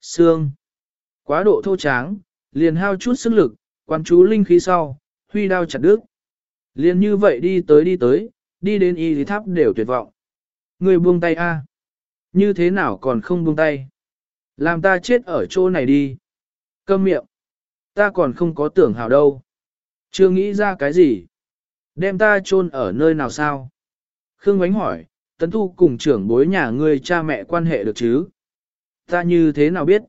Xương. Quá độ thô tráng, liền hao chút sức lực, quan chú linh khí sau, huy đao chặt đứt. Liền như vậy đi tới đi tới, đi đến y lý tháp đều tuyệt vọng. Người buông tay a Như thế nào còn không buông tay? Làm ta chết ở chỗ này đi. Câm miệng. Ta còn không có tưởng hào đâu. Chưa nghĩ ra cái gì. Đem ta chôn ở nơi nào sao? Khương Ngoánh hỏi, tấn thu cùng trưởng bối nhà ngươi cha mẹ quan hệ được chứ? Ta như thế nào biết?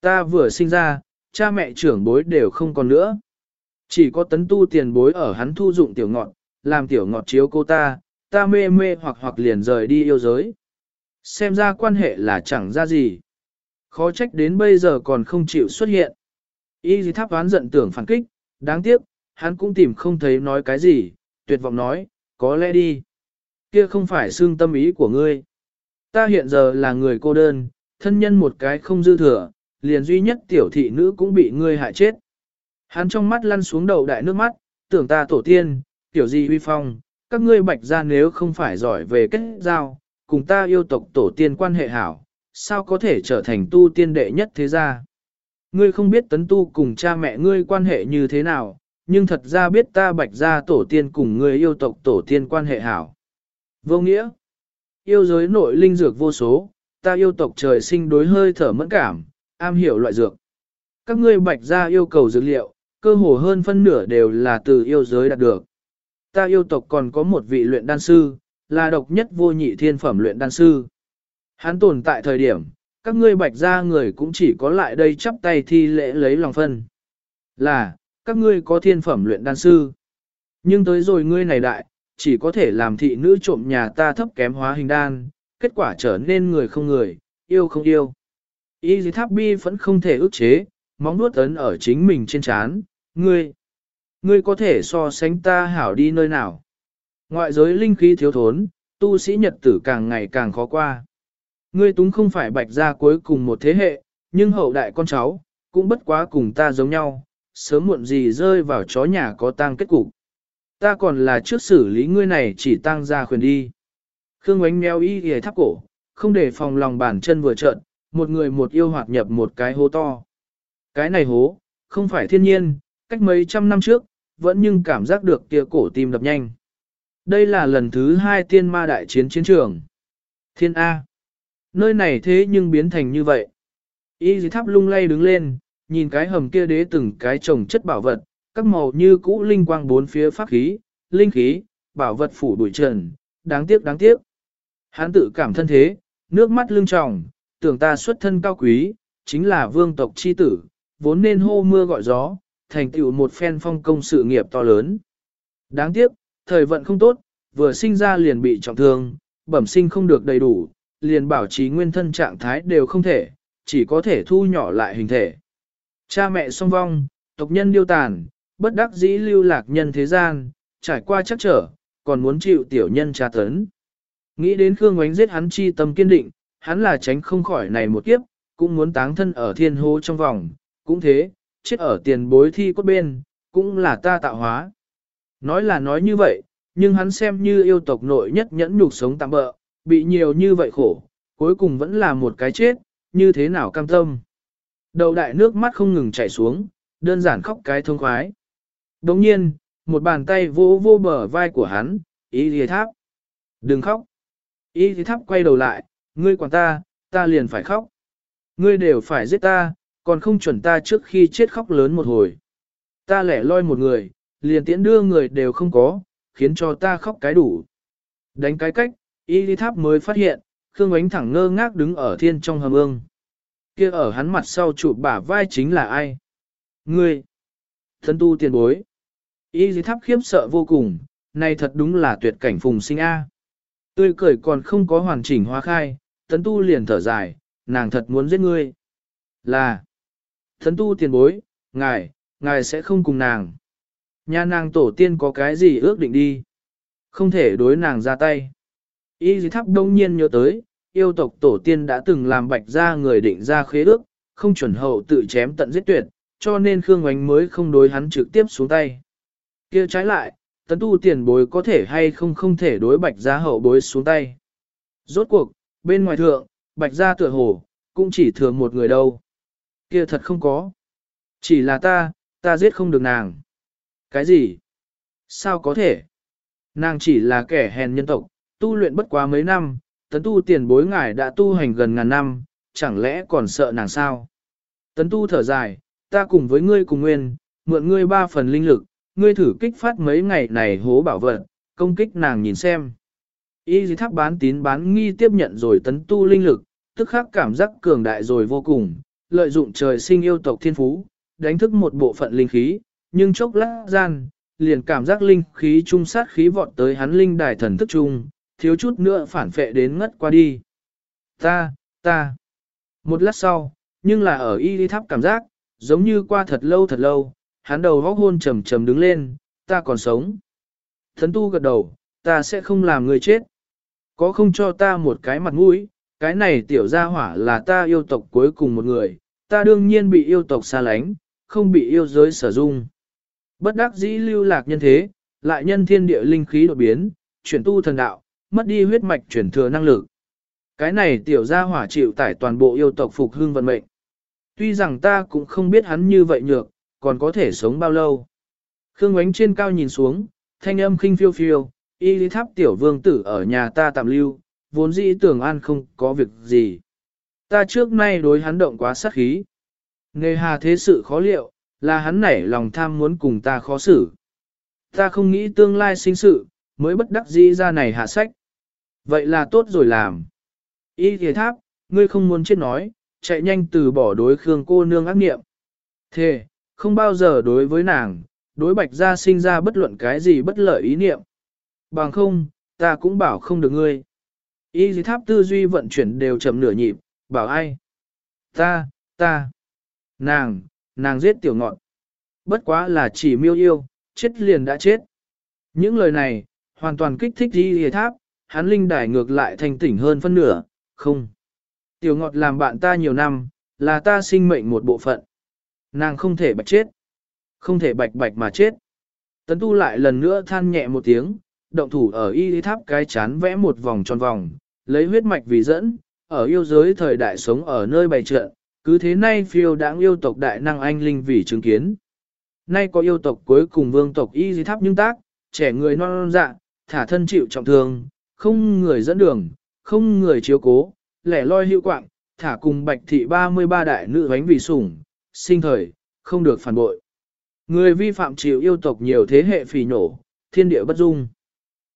Ta vừa sinh ra, cha mẹ trưởng bối đều không còn nữa. Chỉ có tấn tu tiền bối ở hắn thu dụng tiểu ngọt, làm tiểu ngọt chiếu cô ta, ta mê mê hoặc hoặc liền rời đi yêu giới. Xem ra quan hệ là chẳng ra gì. Khó trách đến bây giờ còn không chịu xuất hiện. Y dì tháp đoán giận tưởng phản kích, đáng tiếc, hắn cũng tìm không thấy nói cái gì, tuyệt vọng nói, có lẽ đi. Kia không phải xương tâm ý của ngươi. Ta hiện giờ là người cô đơn, thân nhân một cái không dư thừa, liền duy nhất tiểu thị nữ cũng bị ngươi hại chết. Hắn trong mắt lăn xuống đầu đại nước mắt, tưởng ta tổ tiên, tiểu gì huy phong, các ngươi bạch ra nếu không phải giỏi về kết giao, cùng ta yêu tộc tổ tiên quan hệ hảo, sao có thể trở thành tu tiên đệ nhất thế gia. Ngươi không biết tấn tu cùng cha mẹ ngươi quan hệ như thế nào, nhưng thật ra biết ta bạch ra tổ tiên cùng ngươi yêu tộc tổ tiên quan hệ hảo. Vô nghĩa, yêu giới nội linh dược vô số, ta yêu tộc trời sinh đối hơi thở mẫn cảm, am hiểu loại dược. Các ngươi bạch ra yêu cầu dược liệu, cơ hồ hơn phân nửa đều là từ yêu giới đạt được. Ta yêu tộc còn có một vị luyện đan sư, là độc nhất vô nhị thiên phẩm luyện đan sư. Hắn tồn tại thời điểm, các ngươi bạch ra người cũng chỉ có lại đây chắp tay thi lễ lấy lòng phân. Là, các ngươi có thiên phẩm luyện đan sư. Nhưng tới rồi ngươi này đại, chỉ có thể làm thị nữ trộm nhà ta thấp kém hóa hình đan, kết quả trở nên người không người, yêu không yêu. Y dì tháp bi vẫn không thể ức chế, móng nuốt ấn ở chính mình trên chán, ngươi, ngươi có thể so sánh ta hảo đi nơi nào. Ngoại giới linh khí thiếu thốn, tu sĩ nhật tử càng ngày càng khó qua. Ngươi túng không phải bạch ra cuối cùng một thế hệ, nhưng hậu đại con cháu, cũng bất quá cùng ta giống nhau, sớm muộn gì rơi vào chó nhà có tang kết cục. Ta còn là trước xử lý ngươi này chỉ tăng ra khuyên đi. Khương oánh meo y ghề thắp cổ, không để phòng lòng bàn chân vừa trợn, một người một yêu hoạt nhập một cái hố to. Cái này hố, không phải thiên nhiên, cách mấy trăm năm trước, vẫn nhưng cảm giác được kia cổ tim đập nhanh. Đây là lần thứ hai tiên ma đại chiến chiến trường. Thiên A. Nơi này thế nhưng biến thành như vậy. Y dì tháp lung lay đứng lên, nhìn cái hầm kia đế từng cái trồng chất bảo vật, các màu như cũ linh quang bốn phía pháp khí, linh khí, bảo vật phủ đuổi trần, đáng tiếc đáng tiếc. Hắn tự cảm thân thế, nước mắt lưng tròng, tưởng ta xuất thân cao quý, chính là vương tộc chi tử, vốn nên hô mưa gọi gió, thành tựu một phen phong công sự nghiệp to lớn. Đáng tiếc, thời vận không tốt, vừa sinh ra liền bị trọng thương, bẩm sinh không được đầy đủ, liền bảo trì nguyên thân trạng thái đều không thể, chỉ có thể thu nhỏ lại hình thể. Cha mẹ song vong, tộc nhân điêu tàn, bất đắc dĩ lưu lạc nhân thế gian, trải qua chắc trở, còn muốn chịu tiểu nhân tra tấn. Nghĩ đến Khương Ngoánh giết hắn chi tâm kiên định, hắn là tránh không khỏi này một kiếp, cũng muốn táng thân ở thiên hô trong vòng, cũng thế, chết ở tiền bối thi cốt bên, cũng là ta tạo hóa. Nói là nói như vậy, nhưng hắn xem như yêu tộc nội nhất nhẫn nhục sống tạm bỡ, bị nhiều như vậy khổ, cuối cùng vẫn là một cái chết, như thế nào cam tâm. Đầu đại nước mắt không ngừng chảy xuống, đơn giản khóc cái thông khoái. Đồng nhiên, một bàn tay vô vô bờ vai của hắn, ý lìa tháp. Đừng khóc. Y thì tháp quay đầu lại, ngươi quản ta, ta liền phải khóc. Ngươi đều phải giết ta, còn không chuẩn ta trước khi chết khóc lớn một hồi. Ta lẻ loi một người, liền tiễn đưa người đều không có, khiến cho ta khóc cái đủ. Đánh cái cách, y lý tháp mới phát hiện, Khương Ánh thẳng ngơ ngác đứng ở thiên trong hầm ương. kia ở hắn mặt sau chụp bả vai chính là ai? Ngươi! Thân tu tiền bối! Y lý tháp khiếp sợ vô cùng, này thật đúng là tuyệt cảnh phùng sinh A. Tươi cười còn không có hoàn chỉnh hóa khai, tấn tu liền thở dài, nàng thật muốn giết ngươi. Là! tấn tu tiền bối, ngài, ngài sẽ không cùng nàng. Nhà nàng tổ tiên có cái gì ước định đi. Không thể đối nàng ra tay. Y dì thắp đông nhiên nhớ tới, yêu tộc tổ tiên đã từng làm bạch ra người định ra khế ước, không chuẩn hậu tự chém tận giết tuyệt, cho nên Khương Oánh mới không đối hắn trực tiếp xuống tay. kia trái lại, tấn tu tiền bối có thể hay không không thể đối bạch gia hậu bối xuống tay. Rốt cuộc, bên ngoài thượng, bạch gia tựa hồ, cũng chỉ thừa một người đâu. Kia thật không có. Chỉ là ta, ta giết không được nàng. Cái gì? Sao có thể? Nàng chỉ là kẻ hèn nhân tộc, tu luyện bất quá mấy năm, tấn tu tiền bối ngài đã tu hành gần ngàn năm, chẳng lẽ còn sợ nàng sao? Tấn tu thở dài, ta cùng với ngươi cùng nguyên, mượn ngươi ba phần linh lực, ngươi thử kích phát mấy ngày này hố bảo vật, công kích nàng nhìn xem. Y dì tháp bán tín bán nghi tiếp nhận rồi tấn tu linh lực, tức khắc cảm giác cường đại rồi vô cùng, lợi dụng trời sinh yêu tộc thiên phú, đánh thức một bộ phận linh khí, nhưng chốc lát gian, liền cảm giác linh khí trung sát khí vọt tới hắn linh đài thần thức trung, thiếu chút nữa phản phệ đến ngất qua đi. Ta, ta. Một lát sau, nhưng là ở y đi tháp cảm giác, giống như qua thật lâu thật lâu, hắn đầu góc hôn trầm trầm đứng lên, ta còn sống. Thấn tu gật đầu, ta sẽ không làm người chết. Có không cho ta một cái mặt mũi, cái này tiểu gia hỏa là ta yêu tộc cuối cùng một người, ta đương nhiên bị yêu tộc xa lánh, không bị yêu giới sở dung. Bất đắc dĩ lưu lạc nhân thế, lại nhân thiên địa linh khí đột biến, chuyển tu thần đạo, mất đi huyết mạch chuyển thừa năng lực. Cái này tiểu gia hỏa chịu tải toàn bộ yêu tộc phục hưng vận mệnh. Tuy rằng ta cũng không biết hắn như vậy nhược, còn có thể sống bao lâu. Khương ánh trên cao nhìn xuống, thanh âm khinh phiêu phiêu, y lý tháp tiểu vương tử ở nhà ta tạm lưu, vốn dĩ tưởng an không có việc gì. Ta trước nay đối hắn động quá sát khí. Nề hà thế sự khó liệu, là hắn nảy lòng tham muốn cùng ta khó xử. Ta không nghĩ tương lai sinh sự, mới bất đắc dĩ ra này hạ sách. Vậy là tốt rồi làm. Y thế tháp, ngươi không muốn chết nói, chạy nhanh từ bỏ đối Khương cô nương ác nghiệm. Thề, không bao giờ đối với nàng, đối bạch gia sinh ra bất luận cái gì bất lợi ý niệm. Bằng không, ta cũng bảo không được ngươi. Y dì tháp tư duy vận chuyển đều chậm nửa nhịp, bảo ai? Ta, ta, nàng, nàng giết tiểu ngọn. Bất quá là chỉ miêu yêu, chết liền đã chết. Những lời này, hoàn toàn kích thích y dì tháp, hắn linh đài ngược lại thành tỉnh hơn phân nửa, không. Tiểu ngọt làm bạn ta nhiều năm, là ta sinh mệnh một bộ phận. Nàng không thể bạch chết. Không thể bạch bạch mà chết. Tấn tu lại lần nữa than nhẹ một tiếng, động thủ ở y tháp cái chán vẽ một vòng tròn vòng, lấy huyết mạch vì dẫn, ở yêu giới thời đại sống ở nơi bày trận, cứ thế nay phiêu đáng yêu tộc đại năng anh linh vì chứng kiến. Nay có yêu tộc cuối cùng vương tộc y tháp nhưng tác, trẻ người non non dạ, thả thân chịu trọng thương, không người dẫn đường, không người chiếu cố, lẻ loi hữu quạng, thả cùng bạch thị 33 đại nữ vánh vì sủng, sinh thời, không được phản bội. Người vi phạm chịu yêu tộc nhiều thế hệ phỉ nổ, thiên địa bất dung.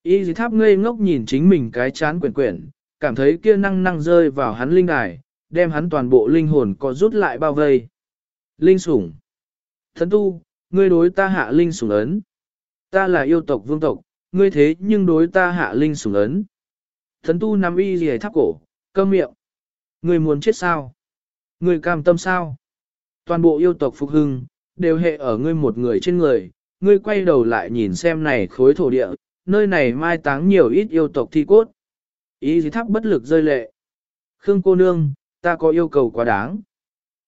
Y dì tháp ngây ngốc nhìn chính mình cái chán quyển quyển, cảm thấy kia năng năng rơi vào hắn linh đài, đem hắn toàn bộ linh hồn có rút lại bao vây. Linh sủng. Thần tu, ngươi đối ta hạ linh sủng ấn. Ta là yêu tộc vương tộc, ngươi thế nhưng đối ta hạ linh sủng ấn. Thần tu nắm y dì tháp cổ, cơm miệng. Ngươi muốn chết sao? Ngươi cam tâm sao? Toàn bộ yêu tộc phục hưng, đều hệ ở ngươi một người trên người, ngươi quay đầu lại nhìn xem này khối thổ địa, nơi này mai táng nhiều ít yêu tộc thi cốt. Ý gì tháp bất lực rơi lệ. Khương cô nương, ta có yêu cầu quá đáng.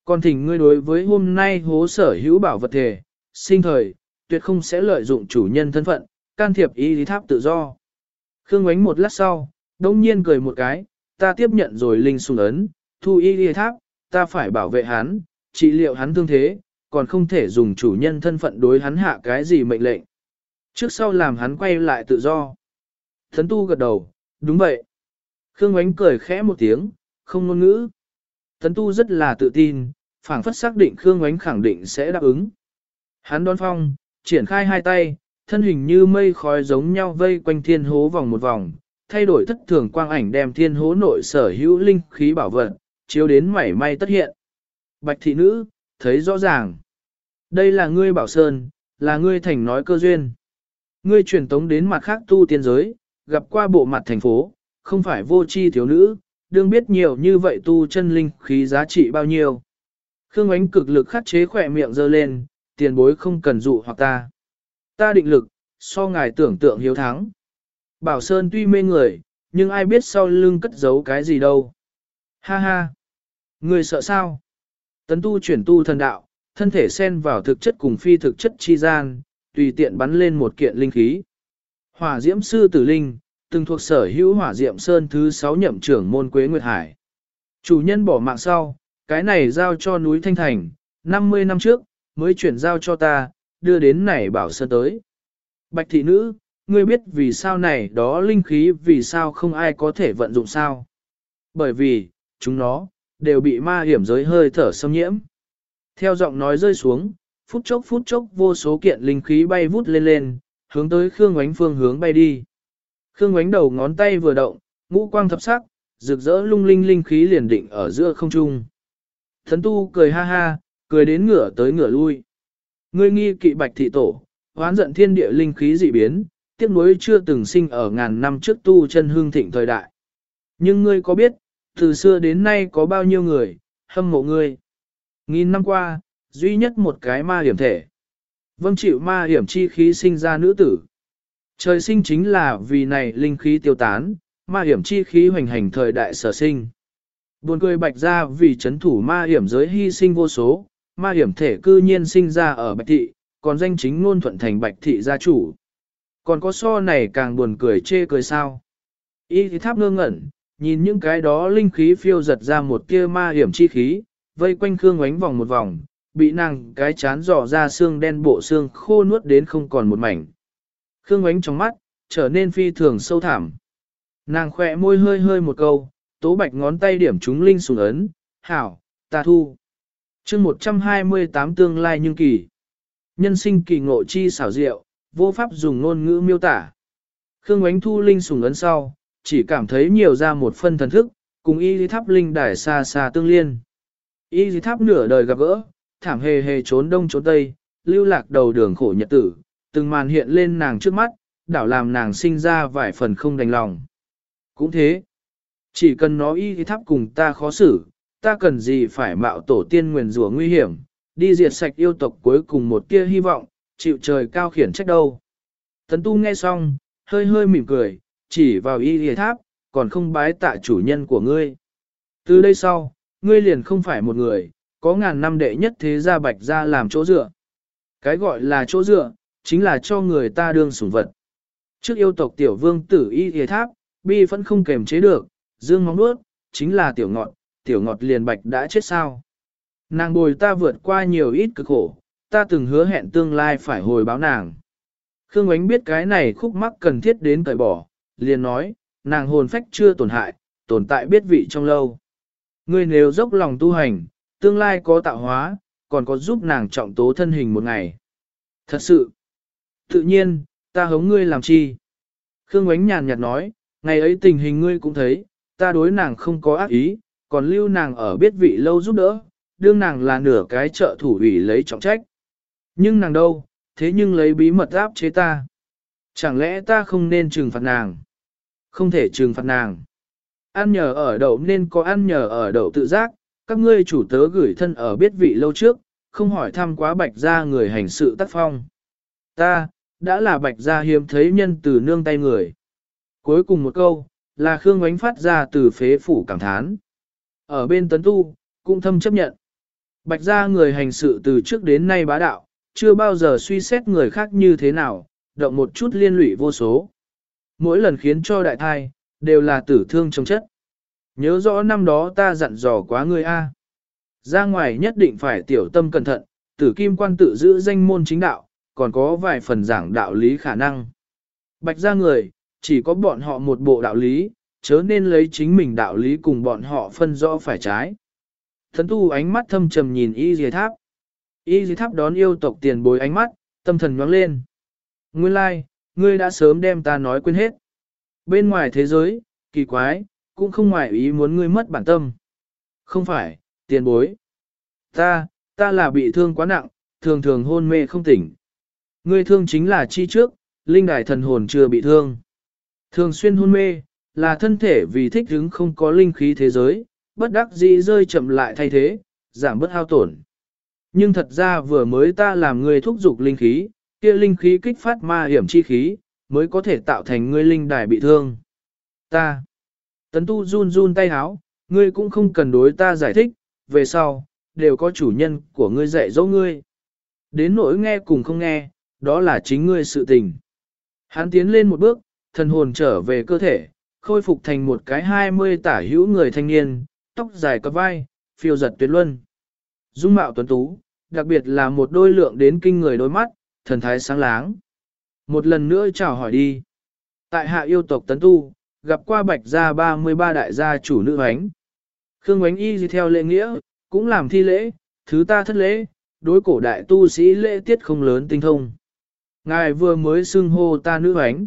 Còn thỉnh ngươi đối với hôm nay hố sở hữu bảo vật thể, sinh thời, tuyệt không sẽ lợi dụng chủ nhân thân phận, can thiệp ý lý tháp tự do. Khương ánh một lát sau, đông nhiên cười một cái, ta tiếp nhận rồi linh sùng ấn, thu ý lý tháp, ta phải bảo vệ hắn, trị liệu hắn thương thế, còn không thể dùng chủ nhân thân phận đối hắn hạ cái gì mệnh lệnh. Trước sau làm hắn quay lại tự do. Thấn tu gật đầu, đúng vậy. Khương Ngoánh cười khẽ một tiếng, không ngôn ngữ. Thấn tu rất là tự tin, phảng phất xác định Khương Ngoánh khẳng định sẽ đáp ứng. Hắn đón phong, triển khai hai tay, thân hình như mây khói giống nhau vây quanh thiên hố vòng một vòng, thay đổi thất thường quang ảnh đem thiên hố nội sở hữu linh khí bảo vật, chiếu đến mảy may tất hiện. Bạch thị nữ, thấy rõ ràng. Đây là ngươi bảo sơn, là ngươi thành nói cơ duyên. Ngươi truyền tống đến mặt khác tu tiên giới, gặp qua bộ mặt thành phố, không phải vô chi thiếu nữ, đương biết nhiều như vậy tu chân linh khí giá trị bao nhiêu. Khương ánh cực lực khắc chế khỏe miệng dơ lên, tiền bối không cần dụ hoặc ta. Ta định lực, so ngài tưởng tượng hiếu thắng. Bảo Sơn tuy mê người, nhưng ai biết sau lưng cất giấu cái gì đâu. Ha ha! Người sợ sao? Tấn tu chuyển tu thần đạo, thân thể xen vào thực chất cùng phi thực chất chi gian, tùy tiện bắn lên một kiện linh khí. Hỏa diễm sư tử linh, từng thuộc sở hữu hỏa diệm sơn thứ 6 nhậm trưởng môn Quế Nguyệt Hải. Chủ nhân bỏ mạng sau, cái này giao cho núi Thanh Thành, 50 năm trước, mới chuyển giao cho ta, đưa đến này bảo sơn tới. Bạch thị nữ, ngươi biết vì sao này đó linh khí vì sao không ai có thể vận dụng sao? Bởi vì, chúng nó, đều bị ma hiểm giới hơi thở xâm nhiễm. Theo giọng nói rơi xuống, phút chốc phút chốc vô số kiện linh khí bay vút lên lên, hướng tới Khương Ngoánh phương hướng bay đi. Khương Ngoánh đầu ngón tay vừa động, ngũ quang thập sắc, rực rỡ lung linh linh khí liền định ở giữa không trung. Thấn tu cười ha ha, cười đến ngửa tới ngửa lui. Ngươi nghi kỵ bạch thị tổ, hoán giận thiên địa linh khí dị biến, tiếc nuối chưa từng sinh ở ngàn năm trước tu chân hương thịnh thời đại. Nhưng ngươi có biết, từ xưa đến nay có bao nhiêu người, hâm mộ ngươi. Nghìn năm qua, duy nhất một cái ma hiểm thể. Vâng chịu ma hiểm chi khí sinh ra nữ tử. Trời sinh chính là vì này linh khí tiêu tán, ma hiểm chi khí hoành hành thời đại sở sinh. Buồn cười bạch ra vì chấn thủ ma hiểm giới hy sinh vô số, ma hiểm thể cư nhiên sinh ra ở bạch thị, còn danh chính ngôn thuận thành bạch thị gia chủ. Còn có so này càng buồn cười chê cười sao. Y thì tháp ngơ ngẩn, nhìn những cái đó linh khí phiêu giật ra một kia ma hiểm chi khí, vây quanh Khương ánh vòng một vòng, bị nàng cái chán dò ra xương đen bộ xương khô nuốt đến không còn một mảnh. Khương ánh trong mắt, trở nên phi thường sâu thẳm. Nàng khỏe môi hơi hơi một câu, tố bạch ngón tay điểm chúng linh sùng ấn, hảo, ta thu. chương 128 tương lai nhưng kỳ. Nhân sinh kỳ ngộ chi xảo diệu, vô pháp dùng ngôn ngữ miêu tả. Khương ánh thu linh sùng ấn sau, chỉ cảm thấy nhiều ra một phân thần thức, cùng y lý tháp linh đài xa xa tương liên. Y lý tháp nửa đời gặp gỡ, thảm hề hề trốn đông trốn tây, lưu lạc đầu đường khổ nhật tử, từng màn hiện lên nàng trước mắt, đảo làm nàng sinh ra vài phần không đành lòng. Cũng thế, chỉ cần nó y lý tháp cùng ta khó xử, ta cần gì phải mạo tổ tiên nguyền rủa nguy hiểm, đi diệt sạch yêu tộc cuối cùng một tia hy vọng, chịu trời cao khiển trách đâu. Tấn tu nghe xong, hơi hơi mỉm cười, chỉ vào y hề tháp, còn không bái tạ chủ nhân của ngươi. Từ đây sau, ngươi liền không phải một người, có ngàn năm đệ nhất thế gia bạch ra làm chỗ dựa. Cái gọi là chỗ dựa, chính là cho người ta đương sủng vật. Trước yêu tộc tiểu vương tử y hề tháp, bi vẫn không kềm chế được, dương móng nuốt, chính là tiểu ngọt, tiểu ngọt liền bạch đã chết sao. Nàng bồi ta vượt qua nhiều ít cực khổ, ta từng hứa hẹn tương lai phải hồi báo nàng. Khương Ánh biết cái này khúc mắc cần thiết đến cởi bỏ, liền nói, nàng hồn phách chưa tổn hại, tồn tại biết vị trong lâu. Ngươi nếu dốc lòng tu hành, tương lai có tạo hóa, còn có giúp nàng trọng tố thân hình một ngày. Thật sự, tự nhiên, ta hống ngươi làm chi? Khương Ngoánh nhàn nhạt nói, ngày ấy tình hình ngươi cũng thấy, ta đối nàng không có ác ý, còn lưu nàng ở biết vị lâu giúp đỡ, đương nàng là nửa cái trợ thủ ủy lấy trọng trách. Nhưng nàng đâu, thế nhưng lấy bí mật áp chế ta. Chẳng lẽ ta không nên trừng phạt nàng? Không thể trừng phạt nàng. Ăn nhờ ở đậu nên có ăn nhờ ở đậu tự giác, các ngươi chủ tớ gửi thân ở biết vị lâu trước, không hỏi thăm quá bạch gia người hành sự tác phong. Ta, đã là bạch gia hiếm thấy nhân từ nương tay người. Cuối cùng một câu, là Khương Ngoánh phát ra từ phế phủ cảm thán. Ở bên tấn tu, cũng thâm chấp nhận. Bạch gia người hành sự từ trước đến nay bá đạo, chưa bao giờ suy xét người khác như thế nào, động một chút liên lụy vô số. Mỗi lần khiến cho đại thai, đều là tử thương trong chất. Nhớ rõ năm đó ta dặn dò quá ngươi a. Ra ngoài nhất định phải tiểu tâm cẩn thận, tử kim quan tự giữ danh môn chính đạo, còn có vài phần giảng đạo lý khả năng. Bạch ra người, chỉ có bọn họ một bộ đạo lý, chớ nên lấy chính mình đạo lý cùng bọn họ phân rõ phải trái. Thần tu ánh mắt thâm trầm nhìn y dì tháp. Y dì tháp đón yêu tộc tiền bối ánh mắt, tâm thần nhoáng lên. Nguyên lai, like, ngươi đã sớm đem ta nói quên hết. Bên ngoài thế giới, kỳ quái, cũng không ngoài ý muốn ngươi mất bản tâm. Không phải, tiền bối. Ta, ta là bị thương quá nặng, thường thường hôn mê không tỉnh. Ngươi thương chính là chi trước, linh đài thần hồn chưa bị thương. Thường xuyên hôn mê, là thân thể vì thích hứng không có linh khí thế giới, bất đắc dĩ rơi chậm lại thay thế, giảm bớt hao tổn. Nhưng thật ra vừa mới ta làm người thúc dục linh khí, kia linh khí kích phát ma hiểm chi khí, mới có thể tạo thành ngươi linh đài bị thương. Ta. Tấn tu run run tay háo, ngươi cũng không cần đối ta giải thích, về sau, đều có chủ nhân của ngươi dạy dỗ ngươi. Đến nỗi nghe cùng không nghe, đó là chính ngươi sự tình. Hắn tiến lên một bước, thần hồn trở về cơ thể, khôi phục thành một cái hai mươi tả hữu người thanh niên, tóc dài cặp vai, phiêu giật tuyệt luân. Dung mạo tuấn tú, đặc biệt là một đôi lượng đến kinh người đôi mắt, thần thái sáng láng. Một lần nữa chào hỏi đi. Tại hạ yêu tộc tấn tu, gặp qua bạch gia 33 đại gia chủ nữ ánh. Khương ánh Y theo lệ nghĩa, cũng làm thi lễ, thứ ta thất lễ, đối cổ đại tu sĩ lễ tiết không lớn tinh thông. Ngài vừa mới xưng hô ta nữ ánh.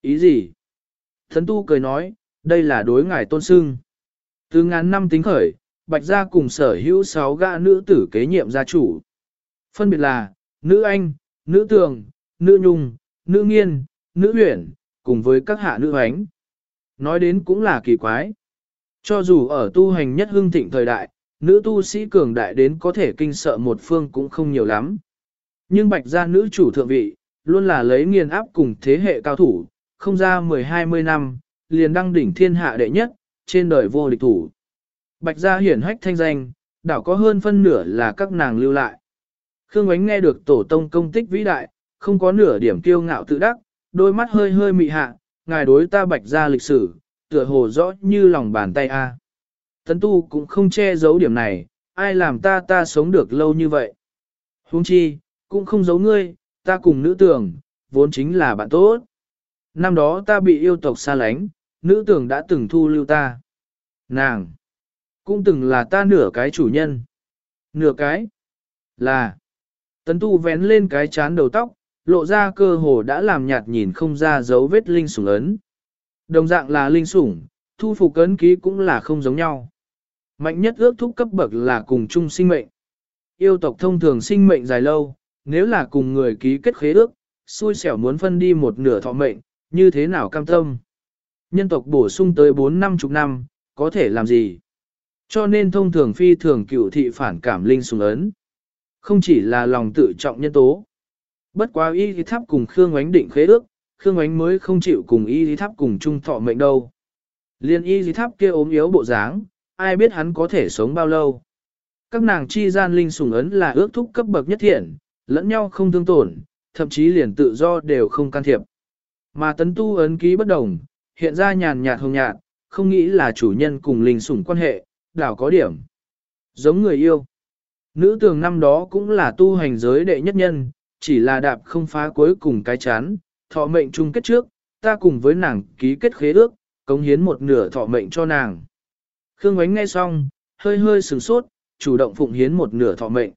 Ý gì? Thấn tu cười nói, đây là đối ngài tôn xưng. Từ ngàn năm tính khởi, bạch gia cùng sở hữu sáu gã nữ tử kế nhiệm gia chủ. Phân biệt là, nữ anh, nữ tường, nữ nhung, nữ nghiên, nữ huyển, cùng với các hạ nữ ánh. Nói đến cũng là kỳ quái. Cho dù ở tu hành nhất hưng thịnh thời đại, nữ tu sĩ cường đại đến có thể kinh sợ một phương cũng không nhiều lắm. Nhưng bạch gia nữ chủ thượng vị, luôn là lấy nghiền áp cùng thế hệ cao thủ, không ra 10-20 năm, liền đăng đỉnh thiên hạ đệ nhất, trên đời vô địch thủ. Bạch gia hiển hách thanh danh, đảo có hơn phân nửa là các nàng lưu lại. Khương Ánh nghe được tổ tông công tích vĩ đại, không có nửa điểm kiêu ngạo tự đắc, đôi mắt hơi hơi mị hạ, ngài đối ta bạch ra lịch sử, tựa hồ rõ như lòng bàn tay a. Tấn tu cũng không che giấu điểm này, ai làm ta ta sống được lâu như vậy. Huống chi, cũng không giấu ngươi, ta cùng nữ tưởng, vốn chính là bạn tốt. Năm đó ta bị yêu tộc xa lánh, nữ tưởng đã từng thu lưu ta. Nàng, cũng từng là ta nửa cái chủ nhân. Nửa cái, là, tấn tu vén lên cái chán đầu tóc, lộ ra cơ hồ đã làm nhạt nhìn không ra dấu vết linh sủng ấn. Đồng dạng là linh sủng, thu phục ấn ký cũng là không giống nhau. Mạnh nhất ước thúc cấp bậc là cùng chung sinh mệnh. Yêu tộc thông thường sinh mệnh dài lâu, nếu là cùng người ký kết khế ước, xui xẻo muốn phân đi một nửa thọ mệnh, như thế nào cam tâm. Nhân tộc bổ sung tới 4 năm chục năm, có thể làm gì? Cho nên thông thường phi thường cựu thị phản cảm linh sùng ấn. Không chỉ là lòng tự trọng nhân tố. Bất quá y thì tháp cùng Khương Ánh định khế ước, Khương Ánh mới không chịu cùng y thì tháp cùng chung thọ mệnh đâu. Liên y thì tháp kia ốm yếu bộ dáng, ai biết hắn có thể sống bao lâu. Các nàng chi gian linh sùng ấn là ước thúc cấp bậc nhất thiện, lẫn nhau không thương tổn, thậm chí liền tự do đều không can thiệp. Mà tấn tu ấn ký bất đồng, hiện ra nhàn nhạt hồng nhạt, không nghĩ là chủ nhân cùng linh sủng quan hệ, đảo có điểm. Giống người yêu. Nữ tường năm đó cũng là tu hành giới đệ nhất nhân, chỉ là đạp không phá cuối cùng cái chán, thọ mệnh chung kết trước, ta cùng với nàng ký kết khế ước, cống hiến một nửa thọ mệnh cho nàng. Khương Ngoánh nghe xong, hơi hơi sửng sốt, chủ động phụng hiến một nửa thọ mệnh.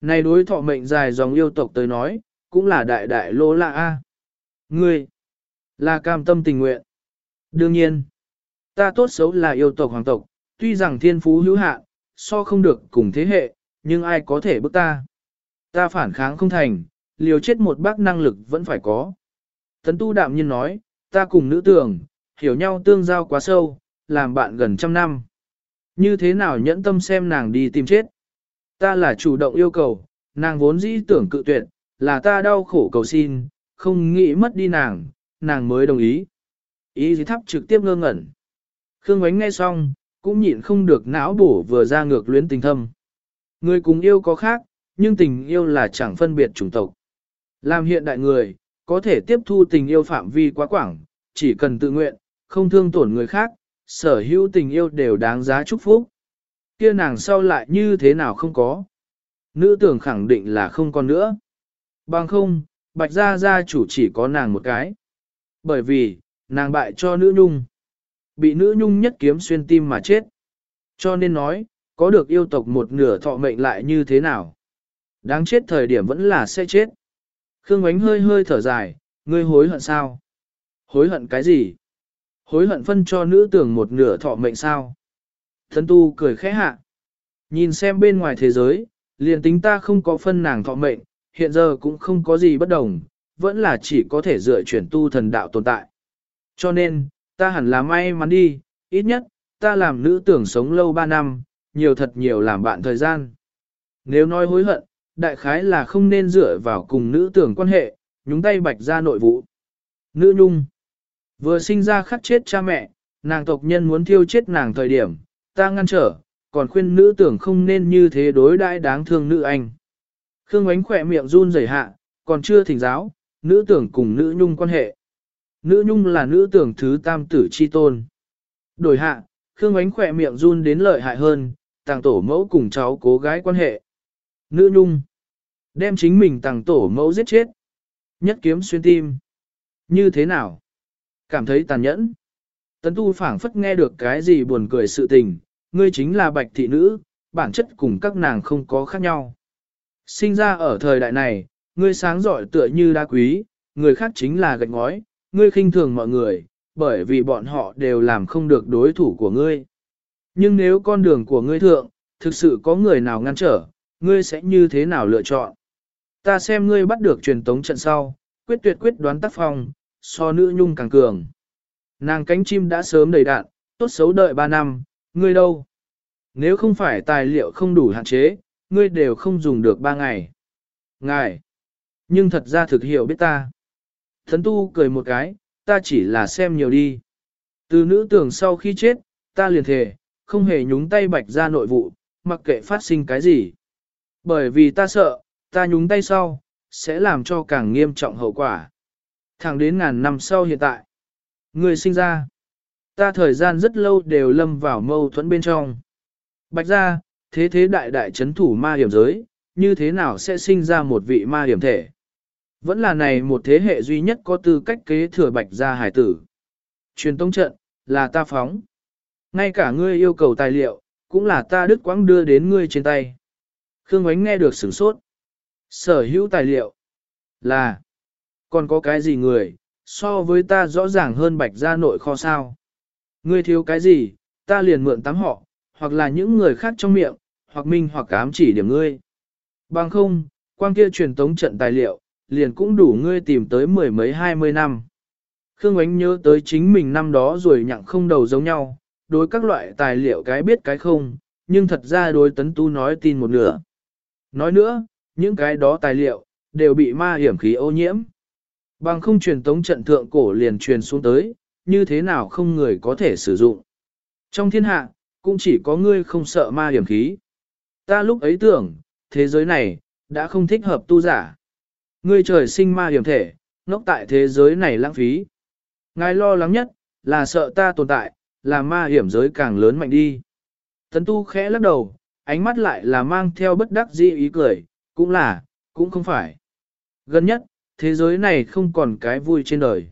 Này đối thọ mệnh dài dòng yêu tộc tới nói, cũng là đại đại lô lạ A. Ngươi, là cam tâm tình nguyện. Đương nhiên, ta tốt xấu là yêu tộc hoàng tộc, tuy rằng thiên phú hữu hạn, so không được cùng thế hệ, nhưng ai có thể bức ta. Ta phản kháng không thành, liều chết một bác năng lực vẫn phải có. Tấn tu đạm nhiên nói, ta cùng nữ tưởng, hiểu nhau tương giao quá sâu, làm bạn gần trăm năm. Như thế nào nhẫn tâm xem nàng đi tìm chết? Ta là chủ động yêu cầu, nàng vốn dĩ tưởng cự tuyệt, là ta đau khổ cầu xin, không nghĩ mất đi nàng, nàng mới đồng ý. Ý gì thắp trực tiếp ngơ ngẩn. Khương Ánh nghe xong, cũng nhịn không được não bổ vừa ra ngược luyến tình thâm. Người cùng yêu có khác, nhưng tình yêu là chẳng phân biệt chủng tộc. Làm hiện đại người, có thể tiếp thu tình yêu phạm vi quá quảng, chỉ cần tự nguyện, không thương tổn người khác, sở hữu tình yêu đều đáng giá chúc phúc. Kia nàng sau lại như thế nào không có. Nữ tưởng khẳng định là không còn nữa. Bằng không, bạch gia gia chủ chỉ có nàng một cái. Bởi vì, nàng bại cho nữ nhung. Bị nữ nhung nhất kiếm xuyên tim mà chết. Cho nên nói, có được yêu tộc một nửa thọ mệnh lại như thế nào. Đáng chết thời điểm vẫn là sẽ chết. Khương ánh hơi hơi thở dài, ngươi hối hận sao? Hối hận cái gì? Hối hận phân cho nữ tưởng một nửa thọ mệnh sao? Thân tu cười khẽ hạ. Nhìn xem bên ngoài thế giới, liền tính ta không có phân nàng thọ mệnh, hiện giờ cũng không có gì bất đồng, vẫn là chỉ có thể dựa chuyển tu thần đạo tồn tại. Cho nên, ta hẳn là may mắn đi, ít nhất, ta làm nữ tưởng sống lâu 3 năm, nhiều thật nhiều làm bạn thời gian. Nếu nói hối hận, đại khái là không nên dựa vào cùng nữ tưởng quan hệ, nhúng tay bạch ra nội vụ. Nữ nhung, vừa sinh ra khắc chết cha mẹ, nàng tộc nhân muốn thiêu chết nàng thời điểm, ta ngăn trở, còn khuyên nữ tưởng không nên như thế đối đãi đáng thương nữ anh. Khương ánh khỏe miệng run rẩy hạ, còn chưa thỉnh giáo, nữ tưởng cùng nữ nhung quan hệ. Nữ nhung là nữ tưởng thứ tam tử chi tôn. Đổi hạ, Khương Ánh khỏe miệng run đến lợi hại hơn, tàng tổ mẫu cùng cháu cố gái quan hệ. Nữ nhung. Đem chính mình tàng tổ mẫu giết chết. Nhất kiếm xuyên tim. Như thế nào? Cảm thấy tàn nhẫn. Tấn tu phảng phất nghe được cái gì buồn cười sự tình, ngươi chính là bạch thị nữ, bản chất cùng các nàng không có khác nhau. Sinh ra ở thời đại này, ngươi sáng giỏi tựa như đá quý, người khác chính là gạch ngói, ngươi khinh thường mọi người, bởi vì bọn họ đều làm không được đối thủ của ngươi. Nhưng nếu con đường của ngươi thượng, thực sự có người nào ngăn trở, ngươi sẽ như thế nào lựa chọn? Ta xem ngươi bắt được truyền tống trận sau, quyết tuyệt quyết đoán tác phong, so nữ nhung càng cường. Nàng cánh chim đã sớm đầy đạn, tốt xấu đợi 3 năm, ngươi đâu? Nếu không phải tài liệu không đủ hạn chế, ngươi đều không dùng được 3 ngày. Ngài! Nhưng thật ra thực hiểu biết ta. Thấn tu cười một cái, ta chỉ là xem nhiều đi. Từ nữ tưởng sau khi chết, ta liền thề, không hề nhúng tay bạch ra nội vụ, mặc kệ phát sinh cái gì. Bởi vì ta sợ, ta nhúng tay sau, sẽ làm cho càng nghiêm trọng hậu quả. Thẳng đến ngàn năm sau hiện tại. Người sinh ra. Ta thời gian rất lâu đều lâm vào mâu thuẫn bên trong. Bạch ra, thế thế đại đại chấn thủ ma hiểm giới, như thế nào sẽ sinh ra một vị ma hiểm thể? Vẫn là này một thế hệ duy nhất có tư cách kế thừa bạch gia hải tử. Truyền tông trận, là ta phóng. Ngay cả ngươi yêu cầu tài liệu, cũng là ta đứt quãng đưa đến ngươi trên tay. Khương Ngoánh nghe được sửng sốt. Sở hữu tài liệu, là, còn có cái gì người, so với ta rõ ràng hơn bạch gia nội kho sao. Ngươi thiếu cái gì, ta liền mượn tắm họ, hoặc là những người khác trong miệng, hoặc minh hoặc ám chỉ điểm ngươi. Bằng không, quan kia truyền tống trận tài liệu, liền cũng đủ ngươi tìm tới mười mấy hai mươi năm. Khương Ánh nhớ tới chính mình năm đó rồi nhặng không đầu giống nhau, đối các loại tài liệu cái biết cái không, nhưng thật ra đối tấn tu nói tin một nửa. Nói nữa, những cái đó tài liệu, đều bị ma hiểm khí ô nhiễm. Bằng không truyền tống trận thượng cổ liền truyền xuống tới, như thế nào không người có thể sử dụng. Trong thiên hạ, cũng chỉ có ngươi không sợ ma hiểm khí. Ta lúc ấy tưởng, thế giới này, đã không thích hợp tu giả. Ngươi trời sinh ma hiểm thể, ngốc tại thế giới này lãng phí. Ngài lo lắng nhất, là sợ ta tồn tại, là ma hiểm giới càng lớn mạnh đi. Tấn tu khẽ lắc đầu, ánh mắt lại là mang theo bất đắc dĩ ý cười, cũng là, cũng không phải. Gần nhất, thế giới này không còn cái vui trên đời.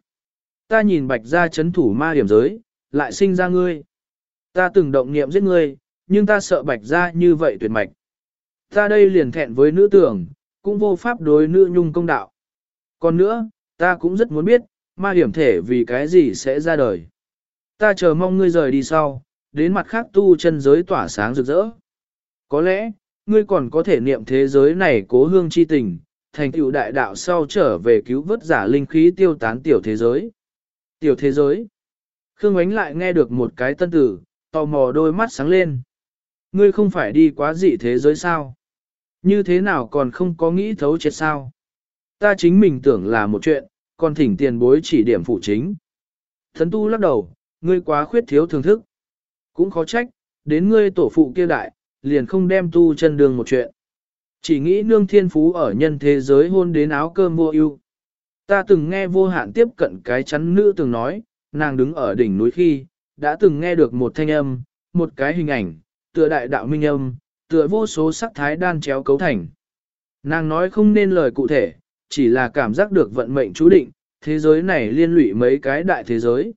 Ta nhìn bạch ra chấn thủ ma hiểm giới, lại sinh ra ngươi. Ta từng động niệm giết ngươi, nhưng ta sợ bạch ra như vậy tuyệt mạch. Ta đây liền thẹn với nữ tưởng, cũng vô pháp đối nữ nhung công đạo. Còn nữa, ta cũng rất muốn biết, ma hiểm thể vì cái gì sẽ ra đời. Ta chờ mong ngươi rời đi sau, đến mặt khác tu chân giới tỏa sáng rực rỡ. Có lẽ, ngươi còn có thể niệm thế giới này cố hương chi tình, thành tựu đại đạo sau trở về cứu vớt giả linh khí tiêu tán tiểu thế giới. Tiểu thế giới. Khương Ánh lại nghe được một cái tân tử, tò mò đôi mắt sáng lên. Ngươi không phải đi quá dị thế giới sao? Như thế nào còn không có nghĩ thấu chết sao? Ta chính mình tưởng là một chuyện, còn thỉnh tiền bối chỉ điểm phụ chính. Thấn tu lắc đầu, ngươi quá khuyết thiếu thưởng thức. Cũng khó trách, đến ngươi tổ phụ kia đại, liền không đem tu chân đường một chuyện. Chỉ nghĩ nương thiên phú ở nhân thế giới hôn đến áo cơm mua yêu. Ta từng nghe vô hạn tiếp cận cái chắn nữ từng nói, nàng đứng ở đỉnh núi khi, đã từng nghe được một thanh âm, một cái hình ảnh, tựa đại đạo minh âm, tựa vô số sắc thái đan chéo cấu thành. Nàng nói không nên lời cụ thể, chỉ là cảm giác được vận mệnh chú định, thế giới này liên lụy mấy cái đại thế giới.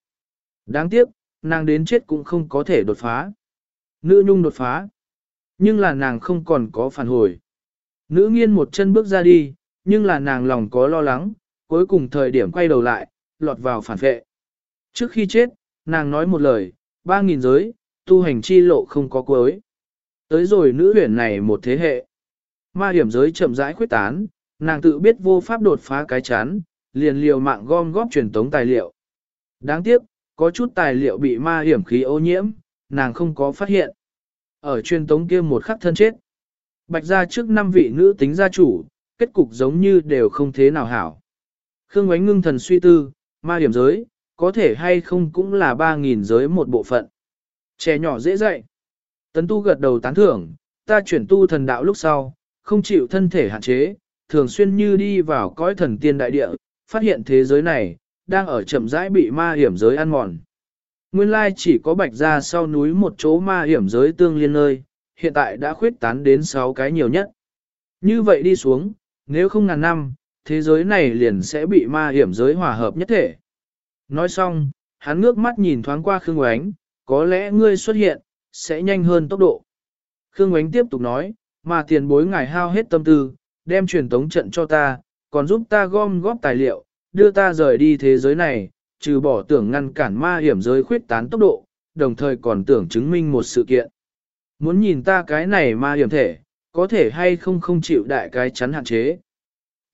Đáng tiếc, nàng đến chết cũng không có thể đột phá. Nữ nhung đột phá. Nhưng là nàng không còn có phản hồi. Nữ nghiên một chân bước ra đi, nhưng là nàng lòng có lo lắng, cuối cùng thời điểm quay đầu lại, lọt vào phản vệ. Trước khi chết, nàng nói một lời, ba nghìn giới, tu hành chi lộ không có cuối. Tới rồi nữ huyền này một thế hệ. Ma hiểm giới chậm rãi khuyết tán, nàng tự biết vô pháp đột phá cái chán, liền liều mạng gom góp truyền tống tài liệu. Đáng tiếc, có chút tài liệu bị ma hiểm khí ô nhiễm, nàng không có phát hiện. Ở truyền tống kia một khắc thân chết. Bạch ra trước năm vị nữ tính gia chủ, kết cục giống như đều không thế nào hảo. Khương ánh ngưng thần suy tư, ma hiểm giới, có thể hay không cũng là 3.000 giới một bộ phận. Trẻ nhỏ dễ dạy. Tấn tu gật đầu tán thưởng, ta chuyển tu thần đạo lúc sau, không chịu thân thể hạn chế, thường xuyên như đi vào cõi thần tiên đại địa, phát hiện thế giới này, đang ở chậm rãi bị ma hiểm giới ăn mòn. Nguyên lai chỉ có bạch ra sau núi một chỗ ma hiểm giới tương liên nơi, hiện tại đã khuyết tán đến 6 cái nhiều nhất. Như vậy đi xuống, nếu không ngàn năm, thế giới này liền sẽ bị ma hiểm giới hòa hợp nhất thể. Nói xong, hắn ngước mắt nhìn thoáng qua Khương Ngoánh, có lẽ ngươi xuất hiện, sẽ nhanh hơn tốc độ. Khương Ngoánh tiếp tục nói, mà tiền bối ngài hao hết tâm tư, đem truyền tống trận cho ta, còn giúp ta gom góp tài liệu, đưa ta rời đi thế giới này, trừ bỏ tưởng ngăn cản ma hiểm giới khuyết tán tốc độ, đồng thời còn tưởng chứng minh một sự kiện. Muốn nhìn ta cái này ma hiểm thể, có thể hay không không chịu đại cái chắn hạn chế.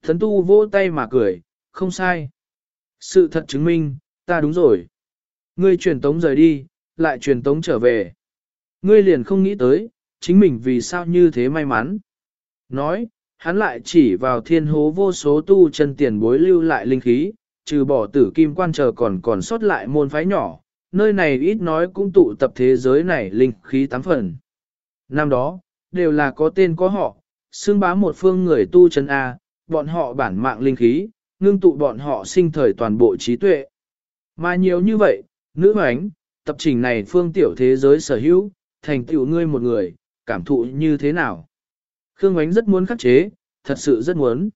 Thấn tu vỗ tay mà cười, không sai. Sự thật chứng minh, ta đúng rồi. Ngươi truyền tống rời đi, lại truyền tống trở về. Ngươi liền không nghĩ tới, chính mình vì sao như thế may mắn. Nói, hắn lại chỉ vào thiên hố vô số tu chân tiền bối lưu lại linh khí, trừ bỏ tử kim quan chờ còn còn sót lại môn phái nhỏ, nơi này ít nói cũng tụ tập thế giới này linh khí tám phần. Năm đó, đều là có tên có họ, xương bá một phương người tu chân A, bọn họ bản mạng linh khí, ngưng tụ bọn họ sinh thời toàn bộ trí tuệ. Mà nhiều như vậy, nữ hoánh, tập trình này phương tiểu thế giới sở hữu, thành tựu ngươi một người, cảm thụ như thế nào? Khương Ngoánh rất muốn khắc chế, thật sự rất muốn.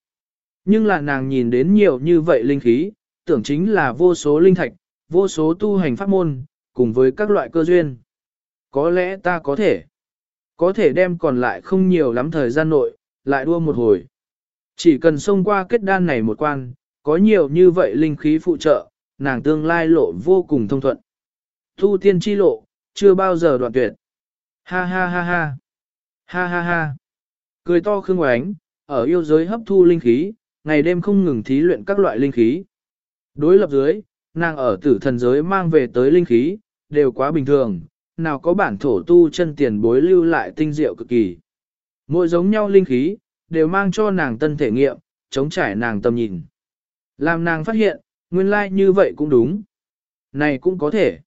Nhưng là nàng nhìn đến nhiều như vậy linh khí, tưởng chính là vô số linh thạch, vô số tu hành pháp môn, cùng với các loại cơ duyên. Có lẽ ta có thể, có thể đem còn lại không nhiều lắm thời gian nội, lại đua một hồi. Chỉ cần xông qua kết đan này một quan, có nhiều như vậy linh khí phụ trợ, nàng tương lai lộ vô cùng thông thuận. Tu tiên chi lộ, chưa bao giờ đoạn tuyệt. Ha ha ha ha. Ha ha ha. Cười to khương oánh, ở yêu giới hấp thu linh khí, ngày đêm không ngừng thí luyện các loại linh khí. Đối lập dưới, nàng ở tử thần giới mang về tới linh khí, đều quá bình thường, nào có bản thổ tu chân tiền bối lưu lại tinh diệu cực kỳ. Mỗi giống nhau linh khí, đều mang cho nàng tân thể nghiệm, chống trải nàng tầm nhìn. Làm nàng phát hiện, nguyên lai like như vậy cũng đúng. Này cũng có thể.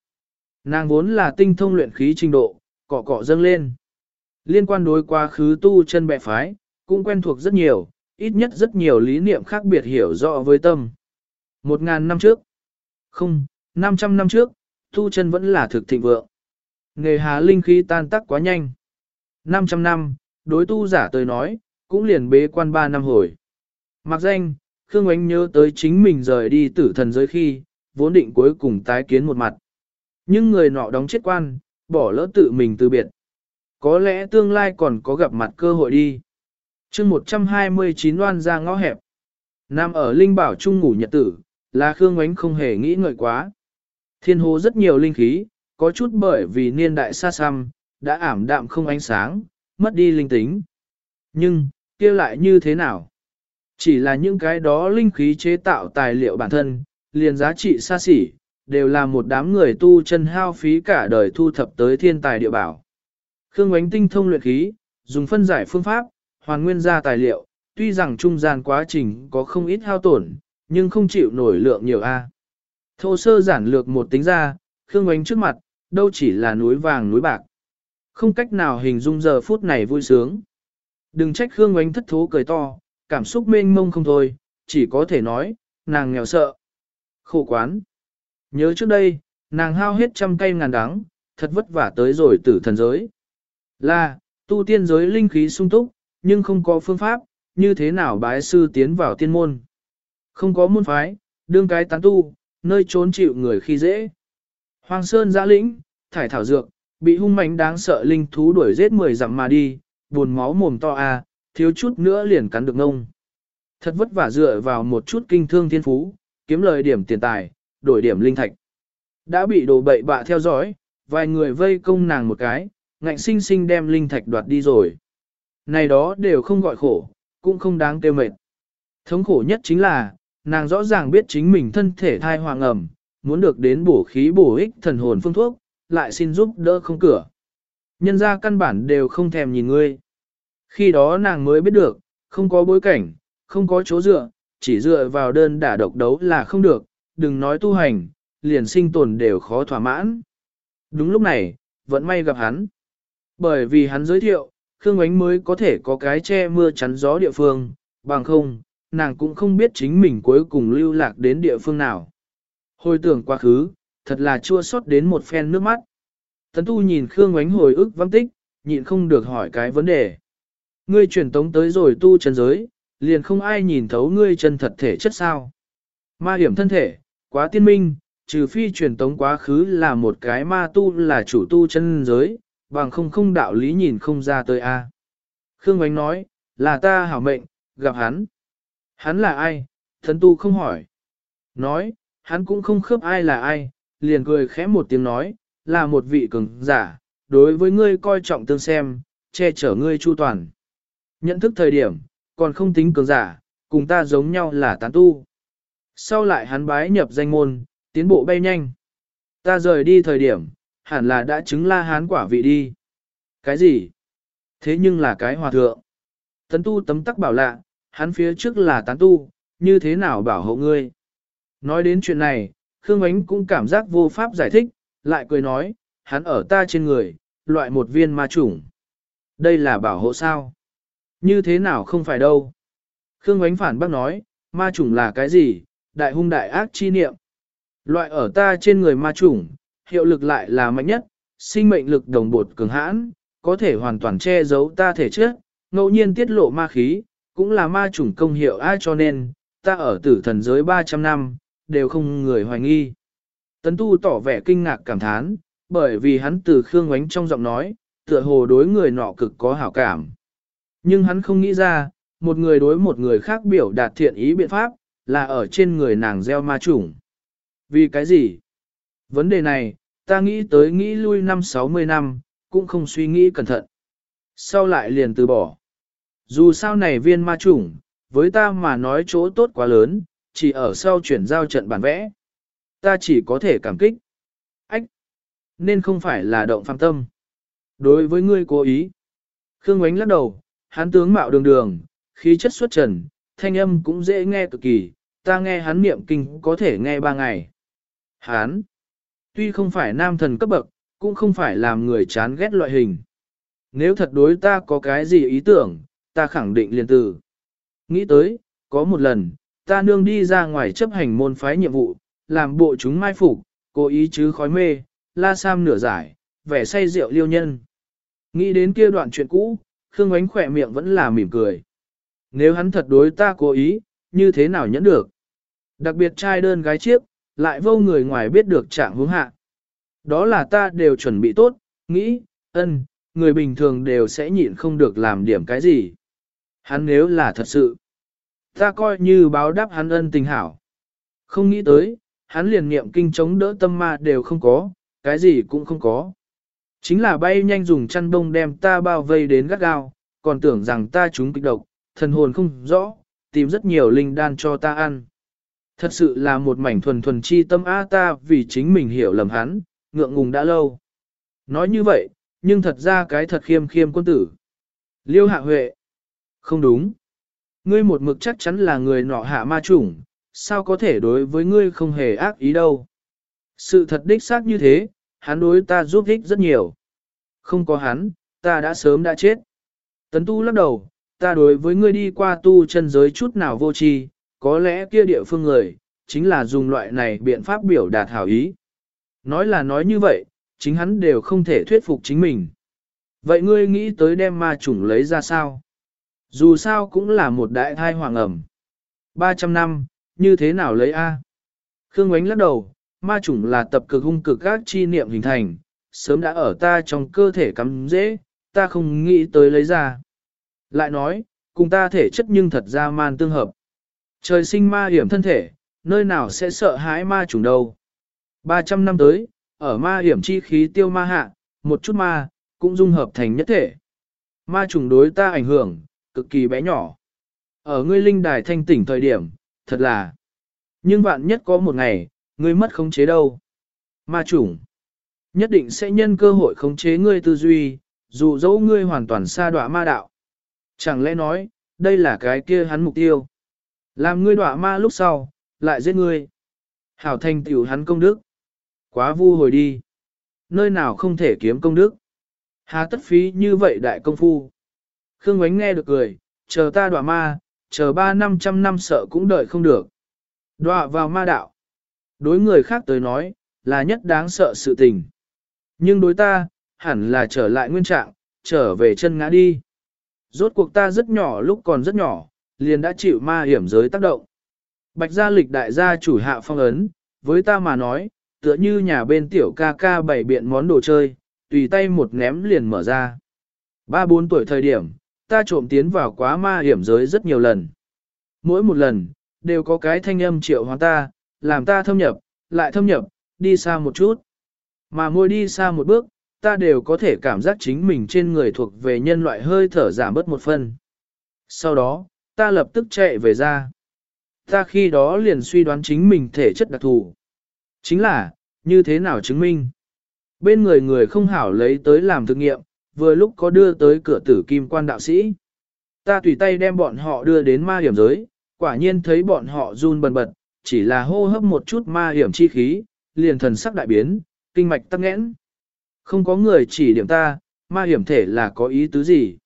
Nàng vốn là tinh thông luyện khí trình độ, cọ cọ dâng lên. Liên quan đối quá khứ tu chân bệ phái, cũng quen thuộc rất nhiều, ít nhất rất nhiều lý niệm khác biệt hiểu rõ với tâm. Một ngàn năm trước, không, năm trăm năm trước, tu chân vẫn là thực thịnh vượng. Nghề hà linh khí tan tắc quá nhanh. Năm trăm năm, đối tu giả tới nói, cũng liền bế quan ba năm hồi. Mặc danh, Khương Ánh nhớ tới chính mình rời đi tử thần giới khi, vốn định cuối cùng tái kiến một mặt. Nhưng người nọ đóng chết quan, bỏ lỡ tự mình từ biệt. Có lẽ tương lai còn có gặp mặt cơ hội đi. chương 129 loan ra ngõ hẹp. Nam ở Linh Bảo Trung ngủ nhật tử, là Khương Ánh không hề nghĩ ngợi quá. Thiên hồ rất nhiều linh khí, có chút bởi vì niên đại xa xăm, đã ảm đạm không ánh sáng, mất đi linh tính. Nhưng, kia lại như thế nào? Chỉ là những cái đó linh khí chế tạo tài liệu bản thân, liền giá trị xa xỉ, đều là một đám người tu chân hao phí cả đời thu thập tới thiên tài địa bảo. Khương Ngoánh tinh thông luyện khí, dùng phân giải phương pháp, hoàn nguyên ra tài liệu, tuy rằng trung gian quá trình có không ít hao tổn, nhưng không chịu nổi lượng nhiều A. Thô sơ giản lược một tính ra, Khương Ngoánh trước mặt, đâu chỉ là núi vàng núi bạc. Không cách nào hình dung giờ phút này vui sướng. Đừng trách Khương Ngoánh thất thố cười to, cảm xúc mênh mông không thôi, chỉ có thể nói, nàng nghèo sợ. Khổ quán. Nhớ trước đây, nàng hao hết trăm cây ngàn đắng, thật vất vả tới rồi tử thần giới. Là, tu tiên giới linh khí sung túc, nhưng không có phương pháp, như thế nào bái sư tiến vào tiên môn. Không có môn phái, đương cái tán tu, nơi trốn chịu người khi dễ. Hoàng Sơn giã lĩnh, thải thảo dược, bị hung mạnh đáng sợ linh thú đuổi giết mười dặm mà đi, buồn máu mồm to à, thiếu chút nữa liền cắn được ngông. Thật vất vả dựa vào một chút kinh thương thiên phú, kiếm lời điểm tiền tài, đổi điểm linh thạch. Đã bị đồ bậy bạ theo dõi, vài người vây công nàng một cái, ngạnh sinh sinh đem linh thạch đoạt đi rồi. Này đó đều không gọi khổ, cũng không đáng tiêu mệt. Thống khổ nhất chính là, nàng rõ ràng biết chính mình thân thể thai hoàng ẩm, muốn được đến bổ khí bổ ích thần hồn phương thuốc, lại xin giúp đỡ không cửa. Nhân ra căn bản đều không thèm nhìn ngươi. Khi đó nàng mới biết được, không có bối cảnh, không có chỗ dựa, chỉ dựa vào đơn đả độc đấu là không được, đừng nói tu hành, liền sinh tồn đều khó thỏa mãn. Đúng lúc này, vẫn may gặp hắn. Bởi vì hắn giới thiệu, Khương Ánh mới có thể có cái che mưa chắn gió địa phương, bằng không, nàng cũng không biết chính mình cuối cùng lưu lạc đến địa phương nào. Hồi tưởng quá khứ, thật là chua xót đến một phen nước mắt. Tấn tu nhìn Khương Ánh hồi ức vắng tích, nhịn không được hỏi cái vấn đề. Ngươi truyền tống tới rồi tu chân giới, liền không ai nhìn thấu ngươi chân thật thể chất sao. Ma hiểm thân thể, quá tiên minh, trừ phi truyền tống quá khứ là một cái ma tu là chủ tu chân giới, bằng không không đạo lý nhìn không ra tới a. Khương Ngoánh nói, là ta hảo mệnh, gặp hắn. Hắn là ai? Thần tu không hỏi. Nói, hắn cũng không khớp ai là ai, liền cười khẽ một tiếng nói, là một vị cường giả, đối với ngươi coi trọng tương xem, che chở ngươi chu toàn. Nhận thức thời điểm, còn không tính cường giả, cùng ta giống nhau là tán tu. Sau lại hắn bái nhập danh môn, tiến bộ bay nhanh. Ta rời đi thời điểm, hẳn là đã chứng la hán quả vị đi. Cái gì? Thế nhưng là cái hòa thượng. Tấn tu tấm tắc bảo lạ, hắn phía trước là tán tu, như thế nào bảo hộ ngươi? Nói đến chuyện này, Khương Ánh cũng cảm giác vô pháp giải thích, lại cười nói, hắn ở ta trên người, loại một viên ma chủng. Đây là bảo hộ sao? Như thế nào không phải đâu? Khương Ánh phản bác nói, ma chủng là cái gì? Đại hung đại ác chi niệm. Loại ở ta trên người ma chủng, hiệu lực lại là mạnh nhất, sinh mệnh lực đồng bột cường hãn, có thể hoàn toàn che giấu ta thể chất, ngẫu nhiên tiết lộ ma khí, cũng là ma chủng công hiệu ai cho nên, ta ở tử thần giới 300 năm, đều không người hoài nghi. Tấn tu tỏ vẻ kinh ngạc cảm thán, bởi vì hắn từ Khương Ngoánh trong giọng nói, tựa hồ đối người nọ cực có hảo cảm. Nhưng hắn không nghĩ ra, một người đối một người khác biểu đạt thiện ý biện pháp, là ở trên người nàng gieo ma chủng. Vì cái gì? Vấn đề này, ta nghĩ tới nghĩ lui năm 60 năm, cũng không suy nghĩ cẩn thận. Sau lại liền từ bỏ. Dù sao này viên ma chủng, với ta mà nói chỗ tốt quá lớn, chỉ ở sau chuyển giao trận bản vẽ. Ta chỉ có thể cảm kích. Ách! Nên không phải là động phạm tâm. Đối với ngươi cố ý. Khương Ngoánh lắc đầu, hắn tướng mạo đường đường, khí chất xuất trần, thanh âm cũng dễ nghe cực kỳ, ta nghe hắn niệm kinh có thể nghe ba ngày. hán Tuy không phải nam thần cấp bậc, cũng không phải làm người chán ghét loại hình. Nếu thật đối ta có cái gì ý tưởng, ta khẳng định liền từ. Nghĩ tới, có một lần, ta nương đi ra ngoài chấp hành môn phái nhiệm vụ, làm bộ chúng mai phục, cố ý chứ khói mê, la sam nửa giải, vẻ say rượu liêu nhân. Nghĩ đến kia đoạn chuyện cũ, Khương Ánh khỏe miệng vẫn là mỉm cười. Nếu hắn thật đối ta cố ý, như thế nào nhẫn được? Đặc biệt trai đơn gái chiếc, lại vô người ngoài biết được trạng hướng hạ. Đó là ta đều chuẩn bị tốt, nghĩ, ân, người bình thường đều sẽ nhịn không được làm điểm cái gì. Hắn nếu là thật sự, ta coi như báo đáp hắn ân tình hảo. Không nghĩ tới, hắn liền niệm kinh chống đỡ tâm ma đều không có, cái gì cũng không có. Chính là bay nhanh dùng chăn đông đem ta bao vây đến gắt gao, còn tưởng rằng ta trúng kịch độc, thần hồn không rõ, tìm rất nhiều linh đan cho ta ăn. Thật sự là một mảnh thuần thuần chi tâm a ta vì chính mình hiểu lầm hắn, ngượng ngùng đã lâu. Nói như vậy, nhưng thật ra cái thật khiêm khiêm quân tử. Liêu hạ huệ. Không đúng. Ngươi một mực chắc chắn là người nọ hạ ma chủng, sao có thể đối với ngươi không hề ác ý đâu. Sự thật đích xác như thế, hắn đối ta giúp ích rất nhiều. Không có hắn, ta đã sớm đã chết. Tấn tu lắc đầu, ta đối với ngươi đi qua tu chân giới chút nào vô tri, có lẽ kia địa phương người, chính là dùng loại này biện pháp biểu đạt hảo ý. Nói là nói như vậy, chính hắn đều không thể thuyết phục chính mình. Vậy ngươi nghĩ tới đem ma chủng lấy ra sao? Dù sao cũng là một đại thai hoàng ẩm. 300 năm, như thế nào lấy A? Khương Ngoánh lắc đầu, ma chủng là tập cực hung cực các chi niệm hình thành, sớm đã ở ta trong cơ thể cắm dễ, ta không nghĩ tới lấy ra. Lại nói, cùng ta thể chất nhưng thật ra man tương hợp. Trời sinh ma hiểm thân thể, nơi nào sẽ sợ hãi ma chủng đâu. 300 năm tới, ở ma hiểm chi khí tiêu ma hạ, một chút ma, cũng dung hợp thành nhất thể. Ma trùng đối ta ảnh hưởng, cực kỳ bé nhỏ. Ở ngươi linh đài thanh tỉnh thời điểm, thật là. Nhưng vạn nhất có một ngày, ngươi mất khống chế đâu. Ma trùng nhất định sẽ nhân cơ hội khống chế ngươi tư duy, dù dẫu ngươi hoàn toàn xa đọa ma đạo. Chẳng lẽ nói, đây là cái kia hắn mục tiêu. Làm ngươi đọa ma lúc sau, lại giết ngươi. Hảo thành tiểu hắn công đức. Quá vu hồi đi. Nơi nào không thể kiếm công đức. Hà tất phí như vậy đại công phu. Khương Ngoánh nghe được cười, chờ ta đọa ma, chờ ba năm trăm năm sợ cũng đợi không được. Đọa vào ma đạo. Đối người khác tới nói, là nhất đáng sợ sự tình. Nhưng đối ta, hẳn là trở lại nguyên trạng, trở về chân ngã đi. Rốt cuộc ta rất nhỏ lúc còn rất nhỏ, liền đã chịu ma hiểm giới tác động. Bạch gia lịch đại gia chủ hạ phong ấn, với ta mà nói, tựa như nhà bên tiểu ca ca bày biện món đồ chơi, tùy tay một ném liền mở ra. Ba bốn tuổi thời điểm, ta trộm tiến vào quá ma hiểm giới rất nhiều lần. Mỗi một lần, đều có cái thanh âm triệu hóa ta, làm ta thâm nhập, lại thâm nhập, đi xa một chút. Mà mỗi đi xa một bước, ta đều có thể cảm giác chính mình trên người thuộc về nhân loại hơi thở giảm bớt một phần. Sau đó, ta lập tức chạy về ra. Ta khi đó liền suy đoán chính mình thể chất đặc thù. Chính là, như thế nào chứng minh? Bên người người không hảo lấy tới làm thực nghiệm, vừa lúc có đưa tới cửa tử kim quan đạo sĩ. Ta tùy tay đem bọn họ đưa đến ma hiểm giới, quả nhiên thấy bọn họ run bần bật, chỉ là hô hấp một chút ma hiểm chi khí, liền thần sắc đại biến, kinh mạch tắc nghẽn. Không có người chỉ điểm ta, ma hiểm thể là có ý tứ gì.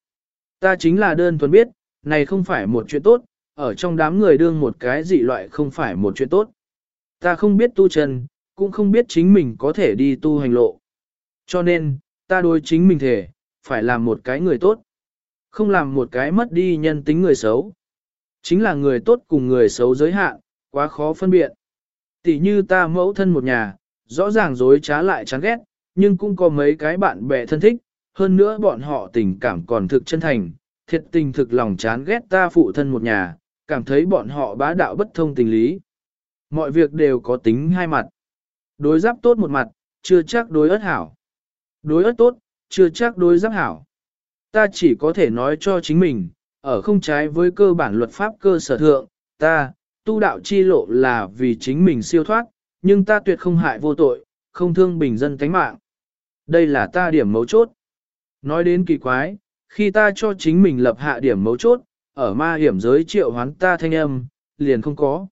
Ta chính là đơn thuần biết, này không phải một chuyện tốt, ở trong đám người đương một cái dị loại không phải một chuyện tốt. Ta không biết tu chân, cũng không biết chính mình có thể đi tu hành lộ. Cho nên, ta đối chính mình thể, phải làm một cái người tốt. Không làm một cái mất đi nhân tính người xấu. Chính là người tốt cùng người xấu giới hạn, quá khó phân biệt. Tỷ như ta mẫu thân một nhà, rõ ràng dối trá lại chán ghét, nhưng cũng có mấy cái bạn bè thân thích, hơn nữa bọn họ tình cảm còn thực chân thành, thiệt tình thực lòng chán ghét ta phụ thân một nhà, cảm thấy bọn họ bá đạo bất thông tình lý. Mọi việc đều có tính hai mặt. Đối giáp tốt một mặt, chưa chắc đối ớt hảo. Đối ớt tốt, chưa chắc đối giáp hảo. Ta chỉ có thể nói cho chính mình, ở không trái với cơ bản luật pháp cơ sở thượng, ta, tu đạo chi lộ là vì chính mình siêu thoát, nhưng ta tuyệt không hại vô tội, không thương bình dân tánh mạng. Đây là ta điểm mấu chốt. Nói đến kỳ quái, khi ta cho chính mình lập hạ điểm mấu chốt, ở ma hiểm giới triệu hoán ta thanh âm, liền không có.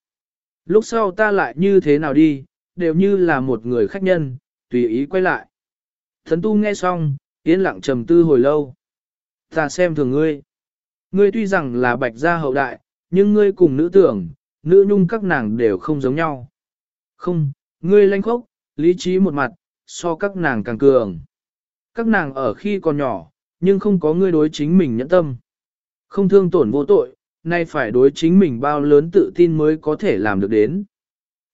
Lúc sau ta lại như thế nào đi, đều như là một người khách nhân, tùy ý quay lại. Thần tu nghe xong, yên lặng trầm tư hồi lâu. Ta xem thường ngươi. Ngươi tuy rằng là bạch gia hậu đại, nhưng ngươi cùng nữ tưởng, nữ nhung các nàng đều không giống nhau. Không, ngươi lanh khốc, lý trí một mặt, so các nàng càng cường. Các nàng ở khi còn nhỏ, nhưng không có ngươi đối chính mình nhẫn tâm. Không thương tổn vô tội, nay phải đối chính mình bao lớn tự tin mới có thể làm được đến.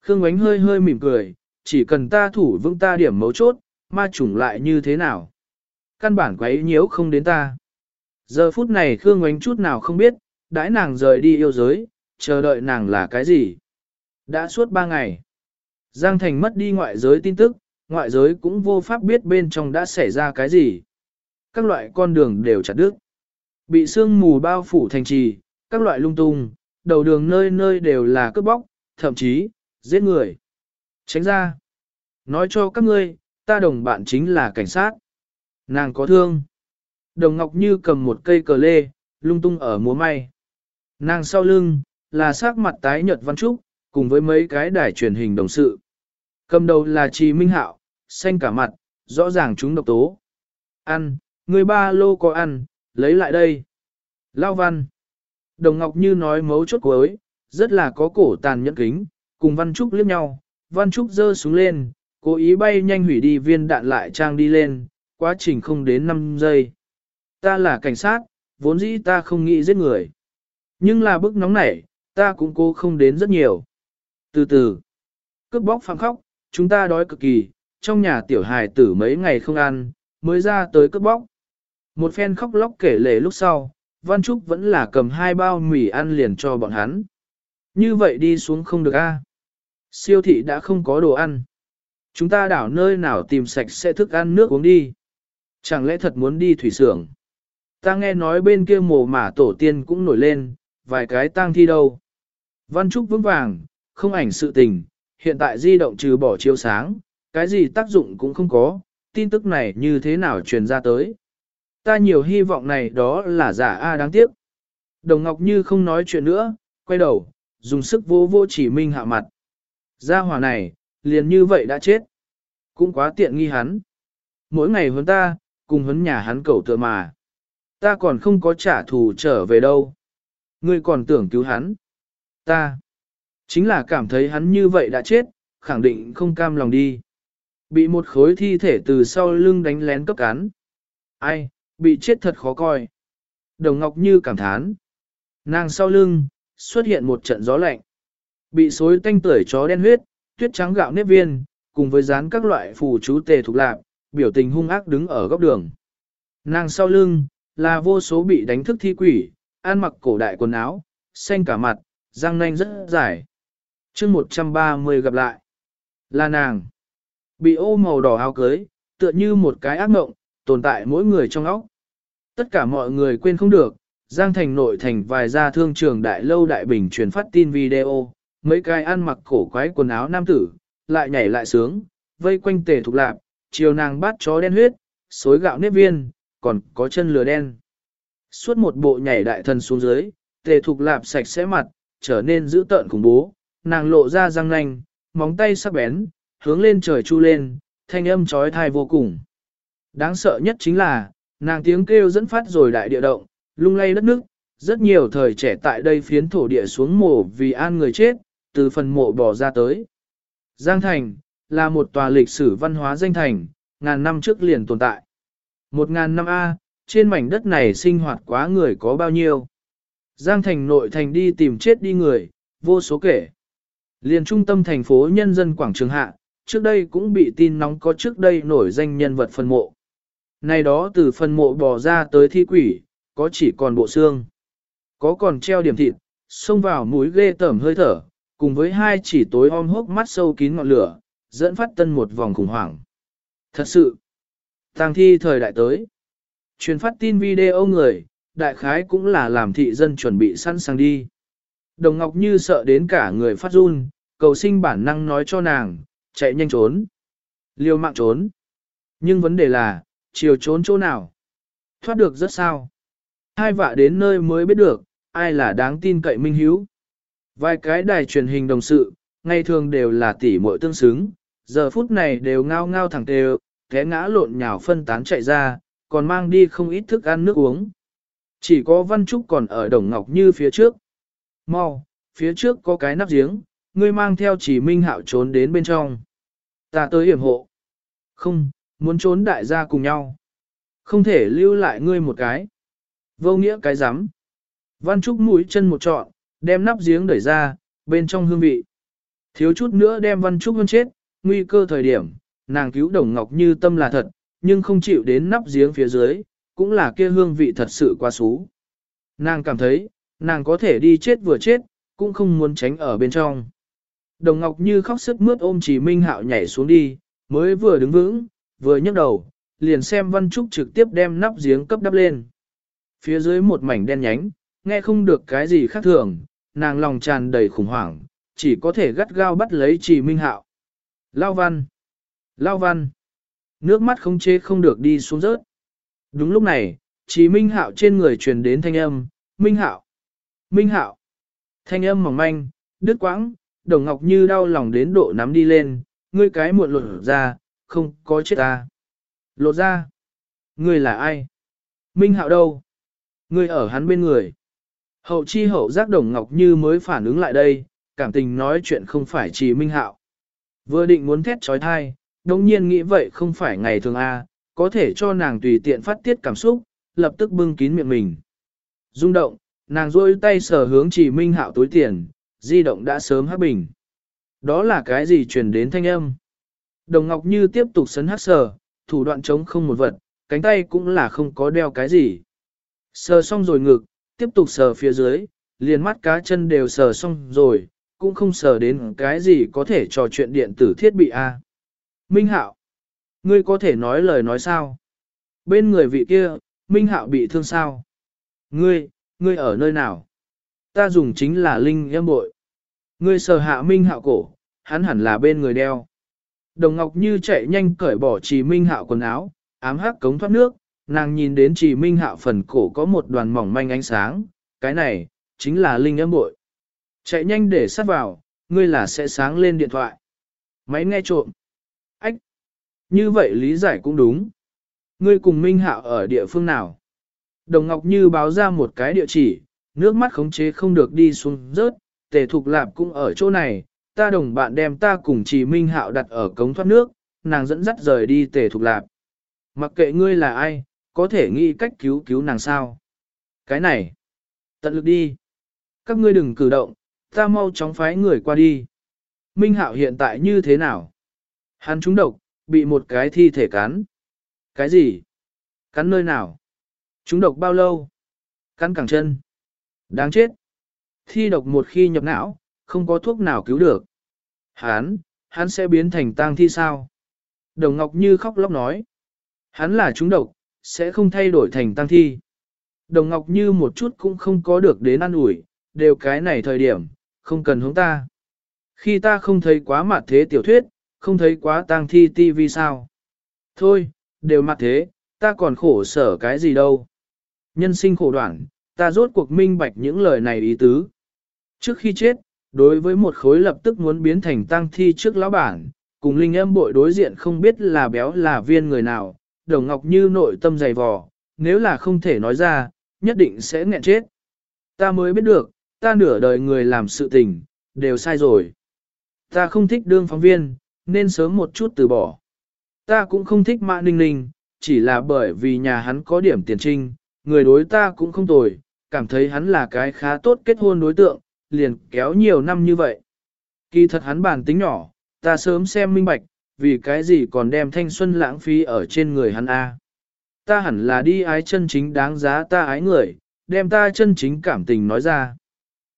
Khương Ngoánh hơi hơi mỉm cười, chỉ cần ta thủ vững ta điểm mấu chốt, ma chủng lại như thế nào. Căn bản quấy nhiễu không đến ta. Giờ phút này Khương Ngoánh chút nào không biết, đãi nàng rời đi yêu giới, chờ đợi nàng là cái gì. Đã suốt ba ngày. Giang Thành mất đi ngoại giới tin tức, ngoại giới cũng vô pháp biết bên trong đã xảy ra cái gì. Các loại con đường đều chặt đứt. Bị sương mù bao phủ thành trì, các loại lung tung, đầu đường nơi nơi đều là cướp bóc, thậm chí, giết người. Tránh ra. Nói cho các ngươi, ta đồng bạn chính là cảnh sát. Nàng có thương. Đồng Ngọc Như cầm một cây cờ lê, lung tung ở múa may. Nàng sau lưng, là sắc mặt tái nhợt văn trúc, cùng với mấy cái đài truyền hình đồng sự. Cầm đầu là Trì Minh Hạo, xanh cả mặt, rõ ràng chúng độc tố. Ăn, người ba lô có ăn, lấy lại đây. Lao văn. Đồng Ngọc Như nói mấu chốt cuối, rất là có cổ tàn nhẫn kính, cùng Văn Trúc liếc nhau, Văn Trúc giơ xuống lên, cố ý bay nhanh hủy đi viên đạn lại trang đi lên, quá trình không đến 5 giây. Ta là cảnh sát, vốn dĩ ta không nghĩ giết người. Nhưng là bức nóng nảy, ta cũng cố không đến rất nhiều. Từ từ, cướp bóc phang khóc, chúng ta đói cực kỳ, trong nhà tiểu hài tử mấy ngày không ăn, mới ra tới cướp bóc. Một phen khóc lóc kể lể lúc sau, Văn Trúc vẫn là cầm hai bao mì ăn liền cho bọn hắn. Như vậy đi xuống không được a. À? Siêu thị đã không có đồ ăn. Chúng ta đảo nơi nào tìm sạch sẽ thức ăn nước uống đi. Chẳng lẽ thật muốn đi thủy xưởng? Ta nghe nói bên kia mồ mả tổ tiên cũng nổi lên, vài cái tang thi đâu. Văn Trúc vững vàng, không ảnh sự tình, hiện tại di động trừ bỏ chiếu sáng, cái gì tác dụng cũng không có, tin tức này như thế nào truyền ra tới. Ta nhiều hy vọng này đó là giả A đáng tiếc. Đồng Ngọc Như không nói chuyện nữa, quay đầu, dùng sức vô vô chỉ minh hạ mặt. Gia hỏa này, liền như vậy đã chết. Cũng quá tiện nghi hắn. Mỗi ngày huấn ta, cùng huấn nhà hắn cầu tựa mà. Ta còn không có trả thù trở về đâu. Ngươi còn tưởng cứu hắn. Ta. Chính là cảm thấy hắn như vậy đã chết, khẳng định không cam lòng đi. Bị một khối thi thể từ sau lưng đánh lén cấp cán. Ai, bị chết thật khó coi. Đồng Ngọc Như cảm thán. Nàng sau lưng, xuất hiện một trận gió lạnh. Bị xối tanh tưởi chó đen huyết, tuyết trắng gạo nếp viên, cùng với dán các loại phù chú tề thuộc lạc, biểu tình hung ác đứng ở góc đường. Nàng sau lưng, là vô số bị đánh thức thi quỷ, ăn mặc cổ đại quần áo, xanh cả mặt, răng nanh rất dài. chương 130 gặp lại. Là nàng. Bị ô màu đỏ áo cưới, tựa như một cái ác mộng, tồn tại mỗi người trong óc. Tất cả mọi người quên không được, Giang Thành nội thành vài gia thương trường đại lâu đại bình truyền phát tin video, mấy cái ăn mặc cổ quái quần áo nam tử, lại nhảy lại sướng, vây quanh tề thục lạp, chiều nàng bát chó đen huyết, xối gạo nếp viên, còn có chân lừa đen. Suốt một bộ nhảy đại thần xuống dưới, tề thục lạp sạch sẽ mặt, trở nên dữ tợn khủng bố, nàng lộ ra răng nanh, móng tay sắc bén, hướng lên trời chu lên, thanh âm trói thai vô cùng. Đáng sợ nhất chính là, nàng tiếng kêu dẫn phát rồi đại địa động, lung lay đất nước, rất nhiều thời trẻ tại đây phiến thổ địa xuống mộ vì an người chết, từ phần mộ bỏ ra tới. Giang Thành, là một tòa lịch sử văn hóa danh thành, ngàn năm trước liền tồn tại. Một ngàn năm A, trên mảnh đất này sinh hoạt quá người có bao nhiêu. Giang Thành nội thành đi tìm chết đi người, vô số kể. Liền trung tâm thành phố nhân dân quảng trường hạ, trước đây cũng bị tin nóng có trước đây nổi danh nhân vật phân mộ. Này đó từ phần mộ bò ra tới thi quỷ, có chỉ còn bộ xương. Có còn treo điểm thịt, xông vào mũi ghê tởm hơi thở, cùng với hai chỉ tối om hốc mắt sâu kín ngọn lửa, dẫn phát tân một vòng khủng hoảng. Thật sự, tang thi thời đại tới. Truyền phát tin video người, đại khái cũng là làm thị dân chuẩn bị sẵn sàng đi. Đồng Ngọc Như sợ đến cả người phát run, cầu sinh bản năng nói cho nàng, chạy nhanh trốn. Liều mạng trốn. Nhưng vấn đề là, chiều trốn chỗ nào? Thoát được rất sao? Hai vạ đến nơi mới biết được, ai là đáng tin cậy minh hiếu. Vài cái đài truyền hình đồng sự, ngày thường đều là tỷ muội tương xứng, giờ phút này đều ngao ngao thẳng tề, té ngã lộn nhào phân tán chạy ra, còn mang đi không ít thức ăn nước uống. Chỉ có Văn Trúc còn ở Đồng Ngọc Như phía trước. Mau, phía trước có cái nắp giếng, ngươi mang theo chỉ minh hạo trốn đến bên trong. Ta tới hiểm hộ. Không, muốn trốn đại gia cùng nhau. Không thể lưu lại ngươi một cái. Vô nghĩa cái rắm Văn Trúc mũi chân một trọn, đem nắp giếng đẩy ra, bên trong hương vị. Thiếu chút nữa đem Văn Trúc hơn chết, nguy cơ thời điểm, nàng cứu Đồng Ngọc Như tâm là thật, nhưng không chịu đến nắp giếng phía dưới, cũng là kia hương vị thật sự quá xú. Nàng cảm thấy, nàng có thể đi chết vừa chết, cũng không muốn tránh ở bên trong. Đồng Ngọc Như khóc sức mướt ôm chỉ Minh Hạo nhảy xuống đi, mới vừa đứng vững, vừa nhấc đầu, liền xem Văn Trúc trực tiếp đem nắp giếng cấp đắp lên. Phía dưới một mảnh đen nhánh, nghe không được cái gì khác thường, nàng lòng tràn đầy khủng hoảng, chỉ có thể gắt gao bắt lấy chỉ Minh Hạo. Lao Văn! Lao Văn! Nước mắt không chế không được đi xuống rớt. Đúng lúc này, chỉ Minh Hạo trên người truyền đến thanh âm, Minh Hạo! Minh Hạo! Thanh âm mỏng manh, đứt quãng, Đồng Ngọc Như đau lòng đến độ nắm đi lên, ngươi cái muộn lột ra, không có chết ta. Lột ra? Ngươi là ai? Minh Hạo đâu? Ngươi ở hắn bên người. Hậu chi hậu giác Đồng Ngọc Như mới phản ứng lại đây, cảm tình nói chuyện không phải chỉ Minh Hạo. Vừa định muốn thét trói thai, đồng nhiên nghĩ vậy không phải ngày thường A, có thể cho nàng tùy tiện phát tiết cảm xúc, lập tức bưng kín miệng mình. Rung động, nàng rôi tay sờ hướng chỉ Minh Hạo túi tiền, di động đã sớm hấp bình. Đó là cái gì truyền đến thanh âm? Đồng Ngọc Như tiếp tục sấn hắc sờ, thủ đoạn chống không một vật, cánh tay cũng là không có đeo cái gì. Sờ xong rồi ngực, tiếp tục sờ phía dưới, liền mắt cá chân đều sờ xong rồi, cũng không sờ đến cái gì có thể trò chuyện điện tử thiết bị a. Minh Hạo, ngươi có thể nói lời nói sao? Bên người vị kia, Minh Hạo bị thương sao? Ngươi, ngươi ở nơi nào? Ta dùng chính là linh em bội. Ngươi sờ hạ Minh Hạo cổ, hắn hẳn là bên người đeo. Đồng Ngọc Như chạy nhanh cởi bỏ trì Minh Hạo quần áo, ám hắc cống thoát nước, nàng nhìn đến trì Minh Hạo phần cổ có một đoàn mỏng manh ánh sáng, cái này, chính là linh âm bội. Chạy nhanh để sát vào, ngươi là sẽ sáng lên điện thoại. Máy nghe trộm. Ách! Như vậy lý giải cũng đúng. Ngươi cùng Minh Hạo ở địa phương nào? Đồng Ngọc Như báo ra một cái địa chỉ, nước mắt khống chế không được đi xuống rớt, tề thục lạp cũng ở chỗ này, ta đồng bạn đem ta cùng trì Minh Hạo đặt ở cống thoát nước, nàng dẫn dắt rời đi tề thục lạp. Mặc kệ ngươi là ai, có thể nghĩ cách cứu cứu nàng sao. Cái này, tận lực đi. Các ngươi đừng cử động, ta mau chóng phái người qua đi. Minh Hạo hiện tại như thế nào? Hắn trúng độc, bị một cái thi thể cắn. Cái gì? Cắn nơi nào? Trúng độc bao lâu? Cắn cẳng chân. Đáng chết. Thi độc một khi nhập não, không có thuốc nào cứu được. Hắn, hắn sẽ biến thành tang thi sao? Đồng Ngọc Như khóc lóc nói. Hắn là trúng độc, sẽ không thay đổi thành tang thi. Đồng Ngọc Như một chút cũng không có được đến ăn ủi, đều cái này thời điểm, không cần hướng ta. Khi ta không thấy quá mặt thế tiểu thuyết, không thấy quá tang thi tivi sao. Thôi, đều mặt thế, ta còn khổ sở cái gì đâu. Nhân sinh khổ đoạn, ta rốt cuộc minh bạch những lời này ý tứ. Trước khi chết, đối với một khối lập tức muốn biến thành tang thi trước lão bản, cùng linh âm bội đối diện không biết là béo là viên người nào, đồng ngọc như nội tâm dày vò, nếu là không thể nói ra, nhất định sẽ nghẹn chết. Ta mới biết được, ta nửa đời người làm sự tình, đều sai rồi. Ta không thích đương phóng viên, nên sớm một chút từ bỏ. Ta cũng không thích mã ninh ninh, chỉ là bởi vì nhà hắn có điểm tiền trinh, người đối ta cũng không tồi, cảm thấy hắn là cái khá tốt kết hôn đối tượng, liền kéo nhiều năm như vậy. Kỳ thật hắn bản tính nhỏ, ta sớm xem minh bạch, vì cái gì còn đem thanh xuân lãng phí ở trên người hắn a? Ta hẳn là đi ái chân chính đáng giá ta ái người, đem ta chân chính cảm tình nói ra.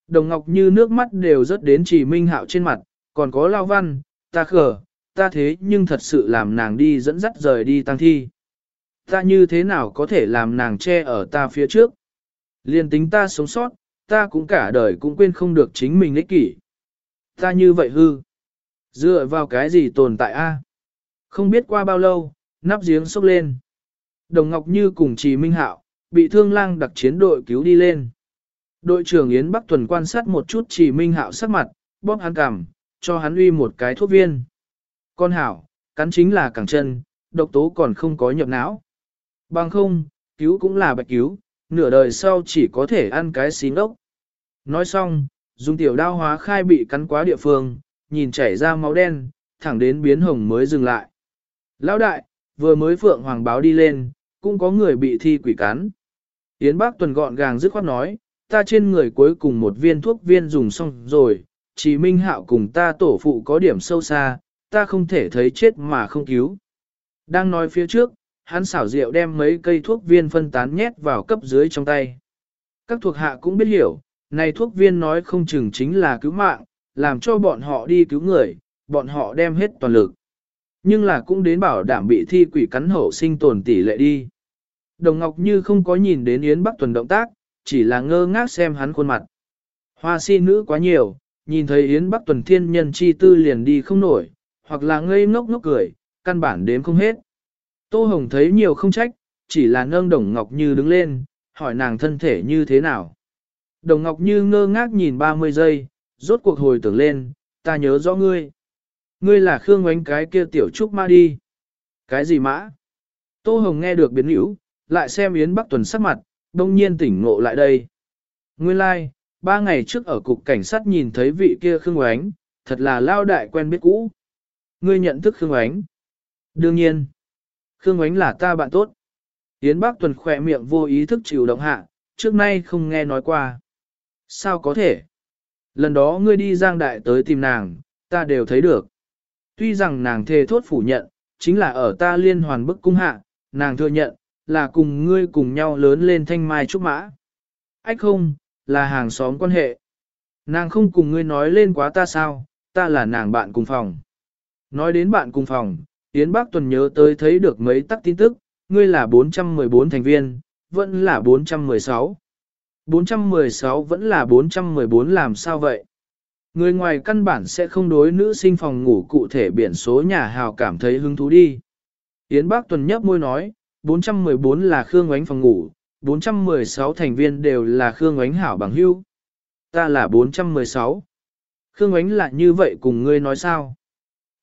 Đồng Ngọc như nước mắt đều rớt đến chỉ minh hạo trên mặt, còn có lao văn, ta khờ, ta thế nhưng thật sự làm nàng đi dẫn dắt rời đi tăng thi. Ta như thế nào có thể làm nàng che ở ta phía trước? Liên tính ta sống sót, ta cũng cả đời cũng quên không được chính mình ích kỷ. Ta như vậy hư. Dựa vào cái gì tồn tại a? Không biết qua bao lâu, nắp giếng sốc lên. Đồng Ngọc Như cùng Trì Minh Hạo, bị thương lang đặc chiến đội cứu đi lên. Đội trưởng Yến Bắc Tuần quan sát một chút Trì Minh Hạo sắc mặt, bóp hắn cằm, cho hắn uy một cái thuốc viên. Con Hảo, cắn chính là cẳng chân, độc tố còn không có nhập não. Bằng không, cứu cũng là bạch cứu, nửa đời sau chỉ có thể ăn cái xí ngốc. Nói xong, dùng tiểu đao hóa khai bị cắn quá địa phương, nhìn chảy ra máu đen, thẳng đến biến hồng mới dừng lại. Lão đại, vừa mới phượng hoàng báo đi lên, cũng có người bị thi quỷ cắn. Yến Bác Tuần gọn gàng dứt khoát nói, ta trên người cuối cùng một viên thuốc viên dùng xong rồi, chỉ minh hạo cùng ta tổ phụ có điểm sâu xa, ta không thể thấy chết mà không cứu. Đang nói phía trước, hắn xảo rượu đem mấy cây thuốc viên phân tán nhét vào cấp dưới trong tay. Các thuộc hạ cũng biết hiểu, này thuốc viên nói không chừng chính là cứu mạng, làm cho bọn họ đi cứu người, bọn họ đem hết toàn lực. Nhưng là cũng đến bảo đảm bị thi quỷ cắn hậu sinh tồn tỷ lệ đi. Đồng Ngọc Như không có nhìn đến Yến Bắc Tuần động tác, chỉ là ngơ ngác xem hắn khuôn mặt. Hoa si nữ quá nhiều, nhìn thấy Yến Bắc Tuần thiên nhân chi tư liền đi không nổi, hoặc là ngây ngốc ngốc cười, căn bản đếm không hết. Tô Hồng thấy nhiều không trách, chỉ là nâng Đồng Ngọc Như đứng lên, hỏi nàng thân thể như thế nào. Đồng Ngọc Như ngơ ngác nhìn 30 giây, rốt cuộc hồi tưởng lên, ta nhớ rõ ngươi. Ngươi là Khương Ngoánh cái kia tiểu trúc ma đi. Cái gì mã? Tô Hồng nghe được biến hữu, lại xem Yến Bắc Tuần sắc mặt, đông nhiên tỉnh ngộ lại đây. Nguyên lai, like, ba ngày trước ở cục cảnh sát nhìn thấy vị kia Khương Ngoánh, thật là lao đại quen biết cũ. Ngươi nhận thức Khương Ngoánh. Đương nhiên, Khương Ngoánh là ta bạn tốt. Yến Bắc Tuần khỏe miệng vô ý thức chịu động hạ, trước nay không nghe nói qua. Sao có thể? Lần đó ngươi đi giang đại tới tìm nàng, ta đều thấy được. Tuy rằng nàng thề thốt phủ nhận, chính là ở ta liên hoàn bức cung hạ, nàng thừa nhận, là cùng ngươi cùng nhau lớn lên thanh mai trúc mã. Ách không, là hàng xóm quan hệ. Nàng không cùng ngươi nói lên quá ta sao, ta là nàng bạn cùng phòng. Nói đến bạn cùng phòng, Yến Bác Tuần nhớ tới thấy được mấy tắc tin tức, ngươi là 414 thành viên, vẫn là 416. 416 vẫn là 414 làm sao vậy? Người ngoài căn bản sẽ không đối nữ sinh phòng ngủ cụ thể biển số nhà hào cảm thấy hứng thú đi. Yến Bác Tuần nhấp môi nói, 414 là Khương Ngoánh phòng ngủ, 416 thành viên đều là Khương Ngoánh hảo bằng hữu. Ta là 416. Khương Ngoánh là như vậy cùng ngươi nói sao?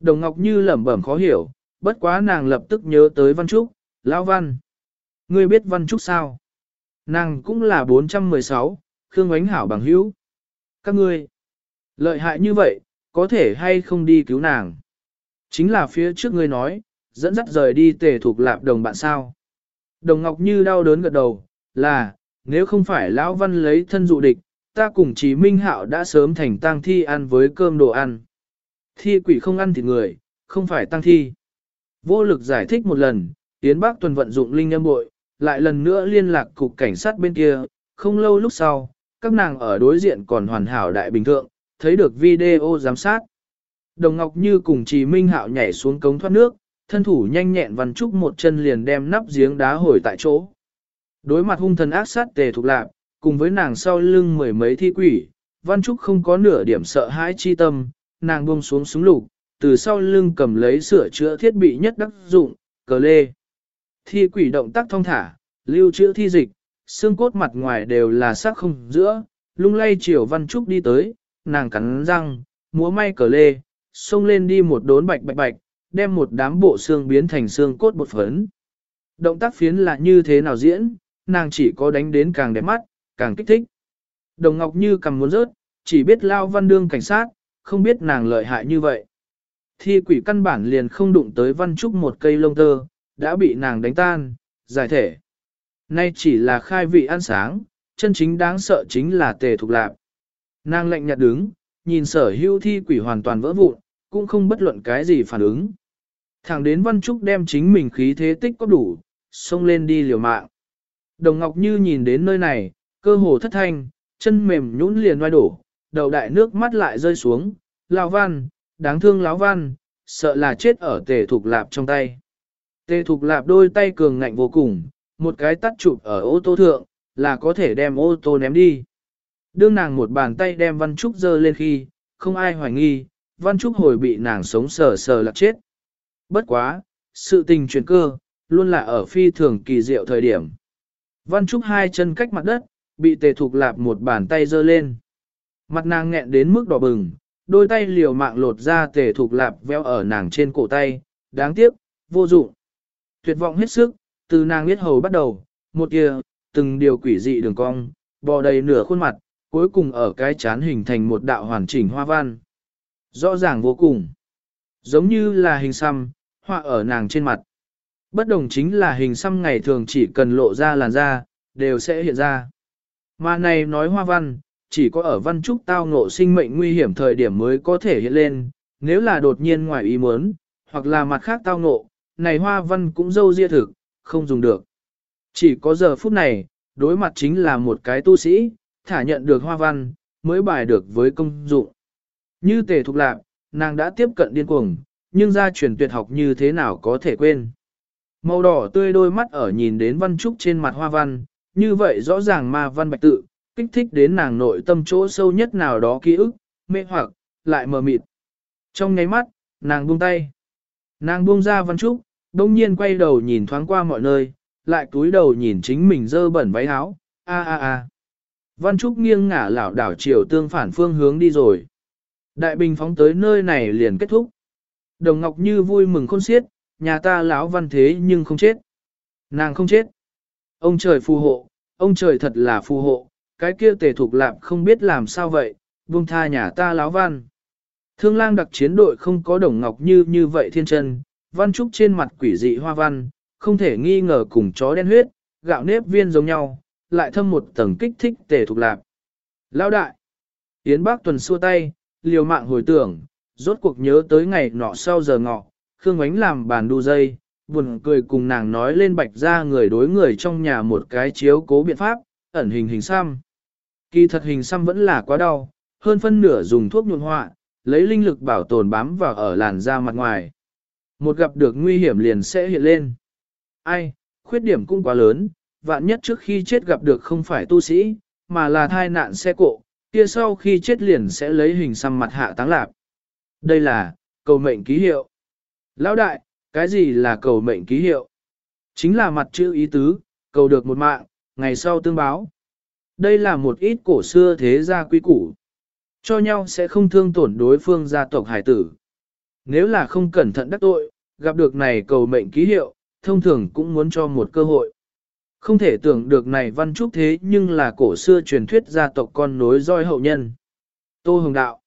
Đồng Ngọc Như lẩm bẩm khó hiểu, bất quá nàng lập tức nhớ tới Văn Trúc, Lão Văn. Ngươi biết Văn Trúc sao? Nàng cũng là 416, Khương Ánh hảo bằng hữu. Các ngươi, lợi hại như vậy, có thể hay không đi cứu nàng? Chính là phía trước ngươi nói, dẫn dắt rời đi tề thuộc lạp đồng bạn sao. Đồng Ngọc Như đau đớn gật đầu, là, nếu không phải lão văn lấy thân dụ địch, ta cùng Chí Minh Hạo đã sớm thành tang thi ăn với cơm đồ ăn. Thi quỷ không ăn thịt người, không phải tăng thi. Vô lực giải thích một lần, Yến Bác Tuần vận dụng linh âm bội, lại lần nữa liên lạc cục cảnh sát bên kia, không lâu lúc sau, các nàng ở đối diện còn hoàn hảo đại bình thượng, thấy được video giám sát. Đồng Ngọc Như cùng Trì Minh Hạo nhảy xuống cống thoát nước, thân thủ nhanh nhẹn văn trúc một chân liền đem nắp giếng đá hồi tại chỗ. Đối mặt hung thần ác sát tề thuộc lạc, cùng với nàng sau lưng mười mấy thi quỷ, văn trúc không có nửa điểm sợ hãi chi tâm, nàng buông xuống súng lục, từ sau lưng cầm lấy sửa chữa thiết bị nhất đắc dụng, cờ lê. Thi quỷ động tác thông thả, lưu trữ thi dịch, xương cốt mặt ngoài đều là sắc không giữa, lung lay chiều văn trúc đi tới, nàng cắn răng, múa may cờ lê, xông lên đi một đốn bạch bạch bạch, đem một đám bộ xương biến thành xương cốt bột phấn. Động tác phiến là như thế nào diễn, nàng chỉ có đánh đến càng đẹp mắt, càng kích thích. Đồng Ngọc Như cầm muốn rớt, chỉ biết lao văn đương cảnh sát, không biết nàng lợi hại như vậy. Thi quỷ căn bản liền không đụng tới văn trúc một cây lông tơ, đã bị nàng đánh tan, giải thể. Nay chỉ là khai vị ăn sáng, chân chính đáng sợ chính là tề thục lạp. Nàng lạnh nhạt đứng, nhìn sở hưu thi quỷ hoàn toàn vỡ vụn, cũng không bất luận cái gì phản ứng. Thẳng đến Văn Trúc đem chính mình khí thế tích có đủ, xông lên đi liều mạng. Đồng Ngọc Như nhìn đến nơi này, cơ hồ thất thanh, chân mềm nhũn liền oai đổ, đầu đại nước mắt lại rơi xuống, Lão Văn, đáng thương Lão Văn, sợ là chết ở tề thục lạp trong tay. Tề thục lạp đôi tay cường ngạnh vô cùng, một cái tắt chụp ở ô tô thượng, là có thể đem ô tô ném đi. Đương nàng một bàn tay đem Văn Trúc dơ lên khi, không ai hoài nghi, Văn Trúc hồi bị nàng sống sờ sờ lạc chết. Bất quá, sự tình chuyển cơ, luôn là ở phi thường kỳ diệu thời điểm. Văn Trúc hai chân cách mặt đất, bị tề thục lạp một bàn tay dơ lên. Mặt nàng nghẹn đến mức đỏ bừng, đôi tay liều mạng lột ra tề thục lạp veo ở nàng trên cổ tay, đáng tiếc, vô dụng. Tuyệt vọng hết sức, từ nàng biết hầu bắt đầu, một kia, từng điều quỷ dị đường cong, bò đầy nửa khuôn mặt, cuối cùng ở cái chán hình thành một đạo hoàn chỉnh hoa văn. Rõ ràng vô cùng. Giống như là hình xăm, họa ở nàng trên mặt. Bất đồng chính là hình xăm ngày thường chỉ cần lộ ra làn da, đều sẽ hiện ra. Mà này nói hoa văn, chỉ có ở văn trúc tao ngộ sinh mệnh nguy hiểm thời điểm mới có thể hiện lên, nếu là đột nhiên ngoài ý muốn, hoặc là mặt khác tao ngộ, này hoa văn cũng dâu ria thực, không dùng được. Chỉ có giờ phút này, đối mặt chính là một cái tu sĩ, thả nhận được hoa văn, mới bài được với công dụng. Như tề thục lạc, nàng đã tiếp cận điên cuồng, nhưng gia truyền tuyệt học như thế nào có thể quên. Màu đỏ tươi đôi mắt ở nhìn đến văn trúc trên mặt hoa văn, như vậy rõ ràng ma văn bạch tự, kích thích đến nàng nội tâm chỗ sâu nhất nào đó ký ức, mê hoặc, lại mờ mịt. Trong nháy mắt, nàng buông tay. Nàng buông ra văn trúc, đông nhiên quay đầu nhìn thoáng qua mọi nơi, lại cúi đầu nhìn chính mình dơ bẩn váy áo, a a a. Văn Trúc nghiêng ngả lảo đảo chiều tương phản phương hướng đi rồi. Đại bình phóng tới nơi này liền kết thúc. Đồng Ngọc Như vui mừng khôn xiết, nhà ta lão văn thế nhưng không chết. Nàng không chết. Ông trời phù hộ, ông trời thật là phù hộ, cái kia tề thục lạp không biết làm sao vậy, buông tha nhà ta láo văn. Thương lang đặc chiến đội không có đồng ngọc như như vậy thiên chân, văn trúc trên mặt quỷ dị hoa văn, không thể nghi ngờ cùng chó đen huyết, gạo nếp viên giống nhau, lại thâm một tầng kích thích tề thục lạp. Lão đại! Yến bác tuần xua tay, liều mạng hồi tưởng, rốt cuộc nhớ tới ngày nọ sau giờ ngọ, Khương Ánh làm bàn đu dây, buồn cười cùng nàng nói lên bạch ra người đối người trong nhà một cái chiếu cố biện pháp, ẩn hình hình xăm. Kỳ thật hình xăm vẫn là quá đau, hơn phân nửa dùng thuốc nhuộm họa, lấy linh lực bảo tồn bám vào ở làn da mặt ngoài. Một gặp được nguy hiểm liền sẽ hiện lên. Ai, khuyết điểm cũng quá lớn, vạn nhất trước khi chết gặp được không phải tu sĩ, mà là thai nạn xe cộ, kia sau khi chết liền sẽ lấy hình xăm mặt hạ táng lạp. Đây là, cầu mệnh ký hiệu. Lão đại, cái gì là cầu mệnh ký hiệu? Chính là mặt chữ ý tứ, cầu được một mạng, ngày sau tương báo. Đây là một ít cổ xưa thế gia quý củ. Cho nhau sẽ không thương tổn đối phương gia tộc hải tử. Nếu là không cẩn thận đắc tội, gặp được này cầu mệnh ký hiệu, thông thường cũng muốn cho một cơ hội. Không thể tưởng được này văn trúc thế nhưng là cổ xưa truyền thuyết gia tộc con nối roi hậu nhân. Tô Hồng Đạo.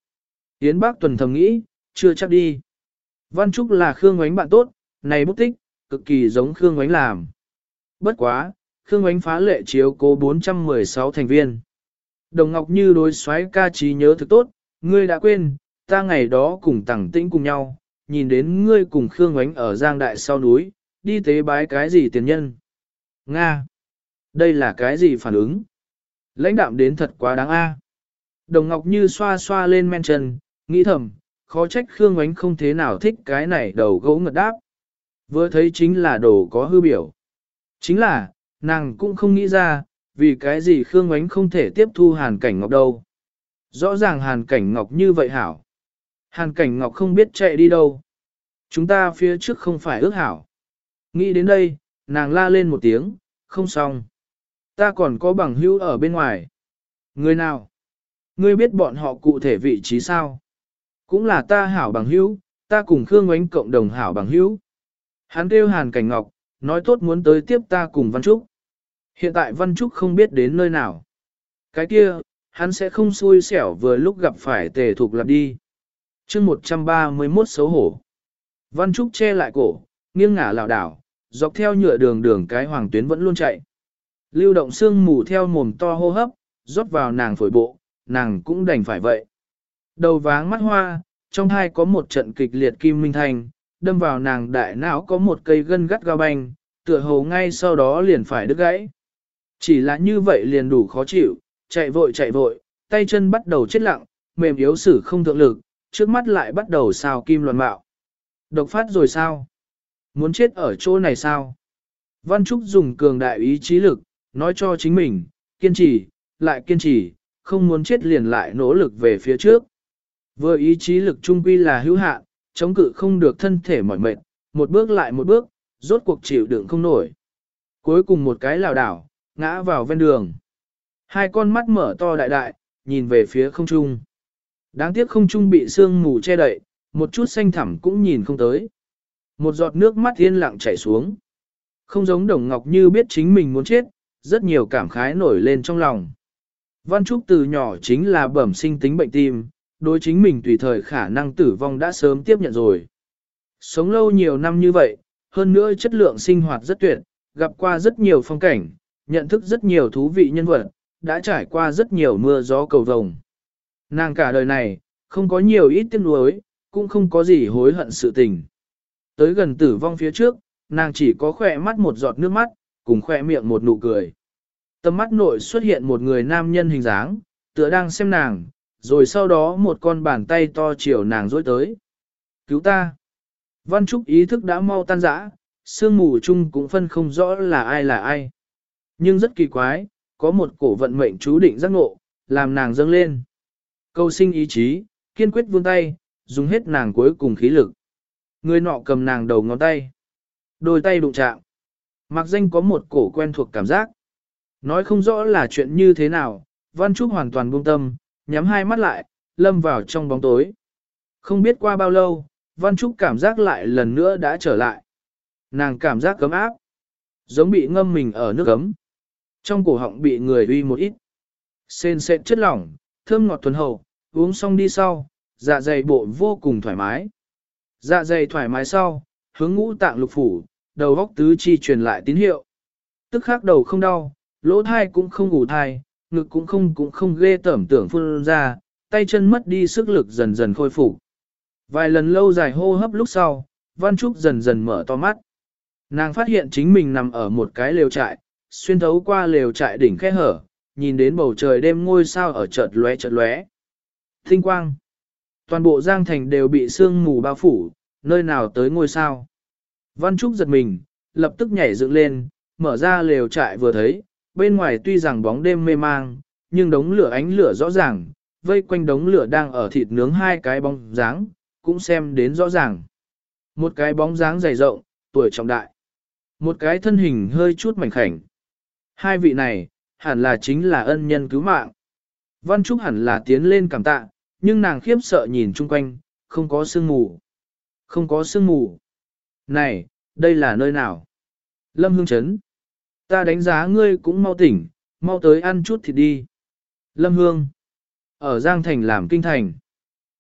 Yến Bác Tuần thầm nghĩ, chưa chắc đi. Văn Trúc là Khương Ngoánh bạn tốt, này bút tích, cực kỳ giống Khương Ngoánh làm. Bất quá, Khương Ánh phá lệ chiếu cố 416 thành viên. Đồng Ngọc Như đối xoáy ca trí nhớ thực tốt, ngươi đã quên, ta ngày đó cùng tẳng tĩnh cùng nhau, nhìn đến ngươi cùng Khương Ánh ở Giang Đại sau núi, đi tế bái cái gì tiền nhân. Nga! Đây là cái gì phản ứng? Lãnh đạm đến thật quá đáng a. Đồng Ngọc Như xoa xoa lên men chân, nghĩ thầm, khó trách Khương Ánh không thế nào thích cái này đầu gấu ngật đáp. Vừa thấy chính là đồ có hư biểu. Chính là, nàng cũng không nghĩ ra, vì cái gì Khương Ngoánh không thể tiếp thu hàn cảnh ngọc đâu. Rõ ràng hàn cảnh ngọc như vậy hảo. Hàn cảnh ngọc không biết chạy đi đâu. Chúng ta phía trước không phải ước hảo. Nghĩ đến đây, nàng la lên một tiếng, không xong. Ta còn có bằng hữu ở bên ngoài. Người nào? Ngươi biết bọn họ cụ thể vị trí sao? Cũng là ta hảo bằng hữu, ta cùng Khương Ngoánh cộng đồng hảo bằng hữu. Hắn kêu Hàn Cảnh Ngọc, nói tốt muốn tới tiếp ta cùng Văn Trúc. Hiện tại Văn Trúc không biết đến nơi nào. Cái kia, hắn sẽ không xui xẻo vừa lúc gặp phải tề thục lặp đi. chương 131 xấu hổ. Văn Trúc che lại cổ, nghiêng ngả lảo đảo, dọc theo nhựa đường đường cái hoàng tuyến vẫn luôn chạy. Lưu động xương mù theo mồm to hô hấp, rót vào nàng phổi bộ, nàng cũng đành phải vậy. Đầu váng mắt hoa, trong hai có một trận kịch liệt kim minh thanh, đâm vào nàng đại não có một cây gân gắt gao banh, tựa hồ ngay sau đó liền phải đứt gãy. Chỉ là như vậy liền đủ khó chịu, chạy vội chạy vội, tay chân bắt đầu chết lặng, mềm yếu sử không thượng lực, trước mắt lại bắt đầu xào kim loạn mạo. Độc phát rồi sao? Muốn chết ở chỗ này sao? Văn Trúc dùng cường đại ý chí lực, nói cho chính mình, kiên trì, lại kiên trì, không muốn chết liền lại nỗ lực về phía trước. Vừa ý chí lực trung quy là hữu hạn, chống cự không được thân thể mỏi mệt, một bước lại một bước, rốt cuộc chịu đựng không nổi. Cuối cùng một cái lảo đảo, ngã vào ven đường. Hai con mắt mở to đại đại, nhìn về phía không trung. Đáng tiếc không trung bị sương mù che đậy, một chút xanh thẳm cũng nhìn không tới. Một giọt nước mắt yên lặng chảy xuống. Không giống đồng ngọc như biết chính mình muốn chết, rất nhiều cảm khái nổi lên trong lòng. Văn Trúc từ nhỏ chính là bẩm sinh tính bệnh tim, đối chính mình tùy thời khả năng tử vong đã sớm tiếp nhận rồi. Sống lâu nhiều năm như vậy, hơn nữa chất lượng sinh hoạt rất tuyệt, gặp qua rất nhiều phong cảnh, nhận thức rất nhiều thú vị nhân vật, đã trải qua rất nhiều mưa gió cầu vồng. Nàng cả đời này, không có nhiều ít tiếc nuối, cũng không có gì hối hận sự tình. Tới gần tử vong phía trước, nàng chỉ có khỏe mắt một giọt nước mắt, cùng khỏe miệng một nụ cười. Tầm mắt nội xuất hiện một người nam nhân hình dáng, tựa đang xem nàng, rồi sau đó một con bàn tay to chiều nàng dối tới. Cứu ta! Văn Trúc ý thức đã mau tan rã, sương mù chung cũng phân không rõ là ai là ai. Nhưng rất kỳ quái, có một cổ vận mệnh chú định giác ngộ, làm nàng dâng lên. Câu sinh ý chí, kiên quyết vươn tay, dùng hết nàng cuối cùng khí lực. Người nọ cầm nàng đầu ngón tay. Đôi tay đụng chạm. Mặc danh có một cổ quen thuộc cảm giác. Nói không rõ là chuyện như thế nào, Văn Trúc hoàn toàn buông tâm, nhắm hai mắt lại, lâm vào trong bóng tối. Không biết qua bao lâu, Văn Trúc cảm giác lại lần nữa đã trở lại. Nàng cảm giác cấm áp, giống bị ngâm mình ở nước cấm. Trong cổ họng bị người uy một ít. Sên sệt chất lỏng, thơm ngọt thuần hậu, uống xong đi sau, dạ dày bộ vô cùng thoải mái. Dạ dày thoải mái sau, hướng ngũ tạng lục phủ, đầu góc tứ chi truyền lại tín hiệu. Tức khắc đầu không đau, lỗ thai cũng không ngủ thai, ngực cũng không cũng không ghê tởm tưởng phun ra, tay chân mất đi sức lực dần dần khôi phục. Vài lần lâu dài hô hấp lúc sau, Văn Trúc dần dần mở to mắt. Nàng phát hiện chính mình nằm ở một cái lều trại, xuyên thấu qua lều trại đỉnh khe hở, nhìn đến bầu trời đêm ngôi sao ở chợt lóe chợt lóe. Tinh quang. Toàn bộ Giang Thành đều bị sương mù bao phủ, nơi nào tới ngôi sao. Văn Trúc giật mình, lập tức nhảy dựng lên, mở ra lều trại vừa thấy, bên ngoài tuy rằng bóng đêm mê mang, nhưng đống lửa ánh lửa rõ ràng, vây quanh đống lửa đang ở thịt nướng hai cái bóng dáng, cũng xem đến rõ ràng. Một cái bóng dáng dày rộng, tuổi trọng đại. Một cái thân hình hơi chút mảnh khảnh. Hai vị này, hẳn là chính là ân nhân cứu mạng. Văn Trúc hẳn là tiến lên cảm tạ, nhưng nàng khiếp sợ nhìn chung quanh, không có sương mù. Không có sương mù. Này, đây là nơi nào? Lâm Hương Trấn. Ta đánh giá ngươi cũng mau tỉnh, mau tới ăn chút thịt đi. Lâm Hương. Ở Giang Thành làm kinh thành.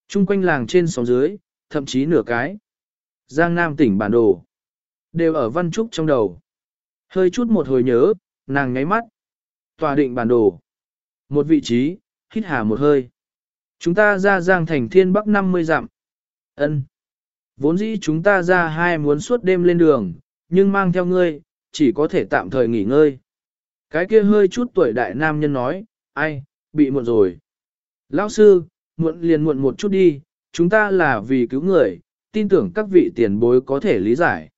Trung quanh làng trên sóng dưới, thậm chí nửa cái. Giang Nam tỉnh bản đồ. Đều ở Văn Trúc trong đầu. Hơi chút một hồi nhớ, nàng nháy mắt. Tòa định bản đồ. Một vị trí, hít hà một hơi. Chúng ta ra Giang thành thiên bắc 50 dặm. ân Vốn dĩ chúng ta ra hai muốn suốt đêm lên đường, nhưng mang theo ngươi, chỉ có thể tạm thời nghỉ ngơi. Cái kia hơi chút tuổi đại nam nhân nói, ai, bị muộn rồi. Lão sư, muộn liền muộn một chút đi, chúng ta là vì cứu người, tin tưởng các vị tiền bối có thể lý giải.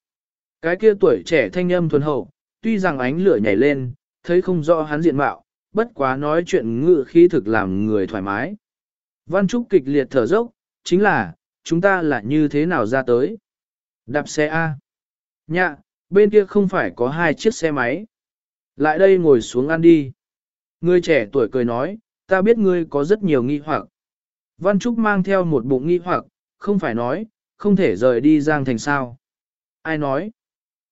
Cái kia tuổi trẻ thanh âm thuần hậu, tuy rằng ánh lửa nhảy lên, thấy không rõ hắn diện mạo, bất quá nói chuyện ngự khí thực làm người thoải mái. Văn Trúc kịch liệt thở dốc, chính là, chúng ta là như thế nào ra tới? Đạp xe A. Nhạ, bên kia không phải có hai chiếc xe máy. Lại đây ngồi xuống ăn đi. Người trẻ tuổi cười nói, ta biết ngươi có rất nhiều nghi hoặc. Văn Trúc mang theo một bụng nghi hoặc, không phải nói, không thể rời đi Giang Thành sao. Ai nói?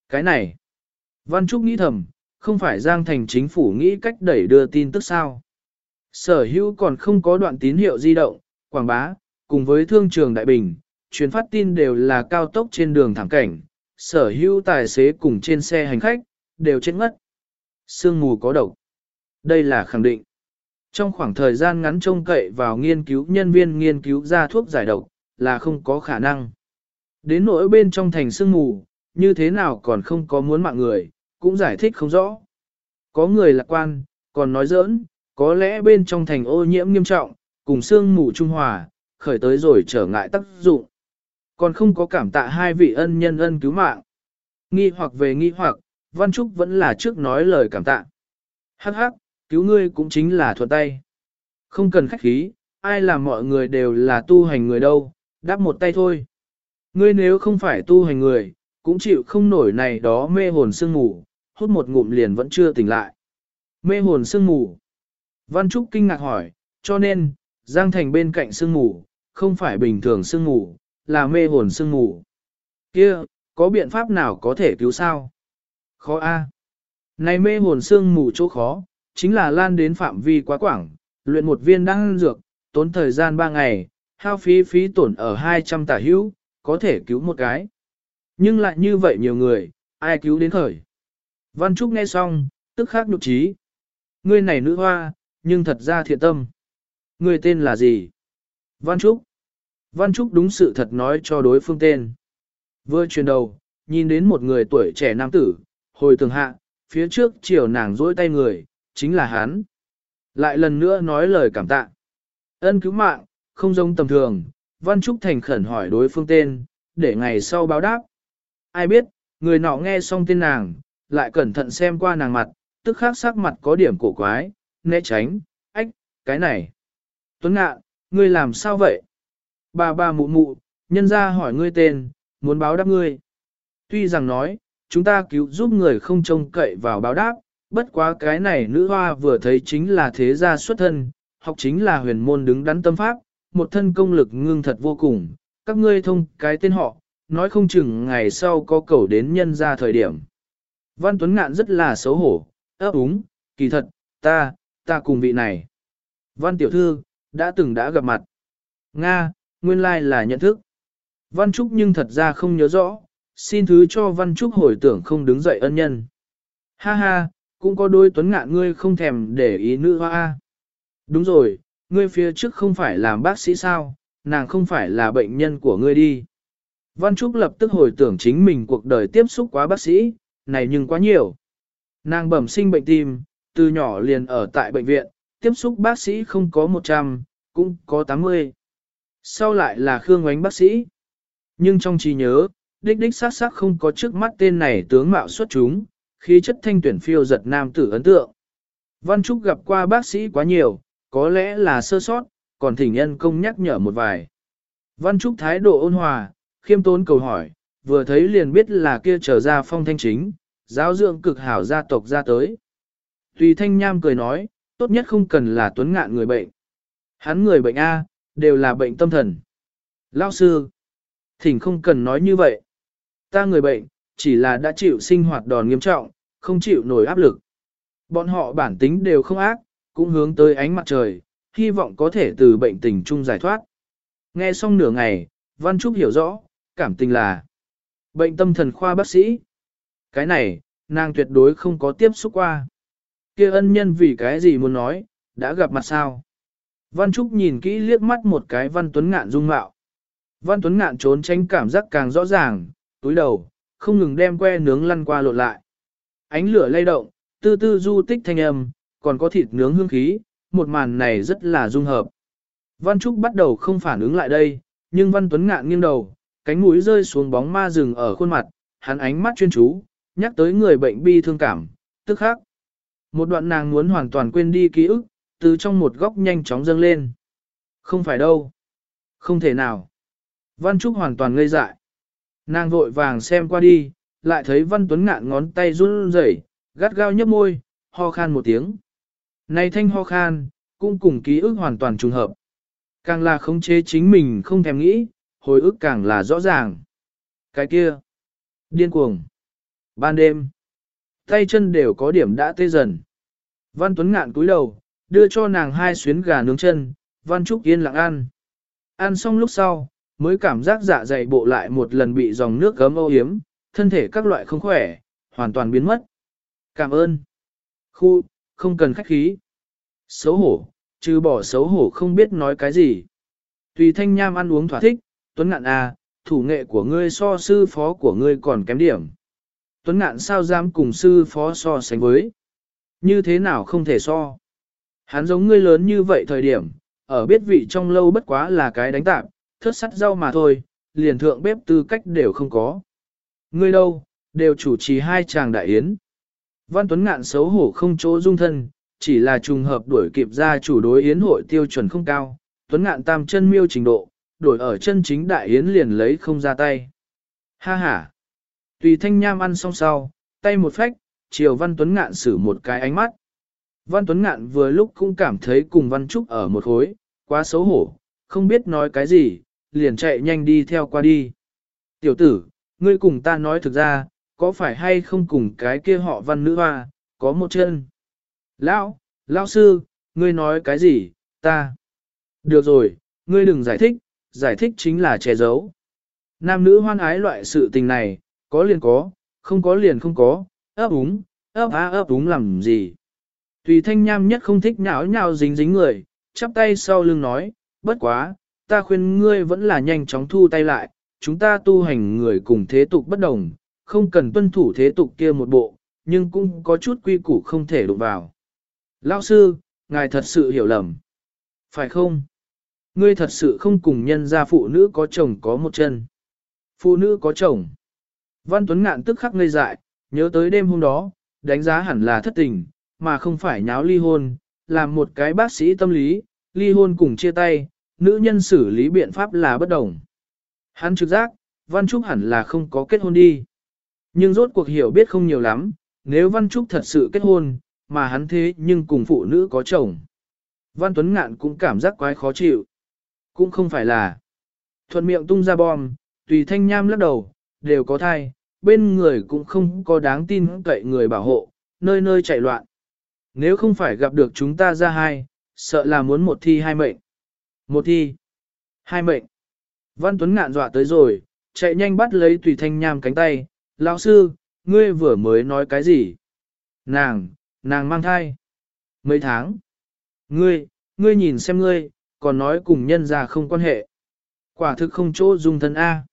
Cái này. Văn Trúc nghĩ thầm, không phải Giang Thành chính phủ nghĩ cách đẩy đưa tin tức sao. Sở hữu còn không có đoạn tín hiệu di động, quảng bá, cùng với thương trường Đại Bình, truyền phát tin đều là cao tốc trên đường thẳng cảnh, sở hữu tài xế cùng trên xe hành khách, đều chết ngất. Sương mù có độc. Đây là khẳng định. Trong khoảng thời gian ngắn trông cậy vào nghiên cứu nhân viên nghiên cứu ra thuốc giải độc, là không có khả năng. Đến nỗi bên trong thành sương mù, như thế nào còn không có muốn mạng người, cũng giải thích không rõ. Có người lạc quan, còn nói giỡn, có lẽ bên trong thành ô nhiễm nghiêm trọng, cùng sương mù trung hòa, khởi tới rồi trở ngại tác dụng. Còn không có cảm tạ hai vị ân nhân ân cứu mạng. Nghi hoặc về nghi hoặc, Văn Trúc vẫn là trước nói lời cảm tạ. Hắc hắc, cứu ngươi cũng chính là thuận tay. Không cần khách khí, ai làm mọi người đều là tu hành người đâu, đáp một tay thôi. Ngươi nếu không phải tu hành người, cũng chịu không nổi này đó mê hồn sương ngủ hút một ngụm liền vẫn chưa tỉnh lại. Mê hồn sương ngủ Văn Trúc kinh ngạc hỏi, cho nên, Giang Thành bên cạnh sương ngủ không phải bình thường sương ngủ là mê hồn sương mù. Kia, có biện pháp nào có thể cứu sao? Khó a. Này mê hồn sương mù chỗ khó, chính là lan đến phạm vi quá quảng, luyện một viên đan dược, tốn thời gian 3 ngày, hao phí phí tổn ở 200 tả hữu, có thể cứu một cái. Nhưng lại như vậy nhiều người, ai cứu đến khởi. Văn Trúc nghe xong, tức khắc nhục trí. Ngươi này nữ hoa, nhưng thật ra thiện tâm. Ngươi tên là gì? Văn Trúc. Văn Trúc đúng sự thật nói cho đối phương tên. Vừa chuyển đầu, nhìn đến một người tuổi trẻ nam tử, hồi tường hạ, phía trước chiều nàng dỗi tay người, chính là hắn. Lại lần nữa nói lời cảm tạ. Ân cứu mạng, không giống tầm thường, Văn Trúc thành khẩn hỏi đối phương tên, để ngày sau báo đáp. Ai biết, người nọ nghe xong tên nàng, lại cẩn thận xem qua nàng mặt, tức khắc sắc mặt có điểm cổ quái, né tránh, ách, cái này. Tuấn ngạ, ngươi làm sao vậy? Ba ba mụ mụ, nhân ra hỏi ngươi tên, muốn báo đáp ngươi. Tuy rằng nói, chúng ta cứu giúp người không trông cậy vào báo đáp, bất quá cái này nữ hoa vừa thấy chính là thế gia xuất thân, học chính là huyền môn đứng đắn tâm pháp, một thân công lực ngưng thật vô cùng, các ngươi thông cái tên họ, nói không chừng ngày sau có cầu đến nhân ra thời điểm. Văn Tuấn Ngạn rất là xấu hổ, ấp úng, kỳ thật, ta, ta cùng vị này. Văn Tiểu Thư, đã từng đã gặp mặt. Nga, nguyên lai là nhận thức. Văn Trúc nhưng thật ra không nhớ rõ, xin thứ cho Văn Trúc hồi tưởng không đứng dậy ân nhân. Ha ha, cũng có đôi tuấn ngạn ngươi không thèm để ý nữ hoa. Đúng rồi, ngươi phía trước không phải làm bác sĩ sao, nàng không phải là bệnh nhân của ngươi đi. Văn Trúc lập tức hồi tưởng chính mình cuộc đời tiếp xúc quá bác sĩ, này nhưng quá nhiều. Nàng bẩm sinh bệnh tim, từ nhỏ liền ở tại bệnh viện, tiếp xúc bác sĩ không có 100, cũng có 80. Sau lại là Khương Ngoánh bác sĩ. Nhưng trong trí nhớ, đích đích sát sát không có trước mắt tên này tướng mạo xuất chúng, khí chất thanh tuyển phiêu giật nam tử ấn tượng. Văn Trúc gặp qua bác sĩ quá nhiều, có lẽ là sơ sót, còn thỉnh nhân công nhắc nhở một vài. Văn Trúc thái độ ôn hòa, khiêm tốn cầu hỏi, vừa thấy liền biết là kia trở ra phong thanh chính, giáo dưỡng cực hảo gia tộc ra tới. Tùy thanh nham cười nói, tốt nhất không cần là tuấn ngạn người bệnh. Hắn người bệnh A, đều là bệnh tâm thần. Lao sư, thỉnh không cần nói như vậy. Ta người bệnh, chỉ là đã chịu sinh hoạt đòn nghiêm trọng, không chịu nổi áp lực. Bọn họ bản tính đều không ác, cũng hướng tới ánh mặt trời, hy vọng có thể từ bệnh tình chung giải thoát. Nghe xong nửa ngày, Văn Trúc hiểu rõ, cảm tình là Bệnh tâm thần khoa bác sĩ. Cái này, nàng tuyệt đối không có tiếp xúc qua. kia ân nhân vì cái gì muốn nói, đã gặp mặt sao? Văn Trúc nhìn kỹ liếc mắt một cái Văn Tuấn Ngạn dung mạo. Văn Tuấn Ngạn trốn tránh cảm giác càng rõ ràng, túi đầu, không ngừng đem que nướng lăn qua lộn lại. Ánh lửa lay động, tư tư du tích thanh âm, còn có thịt nướng hương khí, một màn này rất là dung hợp. Văn Trúc bắt đầu không phản ứng lại đây, nhưng Văn Tuấn Ngạn nghiêng đầu, cánh mũi rơi xuống bóng ma rừng ở khuôn mặt, hắn ánh mắt chuyên chú, nhắc tới người bệnh bi thương cảm, tức khắc. Một đoạn nàng muốn hoàn toàn quên đi ký ức, từ trong một góc nhanh chóng dâng lên. Không phải đâu. Không thể nào. Văn Trúc hoàn toàn ngây dại. Nàng vội vàng xem qua đi, lại thấy Văn Tuấn ngạn ngón tay run rẩy, gắt gao nhấp môi, ho khan một tiếng. Này thanh ho khan, cũng cùng ký ức hoàn toàn trùng hợp. Càng là khống chế chính mình không thèm nghĩ, hồi ức càng là rõ ràng. Cái kia, điên cuồng. Ban đêm, tay chân đều có điểm đã tê dần. Văn Tuấn ngạn cúi đầu, đưa cho nàng hai xuyến gà nướng chân, Văn Trúc yên lặng ăn. Ăn xong lúc sau, mới cảm giác dạ dày bộ lại một lần bị dòng nước gấm ô hiếm, thân thể các loại không khỏe, hoàn toàn biến mất. Cảm ơn. Khu, không cần khách khí. Xấu hổ, trừ bỏ xấu hổ không biết nói cái gì. Tùy thanh nham ăn uống thỏa thích, Tuấn Ngạn à, thủ nghệ của ngươi so sư phó của ngươi còn kém điểm. Tuấn Ngạn sao dám cùng sư phó so sánh với? Như thế nào không thể so? Hắn giống ngươi lớn như vậy thời điểm, ở biết vị trong lâu bất quá là cái đánh tạp, thớt sắt rau mà thôi, liền thượng bếp tư cách đều không có. Ngươi đâu, đều chủ trì hai chàng đại yến. Văn Tuấn Ngạn xấu hổ không chỗ dung thân, chỉ là trùng hợp đuổi kịp ra chủ đối yến hội tiêu chuẩn không cao. Tuấn Ngạn tam chân miêu trình độ, đổi ở chân chính đại yến liền lấy không ra tay. Ha ha! Tùy thanh nham ăn xong sau, tay một phách, chiều Văn Tuấn Ngạn xử một cái ánh mắt. Văn Tuấn Ngạn vừa lúc cũng cảm thấy cùng Văn Trúc ở một khối, quá xấu hổ, không biết nói cái gì, liền chạy nhanh đi theo qua đi. Tiểu tử, ngươi cùng ta nói thực ra, có phải hay không cùng cái kia họ văn nữ hoa, có một chân. Lão, lão sư, ngươi nói cái gì, ta. Được rồi, ngươi đừng giải thích, giải thích chính là che giấu. Nam nữ hoan ái loại sự tình này, có liền có, không có liền không có, ấp úng, ấp á ấp úng làm gì. Tùy thanh nham nhất không thích nhão nhào dính dính người, chắp tay sau lưng nói, bất quá, ta khuyên ngươi vẫn là nhanh chóng thu tay lại, chúng ta tu hành người cùng thế tục bất đồng, không cần tuân thủ thế tục kia một bộ, nhưng cũng có chút quy củ không thể đụng vào. Lão sư, ngài thật sự hiểu lầm. Phải không? Ngươi thật sự không cùng nhân gia phụ nữ có chồng có một chân. Phụ nữ có chồng. Văn Tuấn Ngạn tức khắc ngây dại, nhớ tới đêm hôm đó, đánh giá hẳn là thất tình, mà không phải nháo ly hôn, làm một cái bác sĩ tâm lý, ly hôn cùng chia tay, nữ nhân xử lý biện pháp là bất đồng. Hắn trực giác, Văn Trúc hẳn là không có kết hôn đi. Nhưng rốt cuộc hiểu biết không nhiều lắm, nếu Văn Trúc thật sự kết hôn, mà hắn thế nhưng cùng phụ nữ có chồng. Văn Tuấn Ngạn cũng cảm giác quái khó chịu. Cũng không phải là thuận miệng tung ra bom, tùy thanh nham lắc đầu, đều có thai, bên người cũng không có đáng tin cậy người bảo hộ, nơi nơi chạy loạn. Nếu không phải gặp được chúng ta ra hai, sợ là muốn một thi hai mệnh. Một thi, hai mệnh. Văn Tuấn ngạn dọa tới rồi, chạy nhanh bắt lấy tùy thanh nham cánh tay. Lão sư, ngươi vừa mới nói cái gì? Nàng, nàng mang thai. Mấy tháng? Ngươi, ngươi nhìn xem ngươi, còn nói cùng nhân ra không quan hệ. Quả thực không chỗ dung thân A.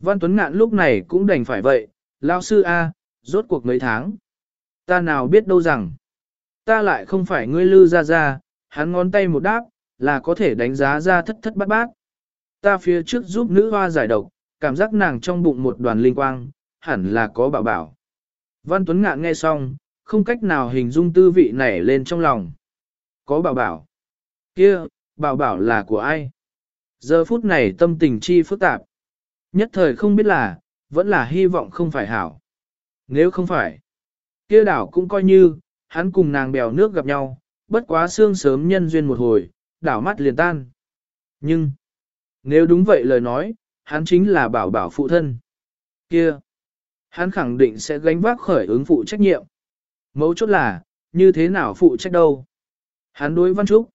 Văn Tuấn Ngạn lúc này cũng đành phải vậy, lão sư A, rốt cuộc mấy tháng. Ta nào biết đâu rằng, ta lại không phải ngươi lư ra ra, hắn ngón tay một đáp, là có thể đánh giá ra thất thất bát bát. Ta phía trước giúp nữ hoa giải độc, cảm giác nàng trong bụng một đoàn linh quang, hẳn là có bảo bảo. Văn Tuấn Ngạn nghe xong, không cách nào hình dung tư vị nảy lên trong lòng. Có bảo bảo. kia bảo bảo là của ai? Giờ phút này tâm tình chi phức tạp. Nhất thời không biết là, vẫn là hy vọng không phải hảo. Nếu không phải, kia đảo cũng coi như, hắn cùng nàng bèo nước gặp nhau, bất quá xương sớm nhân duyên một hồi, đảo mắt liền tan. Nhưng, nếu đúng vậy lời nói, hắn chính là bảo bảo phụ thân. Kia, hắn khẳng định sẽ gánh vác khởi ứng phụ trách nhiệm. Mấu chốt là, như thế nào phụ trách đâu. Hắn đối Văn Trúc,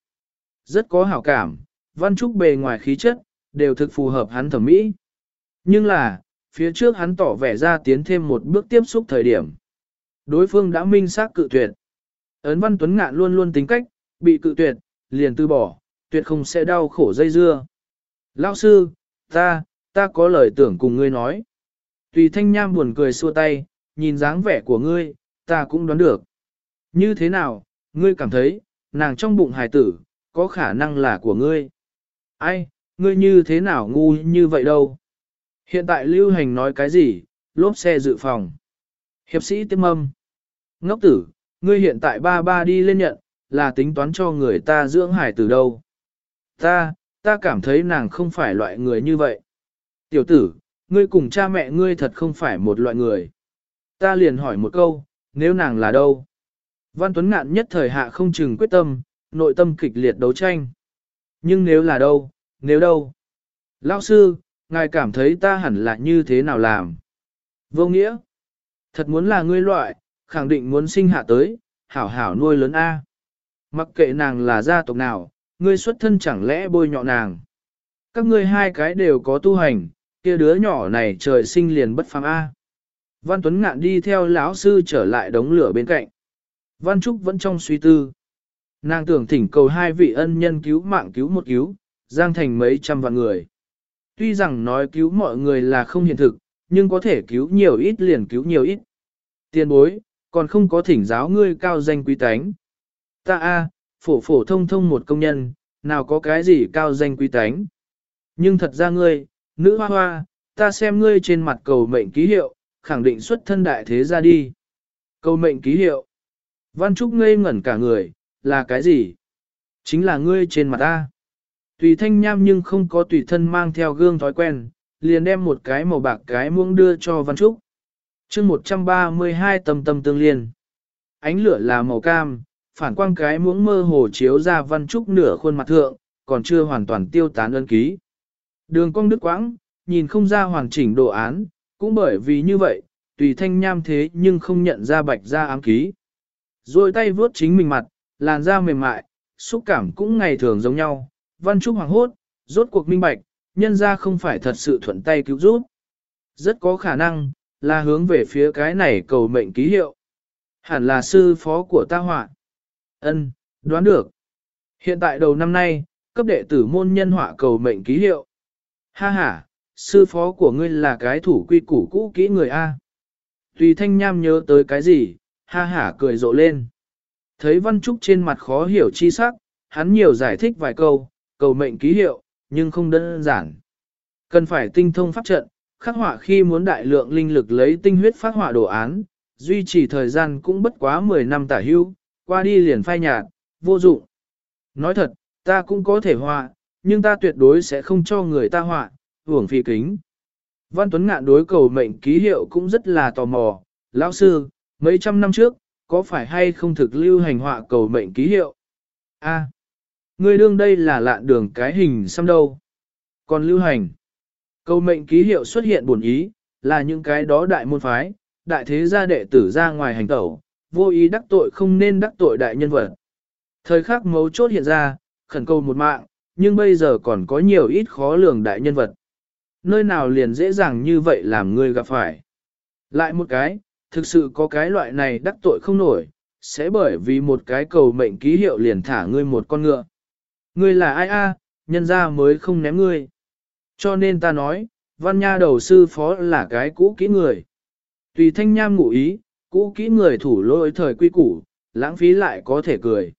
rất có hảo cảm, Văn Trúc bề ngoài khí chất, đều thực phù hợp hắn thẩm mỹ. Nhưng là, phía trước hắn tỏ vẻ ra tiến thêm một bước tiếp xúc thời điểm. Đối phương đã minh xác cự tuyệt. Ấn Văn Tuấn Ngạn luôn luôn tính cách, bị cự tuyệt, liền từ bỏ, tuyệt không sẽ đau khổ dây dưa. Lão sư, ta, ta có lời tưởng cùng ngươi nói. Tùy thanh nham buồn cười xua tay, nhìn dáng vẻ của ngươi, ta cũng đoán được. Như thế nào, ngươi cảm thấy, nàng trong bụng hài tử, có khả năng là của ngươi. Ai, ngươi như thế nào ngu như vậy đâu. Hiện tại lưu hành nói cái gì, lốp xe dự phòng. Hiệp sĩ tiêm âm. Ngốc tử, ngươi hiện tại ba ba đi lên nhận, là tính toán cho người ta dưỡng hải từ đâu. Ta, ta cảm thấy nàng không phải loại người như vậy. Tiểu tử, ngươi cùng cha mẹ ngươi thật không phải một loại người. Ta liền hỏi một câu, nếu nàng là đâu? Văn Tuấn Ngạn nhất thời hạ không chừng quyết tâm, nội tâm kịch liệt đấu tranh. Nhưng nếu là đâu, nếu đâu? Lão sư, ngài cảm thấy ta hẳn là như thế nào làm? Vô nghĩa. Thật muốn là ngươi loại, khẳng định muốn sinh hạ tới, hảo hảo nuôi lớn A. Mặc kệ nàng là gia tộc nào, ngươi xuất thân chẳng lẽ bôi nhọ nàng. Các ngươi hai cái đều có tu hành, kia đứa nhỏ này trời sinh liền bất phàm A. Văn Tuấn Ngạn đi theo lão sư trở lại đống lửa bên cạnh. Văn Trúc vẫn trong suy tư. Nàng tưởng thỉnh cầu hai vị ân nhân cứu mạng cứu một cứu, giang thành mấy trăm vạn người. Tuy rằng nói cứu mọi người là không hiện thực, nhưng có thể cứu nhiều ít liền cứu nhiều ít. Tiên bối, còn không có thỉnh giáo ngươi cao danh quý tánh. Ta a, phổ phổ thông thông một công nhân, nào có cái gì cao danh quý tánh. Nhưng thật ra ngươi, nữ hoa hoa, ta xem ngươi trên mặt cầu mệnh ký hiệu, khẳng định xuất thân đại thế ra đi. Cầu mệnh ký hiệu. Văn Trúc ngây ngẩn cả người, là cái gì? Chính là ngươi trên mặt ta. Tùy thanh nham nhưng không có tùy thân mang theo gương thói quen, liền đem một cái màu bạc cái muỗng đưa cho Văn Trúc chương 132 tâm tâm tương liên. Ánh lửa là màu cam, phản quang cái muỗng mơ hồ chiếu ra Văn Trúc nửa khuôn mặt thượng, còn chưa hoàn toàn tiêu tán ân ký. Đường cong đứt quãng, nhìn không ra hoàn chỉnh đồ án, cũng bởi vì như vậy, tùy thanh nham thế nhưng không nhận ra bạch ra ám ký. Rồi tay vướt chính mình mặt, làn da mềm mại, xúc cảm cũng ngày thường giống nhau, văn trúc hoàng hốt, rốt cuộc minh bạch, nhân ra không phải thật sự thuận tay cứu giúp. Rất có khả năng, là hướng về phía cái này cầu mệnh ký hiệu. Hẳn là sư phó của ta họa. Ân, đoán được. Hiện tại đầu năm nay, cấp đệ tử môn nhân họa cầu mệnh ký hiệu. Ha ha, sư phó của ngươi là cái thủ quy củ cũ kỹ người A. Tùy thanh nham nhớ tới cái gì, ha ha cười rộ lên. Thấy Văn Trúc trên mặt khó hiểu chi sắc, hắn nhiều giải thích vài câu, cầu mệnh ký hiệu, nhưng không đơn giản. Cần phải tinh thông pháp trận, khắc họa khi muốn đại lượng linh lực lấy tinh huyết phát họa đồ án, duy trì thời gian cũng bất quá 10 năm tả hưu, qua đi liền phai nhạt, vô dụng. Nói thật, ta cũng có thể họa, nhưng ta tuyệt đối sẽ không cho người ta họa, hưởng phi kính. Văn Tuấn Ngạn đối cầu mệnh ký hiệu cũng rất là tò mò, lão sư, mấy trăm năm trước, có phải hay không thực lưu hành họa cầu mệnh ký hiệu? A, à, người đương đây là lạn đường cái hình xăm đâu. Còn lưu hành, Câu mệnh ký hiệu xuất hiện buồn ý, là những cái đó đại môn phái, đại thế gia đệ tử ra ngoài hành tẩu, vô ý đắc tội không nên đắc tội đại nhân vật. Thời khắc mấu chốt hiện ra, khẩn cầu một mạng, nhưng bây giờ còn có nhiều ít khó lường đại nhân vật. Nơi nào liền dễ dàng như vậy làm người gặp phải. Lại một cái, thực sự có cái loại này đắc tội không nổi, sẽ bởi vì một cái cầu mệnh ký hiệu liền thả ngươi một con ngựa. Ngươi là ai a? nhân ra mới không ném ngươi. Cho nên ta nói, văn nha đầu sư phó là cái cũ kỹ người. Tùy thanh nham ngụ ý, cũ kỹ người thủ lôi thời quy củ, lãng phí lại có thể cười.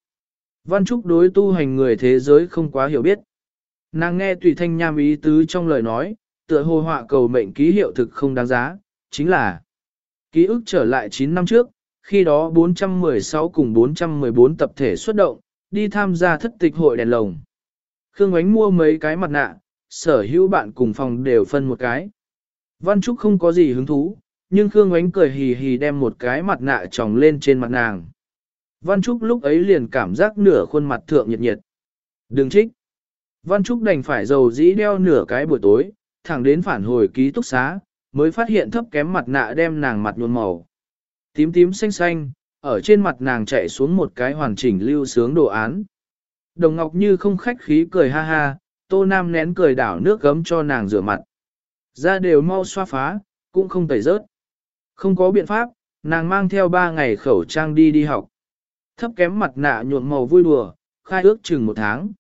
Văn Trúc đối tu hành người thế giới không quá hiểu biết. Nàng nghe tùy thanh nham ý tứ trong lời nói, tựa hồ họa cầu mệnh ký hiệu thực không đáng giá, chính là Ký ức trở lại 9 năm trước, khi đó 416 cùng 414 tập thể xuất động, đi tham gia thất tịch hội đèn lồng. Khương Ánh mua mấy cái mặt nạ, sở hữu bạn cùng phòng đều phân một cái. Văn Trúc không có gì hứng thú, nhưng Khương Ánh cười hì hì đem một cái mặt nạ tròng lên trên mặt nàng. Văn Trúc lúc ấy liền cảm giác nửa khuôn mặt thượng nhiệt nhiệt. Đừng trích. Văn Trúc đành phải dầu dĩ đeo nửa cái buổi tối, thẳng đến phản hồi ký túc xá, mới phát hiện thấp kém mặt nạ đem nàng mặt nhuôn màu. Tím tím xanh xanh, ở trên mặt nàng chạy xuống một cái hoàn chỉnh lưu sướng đồ án. Đồng Ngọc Như không khách khí cười ha ha, Tô Nam nén cười đảo nước gấm cho nàng rửa mặt. da đều mau xoa phá, cũng không tẩy rớt. Không có biện pháp, nàng mang theo ba ngày khẩu trang đi đi học. Thấp kém mặt nạ nhuộm màu vui đùa, khai ước chừng một tháng.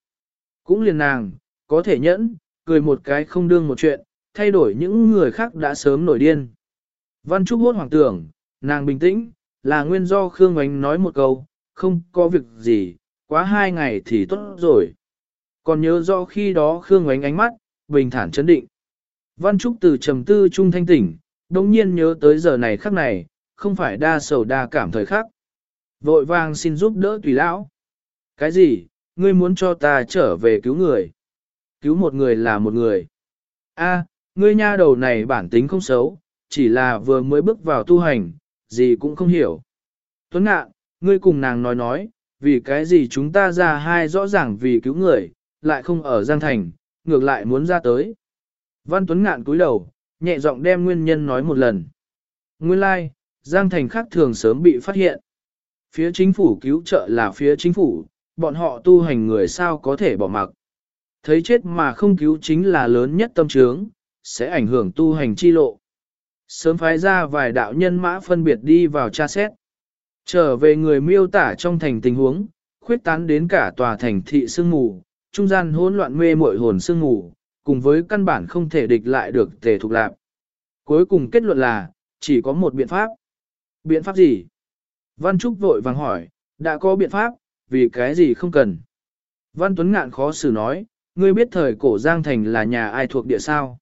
Cũng liền nàng, có thể nhẫn, cười một cái không đương một chuyện, thay đổi những người khác đã sớm nổi điên. Văn Trúc hốt hoảng tưởng, nàng bình tĩnh, là nguyên do Khương Ngoánh nói một câu, không có việc gì, quá hai ngày thì tốt rồi. Còn nhớ rõ khi đó Khương ánh ánh mắt, bình thản chấn định. Văn Trúc từ trầm tư trung thanh tỉnh, đồng nhiên nhớ tới giờ này khắc này, không phải đa sầu đa cảm thời khắc. Vội vàng xin giúp đỡ tùy lão. Cái gì, ngươi muốn cho ta trở về cứu người? Cứu một người là một người. A, ngươi nha đầu này bản tính không xấu, chỉ là vừa mới bước vào tu hành, gì cũng không hiểu. Tuấn ngạ, ngươi cùng nàng nói nói, vì cái gì chúng ta ra hai rõ ràng vì cứu người, lại không ở Giang Thành, ngược lại muốn ra tới. Văn Tuấn ngạn cúi đầu, nhẹ giọng đem nguyên nhân nói một lần. Nguyên lai, like, Giang Thành khác thường sớm bị phát hiện. Phía chính phủ cứu trợ là phía chính phủ, bọn họ tu hành người sao có thể bỏ mặc. Thấy chết mà không cứu chính là lớn nhất tâm trướng, sẽ ảnh hưởng tu hành chi lộ. Sớm phái ra vài đạo nhân mã phân biệt đi vào tra xét. Trở về người miêu tả trong thành tình huống, khuyết tán đến cả tòa thành thị sương mù, trung gian hỗn loạn mê muội hồn sương ngủ, cùng với căn bản không thể địch lại được tề thục lạp. Cuối cùng kết luận là, chỉ có một biện pháp. Biện pháp gì? Văn Trúc vội vàng hỏi, đã có biện pháp, vì cái gì không cần. Văn Tuấn Ngạn khó xử nói, ngươi biết thời cổ Giang Thành là nhà ai thuộc địa sao?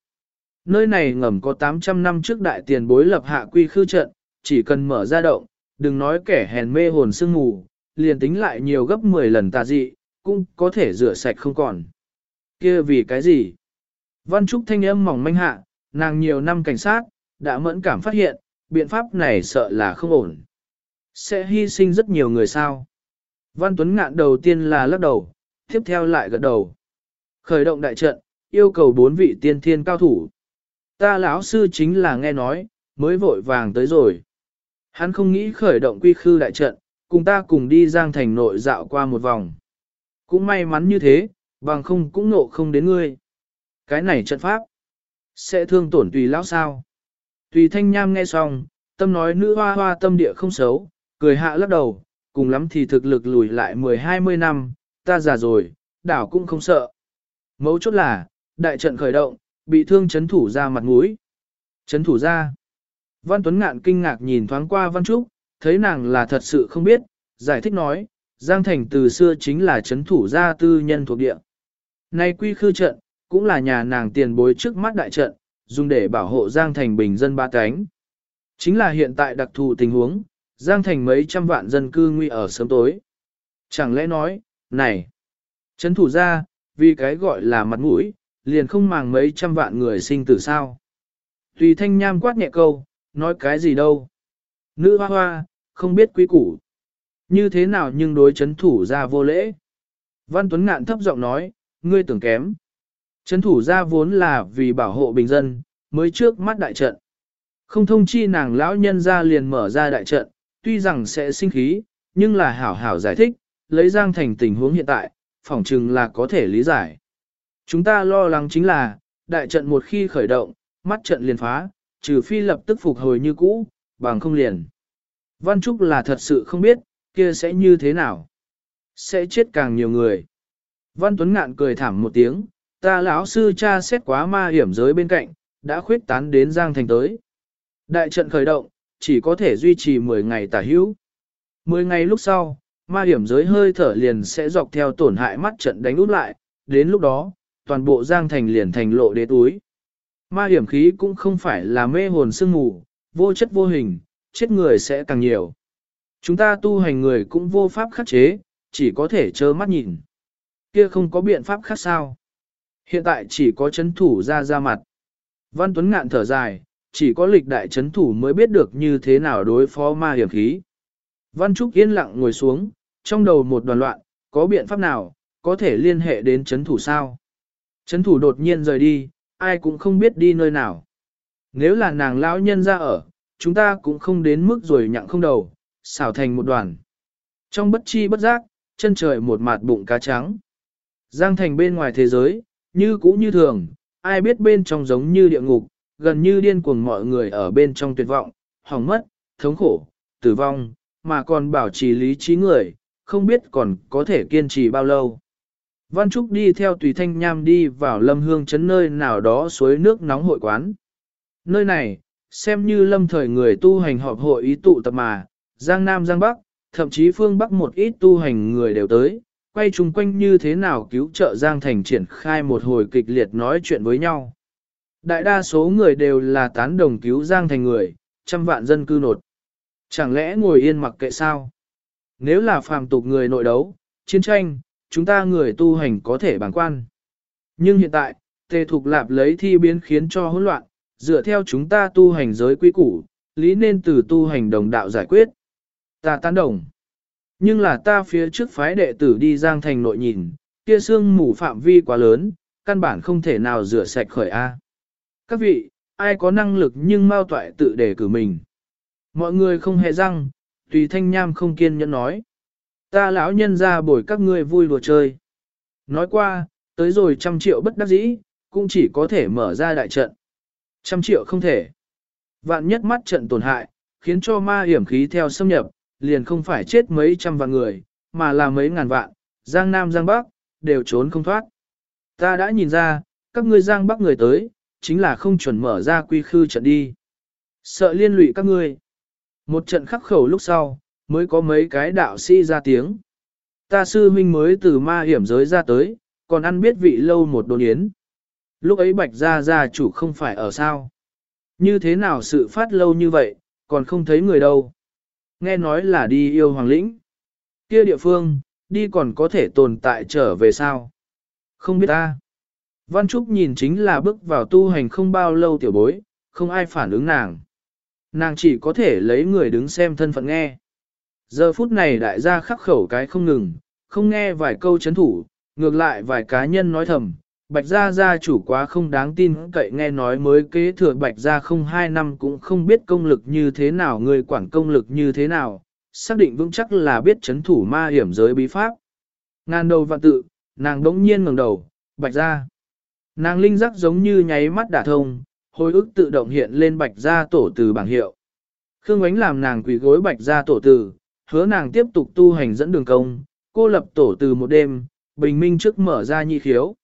Nơi này ngầm có 800 năm trước đại tiền bối lập hạ quy khư trận, chỉ cần mở ra động, đừng nói kẻ hèn mê hồn sương ngủ, liền tính lại nhiều gấp 10 lần tà dị, cũng có thể rửa sạch không còn. kia vì cái gì? Văn Trúc thanh âm mỏng manh hạ, nàng nhiều năm cảnh sát, đã mẫn cảm phát hiện, biện pháp này sợ là không ổn. Sẽ hy sinh rất nhiều người sao. Văn Tuấn ngạn đầu tiên là lắc đầu, tiếp theo lại gật đầu. Khởi động đại trận, yêu cầu bốn vị tiên thiên cao thủ. Ta lão sư chính là nghe nói, mới vội vàng tới rồi. Hắn không nghĩ khởi động quy khư đại trận, cùng ta cùng đi giang thành nội dạo qua một vòng. Cũng may mắn như thế, bằng không cũng nộ không đến ngươi. Cái này trận pháp, sẽ thương tổn tùy lão sao. Tùy thanh nham nghe xong, tâm nói nữ hoa hoa tâm địa không xấu, cười hạ lắc đầu, cùng lắm thì thực lực lùi lại 10-20 năm, ta già rồi, đảo cũng không sợ. Mấu chốt là, đại trận khởi động, bị thương chấn thủ ra mặt mũi. Chấn thủ ra. Văn Tuấn Ngạn kinh ngạc nhìn thoáng qua Văn Trúc, thấy nàng là thật sự không biết, giải thích nói, Giang Thành từ xưa chính là chấn thủ gia tư nhân thuộc địa. Nay quy khư trận, cũng là nhà nàng tiền bối trước mắt đại trận, dùng để bảo hộ Giang Thành bình dân ba cánh. Chính là hiện tại đặc thù tình huống, Giang Thành mấy trăm vạn dân cư nguy ở sớm tối. Chẳng lẽ nói, này, chấn thủ ra, vì cái gọi là mặt mũi, liền không màng mấy trăm vạn người sinh tử sao. Tùy thanh nham quát nhẹ câu, nói cái gì đâu. Nữ hoa hoa, không biết quý củ. Như thế nào nhưng đối chấn thủ ra vô lễ. Văn Tuấn Ngạn thấp giọng nói, ngươi tưởng kém. Chấn thủ ra vốn là vì bảo hộ bình dân, mới trước mắt đại trận. Không thông chi nàng lão nhân ra liền mở ra đại trận, tuy rằng sẽ sinh khí, nhưng là hảo hảo giải thích, lấy Giang Thành tình huống hiện tại, phỏng chừng là có thể lý giải. Chúng ta lo lắng chính là, đại trận một khi khởi động, mắt trận liền phá, trừ phi lập tức phục hồi như cũ, bằng không liền. Văn Trúc là thật sự không biết, kia sẽ như thế nào. Sẽ chết càng nhiều người. Văn Tuấn Ngạn cười thảm một tiếng, ta lão sư cha xét quá ma hiểm giới bên cạnh, đã khuyết tán đến Giang Thành tới. Đại trận khởi động, chỉ có thể duy trì 10 ngày tả hữu. 10 ngày lúc sau, ma hiểm giới hơi thở liền sẽ dọc theo tổn hại mắt trận đánh út lại, đến lúc đó, toàn bộ Giang Thành liền thành lộ đế túi. Ma hiểm khí cũng không phải là mê hồn sương mù, vô chất vô hình, chết người sẽ càng nhiều. Chúng ta tu hành người cũng vô pháp khắc chế, chỉ có thể trơ mắt nhìn. Kia không có biện pháp khác sao. Hiện tại chỉ có chấn thủ ra ra mặt. Văn Tuấn ngạn thở dài, chỉ có lịch đại chấn thủ mới biết được như thế nào đối phó ma hiểm khí. Văn Trúc yên lặng ngồi xuống, trong đầu một đoàn loạn, có biện pháp nào, có thể liên hệ đến chấn thủ sao? Chấn thủ đột nhiên rời đi, ai cũng không biết đi nơi nào. Nếu là nàng lão nhân ra ở, chúng ta cũng không đến mức rồi nhặng không đầu, xào thành một đoàn. Trong bất chi bất giác, chân trời một mặt bụng cá trắng. Giang thành bên ngoài thế giới, như cũ như thường, ai biết bên trong giống như địa ngục, gần như điên cuồng mọi người ở bên trong tuyệt vọng, hỏng mất, thống khổ, tử vong, mà còn bảo trì lý trí người, không biết còn có thể kiên trì bao lâu. Văn Trúc đi theo Tùy Thanh Nham đi vào lâm hương chấn nơi nào đó suối nước nóng hội quán. Nơi này, xem như lâm thời người tu hành họp hội ý tụ tập mà, Giang Nam Giang Bắc, thậm chí phương Bắc một ít tu hành người đều tới, quay chung quanh như thế nào cứu trợ Giang Thành triển khai một hồi kịch liệt nói chuyện với nhau. Đại đa số người đều là tán đồng cứu Giang Thành người, trăm vạn dân cư nột. Chẳng lẽ ngồi yên mặc kệ sao? Nếu là phàm tục người nội đấu, chiến tranh, chúng ta người tu hành có thể bằng quan. Nhưng hiện tại, tề thục lạp lấy thi biến khiến cho hỗn loạn, dựa theo chúng ta tu hành giới quy củ, lý nên từ tu hành đồng đạo giải quyết. Ta tán đồng. Nhưng là ta phía trước phái đệ tử đi giang thành nội nhìn, kia xương mù phạm vi quá lớn, căn bản không thể nào rửa sạch khởi A. Các vị, ai có năng lực nhưng mau toại tự đề cử mình. Mọi người không hề răng, tùy thanh nham không kiên nhẫn nói. Ta lão nhân ra bồi các ngươi vui đùa chơi. Nói qua, tới rồi trăm triệu bất đắc dĩ, cũng chỉ có thể mở ra đại trận. Trăm triệu không thể. Vạn nhất mắt trận tổn hại, khiến cho ma hiểm khí theo xâm nhập, liền không phải chết mấy trăm vạn người, mà là mấy ngàn vạn, Giang Nam Giang Bắc, đều trốn không thoát. Ta đã nhìn ra, các ngươi Giang Bắc người tới, chính là không chuẩn mở ra quy khư trận đi. Sợ liên lụy các ngươi. Một trận khắc khẩu lúc sau, mới có mấy cái đạo sĩ ra tiếng. Ta sư huynh mới từ ma hiểm giới ra tới, còn ăn biết vị lâu một đồn yến. Lúc ấy bạch gia gia chủ không phải ở sao. Như thế nào sự phát lâu như vậy, còn không thấy người đâu. Nghe nói là đi yêu hoàng lĩnh. Kia địa phương, đi còn có thể tồn tại trở về sao. Không biết ta. Văn Trúc nhìn chính là bước vào tu hành không bao lâu tiểu bối, không ai phản ứng nàng. Nàng chỉ có thể lấy người đứng xem thân phận nghe. Giờ phút này đại gia khắc khẩu cái không ngừng, không nghe vài câu chấn thủ, ngược lại vài cá nhân nói thầm, bạch gia gia chủ quá không đáng tin cậy nghe nói mới kế thừa bạch gia không hai năm cũng không biết công lực như thế nào người quản công lực như thế nào, xác định vững chắc là biết chấn thủ ma hiểm giới bí pháp. Ngàn đầu vạn tự, nàng đống nhiên ngẩng đầu, bạch gia. Nàng linh giác giống như nháy mắt đả thông, hồi ức tự động hiện lên bạch gia tổ từ bảng hiệu. Khương ánh làm nàng quỳ gối bạch gia tổ từ, hứa nàng tiếp tục tu hành dẫn đường công, cô lập tổ từ một đêm, bình minh trước mở ra nhị khiếu.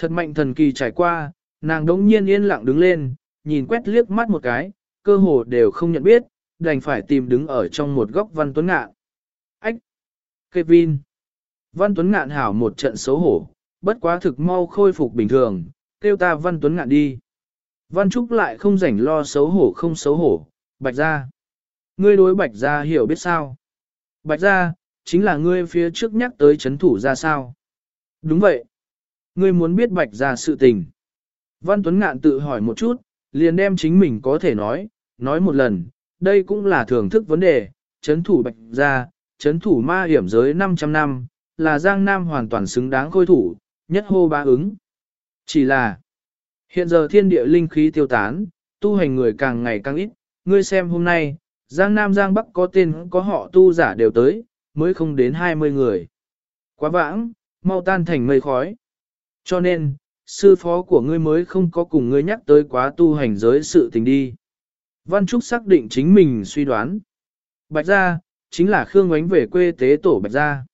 Thật mạnh thần kỳ trải qua, nàng đống nhiên yên lặng đứng lên, nhìn quét liếc mắt một cái, cơ hồ đều không nhận biết, đành phải tìm đứng ở trong một góc văn tuấn ngạn. Ách! Kevin! Văn tuấn ngạn hảo một trận xấu hổ, bất quá thực mau khôi phục bình thường, kêu ta văn tuấn ngạn đi. Văn Trúc lại không rảnh lo xấu hổ không xấu hổ, bạch ra. Ngươi đối bạch ra hiểu biết sao? Bạch ra, chính là ngươi phía trước nhắc tới chấn thủ ra sao? Đúng vậy. Ngươi muốn biết bạch ra sự tình. Văn Tuấn Ngạn tự hỏi một chút, liền đem chính mình có thể nói, nói một lần, đây cũng là thưởng thức vấn đề, chấn thủ bạch ra, chấn thủ ma hiểm giới 500 năm, là Giang Nam hoàn toàn xứng đáng khôi thủ, nhất hô ba ứng. Chỉ là, hiện giờ thiên địa linh khí tiêu tán, tu hành người càng ngày càng ít, ngươi xem hôm nay, Giang Nam Giang Bắc có tên có họ tu giả đều tới, mới không đến 20 người. Quá vãng, mau tan thành mây khói. Cho nên, sư phó của ngươi mới không có cùng ngươi nhắc tới quá tu hành giới sự tình đi. Văn Trúc xác định chính mình suy đoán. Bạch Gia, chính là Khương Ngoánh về quê tế tổ Bạch Gia.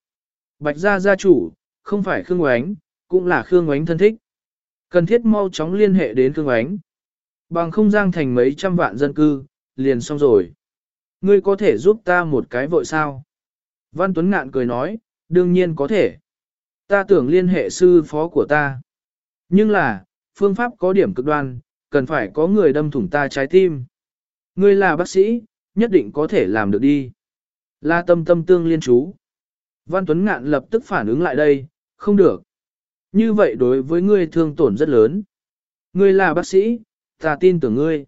Bạch Gia gia chủ, không phải Khương Ngoánh, cũng là Khương Ngoánh thân thích. Cần thiết mau chóng liên hệ đến Khương Ngoánh. Bằng không giang thành mấy trăm vạn dân cư, liền xong rồi. Ngươi có thể giúp ta một cái vội sao? Văn Tuấn Ngạn cười nói, đương nhiên có thể. Ta tưởng liên hệ sư phó của ta. Nhưng là, phương pháp có điểm cực đoan, cần phải có người đâm thủng ta trái tim. Ngươi là bác sĩ, nhất định có thể làm được đi. La tâm tâm tương liên chú. Văn Tuấn Ngạn lập tức phản ứng lại đây, không được. Như vậy đối với ngươi thương tổn rất lớn. Ngươi là bác sĩ, ta tin tưởng ngươi.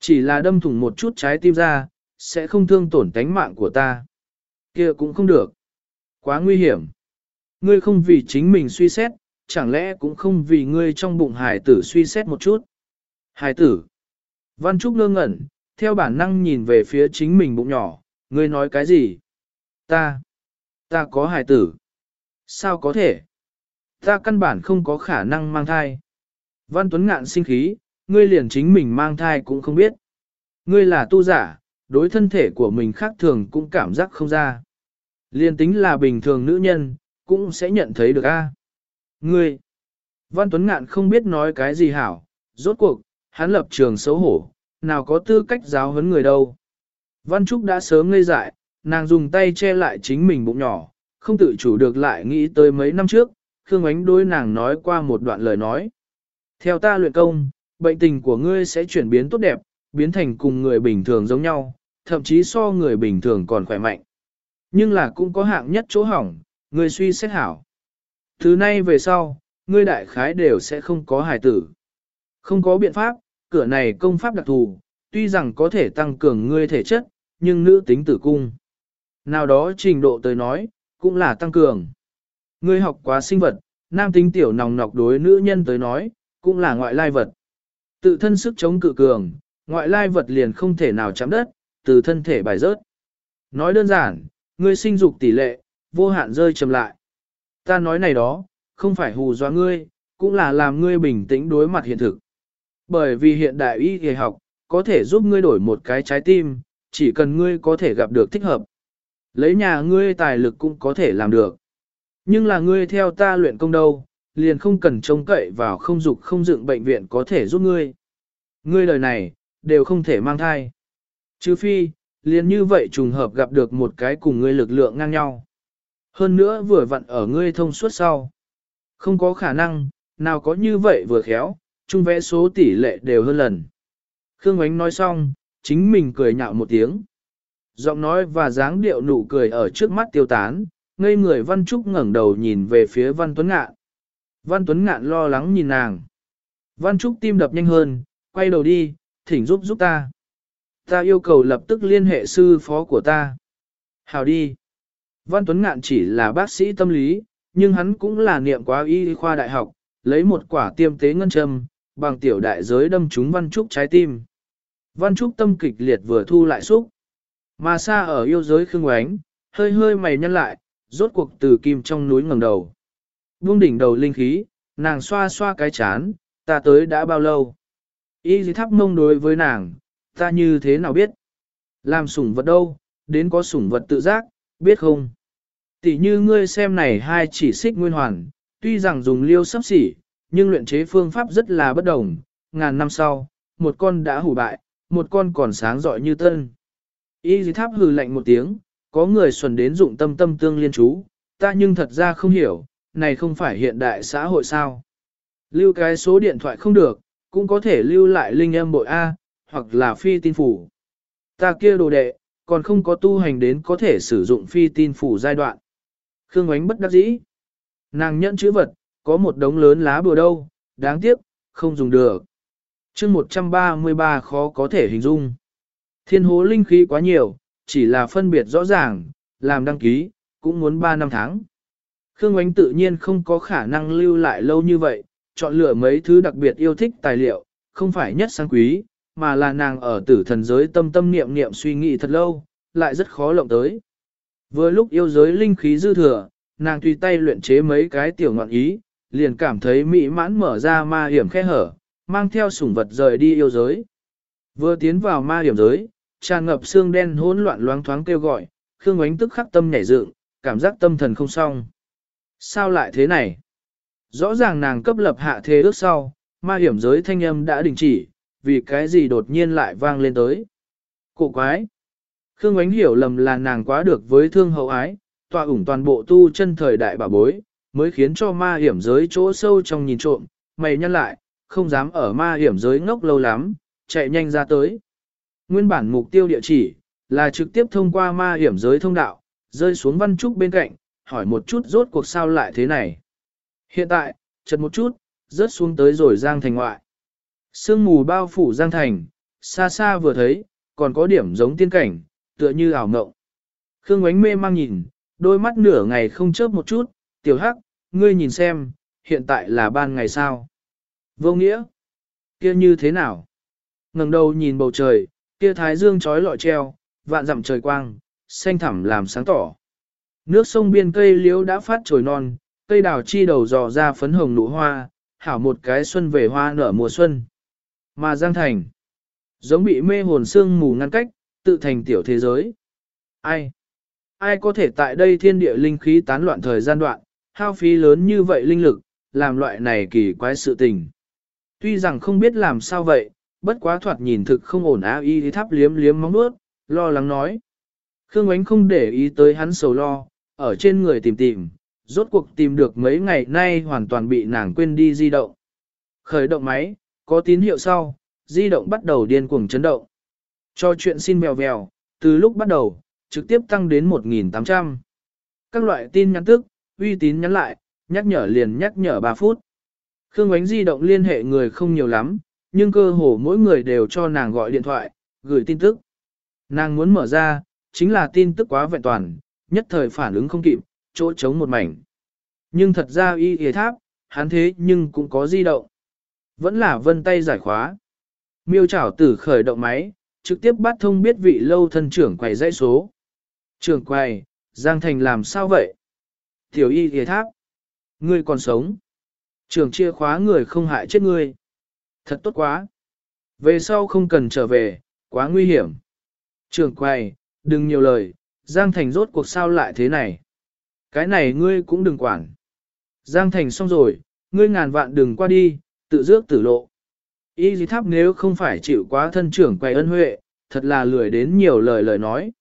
Chỉ là đâm thủng một chút trái tim ra, sẽ không thương tổn tánh mạng của ta. kia cũng không được. Quá nguy hiểm. Ngươi không vì chính mình suy xét, chẳng lẽ cũng không vì ngươi trong bụng hải tử suy xét một chút. Hải tử. Văn Trúc ngơ ngẩn, theo bản năng nhìn về phía chính mình bụng nhỏ, ngươi nói cái gì? Ta. Ta có hải tử. Sao có thể? Ta căn bản không có khả năng mang thai. Văn Tuấn ngạn sinh khí, ngươi liền chính mình mang thai cũng không biết. Ngươi là tu giả, đối thân thể của mình khác thường cũng cảm giác không ra. Liên tính là bình thường nữ nhân, cũng sẽ nhận thấy được a. Ngươi, Văn Tuấn Ngạn không biết nói cái gì hảo, rốt cuộc, hắn lập trường xấu hổ, nào có tư cách giáo huấn người đâu. Văn Trúc đã sớm ngây dại, nàng dùng tay che lại chính mình bụng nhỏ, không tự chủ được lại nghĩ tới mấy năm trước, Khương Ánh đối nàng nói qua một đoạn lời nói. Theo ta luyện công, bệnh tình của ngươi sẽ chuyển biến tốt đẹp, biến thành cùng người bình thường giống nhau, thậm chí so người bình thường còn khỏe mạnh. Nhưng là cũng có hạng nhất chỗ hỏng, ngươi suy xét hảo. Thứ nay về sau, ngươi đại khái đều sẽ không có hài tử. Không có biện pháp, cửa này công pháp đặc thù, tuy rằng có thể tăng cường ngươi thể chất, nhưng nữ tính tử cung. Nào đó trình độ tới nói, cũng là tăng cường. Ngươi học quá sinh vật, nam tính tiểu nòng nọc đối nữ nhân tới nói, cũng là ngoại lai vật. Tự thân sức chống cự cường, ngoại lai vật liền không thể nào chạm đất, từ thân thể bài rớt. Nói đơn giản, ngươi sinh dục tỷ lệ, vô hạn rơi trầm lại. Ta nói này đó, không phải hù dọa ngươi, cũng là làm ngươi bình tĩnh đối mặt hiện thực. Bởi vì hiện đại y y học, có thể giúp ngươi đổi một cái trái tim, chỉ cần ngươi có thể gặp được thích hợp. Lấy nhà ngươi tài lực cũng có thể làm được. Nhưng là ngươi theo ta luyện công đâu, liền không cần trông cậy vào không dục không dựng bệnh viện có thể giúp ngươi. Ngươi lời này, đều không thể mang thai. Chứ phi, liền như vậy trùng hợp gặp được một cái cùng ngươi lực lượng ngang nhau. Hơn nữa vừa vặn ở ngươi thông suốt sau. Không có khả năng, nào có như vậy vừa khéo, chung vẽ số tỷ lệ đều hơn lần. Khương Ánh nói xong, chính mình cười nhạo một tiếng. Giọng nói và dáng điệu nụ cười ở trước mắt tiêu tán, ngây người Văn Trúc ngẩng đầu nhìn về phía Văn Tuấn Ngạn. Văn Tuấn Ngạn lo lắng nhìn nàng. Văn Trúc tim đập nhanh hơn, quay đầu đi, thỉnh giúp giúp ta. Ta yêu cầu lập tức liên hệ sư phó của ta. Hào đi. Văn Tuấn Ngạn chỉ là bác sĩ tâm lý, nhưng hắn cũng là niệm quá y khoa đại học, lấy một quả tiêm tế ngân châm, bằng tiểu đại giới đâm trúng Văn Trúc trái tim. Văn Trúc tâm kịch liệt vừa thu lại xúc. Mà xa ở yêu giới khương oánh, hơi hơi mày nhăn lại, rốt cuộc từ kim trong núi ngẩng đầu. Buông đỉnh đầu linh khí, nàng xoa xoa cái chán, ta tới đã bao lâu. Y dì thắp mông đối với nàng, ta như thế nào biết? Làm sủng vật đâu, đến có sủng vật tự giác, biết không? Tỷ như ngươi xem này hai chỉ xích nguyên hoàn, tuy rằng dùng liêu sắp xỉ, nhưng luyện chế phương pháp rất là bất đồng. Ngàn năm sau, một con đã hủ bại, một con còn sáng rọi như tân. Y dì tháp hừ lạnh một tiếng, có người xuẩn đến dụng tâm tâm tương liên chú, ta nhưng thật ra không hiểu, này không phải hiện đại xã hội sao. Lưu cái số điện thoại không được, cũng có thể lưu lại linh âm bội A, hoặc là phi tin phủ. Ta kia đồ đệ, còn không có tu hành đến có thể sử dụng phi tin phủ giai đoạn. Khương ánh bất đắc dĩ. Nàng nhận chữ vật, có một đống lớn lá bừa đâu, đáng tiếc, không dùng được. chương 133 khó có thể hình dung. Thiên hố linh khí quá nhiều, chỉ là phân biệt rõ ràng, làm đăng ký, cũng muốn 3 năm tháng. Khương Ánh tự nhiên không có khả năng lưu lại lâu như vậy, chọn lựa mấy thứ đặc biệt yêu thích tài liệu, không phải nhất sang quý, mà là nàng ở tử thần giới tâm tâm niệm niệm suy nghĩ thật lâu, lại rất khó lộng tới. Vừa lúc yêu giới linh khí dư thừa, nàng tùy tay luyện chế mấy cái tiểu ngọn ý, liền cảm thấy mỹ mãn mở ra ma hiểm khe hở, mang theo sủng vật rời đi yêu giới. Vừa tiến vào ma hiểm giới, tràn ngập xương đen hỗn loạn loáng thoáng kêu gọi, Khương Ngoánh tức khắc tâm nhảy dựng, cảm giác tâm thần không xong. Sao lại thế này? Rõ ràng nàng cấp lập hạ thế ước sau, ma hiểm giới thanh âm đã đình chỉ, vì cái gì đột nhiên lại vang lên tới. Cổ quái! Khương Ánh hiểu lầm là nàng quá được với thương hậu ái, tọa ủng toàn bộ tu chân thời đại bà bối, mới khiến cho ma hiểm giới chỗ sâu trong nhìn trộm, mày nhăn lại, không dám ở ma hiểm giới ngốc lâu lắm, chạy nhanh ra tới. Nguyên bản mục tiêu địa chỉ, là trực tiếp thông qua ma hiểm giới thông đạo, rơi xuống văn trúc bên cạnh, hỏi một chút rốt cuộc sao lại thế này. Hiện tại, chật một chút, rớt xuống tới rồi Giang Thành ngoại. Sương mù bao phủ Giang Thành, xa xa vừa thấy, còn có điểm giống tiên cảnh, tựa như ảo mộng. Khương ánh mê mang nhìn, đôi mắt nửa ngày không chớp một chút, tiểu hắc, ngươi nhìn xem, hiện tại là ban ngày sao. Vô nghĩa, kia như thế nào? ngẩng đầu nhìn bầu trời, kia thái dương trói lọi treo, vạn dặm trời quang, xanh thẳm làm sáng tỏ. Nước sông biên cây liễu đã phát trồi non, cây đào chi đầu dò ra phấn hồng nụ hoa, hảo một cái xuân về hoa nở mùa xuân. Mà Giang Thành, giống bị mê hồn sương mù ngăn cách, tự thành tiểu thế giới. Ai? Ai có thể tại đây thiên địa linh khí tán loạn thời gian đoạn, hao phí lớn như vậy linh lực, làm loại này kỳ quái sự tình. Tuy rằng không biết làm sao vậy, bất quá thoạt nhìn thực không ổn á y thì thắp liếm liếm móng bước, lo lắng nói. Khương Ánh không để ý tới hắn sầu lo, ở trên người tìm tìm, rốt cuộc tìm được mấy ngày nay hoàn toàn bị nàng quên đi di động. Khởi động máy, có tín hiệu sau, di động bắt đầu điên cuồng chấn động. Cho chuyện xin vèo vèo, từ lúc bắt đầu, trực tiếp tăng đến 1.800. Các loại tin nhắn tức, uy tín nhắn lại, nhắc nhở liền nhắc nhở 3 phút. Khương Ánh di động liên hệ người không nhiều lắm, nhưng cơ hồ mỗi người đều cho nàng gọi điện thoại, gửi tin tức. Nàng muốn mở ra, chính là tin tức quá vẹn toàn, nhất thời phản ứng không kịp, chỗ trống một mảnh. Nhưng thật ra y y tháp, hắn thế nhưng cũng có di động. Vẫn là vân tay giải khóa. Miêu chảo tử khởi động máy, trực tiếp bắt thông biết vị lâu thân trưởng quầy dãy số. Trưởng quầy, Giang Thành làm sao vậy? Tiểu y y tháp. Ngươi còn sống. trưởng chia khóa người không hại chết ngươi. Thật tốt quá. Về sau không cần trở về, quá nguy hiểm. trưởng quầy, đừng nhiều lời, Giang Thành rốt cuộc sao lại thế này. Cái này ngươi cũng đừng quản. Giang Thành xong rồi, ngươi ngàn vạn đừng qua đi, tự dước tử lộ. Y dì tháp nếu không phải chịu quá thân trưởng quầy ân huệ, thật là lười đến nhiều lời lời nói.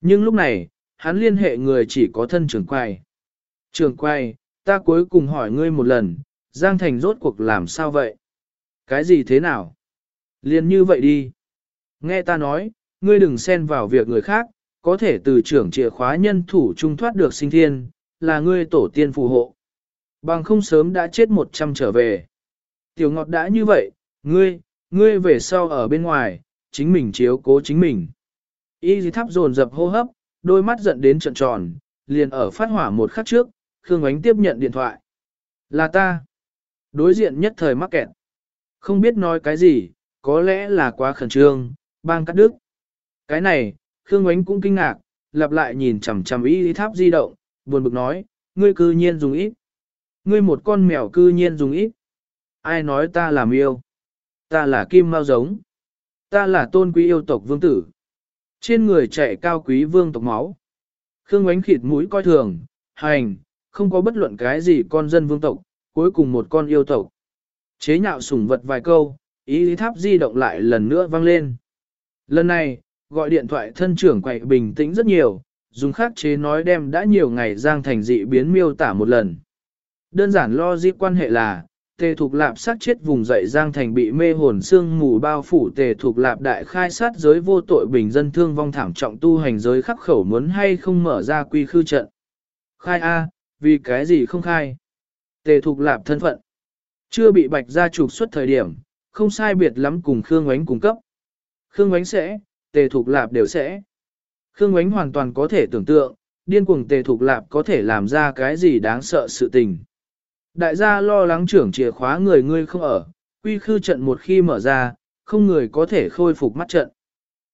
Nhưng lúc này, hắn liên hệ người chỉ có thân trưởng quầy. Trưởng quầy, ta cuối cùng hỏi ngươi một lần, Giang Thành rốt cuộc làm sao vậy? Cái gì thế nào? Liên như vậy đi. Nghe ta nói, ngươi đừng xen vào việc người khác, có thể từ trưởng chìa khóa nhân thủ trung thoát được sinh thiên, là ngươi tổ tiên phù hộ. Bằng không sớm đã chết một trăm trở về. Tiểu ngọt đã như vậy, ngươi, ngươi về sau ở bên ngoài, chính mình chiếu cố chính mình. Y dì thắp dồn dập hô hấp, đôi mắt giận đến trận tròn, liền ở phát hỏa một khắc trước, Khương Ánh tiếp nhận điện thoại. Là ta. Đối diện nhất thời mắc kẹt. Không biết nói cái gì, có lẽ là quá khẩn trương, bang cắt đứt. Cái này, Khương Ánh cũng kinh ngạc, lặp lại nhìn chằm chằm y tháp di động, buồn bực nói, ngươi cư nhiên dùng ít. Ngươi một con mèo cư nhiên dùng ít. Ai nói ta làm yêu? Ta là kim mao giống. Ta là tôn quý yêu tộc vương tử. Trên người chạy cao quý vương tộc máu. Khương Ánh khịt mũi coi thường, hành, không có bất luận cái gì con dân vương tộc, cuối cùng một con yêu tộc. Chế nhạo sủng vật vài câu, ý lý tháp di động lại lần nữa vang lên. Lần này, gọi điện thoại thân trưởng quậy bình tĩnh rất nhiều, dùng khắc chế nói đem đã nhiều ngày Giang Thành dị biến miêu tả một lần. Đơn giản lo di quan hệ là, tề thục lạp sát chết vùng dậy Giang Thành bị mê hồn xương mù bao phủ tề thục lạp đại khai sát giới vô tội bình dân thương vong thảm trọng tu hành giới khắc khẩu muốn hay không mở ra quy khư trận. Khai A, vì cái gì không khai? Tề thục lạp thân phận. Chưa bị bạch gia trục xuất thời điểm, không sai biệt lắm cùng Khương Ngoánh cung cấp. Khương Ngoánh sẽ, tề thục lạp đều sẽ. Khương Ngoánh hoàn toàn có thể tưởng tượng, điên cuồng tề thục lạp có thể làm ra cái gì đáng sợ sự tình. Đại gia lo lắng trưởng chìa khóa người ngươi không ở, quy khư trận một khi mở ra, không người có thể khôi phục mắt trận.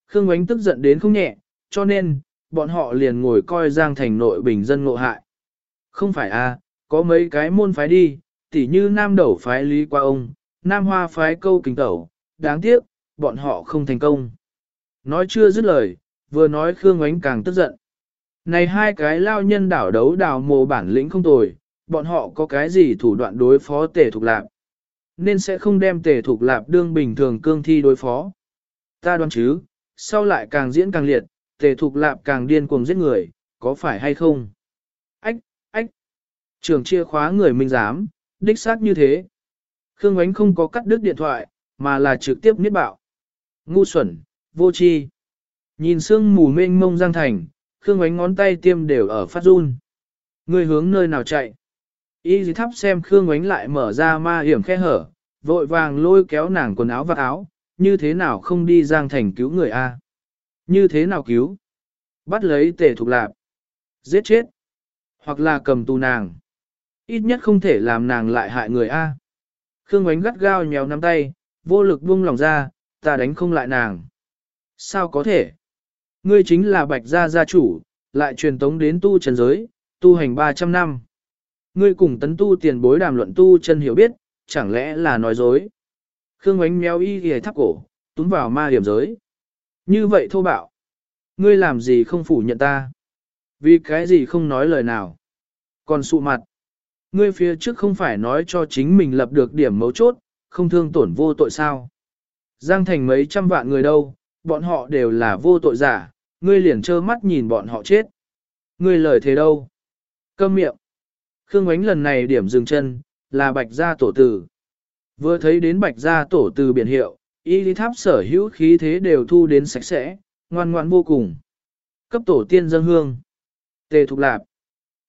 Khương Ngoánh tức giận đến không nhẹ, cho nên, bọn họ liền ngồi coi Giang Thành nội bình dân ngộ hại. Không phải a, à, có mấy cái môn phái đi, tỉ như Nam Đẩu phái Lý Qua Ông, Nam Hoa phái Câu Kính Tẩu, đáng tiếc, bọn họ không thành công. Nói chưa dứt lời, vừa nói Khương Ngoánh càng tức giận. Này hai cái lao nhân đảo đấu đào mồ bản lĩnh không tồi, bọn họ có cái gì thủ đoạn đối phó tề thục lạp. Nên sẽ không đem tề thục lạp đương bình thường cương thi đối phó. Ta đoán chứ, sau lại càng diễn càng liệt, tề thục lạp càng điên cuồng giết người, có phải hay không? Ách, ách. Trường chia khóa người minh giám, đích xác như thế. Khương Ánh không có cắt đứt điện thoại, mà là trực tiếp niết bạo. Ngu xuẩn, vô tri. Nhìn sương mù mênh mông giang thành, Khương Ánh ngón tay tiêm đều ở phát run. Người hướng nơi nào chạy? Y dì thắp xem Khương Ánh lại mở ra ma hiểm khe hở, vội vàng lôi kéo nàng quần áo và áo, như thế nào không đi giang thành cứu người a? Như thế nào cứu? Bắt lấy tề thục lạp. Giết chết. Hoặc là cầm tù nàng. Ít nhất không thể làm nàng lại hại người A. Khương Ánh gắt gao nhéo nắm tay, vô lực buông lòng ra, ta đánh không lại nàng. Sao có thể? Ngươi chính là bạch gia gia chủ, lại truyền tống đến tu trần giới, tu hành 300 năm. Ngươi cùng tấn tu tiền bối đàm luận tu chân hiểu biết, chẳng lẽ là nói dối? Khương ánh méo y ghề thắp cổ, túm vào ma hiểm giới. Như vậy thô bạo. Ngươi làm gì không phủ nhận ta? Vì cái gì không nói lời nào? Còn sụ mặt. Ngươi phía trước không phải nói cho chính mình lập được điểm mấu chốt, không thương tổn vô tội sao? Giang thành mấy trăm vạn người đâu, bọn họ đều là vô tội giả, ngươi liền trơ mắt nhìn bọn họ chết. Ngươi lời thế đâu? Câm miệng. Khương ánh lần này điểm dừng chân, là bạch gia tổ tử. Vừa thấy đến bạch gia tổ Tử biển hiệu, y lý tháp sở hữu khí thế đều thu đến sạch sẽ, ngoan ngoan vô cùng. Cấp tổ tiên dân hương. Tề thục lạp.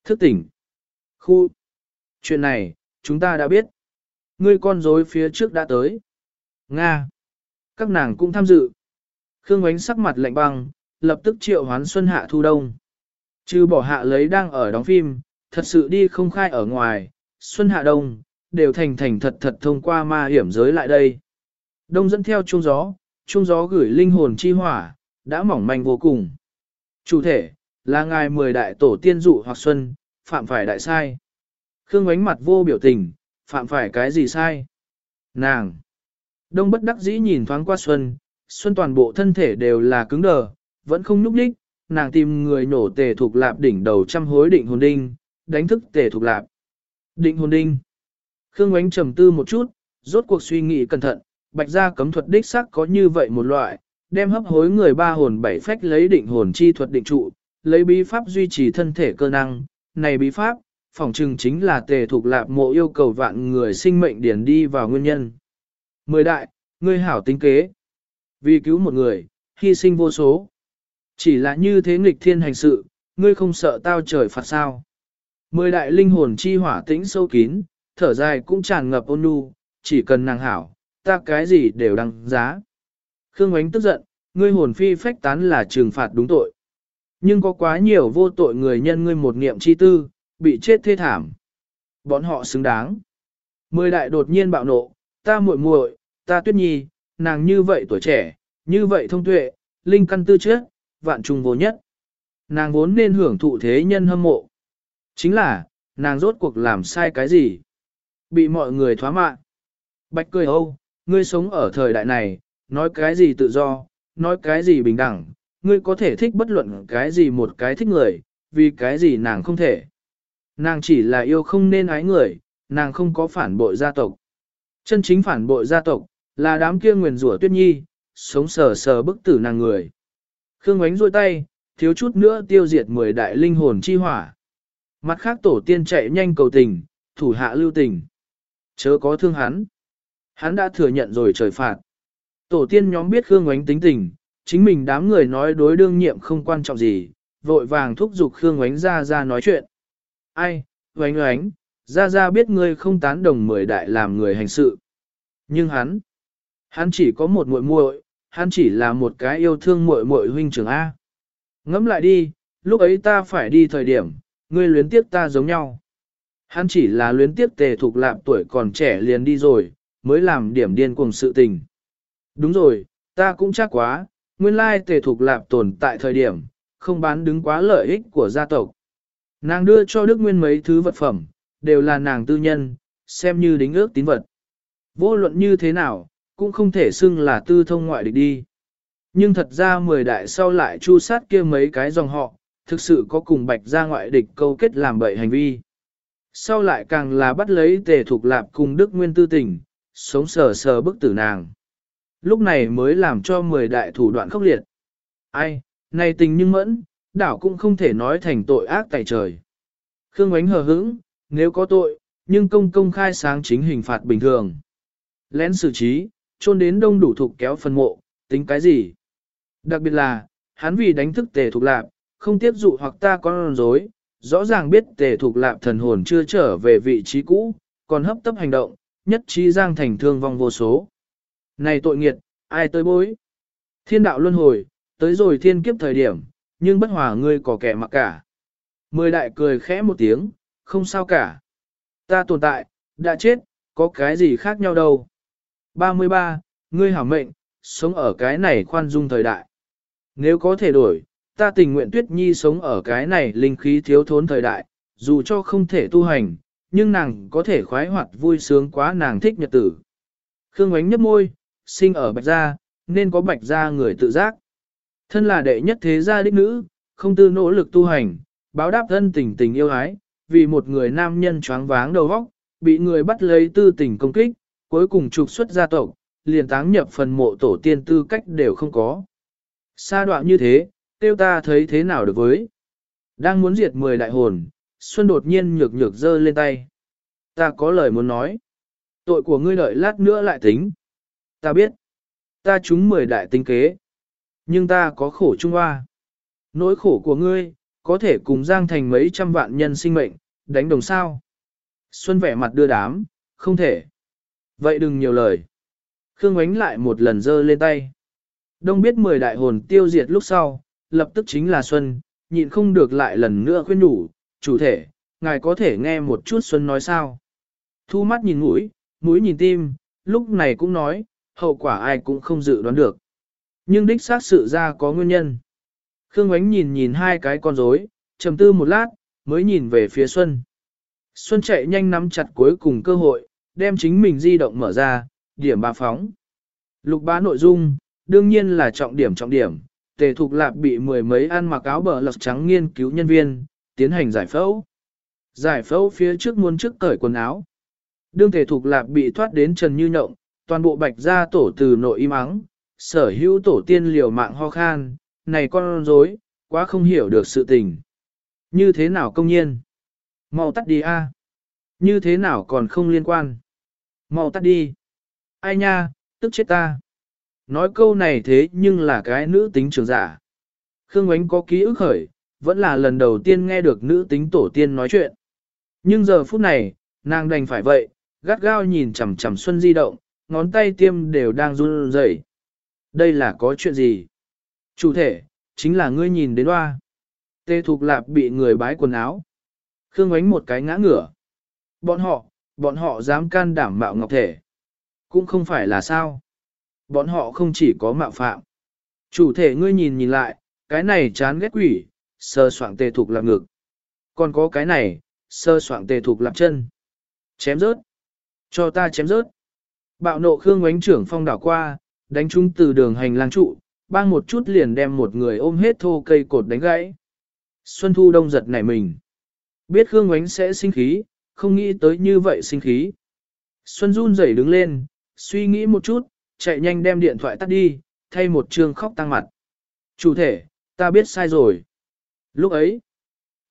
Thức tỉnh. Khu. Chuyện này, chúng ta đã biết. Ngươi con rối phía trước đã tới. Nga. Các nàng cũng tham dự. Khương ánh sắc mặt lạnh băng, lập tức triệu hoán xuân hạ thu đông. Trừ bỏ hạ lấy đang ở đóng phim, thật sự đi không khai ở ngoài, xuân hạ đông, đều thành thành thật thật thông qua ma hiểm giới lại đây. Đông dẫn theo chuông gió, chuông gió gửi linh hồn chi hỏa, đã mỏng manh vô cùng. Chủ thể, là ngài mười đại tổ tiên dụ hoặc xuân, phạm phải đại sai. Khương ánh mặt vô biểu tình, phạm phải cái gì sai? Nàng! Đông bất đắc dĩ nhìn thoáng qua xuân, xuân toàn bộ thân thể đều là cứng đờ, vẫn không núp đích, nàng tìm người nổ tề thuộc lạp đỉnh đầu trăm hối định hồn đinh, đánh thức tề thuộc lạp. Định hồn đinh. Khương Ngoánh trầm tư một chút, rốt cuộc suy nghĩ cẩn thận, bạch gia cấm thuật đích xác có như vậy một loại, đem hấp hối người ba hồn bảy phách lấy định hồn chi thuật định trụ, lấy bí pháp duy trì thân thể cơ năng, này bí pháp, phỏng chừng chính là tề thuộc lạp mộ yêu cầu vạn người sinh mệnh điển đi vào nguyên nhân. Mười đại, ngươi hảo tính kế. Vì cứu một người, hy sinh vô số. Chỉ là như thế nghịch thiên hành sự, ngươi không sợ tao trời phạt sao. Mười đại linh hồn chi hỏa tĩnh sâu kín, thở dài cũng tràn ngập ôn nhu, chỉ cần nàng hảo, ta cái gì đều đăng giá. Khương Ánh tức giận, ngươi hồn phi phách tán là trừng phạt đúng tội. Nhưng có quá nhiều vô tội người nhân ngươi một niệm chi tư, bị chết thê thảm. Bọn họ xứng đáng. Mười đại đột nhiên bạo nộ, ta muội muội, ta tuyết nhi, nàng như vậy tuổi trẻ, như vậy thông tuệ, linh căn tư trước, vạn trùng vô nhất. Nàng vốn nên hưởng thụ thế nhân hâm mộ. Chính là, nàng rốt cuộc làm sai cái gì? Bị mọi người thoá mạ. Bạch cười âu, ngươi sống ở thời đại này, nói cái gì tự do, nói cái gì bình đẳng, ngươi có thể thích bất luận cái gì một cái thích người, vì cái gì nàng không thể. Nàng chỉ là yêu không nên ái người, nàng không có phản bội gia tộc. Chân chính phản bội gia tộc, là đám kia nguyền rủa tuyết nhi, sống sờ sờ bức tử nàng người. Khương ánh rôi tay, thiếu chút nữa tiêu diệt mười đại linh hồn chi hỏa. Mặt khác tổ tiên chạy nhanh cầu tình, thủ hạ lưu tình. Chớ có thương hắn. Hắn đã thừa nhận rồi trời phạt. Tổ tiên nhóm biết Khương Ngoánh tính tình, chính mình đám người nói đối đương nhiệm không quan trọng gì, vội vàng thúc giục Khương Ngoánh ra ra nói chuyện. Ai, Ngoánh Ngoánh, ra ra biết ngươi không tán đồng mười đại làm người hành sự. Nhưng hắn, hắn chỉ có một muội muội, hắn chỉ là một cái yêu thương muội muội huynh trưởng A. Ngẫm lại đi, lúc ấy ta phải đi thời điểm, ngươi luyến tiếc ta giống nhau. Hắn chỉ là luyến tiếc tề thuộc lạp tuổi còn trẻ liền đi rồi, mới làm điểm điên cùng sự tình. Đúng rồi, ta cũng chắc quá, nguyên lai tề thuộc lạp tồn tại thời điểm, không bán đứng quá lợi ích của gia tộc. Nàng đưa cho Đức Nguyên mấy thứ vật phẩm, đều là nàng tư nhân, xem như đính ước tín vật. Vô luận như thế nào, cũng không thể xưng là tư thông ngoại địch đi. Nhưng thật ra mười đại sau lại chu sát kia mấy cái dòng họ, thực sự có cùng bạch ra ngoại địch câu kết làm bậy hành vi. Sau lại càng là bắt lấy tề thuộc lạp cùng Đức Nguyên tư tình, sống sờ sờ bức tử nàng. Lúc này mới làm cho mười đại thủ đoạn khốc liệt. Ai, này tình nhưng mẫn, đảo cũng không thể nói thành tội ác tại trời. Khương ánh hờ hững, nếu có tội, nhưng công công khai sáng chính hình phạt bình thường. Lén xử trí, trôn đến đông đủ thục kéo phân mộ, tính cái gì? Đặc biệt là, hắn vì đánh thức tề thuộc lạp, không tiếp dụ hoặc ta con dối, rõ ràng biết tề thuộc lạp thần hồn chưa trở về vị trí cũ, còn hấp tấp hành động, nhất trí giang thành thương vong vô số. Này tội nghiệt, ai tới bối? Thiên đạo luân hồi, tới rồi thiên kiếp thời điểm, nhưng bất hòa ngươi có kẻ mặc cả. Mười đại cười khẽ một tiếng, không sao cả. Ta tồn tại, đã chết, có cái gì khác nhau đâu. 33. Ngươi hảo mệnh, sống ở cái này khoan dung thời đại. Nếu có thể đổi, ta tình nguyện Tuyết Nhi sống ở cái này linh khí thiếu thốn thời đại, dù cho không thể tu hành, nhưng nàng có thể khoái hoạt vui sướng quá nàng thích nhật tử. Khương ánh nhấp môi, sinh ở bạch gia, nên có bạch gia người tự giác. Thân là đệ nhất thế gia đích nữ, không tư nỗ lực tu hành, báo đáp thân tình tình yêu ái, vì một người nam nhân choáng váng đầu óc, bị người bắt lấy tư tình công kích, cuối cùng trục xuất gia tộc, liền táng nhập phần mộ tổ tiên tư cách đều không có. Sa đoạn như thế, tiêu ta thấy thế nào được với. Đang muốn diệt mười đại hồn, Xuân đột nhiên nhược nhược giơ lên tay. Ta có lời muốn nói. Tội của ngươi đợi lát nữa lại tính. Ta biết. Ta trúng mười đại tinh kế. Nhưng ta có khổ trung hoa. Nỗi khổ của ngươi, có thể cùng giang thành mấy trăm vạn nhân sinh mệnh, đánh đồng sao. Xuân vẻ mặt đưa đám, không thể. Vậy đừng nhiều lời. Khương ánh lại một lần giơ lên tay. Đông biết mười đại hồn tiêu diệt lúc sau, lập tức chính là Xuân, nhịn không được lại lần nữa khuyên nhủ, chủ thể, ngài có thể nghe một chút Xuân nói sao. Thu mắt nhìn mũi, mũi nhìn tim, lúc này cũng nói, hậu quả ai cũng không dự đoán được. Nhưng đích xác sự ra có nguyên nhân. Khương Ngoánh nhìn nhìn hai cái con rối, trầm tư một lát, mới nhìn về phía Xuân. Xuân chạy nhanh nắm chặt cuối cùng cơ hội, đem chính mình di động mở ra, điểm ba phóng. Lục bá nội dung, đương nhiên là trọng điểm trọng điểm, tề thục lạp bị mười mấy ăn mặc áo bờ lật trắng nghiên cứu nhân viên, tiến hành giải phẫu. Giải phẫu phía trước muôn trước cởi quần áo. Đương tề thục lạp bị thoát đến trần như nhộng, toàn bộ bạch ra tổ từ nội im ắng, sở hữu tổ tiên liều mạng ho khan, này con rối, quá không hiểu được sự tình. Như thế nào công nhiên? Mau tắt đi a. Như thế nào còn không liên quan? Mau tắt đi. Ai nha, tức chết ta. Nói câu này thế nhưng là cái nữ tính trường giả. Khương Ngoánh có ký ức khởi, vẫn là lần đầu tiên nghe được nữ tính tổ tiên nói chuyện. Nhưng giờ phút này, nàng đành phải vậy, gắt gao nhìn chằm chằm Xuân di động, ngón tay tiêm đều đang run rẩy. Đây là có chuyện gì? Chủ thể, chính là ngươi nhìn đến hoa. Tê Thục Lạp bị người bái quần áo. Khương ánh một cái ngã ngửa. Bọn họ, bọn họ dám can đảm mạo ngọc thể. Cũng không phải là sao. Bọn họ không chỉ có mạo phạm. Chủ thể ngươi nhìn nhìn lại, cái này chán ghét quỷ, sơ soạn tề thục lạp ngực. Còn có cái này, sơ soạn tề thục lạp chân. Chém rớt. Cho ta chém rớt. Bạo nộ Khương ánh trưởng phong đảo qua, đánh chúng từ đường hành lang trụ, bang một chút liền đem một người ôm hết thô cây cột đánh gãy. Xuân Thu Đông giật nảy mình. Biết Khương Ngoánh sẽ sinh khí, không nghĩ tới như vậy sinh khí. Xuân run rẩy đứng lên, suy nghĩ một chút, chạy nhanh đem điện thoại tắt đi, thay một trương khóc tăng mặt. Chủ thể, ta biết sai rồi. Lúc ấy,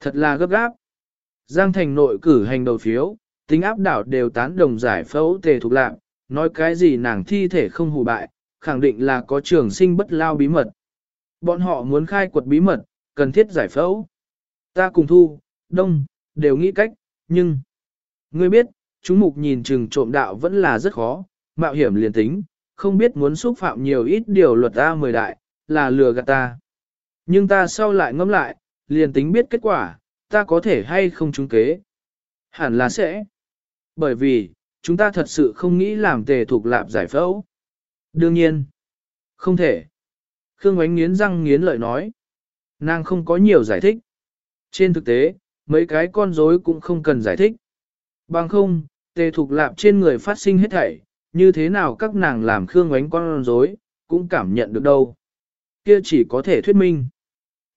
thật là gấp gáp. Giang thành nội cử hành đầu phiếu, tính áp đảo đều tán đồng giải phẫu tề thuộc lạc, nói cái gì nàng thi thể không hủ bại, khẳng định là có trường sinh bất lao bí mật. Bọn họ muốn khai quật bí mật, cần thiết giải phẫu. Ta cùng thu, đông, đều nghĩ cách, nhưng... Ngươi biết, chúng mục nhìn chừng trộm đạo vẫn là rất khó, mạo hiểm liền tính, không biết muốn xúc phạm nhiều ít điều luật ta mười đại, là lừa gạt ta. Nhưng ta sau lại ngẫm lại, liền tính biết kết quả, ta có thể hay không trúng kế. Hẳn là sẽ. Bởi vì, chúng ta thật sự không nghĩ làm tề thuộc lạp giải phẫu. Đương nhiên, không thể. Khương Ngoánh nghiến răng nghiến lợi nói. Nàng không có nhiều giải thích. Trên thực tế, mấy cái con rối cũng không cần giải thích. Bằng không, tề thục lạp trên người phát sinh hết thảy, như thế nào các nàng làm khương ánh con rối, cũng cảm nhận được đâu. Kia chỉ có thể thuyết minh.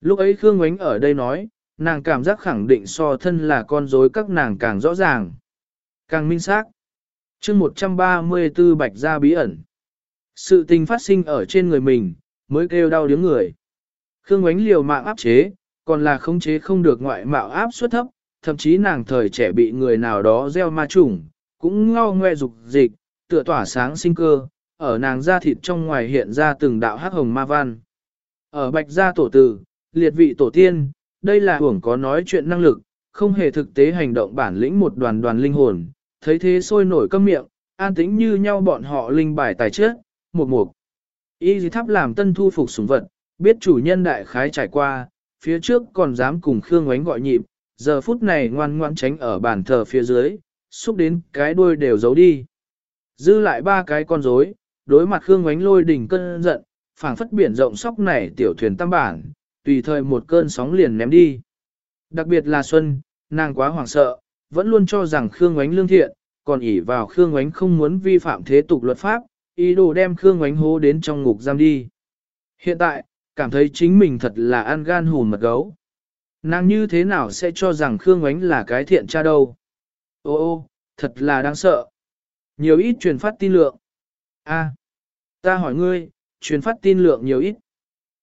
Lúc ấy Khương Ngoánh ở đây nói, nàng cảm giác khẳng định so thân là con rối các nàng càng rõ ràng. Càng minh xác. chương 134 bạch gia bí ẩn. Sự tình phát sinh ở trên người mình, mới kêu đau điếng người. Khương Ngoánh liều mạng áp chế, còn là khống chế không được ngoại mạo áp suất thấp, thậm chí nàng thời trẻ bị người nào đó gieo ma trùng, cũng ngao ngoe dục dịch, tựa tỏa sáng sinh cơ, ở nàng da thịt trong ngoài hiện ra từng đạo hắc hồng ma văn. Ở bạch gia tổ tử, liệt vị tổ tiên, đây là hưởng có nói chuyện năng lực, không hề thực tế hành động bản lĩnh một đoàn đoàn linh hồn, thấy thế sôi nổi câm miệng, an tĩnh như nhau bọn họ linh bài tài trước, một mục. Y dì thắp làm tân thu phục sủng vật, biết chủ nhân đại khái trải qua, phía trước còn dám cùng Khương oánh gọi nhịp, giờ phút này ngoan ngoan tránh ở bàn thờ phía dưới, xúc đến cái đuôi đều giấu đi. Dư lại ba cái con rối, đối mặt Khương Ngoánh lôi đỉnh cơn giận, phảng phất biển rộng sóc này tiểu thuyền tam bản, tùy thời một cơn sóng liền ném đi. Đặc biệt là Xuân, nàng quá hoảng sợ, vẫn luôn cho rằng Khương Ngoánh lương thiện, còn ỷ vào Khương Ngoánh không muốn vi phạm thế tục luật pháp, ý đồ đem Khương Ngoánh hố đến trong ngục giam đi. Hiện tại, cảm thấy chính mình thật là ăn gan hùn mật gấu. Nàng như thế nào sẽ cho rằng Khương Ngoánh là cái thiện cha đâu? Ô ô, thật là đáng sợ. Nhiều ít truyền phát tin lượng. A, ta hỏi ngươi, truyền phát tin lượng nhiều ít.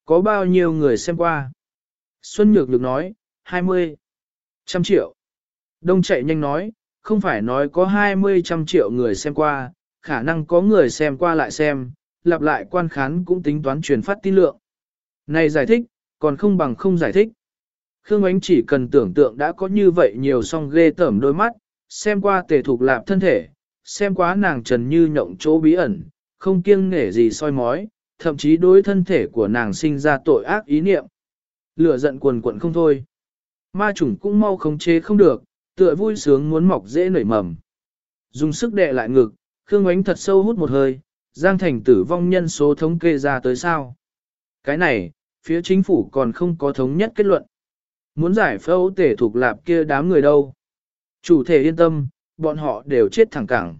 Có bao nhiêu người xem qua? Xuân Nhược Lực nói, 20. Trăm triệu. Đông chạy nhanh nói, không phải nói có 20 trăm triệu người xem qua, khả năng có người xem qua lại xem, lặp lại quan khán cũng tính toán truyền phát tin lượng. Này giải thích, còn không bằng không giải thích. Khương Ánh chỉ cần tưởng tượng đã có như vậy nhiều song ghê tởm đôi mắt, xem qua tề thục lạp thân thể, xem quá nàng trần như nhộng chỗ bí ẩn, không kiêng nể gì soi mói, thậm chí đối thân thể của nàng sinh ra tội ác ý niệm. Lửa giận quần quận không thôi. Ma chủng cũng mau khống chế không được, tựa vui sướng muốn mọc dễ nảy mầm. Dùng sức đè lại ngực, Khương Ánh thật sâu hút một hơi, Giang Thành tử vong nhân số thống kê ra tới sao. Cái này, phía chính phủ còn không có thống nhất kết luận. Muốn giải phẫu tể thuộc lạp kia đám người đâu. Chủ thể yên tâm, bọn họ đều chết thẳng cẳng.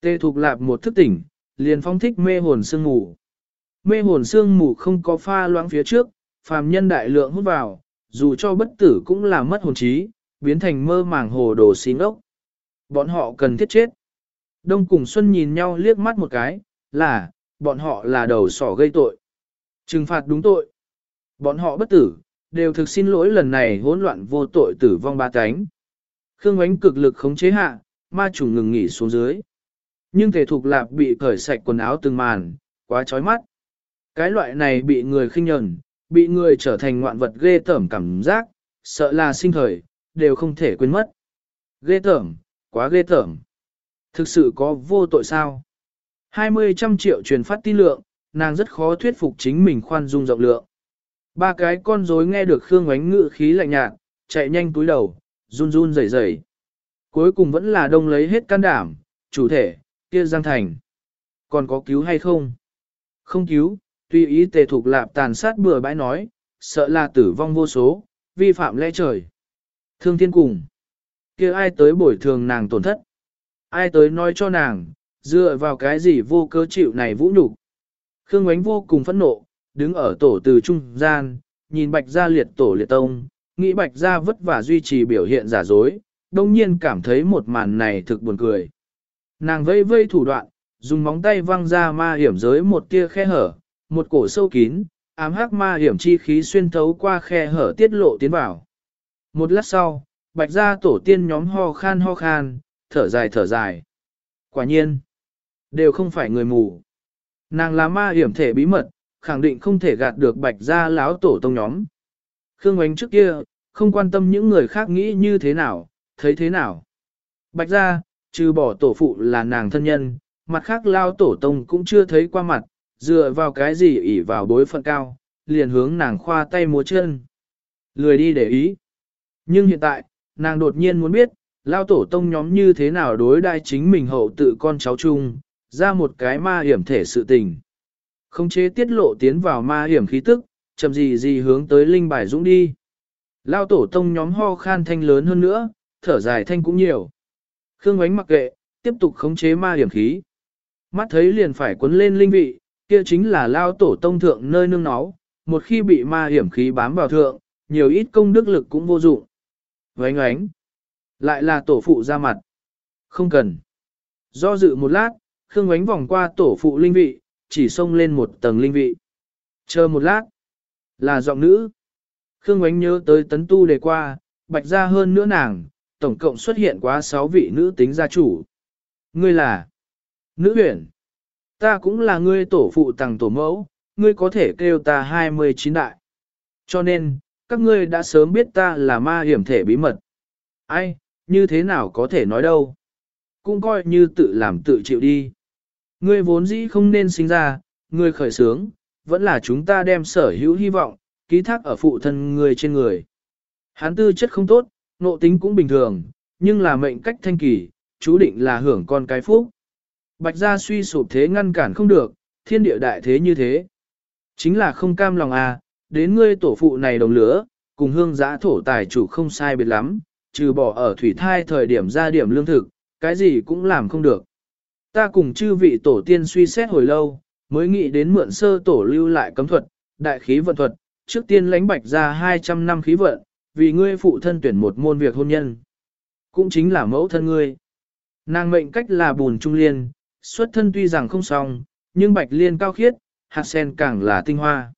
Tê thục lạp một thức tỉnh, liền phong thích mê hồn sương mù. Mê hồn sương mù không có pha loãng phía trước, phàm nhân đại lượng hút vào, dù cho bất tử cũng là mất hồn trí, biến thành mơ màng hồ đồ xí ốc. Bọn họ cần thiết chết. Đông cùng Xuân nhìn nhau liếc mắt một cái, là, bọn họ là đầu sỏ gây tội. Trừng phạt đúng tội. Bọn họ bất tử, đều thực xin lỗi lần này hỗn loạn vô tội tử vong ba cánh. Khương ánh cực lực khống chế hạ, ma chủ ngừng nghỉ xuống dưới. Nhưng thể thục lạp bị cởi sạch quần áo từng màn, quá chói mắt. Cái loại này bị người khinh nhẫn, bị người trở thành ngoạn vật ghê tởm cảm giác, sợ là sinh thời, đều không thể quên mất. Ghê tởm, quá ghê tởm. Thực sự có vô tội sao? 20 trăm triệu truyền phát tin lượng, nàng rất khó thuyết phục chính mình khoan dung rộng lượng. Ba cái con rối nghe được Khương Ngoánh ngự khí lạnh nhạt, chạy nhanh túi đầu, run run rẩy rẩy. Cuối cùng vẫn là đông lấy hết can đảm, chủ thể, kia Giang Thành. Còn có cứu hay không? Không cứu, tuy ý tề thuộc lạp tàn sát bừa bãi nói, sợ là tử vong vô số, vi phạm lẽ trời. Thương thiên cùng. kia ai tới bồi thường nàng tổn thất? Ai tới nói cho nàng, dựa vào cái gì vô cớ chịu này vũ nhục Khương ánh vô cùng phẫn nộ, đứng ở tổ từ trung gian, nhìn bạch gia liệt tổ liệt tông, nghĩ bạch gia vất vả duy trì biểu hiện giả dối, đông nhiên cảm thấy một màn này thực buồn cười. Nàng vây vây thủ đoạn, dùng móng tay văng ra ma hiểm giới một tia khe hở, một cổ sâu kín, ám hắc ma hiểm chi khí xuyên thấu qua khe hở tiết lộ tiến vào. Một lát sau, bạch gia tổ tiên nhóm ho khan ho khan, thở dài thở dài. Quả nhiên, đều không phải người mù. Nàng là ma hiểm thể bí mật, khẳng định không thể gạt được bạch gia láo tổ tông nhóm. Khương Ngoánh trước kia, không quan tâm những người khác nghĩ như thế nào, thấy thế nào. Bạch gia, trừ bỏ tổ phụ là nàng thân nhân, mặt khác lao tổ tông cũng chưa thấy qua mặt, dựa vào cái gì ỉ vào bối phận cao, liền hướng nàng khoa tay múa chân. Lười đi để ý. Nhưng hiện tại, nàng đột nhiên muốn biết, lao tổ tông nhóm như thế nào đối đai chính mình hậu tự con cháu chung, ra một cái ma hiểm thể sự tình. Không chế tiết lộ tiến vào ma hiểm khí tức, chậm gì gì hướng tới linh bài dũng đi. Lao tổ tông nhóm ho khan thanh lớn hơn nữa, thở dài thanh cũng nhiều. Khương ánh mặc kệ, tiếp tục khống chế ma hiểm khí. Mắt thấy liền phải cuốn lên linh vị, kia chính là lao tổ tông thượng nơi nương náu, một khi bị ma hiểm khí bám vào thượng, nhiều ít công đức lực cũng vô dụng. Vánh ánh, lại là tổ phụ ra mặt. Không cần. Do dự một lát, Khương ánh vòng qua tổ phụ linh vị, chỉ xông lên một tầng linh vị. Chờ một lát, là giọng nữ. Khương Ngoánh nhớ tới tấn tu đề qua, bạch ra hơn nữa nàng, tổng cộng xuất hiện quá 6 vị nữ tính gia chủ. Ngươi là nữ huyển. Ta cũng là ngươi tổ phụ tàng tổ mẫu, ngươi có thể kêu ta 29 đại. Cho nên, các ngươi đã sớm biết ta là ma hiểm thể bí mật. Ai, như thế nào có thể nói đâu. Cũng coi như tự làm tự chịu đi. Ngươi vốn dĩ không nên sinh ra, ngươi khởi sướng, vẫn là chúng ta đem sở hữu hy vọng, ký thác ở phụ thân người trên người. Hán tư chất không tốt, nộ tính cũng bình thường, nhưng là mệnh cách thanh kỳ, chú định là hưởng con cái phúc. Bạch gia suy sụp thế ngăn cản không được, thiên địa đại thế như thế. Chính là không cam lòng à, đến ngươi tổ phụ này đồng lửa, cùng hương giã thổ tài chủ không sai biệt lắm, trừ bỏ ở thủy thai thời điểm ra điểm lương thực, cái gì cũng làm không được. Ta cùng chư vị tổ tiên suy xét hồi lâu, mới nghĩ đến mượn sơ tổ lưu lại cấm thuật, đại khí vận thuật, trước tiên lãnh bạch ra 200 năm khí vận, vì ngươi phụ thân tuyển một môn việc hôn nhân. Cũng chính là mẫu thân ngươi. Nàng mệnh cách là bùn trung liên, xuất thân tuy rằng không xong, nhưng bạch liên cao khiết, hạt sen càng là tinh hoa.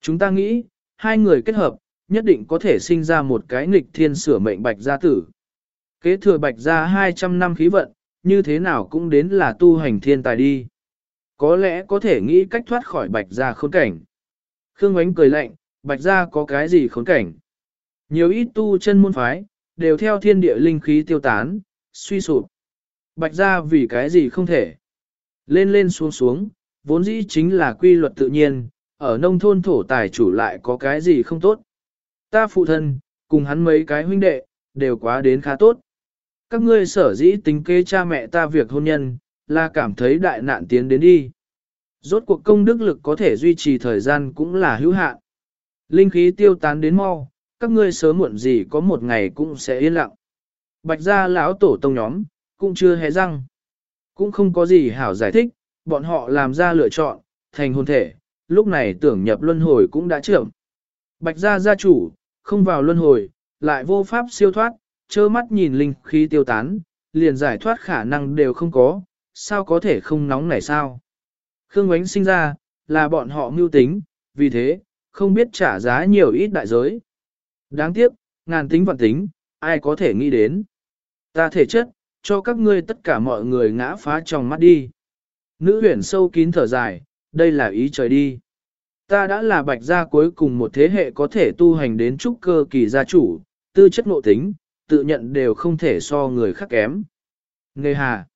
Chúng ta nghĩ, hai người kết hợp, nhất định có thể sinh ra một cái nghịch thiên sửa mệnh bạch gia tử. Kế thừa bạch gia 200 năm khí vận, như thế nào cũng đến là tu hành thiên tài đi. Có lẽ có thể nghĩ cách thoát khỏi bạch gia khốn cảnh. Khương Ánh cười lạnh, bạch gia có cái gì khốn cảnh. Nhiều ít tu chân môn phái, đều theo thiên địa linh khí tiêu tán, suy sụp. Bạch gia vì cái gì không thể. Lên lên xuống xuống, vốn dĩ chính là quy luật tự nhiên, ở nông thôn thổ tài chủ lại có cái gì không tốt. Ta phụ thân, cùng hắn mấy cái huynh đệ, đều quá đến khá tốt. Các ngươi sở dĩ tính kế cha mẹ ta việc hôn nhân, là cảm thấy đại nạn tiến đến đi. Rốt cuộc công đức lực có thể duy trì thời gian cũng là hữu hạn. Linh khí tiêu tán đến mau, các ngươi sớm muộn gì có một ngày cũng sẽ yên lặng. Bạch gia lão tổ tông nhóm, cũng chưa hề răng. Cũng không có gì hảo giải thích, bọn họ làm ra lựa chọn, thành hôn thể, lúc này tưởng nhập luân hồi cũng đã trưởng. Bạch gia gia chủ, không vào luân hồi, lại vô pháp siêu thoát, trơ mắt nhìn linh khí tiêu tán, liền giải thoát khả năng đều không có, sao có thể không nóng này sao? Khương Ngoánh sinh ra, là bọn họ mưu tính, vì thế, không biết trả giá nhiều ít đại giới. Đáng tiếc, ngàn tính vạn tính, ai có thể nghĩ đến. Ta thể chất, cho các ngươi tất cả mọi người ngã phá trong mắt đi. Nữ huyển sâu kín thở dài, đây là ý trời đi. Ta đã là bạch gia cuối cùng một thế hệ có thể tu hành đến trúc cơ kỳ gia chủ, tư chất ngộ tính, tự nhận đều không thể so người khác kém. Nghề hà.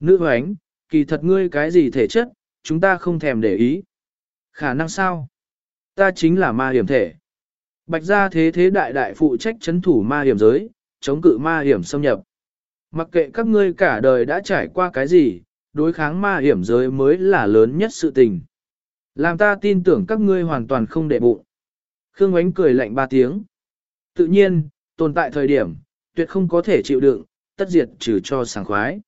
Nữ hoánh, kỳ thật ngươi cái gì thể chất, chúng ta không thèm để ý. Khả năng sao? Ta chính là ma hiểm thể. Bạch gia thế thế đại đại phụ trách chấn thủ ma hiểm giới, chống cự ma hiểm xâm nhập. Mặc kệ các ngươi cả đời đã trải qua cái gì, đối kháng ma hiểm giới mới là lớn nhất sự tình. Làm ta tin tưởng các ngươi hoàn toàn không để bụng. Khương Ngoánh cười lạnh ba tiếng. Tự nhiên, tồn tại thời điểm, tuyệt không có thể chịu đựng, tất diệt trừ cho sảng khoái.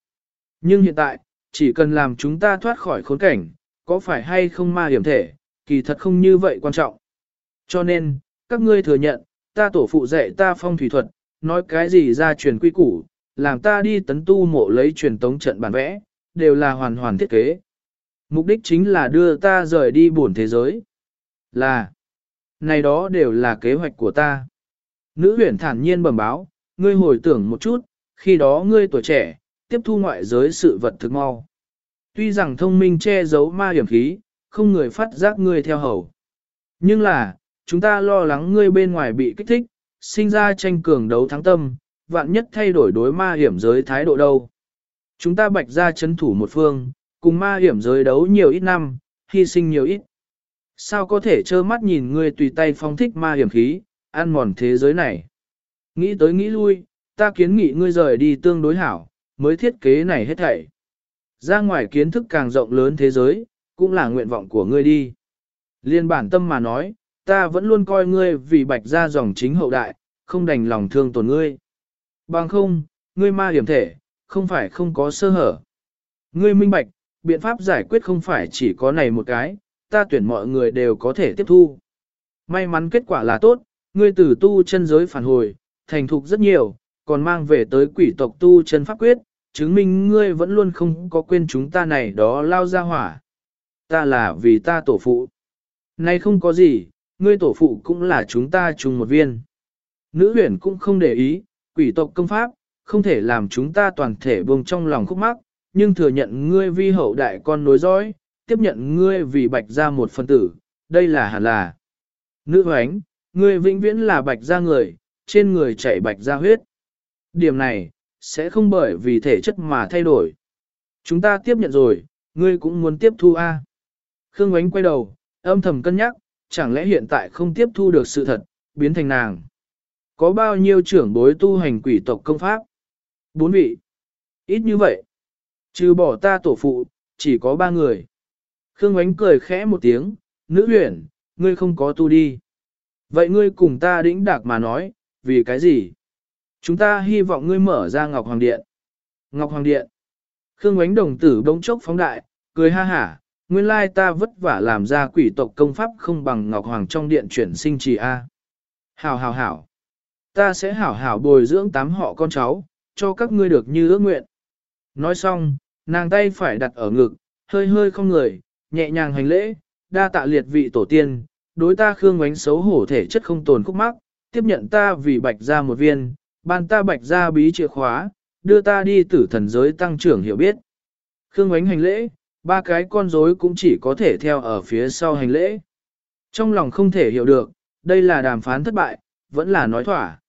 Nhưng hiện tại, chỉ cần làm chúng ta thoát khỏi khốn cảnh, có phải hay không ma hiểm thể, kỳ thật không như vậy quan trọng. Cho nên, các ngươi thừa nhận, ta tổ phụ dạy ta phong thủy thuật, nói cái gì ra truyền quy củ, làm ta đi tấn tu mộ lấy truyền tống trận bản vẽ, đều là hoàn hoàn thiết kế. Mục đích chính là đưa ta rời đi buồn thế giới. Là, này đó đều là kế hoạch của ta. Nữ huyền thản nhiên bẩm báo, ngươi hồi tưởng một chút, khi đó ngươi tuổi trẻ, tiếp thu ngoại giới sự vật thực mau. Tuy rằng thông minh che giấu ma hiểm khí, không người phát giác ngươi theo hầu. Nhưng là, chúng ta lo lắng ngươi bên ngoài bị kích thích, sinh ra tranh cường đấu thắng tâm, vạn nhất thay đổi đối ma hiểm giới thái độ đâu. Chúng ta bạch ra chấn thủ một phương, cùng ma hiểm giới đấu nhiều ít năm, hy sinh nhiều ít. Sao có thể trơ mắt nhìn ngươi tùy tay phong thích ma hiểm khí, ăn mòn thế giới này. Nghĩ tới nghĩ lui, ta kiến nghị ngươi rời đi tương đối hảo, mới thiết kế này hết thảy. Ra ngoài kiến thức càng rộng lớn thế giới, cũng là nguyện vọng của ngươi đi. Liên bản tâm mà nói, ta vẫn luôn coi ngươi vì bạch ra dòng chính hậu đại, không đành lòng thương tổn ngươi. Bằng không, ngươi ma hiểm thể, không phải không có sơ hở. Ngươi minh bạch, biện pháp giải quyết không phải chỉ có này một cái, ta tuyển mọi người đều có thể tiếp thu. May mắn kết quả là tốt, ngươi tử tu chân giới phản hồi, thành thục rất nhiều, còn mang về tới quỷ tộc tu chân pháp quyết, chứng minh ngươi vẫn luôn không có quên chúng ta này đó lao ra hỏa. Ta là vì ta tổ phụ. Nay không có gì, ngươi tổ phụ cũng là chúng ta chung một viên. Nữ huyền cũng không để ý, quỷ tộc công pháp, không thể làm chúng ta toàn thể buông trong lòng khúc mắc, nhưng thừa nhận ngươi vi hậu đại con nối dõi, tiếp nhận ngươi vì bạch ra một phân tử, đây là hẳn là. Nữ hoánh, ngươi vĩnh viễn là bạch ra người, trên người chảy bạch ra huyết. Điểm này, sẽ không bởi vì thể chất mà thay đổi. Chúng ta tiếp nhận rồi, ngươi cũng muốn tiếp thu A. Khương Ngoánh quay đầu, âm thầm cân nhắc, chẳng lẽ hiện tại không tiếp thu được sự thật, biến thành nàng. Có bao nhiêu trưởng bối tu hành quỷ tộc công pháp? Bốn vị. Ít như vậy. Trừ bỏ ta tổ phụ, chỉ có ba người. Khương Ngoánh cười khẽ một tiếng, nữ huyển, ngươi không có tu đi. Vậy ngươi cùng ta đĩnh đạc mà nói, vì cái gì? Chúng ta hy vọng ngươi mở ra Ngọc Hoàng Điện. Ngọc Hoàng Điện. Khương Ngoánh đồng tử bỗng chốc phóng đại, cười ha hả, nguyên lai ta vất vả làm ra quỷ tộc công pháp không bằng Ngọc Hoàng trong điện chuyển sinh trì A. Hảo hảo hảo. Ta sẽ hảo hảo bồi dưỡng tám họ con cháu, cho các ngươi được như ước nguyện. Nói xong, nàng tay phải đặt ở ngực, hơi hơi không người, nhẹ nhàng hành lễ, đa tạ liệt vị tổ tiên, đối ta khương ánh xấu hổ thể chất không tồn khúc mắc, tiếp nhận ta vì bạch ra một viên, ban ta bạch ra bí chìa khóa, đưa ta đi tử thần giới tăng trưởng hiểu biết. Khương ánh hành lễ, ba cái con rối cũng chỉ có thể theo ở phía sau hành lễ. Trong lòng không thể hiểu được, đây là đàm phán thất bại, vẫn là nói thỏa.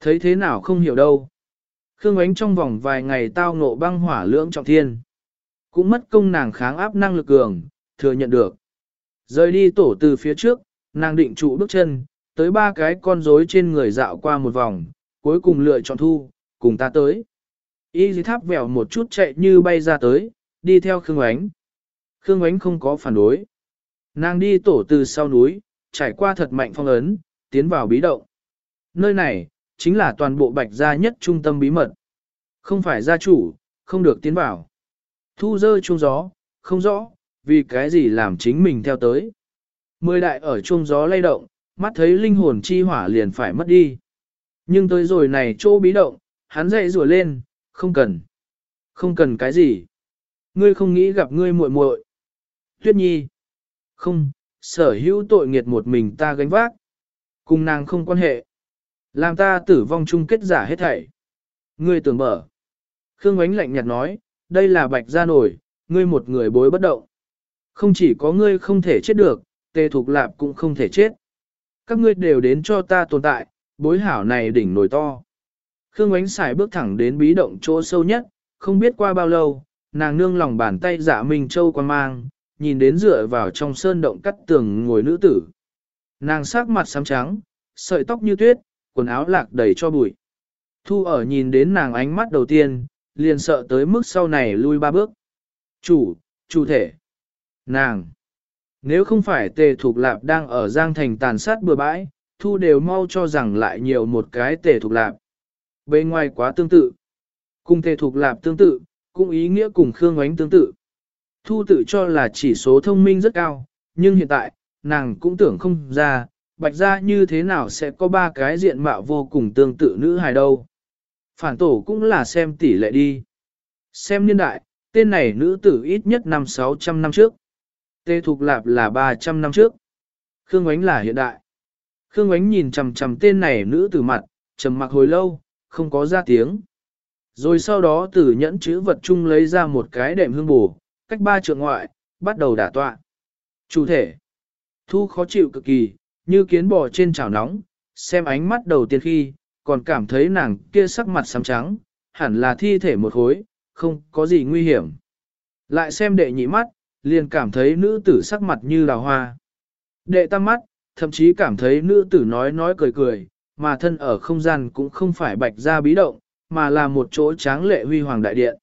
Thấy thế nào không hiểu đâu. Khương ánh trong vòng vài ngày tao ngộ băng hỏa lưỡng trọng thiên. Cũng mất công nàng kháng áp năng lực cường, thừa nhận được. Rời đi tổ từ phía trước, nàng định trụ bước chân, tới ba cái con rối trên người dạo qua một vòng, cuối cùng lựa chọn thu, cùng ta tới. Y dì tháp vèo một chút chạy như bay ra tới, đi theo Khương Ánh. Khương Ánh không có phản đối. Nàng đi tổ từ sau núi, trải qua thật mạnh phong ấn, tiến vào bí động. Nơi này, chính là toàn bộ bạch gia nhất trung tâm bí mật. Không phải gia chủ, không được tiến vào. Thu rơi chuông gió, không rõ, vì cái gì làm chính mình theo tới. Mười đại ở chuông gió lay động, mắt thấy linh hồn chi hỏa liền phải mất đi. Nhưng tới rồi này chỗ bí động, hắn dậy rùa lên, không cần. Không cần cái gì. Ngươi không nghĩ gặp ngươi muội muội. Tuyết nhi. Không, sở hữu tội nghiệt một mình ta gánh vác. Cùng nàng không quan hệ. Làm ta tử vong chung kết giả hết thảy. Ngươi tưởng mở. Khương ánh lạnh nhạt nói, đây là bạch gia nổi, ngươi một người bối bất động. Không chỉ có ngươi không thể chết được, tề thục lạp cũng không thể chết. Các ngươi đều đến cho ta tồn tại, bối hảo này đỉnh nổi to. Khương ánh xài bước thẳng đến bí động chỗ sâu nhất, không biết qua bao lâu, nàng nương lòng bàn tay dạ mình châu quan mang, nhìn đến dựa vào trong sơn động cắt tường ngồi nữ tử. Nàng sắc mặt xám trắng, sợi tóc như tuyết, quần áo lạc đầy cho bụi. Thu ở nhìn đến nàng ánh mắt đầu tiên, liền sợ tới mức sau này lui ba bước. Chủ, chủ thể. Nàng. Nếu không phải tề thục lạp đang ở giang thành tàn sát bừa bãi, thu đều mau cho rằng lại nhiều một cái tề thục lạp. Bên ngoài quá tương tự. Cùng tề thục lạp tương tự, cũng ý nghĩa cùng Khương Ngoánh tương tự. Thu tự cho là chỉ số thông minh rất cao, nhưng hiện tại, nàng cũng tưởng không ra, bạch ra như thế nào sẽ có ba cái diện mạo vô cùng tương tự nữ hài đâu. Phản tổ cũng là xem tỷ lệ đi. Xem niên đại, tên này nữ tử ít nhất năm 600 năm trước. Tê Thục Lạp là 300 năm trước. Khương Ngoánh là hiện đại. Khương Ánh nhìn chằm chằm tên này nữ tử mặt, trầm mặc hồi lâu, không có ra tiếng. Rồi sau đó tử nhẫn chữ vật chung lấy ra một cái đệm hương bù, cách ba trượng ngoại, bắt đầu đả tọa. Chủ thể. Thu khó chịu cực kỳ, như kiến bò trên chảo nóng, xem ánh mắt đầu tiên khi, còn cảm thấy nàng kia sắc mặt xám trắng, hẳn là thi thể một khối, không có gì nguy hiểm. Lại xem đệ nhị mắt, liền cảm thấy nữ tử sắc mặt như đào hoa. Đệ tam mắt, thậm chí cảm thấy nữ tử nói nói cười cười, mà thân ở không gian cũng không phải bạch ra bí động, mà là một chỗ tráng lệ huy hoàng đại điện.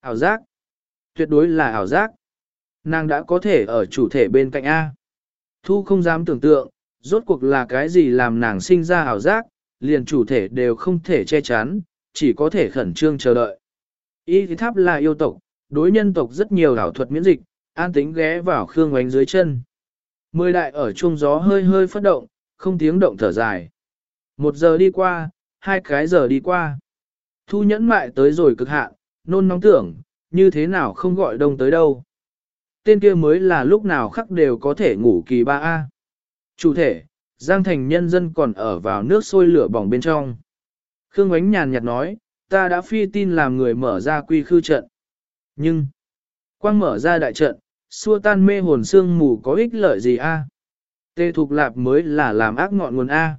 Ảo giác. Tuyệt đối là ảo giác. Nàng đã có thể ở chủ thể bên cạnh A. Thu không dám tưởng tượng, rốt cuộc là cái gì làm nàng sinh ra ảo giác, liền chủ thể đều không thể che chắn, chỉ có thể khẩn trương chờ đợi. Y tháp là yêu tộc, đối nhân tộc rất nhiều ảo thuật miễn dịch, an tính ghé vào khương oánh dưới chân. Mười đại ở chuông gió hơi hơi phất động, không tiếng động thở dài. Một giờ đi qua, hai cái giờ đi qua. Thu nhẫn mại tới rồi cực hạn, nôn nóng tưởng, như thế nào không gọi đông tới đâu. Tên kia mới là lúc nào khắc đều có thể ngủ kỳ ba a Chủ thể, Giang thành nhân dân còn ở vào nước sôi lửa bỏng bên trong. Khương Ánh nhàn nhạt nói, ta đã phi tin làm người mở ra quy khư trận. Nhưng, quang mở ra đại trận, xua tan mê hồn xương mù có ích lợi gì a? Tê Thục Lạp mới là làm ác ngọn nguồn A.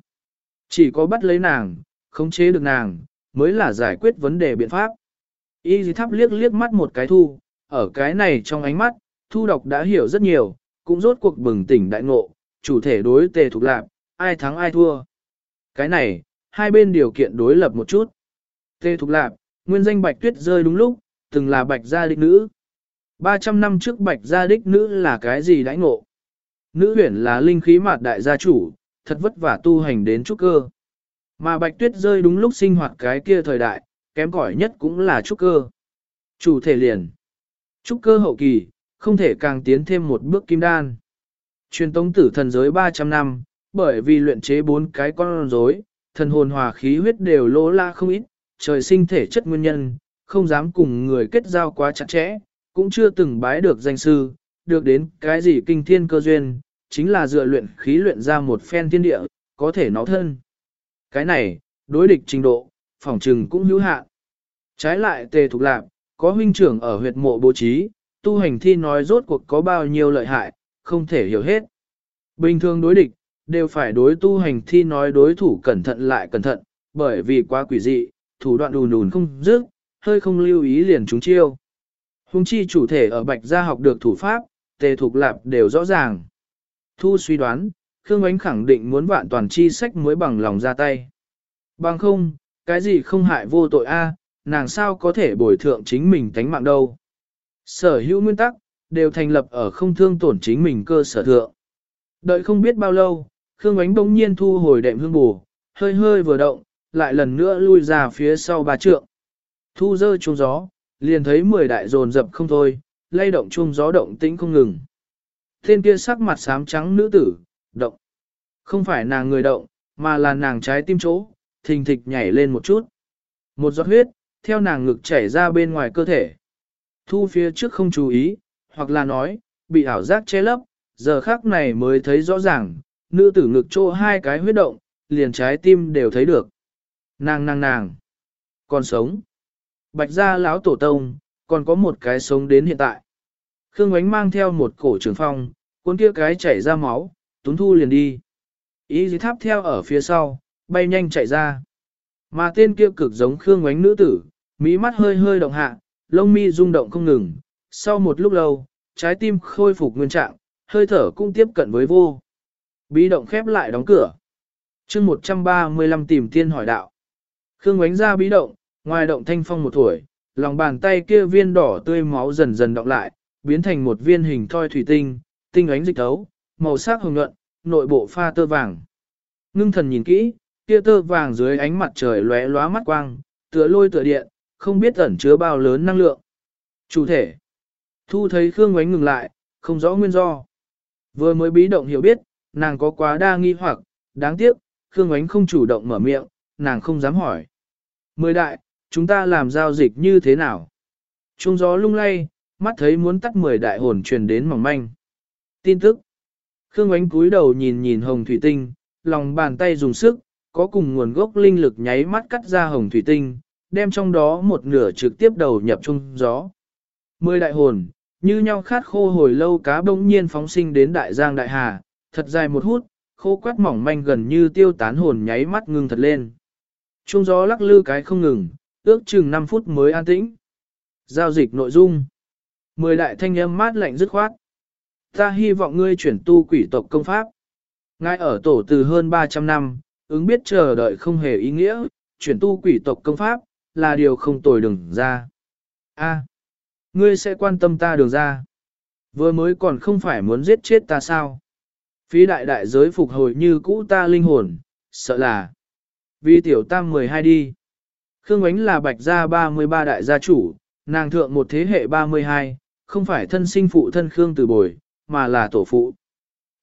Chỉ có bắt lấy nàng, khống chế được nàng, mới là giải quyết vấn đề biện pháp. Y dì thắp liếc liếc mắt một cái thu, ở cái này trong ánh mắt, thu đọc đã hiểu rất nhiều, cũng rốt cuộc bừng tỉnh đại ngộ, chủ thể đối tề thục lạp, ai thắng ai thua. Cái này, hai bên điều kiện đối lập một chút. Tề thục lạp, nguyên danh bạch tuyết rơi đúng lúc, từng là bạch gia định nữ. 300 năm trước bạch gia đích nữ là cái gì đãi ngộ? Nữ huyển là linh khí mạt đại gia chủ, thật vất vả tu hành đến trúc cơ. Mà bạch tuyết rơi đúng lúc sinh hoạt cái kia thời đại, kém cỏi nhất cũng là trúc cơ. Chủ thể liền. Trúc cơ hậu kỳ, không thể càng tiến thêm một bước kim đan. Truyền tống tử thần giới 300 năm, bởi vì luyện chế bốn cái con rối, thần hồn hòa khí huyết đều lỗ la không ít, trời sinh thể chất nguyên nhân, không dám cùng người kết giao quá chặt chẽ, cũng chưa từng bái được danh sư, được đến cái gì kinh thiên cơ duyên, chính là dựa luyện khí luyện ra một phen thiên địa, có thể nó thân. Cái này, đối địch trình độ, phỏng trừng cũng hữu hạn. Trái lại tề thục lạc, có huynh trưởng ở huyệt mộ bố trí, tu hành thi nói rốt cuộc có bao nhiêu lợi hại, không thể hiểu hết. Bình thường đối địch, đều phải đối tu hành thi nói đối thủ cẩn thận lại cẩn thận, bởi vì quá quỷ dị, thủ đoạn đùn đùn không dứt, hơi không lưu ý liền trúng chiêu. Hùng chi chủ thể ở bạch gia học được thủ pháp, tề thục lạp đều rõ ràng. Thu suy đoán, Khương Ánh khẳng định muốn vạn toàn chi sách mới bằng lòng ra tay. Bằng không, cái gì không hại vô tội a, nàng sao có thể bồi thượng chính mình tánh mạng đâu. Sở hữu nguyên tắc, đều thành lập ở không thương tổn chính mình cơ sở thượng. Đợi không biết bao lâu, Khương Ánh bỗng nhiên thu hồi đệm hương bù, hơi hơi vừa động, lại lần nữa lui ra phía sau ba trượng. Thu dơ chuông gió, liền thấy mười đại dồn dập không thôi, lay động chung gió động tĩnh không ngừng. Thiên kia sắc mặt xám trắng nữ tử, động. Không phải nàng người động, mà là nàng trái tim chỗ, thình thịch nhảy lên một chút. Một giọt huyết, theo nàng ngực chảy ra bên ngoài cơ thể. Thu phía trước không chú ý, hoặc là nói, bị ảo giác che lấp, giờ khác này mới thấy rõ ràng, nữ tử ngực trô hai cái huyết động, liền trái tim đều thấy được. Nàng nàng nàng, còn sống. Bạch gia lão tổ tông, còn có một cái sống đến hiện tại. Khương Ánh mang theo một cổ trường phong, cuốn kia cái chảy ra máu, tuấn thu liền đi. Ý dì tháp theo ở phía sau, bay nhanh chạy ra. Mà tên kia cực giống Khương Ánh nữ tử, mỹ mắt hơi hơi động hạ, lông mi rung động không ngừng. Sau một lúc lâu, trái tim khôi phục nguyên trạng, hơi thở cũng tiếp cận với vô. Bí động khép lại đóng cửa. chương 135 tìm tiên hỏi đạo. Khương Ánh ra bí động, ngoài động thanh phong một tuổi, lòng bàn tay kia viên đỏ tươi máu dần dần đọng lại, biến thành một viên hình thoi thủy tinh, tinh ánh dịch thấu, màu sắc hồng nhuận, nội bộ pha tơ vàng. Ngưng thần nhìn kỹ, kia tơ vàng dưới ánh mặt trời lóe lóa mắt quang, tựa lôi tựa điện, không biết ẩn chứa bao lớn năng lượng. Chủ thể. Thu thấy Khương Ngoánh ngừng lại, không rõ nguyên do. Vừa mới bí động hiểu biết, nàng có quá đa nghi hoặc, đáng tiếc, Khương Ngoánh không chủ động mở miệng, nàng không dám hỏi. Mười đại, chúng ta làm giao dịch như thế nào? Trung gió lung lay, mắt thấy muốn tắt mười đại hồn truyền đến mỏng manh. Tin tức. Khương ánh cúi đầu nhìn nhìn hồng thủy tinh, lòng bàn tay dùng sức, có cùng nguồn gốc linh lực nháy mắt cắt ra hồng thủy tinh, đem trong đó một nửa trực tiếp đầu nhập trung gió. Mười đại hồn, như nhau khát khô hồi lâu cá bỗng nhiên phóng sinh đến đại giang đại hà, thật dài một hút, khô quát mỏng manh gần như tiêu tán hồn nháy mắt ngưng thật lên. Trung gió lắc lư cái không ngừng, ước chừng 5 phút mới an tĩnh. Giao dịch nội dung. Mười đại thanh âm mát lạnh dứt khoát. Ta hy vọng ngươi chuyển tu quỷ tộc công pháp. Ngài ở tổ từ hơn 300 năm, ứng biết chờ đợi không hề ý nghĩa, chuyển tu quỷ tộc công pháp, là điều không tồi đừng ra. A, ngươi sẽ quan tâm ta đường ra. Vừa mới còn không phải muốn giết chết ta sao? Phí đại đại giới phục hồi như cũ ta linh hồn, sợ là. Vì tiểu tam 12 đi. Khương Ánh là bạch gia 33 đại gia chủ, nàng thượng một thế hệ 32, không phải thân sinh phụ thân Khương Từ Bồi, mà là tổ phụ.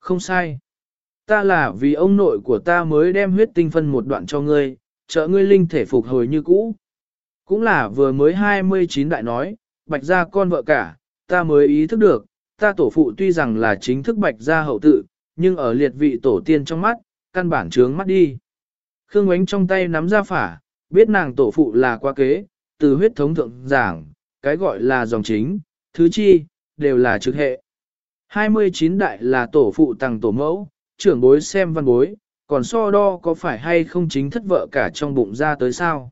Không sai. Ta là vì ông nội của ta mới đem huyết tinh phân một đoạn cho ngươi, trợ ngươi linh thể phục hồi như cũ. Cũng là vừa mới 29 đại nói, bạch gia con vợ cả, ta mới ý thức được, ta tổ phụ tuy rằng là chính thức bạch gia hậu tự, nhưng ở liệt vị tổ tiên trong mắt, căn bản trướng mắt đi. Khương Ánh trong tay nắm ra phả, biết nàng tổ phụ là qua kế, từ huyết thống thượng giảng, cái gọi là dòng chính, thứ chi, đều là trực hệ. 29 đại là tổ phụ tăng tổ mẫu, trưởng bối xem văn bối, còn so đo có phải hay không chính thất vợ cả trong bụng ra tới sao.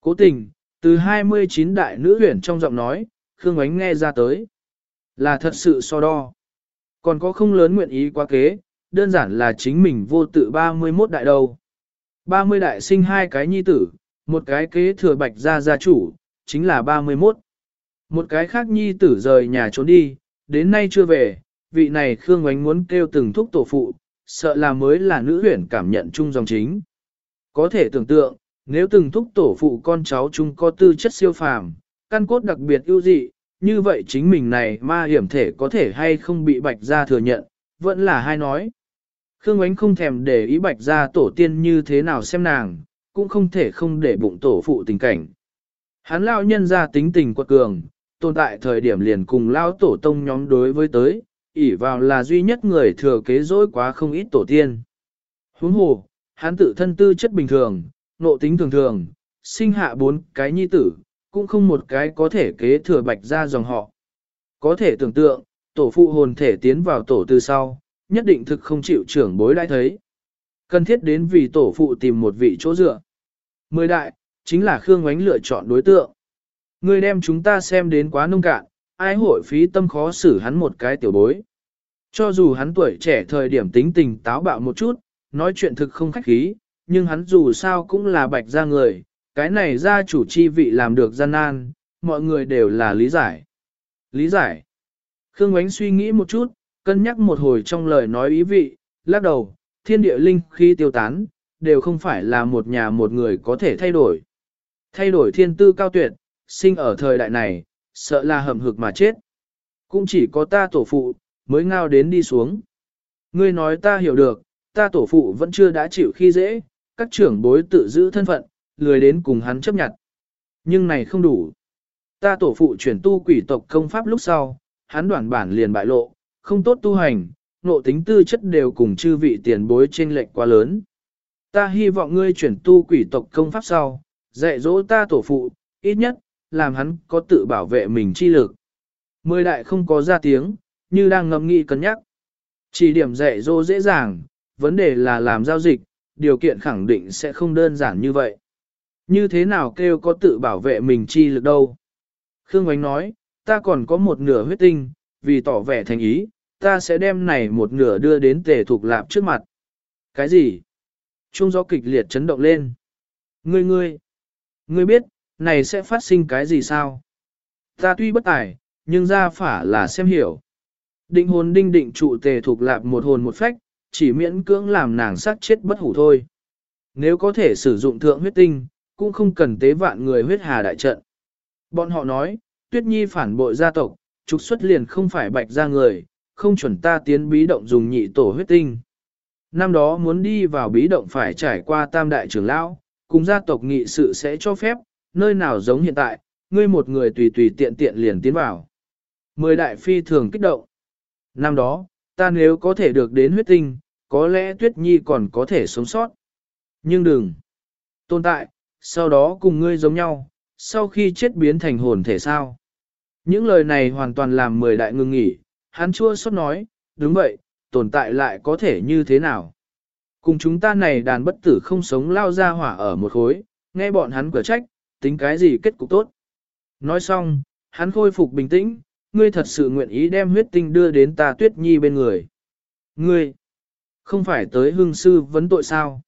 Cố tình, từ 29 đại nữ huyển trong giọng nói, Khương Ánh nghe ra tới. Là thật sự so đo. Còn có không lớn nguyện ý quá kế, đơn giản là chính mình vô tự 31 đại đầu. 30 đại sinh hai cái nhi tử, một cái kế thừa bạch gia gia chủ, chính là 31. Một cái khác nhi tử rời nhà trốn đi, đến nay chưa về, vị này Khương Ngoánh muốn kêu từng thúc tổ phụ, sợ là mới là nữ huyển cảm nhận chung dòng chính. Có thể tưởng tượng, nếu từng thúc tổ phụ con cháu chung có tư chất siêu phàm, căn cốt đặc biệt ưu dị, như vậy chính mình này ma hiểm thể có thể hay không bị bạch gia thừa nhận, vẫn là hai nói. Khương Ngoánh không thèm để ý bạch gia tổ tiên như thế nào xem nàng, cũng không thể không để bụng tổ phụ tình cảnh. Hắn lao nhân ra tính tình quật cường, tồn tại thời điểm liền cùng lao tổ tông nhóm đối với tới, ỷ vào là duy nhất người thừa kế dối quá không ít tổ tiên. Huống hồ, hắn tự thân tư chất bình thường, nộ tính thường thường, sinh hạ bốn cái nhi tử, cũng không một cái có thể kế thừa bạch ra dòng họ. Có thể tưởng tượng, tổ phụ hồn thể tiến vào tổ từ sau, nhất định thực không chịu trưởng bối lại thấy. Cần thiết đến vì tổ phụ tìm một vị chỗ dựa. Mười đại, chính là Khương Ngoánh lựa chọn đối tượng. Người đem chúng ta xem đến quá nông cạn, ai hội phí tâm khó xử hắn một cái tiểu bối. Cho dù hắn tuổi trẻ thời điểm tính tình táo bạo một chút, nói chuyện thực không khách khí, nhưng hắn dù sao cũng là bạch gia người, cái này gia chủ chi vị làm được gian nan, mọi người đều là lý giải. Lý giải. Khương Ngoánh suy nghĩ một chút, cân nhắc một hồi trong lời nói ý vị, lắc đầu, thiên địa linh khi tiêu tán, đều không phải là một nhà một người có thể thay đổi. Thay đổi thiên tư cao tuyệt, sinh ở thời đại này, sợ là hầm hực mà chết. Cũng chỉ có ta tổ phụ, mới ngao đến đi xuống. Ngươi nói ta hiểu được, ta tổ phụ vẫn chưa đã chịu khi dễ, các trưởng bối tự giữ thân phận, lười đến cùng hắn chấp nhận. Nhưng này không đủ. Ta tổ phụ chuyển tu quỷ tộc công pháp lúc sau, hắn đoạn bản liền bại lộ, không tốt tu hành, nộ tính tư chất đều cùng chư vị tiền bối trên lệch quá lớn. Ta hy vọng ngươi chuyển tu quỷ tộc công pháp sau, dạy dỗ ta tổ phụ, ít nhất, làm hắn có tự bảo vệ mình chi lực. Mười đại không có ra tiếng, như đang ngầm nghĩ cân nhắc. Chỉ điểm dạy dỗ dễ dàng, vấn đề là làm giao dịch, điều kiện khẳng định sẽ không đơn giản như vậy. Như thế nào kêu có tự bảo vệ mình chi lực đâu? Khương Ngoánh nói, ta còn có một nửa huyết tinh, vì tỏ vẻ thành ý, ta sẽ đem này một nửa đưa đến tề thục lạp trước mặt. Cái gì? Trung gió kịch liệt chấn động lên. Ngươi ngươi, ngươi biết, này sẽ phát sinh cái gì sao? Ta tuy bất tài, nhưng ra phả là xem hiểu. Định hồn đinh định trụ tề thuộc lạp một hồn một phách, chỉ miễn cưỡng làm nàng sát chết bất hủ thôi. Nếu có thể sử dụng thượng huyết tinh, cũng không cần tế vạn người huyết hà đại trận. Bọn họ nói, Tuyết Nhi phản bội gia tộc, trục xuất liền không phải bạch ra người, không chuẩn ta tiến bí động dùng nhị tổ huyết tinh. Năm đó muốn đi vào bí động phải trải qua tam đại trưởng lão, cùng gia tộc nghị sự sẽ cho phép, nơi nào giống hiện tại, ngươi một người tùy tùy tiện tiện liền tiến vào. Mười đại phi thường kích động. Năm đó, ta nếu có thể được đến huyết tinh, có lẽ Tuyết Nhi còn có thể sống sót. Nhưng đừng tồn tại, sau đó cùng ngươi giống nhau, sau khi chết biến thành hồn thể sao. Những lời này hoàn toàn làm mười đại ngừng nghỉ, hắn chua xót nói, đúng vậy, tồn tại lại có thể như thế nào. Cùng chúng ta này đàn bất tử không sống lao ra hỏa ở một khối, nghe bọn hắn cửa trách, tính cái gì kết cục tốt. Nói xong, hắn khôi phục bình tĩnh, ngươi thật sự nguyện ý đem huyết tinh đưa đến ta tuyết nhi bên người. Ngươi, không phải tới hương sư vấn tội sao?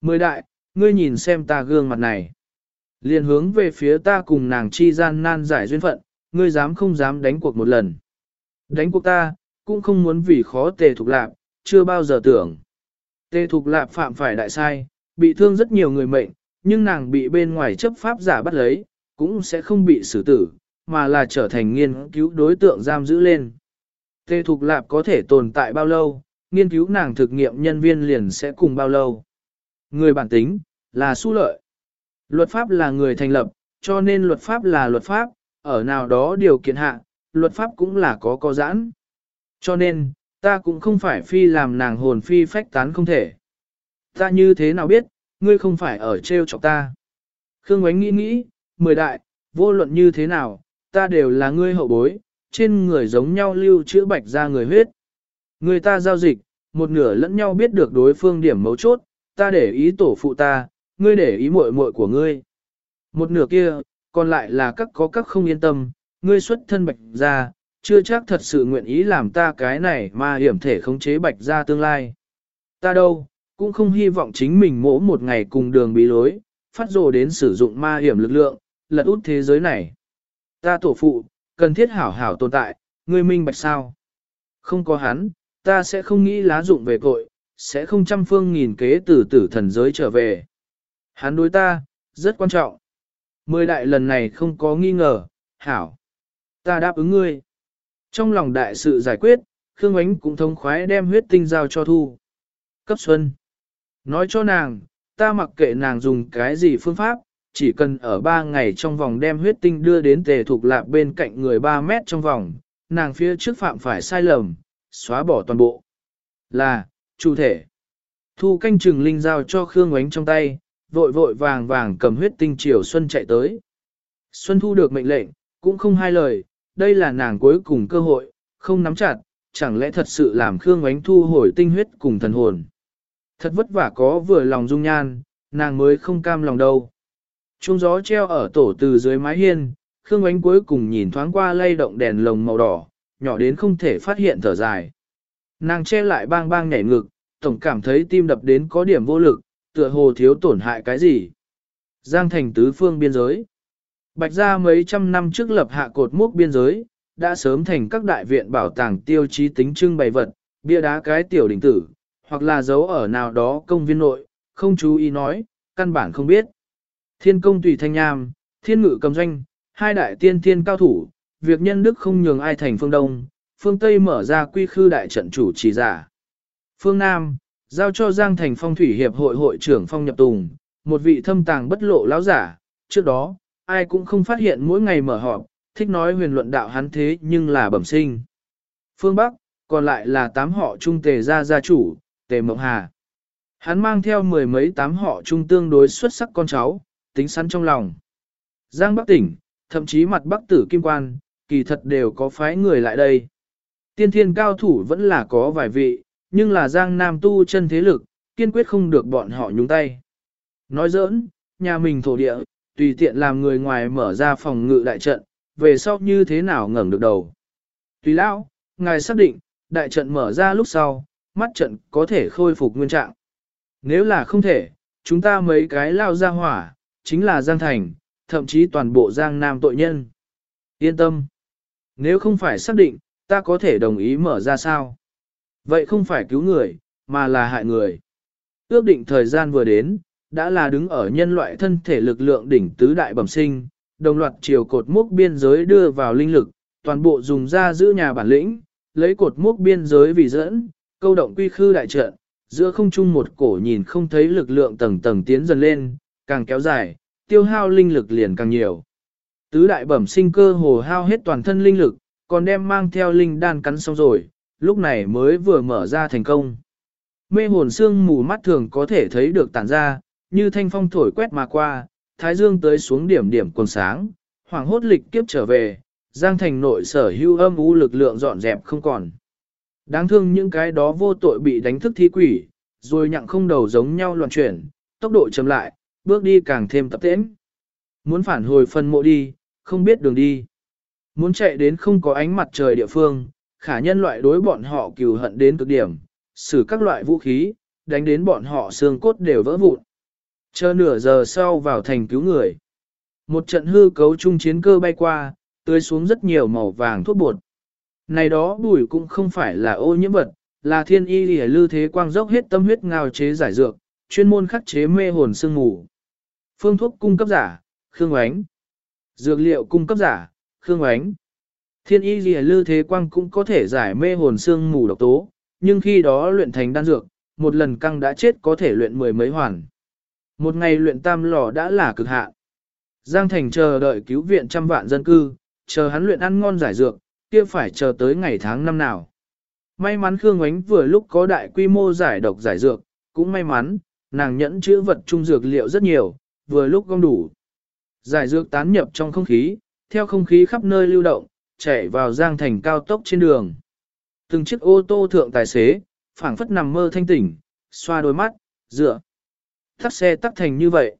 Mười đại, ngươi nhìn xem ta gương mặt này. Liên hướng về phía ta cùng nàng chi gian nan giải duyên phận, ngươi dám không dám đánh cuộc một lần. Đánh cuộc ta, cũng không muốn vì khó tề thục lạp, chưa bao giờ tưởng. Tề thục lạp phạm phải đại sai, bị thương rất nhiều người mệnh, nhưng nàng bị bên ngoài chấp pháp giả bắt lấy, cũng sẽ không bị xử tử, mà là trở thành nghiên cứu đối tượng giam giữ lên. Tề thục lạp có thể tồn tại bao lâu, nghiên cứu nàng thực nghiệm nhân viên liền sẽ cùng bao lâu. Người bản tính, là su lợi. Luật pháp là người thành lập, cho nên luật pháp là luật pháp, ở nào đó điều kiện hạ, luật pháp cũng là có co giãn. Cho nên, ta cũng không phải phi làm nàng hồn phi phách tán không thể. Ta như thế nào biết, ngươi không phải ở treo chọc ta. Khương Ngoánh nghĩ nghĩ, mười đại, vô luận như thế nào, ta đều là ngươi hậu bối, trên người giống nhau lưu chữa bạch ra người huyết. Người ta giao dịch, một nửa lẫn nhau biết được đối phương điểm mấu chốt, ta để ý tổ phụ ta, ngươi để ý muội muội của ngươi. Một nửa kia, còn lại là các có các không yên tâm, ngươi xuất thân bạch gia, chưa chắc thật sự nguyện ý làm ta cái này mà hiểm thể khống chế bạch gia tương lai. Ta đâu, cũng không hy vọng chính mình mỗ một ngày cùng đường bí lối, phát rồ đến sử dụng ma hiểm lực lượng, lật út thế giới này. Ta tổ phụ, cần thiết hảo hảo tồn tại, ngươi minh bạch sao. Không có hắn, ta sẽ không nghĩ lá dụng về cội, sẽ không trăm phương nghìn kế từ tử thần giới trở về. Hắn đối ta, rất quan trọng. Mười đại lần này không có nghi ngờ, hảo. Ta đáp ứng ngươi. Trong lòng đại sự giải quyết, Khương Ánh cũng thông khoái đem huyết tinh giao cho Thu. Cấp Xuân. Nói cho nàng, ta mặc kệ nàng dùng cái gì phương pháp, chỉ cần ở 3 ngày trong vòng đem huyết tinh đưa đến tề thuộc lạp bên cạnh người 3 mét trong vòng, nàng phía trước phạm phải sai lầm, xóa bỏ toàn bộ. Là, chủ thể. Thu canh trừng linh giao cho Khương ánh trong tay, vội vội vàng vàng cầm huyết tinh triều Xuân chạy tới. Xuân thu được mệnh lệnh, cũng không hai lời, đây là nàng cuối cùng cơ hội, không nắm chặt, chẳng lẽ thật sự làm Khương Ánh thu hồi tinh huyết cùng thần hồn. Thật vất vả có vừa lòng dung nhan, nàng mới không cam lòng đâu. Trung gió treo ở tổ từ dưới mái hiên, Khương Ánh cuối cùng nhìn thoáng qua lay động đèn lồng màu đỏ, nhỏ đến không thể phát hiện thở dài. Nàng che lại bang bang nhảy ngực, tổng cảm thấy tim đập đến có điểm vô lực, tựa hồ thiếu tổn hại cái gì. Giang thành tứ phương biên giới. Bạch gia mấy trăm năm trước lập hạ cột mốc biên giới, đã sớm thành các đại viện bảo tàng tiêu chí tính trưng bày vật, bia đá cái tiểu đỉnh tử, hoặc là giấu ở nào đó công viên nội, không chú ý nói, căn bản không biết. Thiên công tùy thanh nham, thiên ngự cầm doanh, hai đại tiên thiên cao thủ, việc nhân đức không nhường ai thành phương Đông, phương Tây mở ra quy khư đại trận chủ trì giả. Phương Nam, giao cho Giang Thành Phong Thủy Hiệp hội hội trưởng Phong Nhập Tùng, một vị thâm tàng bất lộ lão giả, trước đó, ai cũng không phát hiện mỗi ngày mở họp, thích nói huyền luận đạo hắn thế nhưng là bẩm sinh. Phương Bắc, còn lại là tám họ trung tề gia gia chủ, tề mộng hà. Hắn mang theo mười mấy tám họ trung tương đối xuất sắc con cháu, tính sẵn trong lòng. Giang Bắc tỉnh, thậm chí mặt Bắc tử kim quan, kỳ thật đều có phái người lại đây. Tiên thiên cao thủ vẫn là có vài vị, nhưng là Giang Nam tu chân thế lực, kiên quyết không được bọn họ nhúng tay. Nói giỡn, nhà mình thổ địa, tùy tiện làm người ngoài mở ra phòng ngự đại trận, về sau như thế nào ngẩng được đầu. Tùy lão, ngài xác định, đại trận mở ra lúc sau, mắt trận có thể khôi phục nguyên trạng. Nếu là không thể, chúng ta mấy cái lao ra hỏa, chính là Giang Thành, thậm chí toàn bộ Giang Nam tội nhân. Yên tâm. Nếu không phải xác định, ta có thể đồng ý mở ra sao? Vậy không phải cứu người, mà là hại người. Ước định thời gian vừa đến, đã là đứng ở nhân loại thân thể lực lượng đỉnh tứ đại bẩm sinh, đồng loạt chiều cột mốc biên giới đưa vào linh lực, toàn bộ dùng ra giữ nhà bản lĩnh, lấy cột mốc biên giới vì dẫn, câu động quy khư đại trận, giữa không trung một cổ nhìn không thấy lực lượng tầng tầng tiến dần lên, càng kéo dài, tiêu hao linh lực liền càng nhiều. Tứ đại bẩm sinh cơ hồ hao hết toàn thân linh lực, còn đem mang theo linh đan cắn xong rồi, lúc này mới vừa mở ra thành công. Mê hồn xương mù mắt thường có thể thấy được tản ra, như thanh phong thổi quét mà qua, thái dương tới xuống điểm điểm quần sáng, hoàng hốt lịch kiếp trở về, giang thành nội sở hưu âm u lực lượng dọn dẹp không còn. Đáng thương những cái đó vô tội bị đánh thức thi quỷ, rồi nhặng không đầu giống nhau loạn chuyển, tốc độ chậm lại, bước đi càng thêm tập tễnh. Muốn phản hồi phân mộ đi, không biết đường đi. Muốn chạy đến không có ánh mặt trời địa phương, khả nhân loại đối bọn họ cừu hận đến cực điểm, xử các loại vũ khí, đánh đến bọn họ xương cốt đều vỡ vụn. Chờ nửa giờ sau vào thành cứu người. Một trận hư cấu trung chiến cơ bay qua, tươi xuống rất nhiều màu vàng thuốc bột. Này đó bùi cũng không phải là ô nhiễm vật, là thiên y lìa lư thế quang dốc hết tâm huyết ngao chế giải dược, chuyên môn khắc chế mê hồn sương mù. Phương thuốc cung cấp giả, Khương Oánh. Dược liệu cung cấp giả, Khương Oánh. Thiên y lìa lư thế quang cũng có thể giải mê hồn sương mù độc tố, nhưng khi đó luyện thành đan dược, một lần căng đã chết có thể luyện mười mấy hoàn. Một ngày luyện tam lò đã là cực hạn. Giang Thành chờ đợi cứu viện trăm vạn dân cư, chờ hắn luyện ăn ngon giải dược, kia phải chờ tới ngày tháng năm nào. May mắn Khương Ngoánh vừa lúc có đại quy mô giải độc giải dược, cũng may mắn, nàng nhẫn chữa vật trung dược liệu rất nhiều, vừa lúc gom đủ. Giải dược tán nhập trong không khí, theo không khí khắp nơi lưu động, chạy vào giang thành cao tốc trên đường. Từng chiếc ô tô thượng tài xế, phảng phất nằm mơ thanh tỉnh, xoa đôi mắt, dựa. Tắt xe tắt thành như vậy.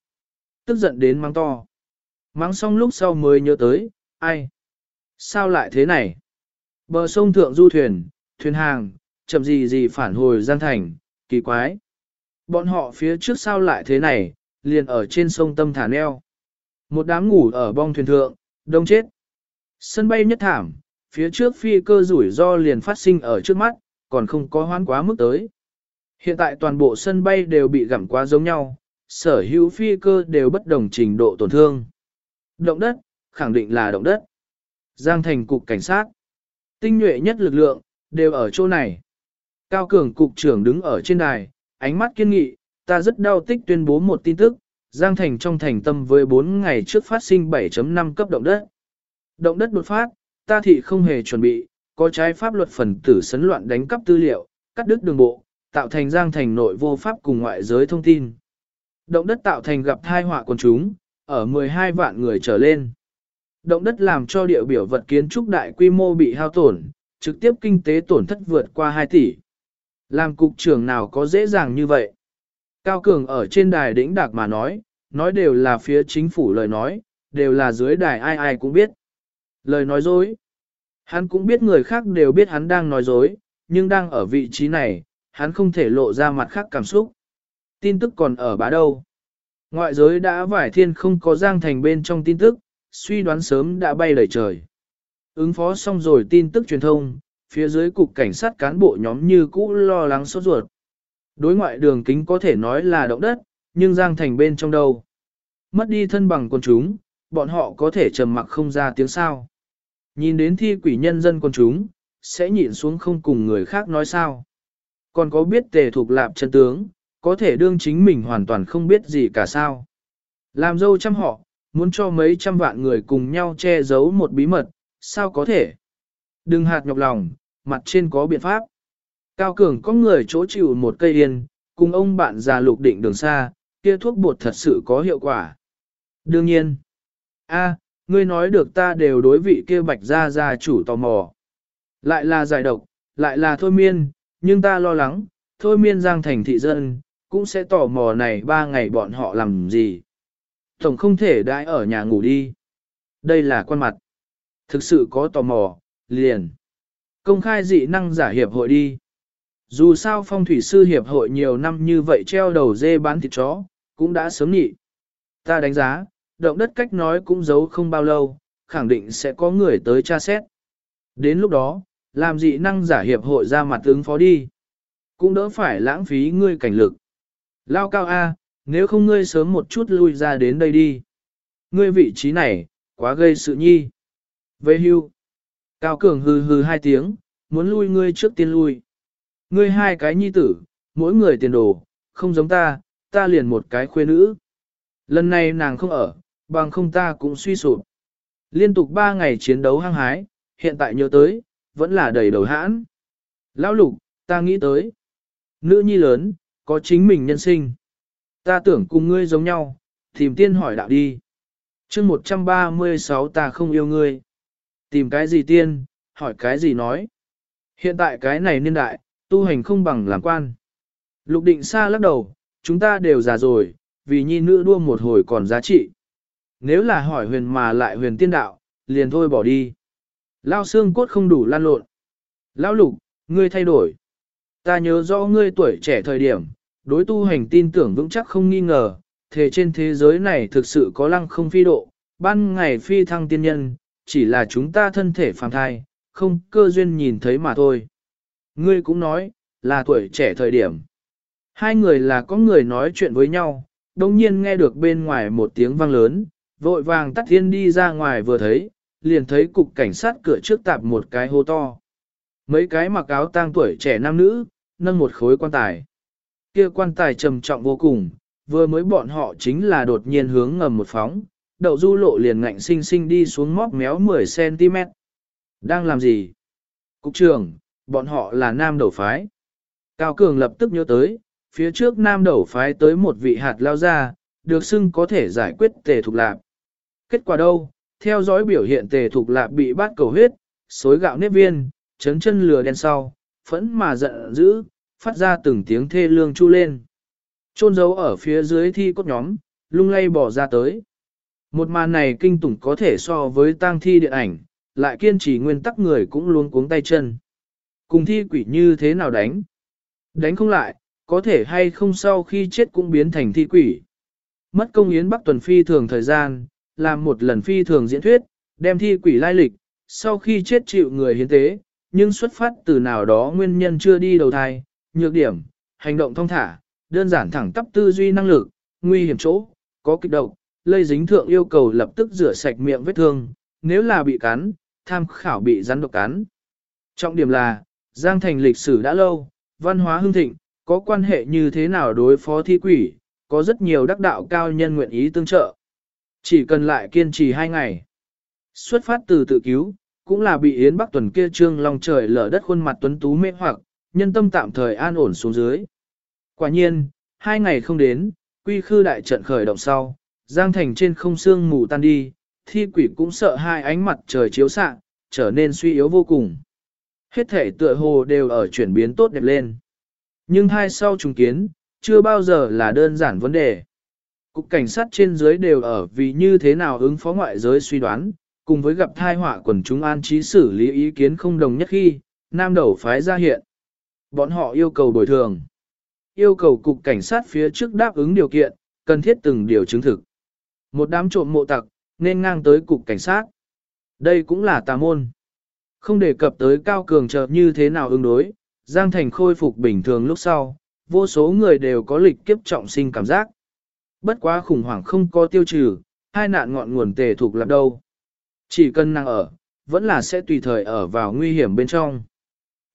Tức giận đến mắng to. mắng xong lúc sau mới nhớ tới, ai? Sao lại thế này? Bờ sông thượng du thuyền, thuyền hàng, chậm gì gì phản hồi Giang Thành, kỳ quái. Bọn họ phía trước sao lại thế này, liền ở trên sông Tâm Thả Neo. Một đám ngủ ở bong thuyền thượng, đông chết. Sân bay nhất thảm, phía trước phi cơ rủi ro liền phát sinh ở trước mắt, còn không có hoán quá mức tới. Hiện tại toàn bộ sân bay đều bị gặm quá giống nhau, sở hữu phi cơ đều bất đồng trình độ tổn thương. Động đất, khẳng định là động đất. Giang thành cục cảnh sát. Tinh nhuệ nhất lực lượng, đều ở chỗ này. Cao cường cục trưởng đứng ở trên đài, ánh mắt kiên nghị, ta rất đau tích tuyên bố một tin tức, Giang Thành trong thành tâm với 4 ngày trước phát sinh 7.5 cấp động đất. Động đất đột phát, ta thị không hề chuẩn bị, có trái pháp luật phần tử sấn loạn đánh cắp tư liệu, cắt đứt đường bộ, tạo thành Giang Thành nội vô pháp cùng ngoại giới thông tin. Động đất tạo thành gặp thai họa quần chúng, ở 12 vạn người trở lên. Động đất làm cho địa biểu vật kiến trúc đại quy mô bị hao tổn, trực tiếp kinh tế tổn thất vượt qua 2 tỷ. Làm cục trưởng nào có dễ dàng như vậy? Cao Cường ở trên đài đỉnh đạc mà nói, nói đều là phía chính phủ lời nói, đều là dưới đài ai ai cũng biết. Lời nói dối. Hắn cũng biết người khác đều biết hắn đang nói dối, nhưng đang ở vị trí này, hắn không thể lộ ra mặt khác cảm xúc. Tin tức còn ở bá đâu. Ngoại giới đã vải thiên không có giang thành bên trong tin tức, suy đoán sớm đã bay lời trời. Ứng phó xong rồi tin tức truyền thông, phía dưới cục cảnh sát cán bộ nhóm như cũ lo lắng sốt ruột. Đối ngoại đường kính có thể nói là động đất, nhưng giang thành bên trong đâu. Mất đi thân bằng con chúng, bọn họ có thể trầm mặc không ra tiếng sao. Nhìn đến thi quỷ nhân dân con chúng, sẽ nhịn xuống không cùng người khác nói sao. Còn có biết tề thuộc lạp chân tướng, có thể đương chính mình hoàn toàn không biết gì cả sao. Làm dâu trăm họ, muốn cho mấy trăm vạn người cùng nhau che giấu một bí mật, sao có thể? Đừng hạt nhọc lòng, mặt trên có biện pháp. Cao Cường có người chỗ chịu một cây yên, cùng ông bạn già lục định đường xa, kia thuốc bột thật sự có hiệu quả. Đương nhiên. a, ngươi nói được ta đều đối vị kia bạch gia gia chủ tò mò. Lại là giải độc, lại là thôi miên, nhưng ta lo lắng, thôi miên giang thành thị dân, cũng sẽ tò mò này ba ngày bọn họ làm gì. Tổng không thể đãi ở nhà ngủ đi. Đây là quan mặt. Thực sự có tò mò, liền. Công khai dị năng giả hiệp hội đi. Dù sao phong thủy sư hiệp hội nhiều năm như vậy treo đầu dê bán thịt chó, cũng đã sớm nhị. Ta đánh giá, động đất cách nói cũng giấu không bao lâu, khẳng định sẽ có người tới tra xét. Đến lúc đó, làm dị năng giả hiệp hội ra mặt ứng phó đi. Cũng đỡ phải lãng phí ngươi cảnh lực. Lao cao A, nếu không ngươi sớm một chút lui ra đến đây đi. Ngươi vị trí này, quá gây sự nhi. Về hưu. Cao cường hừ hừ hai tiếng, muốn lui ngươi trước tiên lui. Ngươi hai cái nhi tử, mỗi người tiền đồ, không giống ta, ta liền một cái khuê nữ. Lần này nàng không ở, bằng không ta cũng suy sụp. Liên tục ba ngày chiến đấu hăng hái, hiện tại nhớ tới, vẫn là đầy đầu hãn. Lão lục, ta nghĩ tới. Nữ nhi lớn, có chính mình nhân sinh. Ta tưởng cùng ngươi giống nhau, tìm tiên hỏi đạo đi. chương 136 ta không yêu ngươi. Tìm cái gì tiên, hỏi cái gì nói. Hiện tại cái này niên đại, tu hành không bằng làm quan. Lục định xa lắc đầu, chúng ta đều già rồi, vì nhi nữ đua một hồi còn giá trị. Nếu là hỏi huyền mà lại huyền tiên đạo, liền thôi bỏ đi. Lao xương cốt không đủ lan lộn. Lao lục, ngươi thay đổi. Ta nhớ rõ ngươi tuổi trẻ thời điểm, đối tu hành tin tưởng vững chắc không nghi ngờ, thế trên thế giới này thực sự có lăng không phi độ, ban ngày phi thăng tiên nhân, chỉ là chúng ta thân thể phàm thai, không cơ duyên nhìn thấy mà thôi. Ngươi cũng nói, là tuổi trẻ thời điểm. Hai người là có người nói chuyện với nhau, đồng nhiên nghe được bên ngoài một tiếng vang lớn, vội vàng tắt thiên đi ra ngoài vừa thấy, liền thấy cục cảnh sát cửa trước tạp một cái hô to. Mấy cái mặc áo tang tuổi trẻ nam nữ, nâng một khối quan tài. Kia quan tài trầm trọng vô cùng, vừa mới bọn họ chính là đột nhiên hướng ngầm một phóng, đậu du lộ liền ngạnh sinh sinh đi xuống móc méo 10cm. Đang làm gì? Cục trưởng, bọn họ là nam đầu phái. Cao Cường lập tức nhớ tới, phía trước nam đầu phái tới một vị hạt lao ra, được xưng có thể giải quyết tề thục lạc. Kết quả đâu, theo dõi biểu hiện tề thục lạp bị bắt cầu huyết, xối gạo nếp viên, chấn chân lừa đen sau, phẫn mà giận dữ, phát ra từng tiếng thê lương chu lên. Trôn giấu ở phía dưới thi cốt nhóm, lung lay bỏ ra tới. Một màn này kinh tủng có thể so với tang thi điện ảnh, lại kiên trì nguyên tắc người cũng luôn cuống tay chân. Cùng thi quỷ như thế nào đánh? Đánh không lại, có thể hay không sau khi chết cũng biến thành thi quỷ. Mất công yến Bắc tuần phi thường thời gian, làm một lần phi thường diễn thuyết, đem thi quỷ lai lịch, sau khi chết chịu người hiến tế, nhưng xuất phát từ nào đó nguyên nhân chưa đi đầu thai, nhược điểm, hành động thông thả, đơn giản thẳng tắp tư duy năng lực, nguy hiểm chỗ, có kịch độc, lây dính thượng yêu cầu lập tức rửa sạch miệng vết thương, nếu là bị cắn, tham khảo bị rắn độc cắn. Trọng điểm là, Giang Thành lịch sử đã lâu, văn hóa hưng thịnh, có quan hệ như thế nào đối phó thi quỷ, có rất nhiều đắc đạo cao nhân nguyện ý tương trợ. Chỉ cần lại kiên trì hai ngày. Xuất phát từ tự cứu, cũng là bị Yến Bắc Tuần kia trương lòng trời lở đất khuôn mặt tuấn tú mê hoặc, nhân tâm tạm thời an ổn xuống dưới. Quả nhiên, hai ngày không đến, quy khư đại trận khởi động sau, Giang Thành trên không xương mù tan đi, thi quỷ cũng sợ hai ánh mặt trời chiếu xạ, trở nên suy yếu vô cùng. Hết thể tựa hồ đều ở chuyển biến tốt đẹp lên. Nhưng hai sau trùng kiến, chưa bao giờ là đơn giản vấn đề. Cục cảnh sát trên dưới đều ở vì như thế nào ứng phó ngoại giới suy đoán, cùng với gặp thai họa quần chúng an trí xử lý ý kiến không đồng nhất khi, nam đầu phái ra hiện. Bọn họ yêu cầu bồi thường. Yêu cầu cục cảnh sát phía trước đáp ứng điều kiện, cần thiết từng điều chứng thực. Một đám trộm mộ tặc, nên ngang tới cục cảnh sát. Đây cũng là tà môn. Không đề cập tới cao cường trợ như thế nào ứng đối, Giang Thành khôi phục bình thường lúc sau, vô số người đều có lịch kiếp trọng sinh cảm giác. Bất quá khủng hoảng không có tiêu trừ, hai nạn ngọn nguồn tề thuộc lập đâu. Chỉ cần năng ở, vẫn là sẽ tùy thời ở vào nguy hiểm bên trong.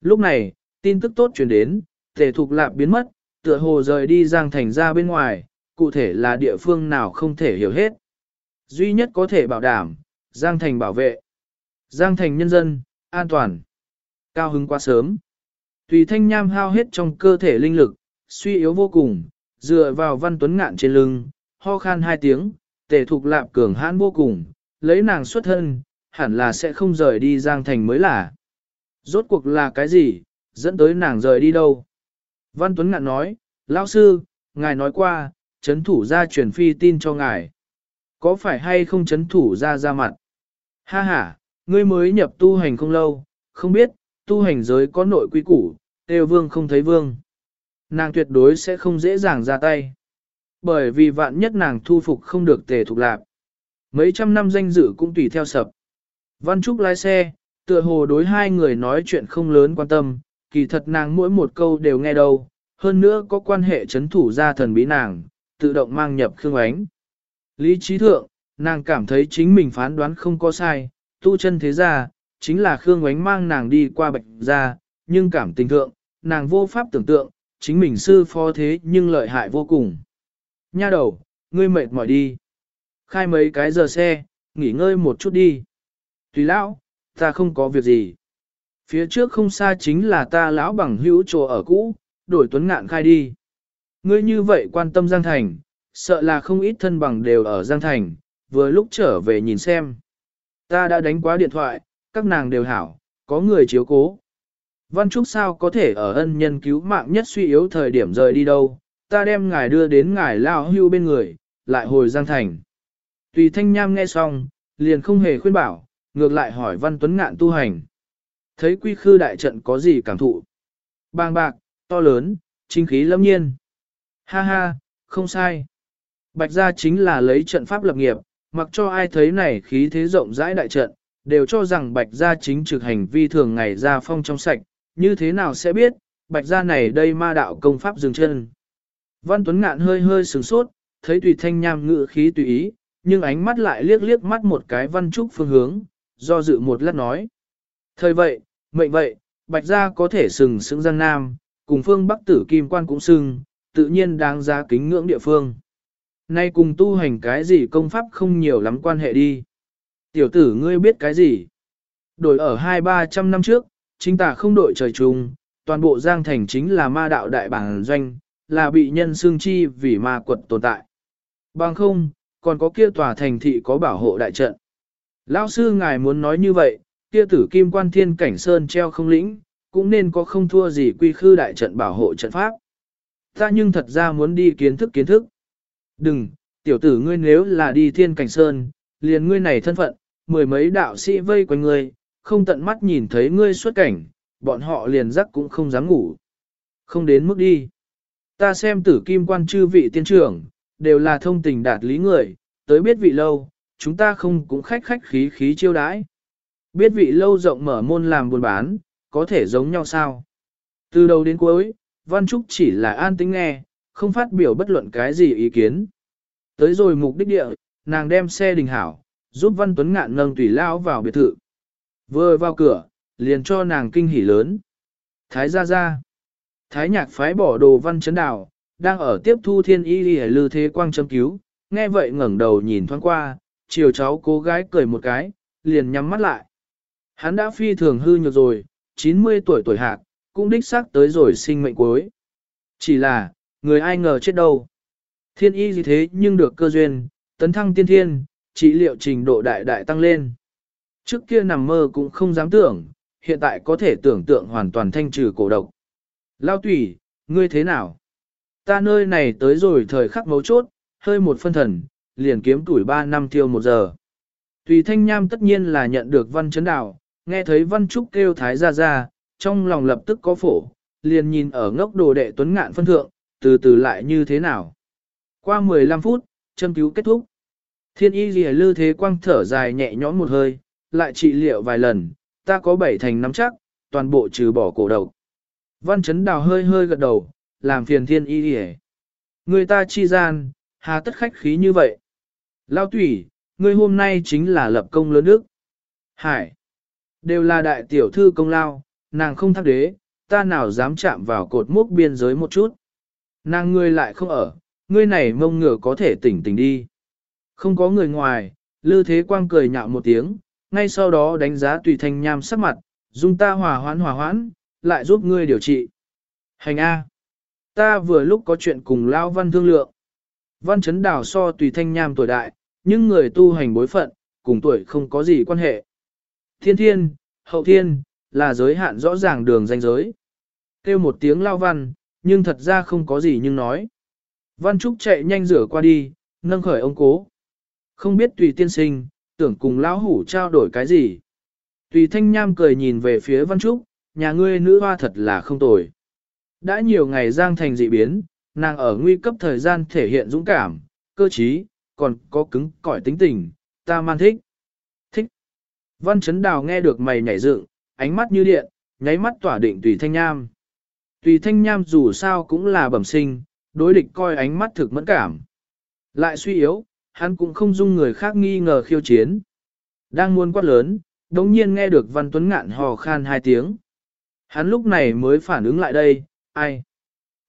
Lúc này, tin tức tốt truyền đến, tề thuộc lạp biến mất, tựa hồ rời đi Giang Thành ra bên ngoài, cụ thể là địa phương nào không thể hiểu hết. Duy nhất có thể bảo đảm, Giang Thành bảo vệ. Giang Thành nhân dân, an toàn. Cao hứng quá sớm. Tùy thanh nham hao hết trong cơ thể linh lực, suy yếu vô cùng, dựa vào văn tuấn ngạn trên lưng, ho khan hai tiếng, tề thục lạp cường hãn vô cùng, lấy nàng xuất thân, hẳn là sẽ không rời đi Giang Thành mới là. Rốt cuộc là cái gì, dẫn tới nàng rời đi đâu? Văn Tuấn Ngạn nói, lão sư, ngài nói qua, chấn thủ ra truyền phi tin cho ngài. Có phải hay không chấn thủ ra ra mặt? Ha ha, ngươi mới nhập tu hành không lâu, không biết, tu hành giới có nội quy củ, đều vương không thấy vương. Nàng tuyệt đối sẽ không dễ dàng ra tay. Bởi vì vạn nhất nàng thu phục không được tề thục lạc. Mấy trăm năm danh dự cũng tùy theo sập. Văn Trúc lái xe, tựa hồ đối hai người nói chuyện không lớn quan tâm, kỳ thật nàng mỗi một câu đều nghe đâu, hơn nữa có quan hệ chấn thủ ra thần bí nàng, tự động mang nhập Khương Ánh. Lý trí thượng, nàng cảm thấy chính mình phán đoán không có sai, tu chân thế ra, chính là Khương Ánh mang nàng đi qua bạch ra, nhưng cảm tình thượng, nàng vô pháp tưởng tượng, chính mình sư phó thế nhưng lợi hại vô cùng. Nha đầu, ngươi mệt mỏi đi. Khai mấy cái giờ xe, nghỉ ngơi một chút đi. Tùy lão, ta không có việc gì. Phía trước không xa chính là ta lão bằng hữu chỗ ở cũ, đổi tuấn ngạn khai đi. Ngươi như vậy quan tâm Giang Thành, sợ là không ít thân bằng đều ở Giang Thành, vừa lúc trở về nhìn xem. Ta đã đánh quá điện thoại, các nàng đều hảo, có người chiếu cố. Văn Trúc sao có thể ở ân nhân cứu mạng nhất suy yếu thời điểm rời đi đâu, ta đem ngài đưa đến ngài lao hưu bên người, lại hồi Giang Thành. Tùy thanh nham nghe xong, liền không hề khuyên bảo, ngược lại hỏi Văn Tuấn Ngạn tu hành. Thấy quy khư đại trận có gì cảm thụ? Bàng bạc, to lớn, chính khí lâm nhiên. Ha ha, không sai. Bạch gia chính là lấy trận pháp lập nghiệp, mặc cho ai thấy này khí thế rộng rãi đại trận, đều cho rằng bạch gia chính trực hành vi thường ngày ra phong trong sạch, như thế nào sẽ biết, bạch gia này đây ma đạo công pháp dừng chân. Văn Tuấn Ngạn hơi hơi sửng sốt, thấy tùy thanh nham ngự khí tùy ý, nhưng ánh mắt lại liếc liếc mắt một cái văn trúc phương hướng, do dự một lát nói. Thời vậy, mệnh vậy, bạch gia có thể sừng sững giang nam, cùng phương bắc tử kim quan cũng sừng, tự nhiên đáng giá kính ngưỡng địa phương. Nay cùng tu hành cái gì công pháp không nhiều lắm quan hệ đi. Tiểu tử ngươi biết cái gì? Đổi ở hai ba trăm năm trước, chính tả không đội trời chung, toàn bộ giang thành chính là ma đạo đại bản doanh, là bị nhân xương chi vì ma quật tồn tại. Bằng không, còn có kia tòa thành thị có bảo hộ đại trận. Lão sư ngài muốn nói như vậy, kia tử kim quan thiên cảnh sơn treo không lĩnh, cũng nên có không thua gì quy khư đại trận bảo hộ trận pháp. Ta nhưng thật ra muốn đi kiến thức kiến thức. Đừng, tiểu tử ngươi nếu là đi thiên cảnh sơn, liền ngươi này thân phận, mười mấy đạo sĩ vây quanh ngươi, không tận mắt nhìn thấy ngươi xuất cảnh, bọn họ liền giấc cũng không dám ngủ. Không đến mức đi. Ta xem tử kim quan chư vị tiên trưởng, đều là thông tình đạt lý người, tới biết vị lâu, chúng ta không cũng khách khách khí khí chiêu đãi. Biết vị lâu rộng mở môn làm buôn bán, có thể giống nhau sao? Từ đầu đến cuối, Văn Trúc chỉ là an tĩnh nghe, không phát biểu bất luận cái gì ý kiến. Tới rồi mục đích địa, nàng đem xe đình hảo, giúp Văn Tuấn Ngạn nâng tùy lao vào biệt thự. Vừa vào cửa, liền cho nàng kinh hỉ lớn. Thái gia gia. Thái nhạc phái bỏ đồ văn chấn đảo, đang ở tiếp thu thiên y đi lư thế quang châm cứu, nghe vậy ngẩng đầu nhìn thoáng qua, chiều cháu cô gái cười một cái, liền nhắm mắt lại. Hắn đã phi thường hư nhược rồi, 90 tuổi tuổi hạc, cũng đích xác tới rồi sinh mệnh cuối. Chỉ là, người ai ngờ chết đâu. Thiên y gì thế nhưng được cơ duyên, tấn thăng tiên thiên, trị liệu trình độ đại đại tăng lên. Trước kia nằm mơ cũng không dám tưởng, hiện tại có thể tưởng tượng hoàn toàn thanh trừ cổ độc. Lao tùy, ngươi thế nào? Ta nơi này tới rồi thời khắc mấu chốt, hơi một phân thần, liền kiếm tuổi 3 năm tiêu một giờ. Tùy thanh nham tất nhiên là nhận được văn chấn đạo, nghe thấy văn trúc kêu thái ra ra, trong lòng lập tức có phổ, liền nhìn ở ngốc đồ đệ tuấn ngạn phân thượng, từ từ lại như thế nào. Qua 15 phút, châm cứu kết thúc. Thiên y ghi lư thế quang thở dài nhẹ nhõm một hơi, lại trị liệu vài lần, ta có bảy thành nắm chắc, toàn bộ trừ bỏ cổ độc. Văn chấn đào hơi hơi gật đầu, làm phiền thiên y đi Người ta chi gian, hà tất khách khí như vậy. Lao tủy, ngươi hôm nay chính là lập công lớn đức. Hải, đều là đại tiểu thư công lao, nàng không thắc đế, ta nào dám chạm vào cột mốc biên giới một chút. Nàng ngươi lại không ở, ngươi này mông ngựa có thể tỉnh tỉnh đi. Không có người ngoài, Lư Thế Quang cười nhạo một tiếng, ngay sau đó đánh giá tùy thanh nham sắc mặt, dùng ta hòa hoãn hòa hoãn, lại giúp ngươi điều trị. Hành A. Ta vừa lúc có chuyện cùng Lao Văn thương lượng. Văn chấn đảo so tùy thanh nham tuổi đại, nhưng người tu hành bối phận, cùng tuổi không có gì quan hệ. Thiên thiên, hậu thiên, là giới hạn rõ ràng đường danh giới. Kêu một tiếng lao văn, nhưng thật ra không có gì nhưng nói. Văn Trúc chạy nhanh rửa qua đi, nâng khởi ông cố. Không biết tùy tiên sinh, tưởng cùng lão hủ trao đổi cái gì. Tùy thanh nham cười nhìn về phía Văn Trúc, nhà ngươi nữ hoa thật là không tồi. Đã nhiều ngày giang thành dị biến, nàng ở nguy cấp thời gian thể hiện dũng cảm, cơ trí, còn có cứng cỏi tính tình, ta man thích. Thích. Văn Chấn Đào nghe được mày nhảy dựng, ánh mắt như điện, nháy mắt tỏa định tùy thanh nham. Tùy thanh nham dù sao cũng là bẩm sinh, đối địch coi ánh mắt thực mẫn cảm. Lại suy yếu, hắn cũng không dung người khác nghi ngờ khiêu chiến. Đang muôn quát lớn, đồng nhiên nghe được Văn Tuấn Ngạn hò khan hai tiếng. Hắn lúc này mới phản ứng lại đây, ai?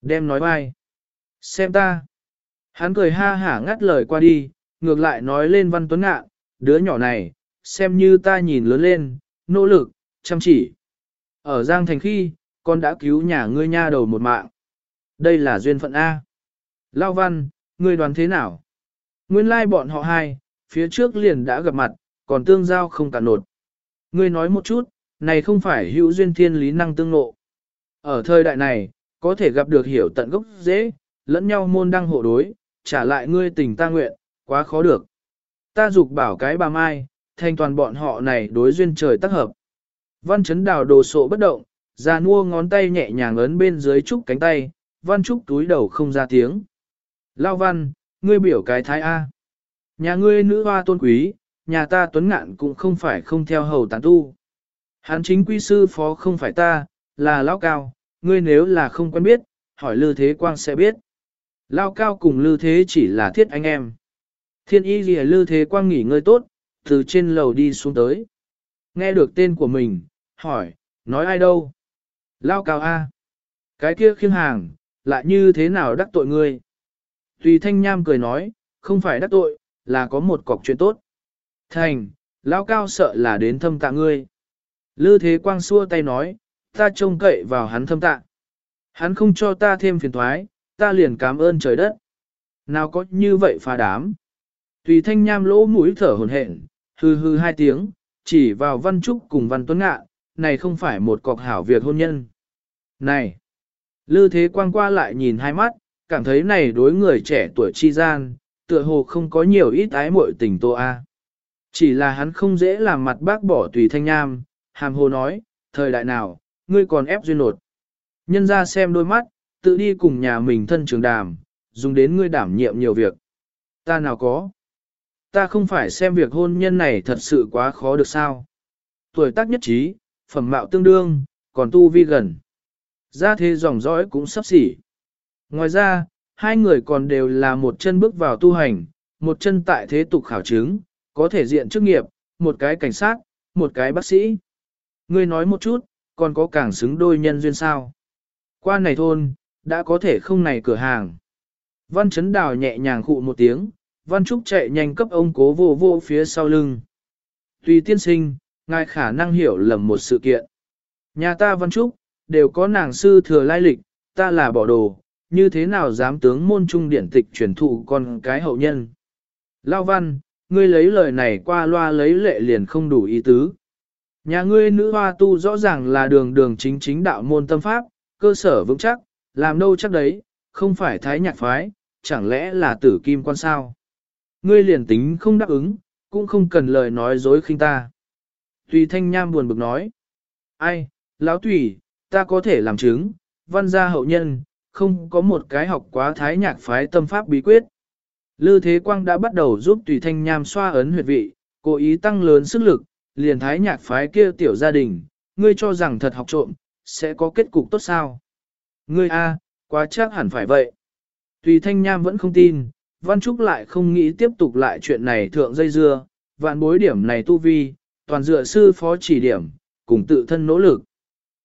Đem nói ai? Xem ta. Hắn cười ha hả ngắt lời qua đi, ngược lại nói lên Văn Tuấn Ngạn, đứa nhỏ này, xem như ta nhìn lớn lên, nỗ lực, chăm chỉ. Ở Giang Thành khi, con đã cứu nhà ngươi nha đầu một mạng. Đây là duyên phận A. Lao Văn, ngươi đoán thế nào? Nguyên lai like bọn họ hai, phía trước liền đã gặp mặt, còn tương giao không tàn nột. Ngươi nói một chút, này không phải hữu duyên thiên lý năng tương nộ. Ở thời đại này, có thể gặp được hiểu tận gốc dễ, lẫn nhau môn đăng hộ đối, trả lại ngươi tình ta nguyện, quá khó được. Ta dục bảo cái bà Mai, thành toàn bọn họ này đối duyên trời tác hợp. Văn chấn đào đồ sộ bất động, ra nua ngón tay nhẹ nhàng ấn bên dưới trúc cánh tay, văn trúc túi đầu không ra tiếng. Lao văn, ngươi biểu cái thái A. Nhà ngươi nữ hoa tôn quý, nhà ta tuấn ngạn cũng không phải không theo hầu tán tu. Hán chính quy sư phó không phải ta, là lão cao, ngươi nếu là không quen biết, hỏi lư thế quang sẽ biết. Lao cao cùng lư thế chỉ là thiết anh em. Thiên y gì lư thế quang nghỉ ngơi tốt, từ trên lầu đi xuống tới. Nghe được tên của mình, hỏi, nói ai đâu? Lao cao A. Cái kia khiêng hàng, lại như thế nào đắc tội ngươi? Tùy thanh nham cười nói, không phải đắc tội, là có một cọc chuyện tốt. Thành, lão cao sợ là đến thâm tạ ngươi. Lư thế quang xua tay nói, ta trông cậy vào hắn thâm tạ. Hắn không cho ta thêm phiền thoái, ta liền cảm ơn trời đất. Nào có như vậy phá đám. Tùy thanh nham lỗ mũi thở hồn hển, hư hư hai tiếng, chỉ vào văn trúc cùng văn tuấn ngạ, này không phải một cọc hảo việc hôn nhân. Này! Lư thế quang qua lại nhìn hai mắt, cảm thấy này đối người trẻ tuổi chi gian, tựa hồ không có nhiều ít ái muội tình tô a. Chỉ là hắn không dễ làm mặt bác bỏ tùy thanh nham, hàm hồ nói, thời đại nào, ngươi còn ép duyên nột. Nhân ra xem đôi mắt, tự đi cùng nhà mình thân trường đàm, dùng đến ngươi đảm nhiệm nhiều việc. Ta nào có. Ta không phải xem việc hôn nhân này thật sự quá khó được sao. Tuổi tác nhất trí, phẩm mạo tương đương, còn tu vi gần. Ra thế dòng dõi cũng sắp xỉ. Ngoài ra, hai người còn đều là một chân bước vào tu hành, một chân tại thế tục khảo chứng, có thể diện chức nghiệp, một cái cảnh sát, một cái bác sĩ. Ngươi nói một chút, còn có càng xứng đôi nhân duyên sao. Qua này thôn, đã có thể không này cửa hàng. Văn Chấn Đào nhẹ nhàng khụ một tiếng, Văn Trúc chạy nhanh cấp ông cố vô vô phía sau lưng. Tùy tiên sinh, ngài khả năng hiểu lầm một sự kiện. Nhà ta Văn Trúc, đều có nàng sư thừa lai lịch, ta là bỏ đồ, như thế nào dám tướng môn trung điển tịch truyền thụ con cái hậu nhân. Lao Văn, ngươi lấy lời này qua loa lấy lệ liền không đủ ý tứ. Nhà ngươi nữ hoa tu rõ ràng là đường đường chính chính đạo môn tâm pháp, cơ sở vững chắc, làm đâu chắc đấy, không phải thái nhạc phái, chẳng lẽ là tử kim quan sao. Ngươi liền tính không đáp ứng, cũng không cần lời nói dối khinh ta. Tùy thanh nham buồn bực nói. Ai, lão tùy, ta có thể làm chứng, văn gia hậu nhân, không có một cái học quá thái nhạc phái tâm pháp bí quyết. Lư Thế Quang đã bắt đầu giúp tùy thanh nham xoa ấn huyệt vị, cố ý tăng lớn sức lực, liền thái nhạc phái kia tiểu gia đình, ngươi cho rằng thật học trộm, sẽ có kết cục tốt sao? Ngươi a, quá chắc hẳn phải vậy. Tùy thanh nham vẫn không tin, Văn Trúc lại không nghĩ tiếp tục lại chuyện này thượng dây dưa, vạn bối điểm này tu vi, toàn dựa sư phó chỉ điểm, cùng tự thân nỗ lực.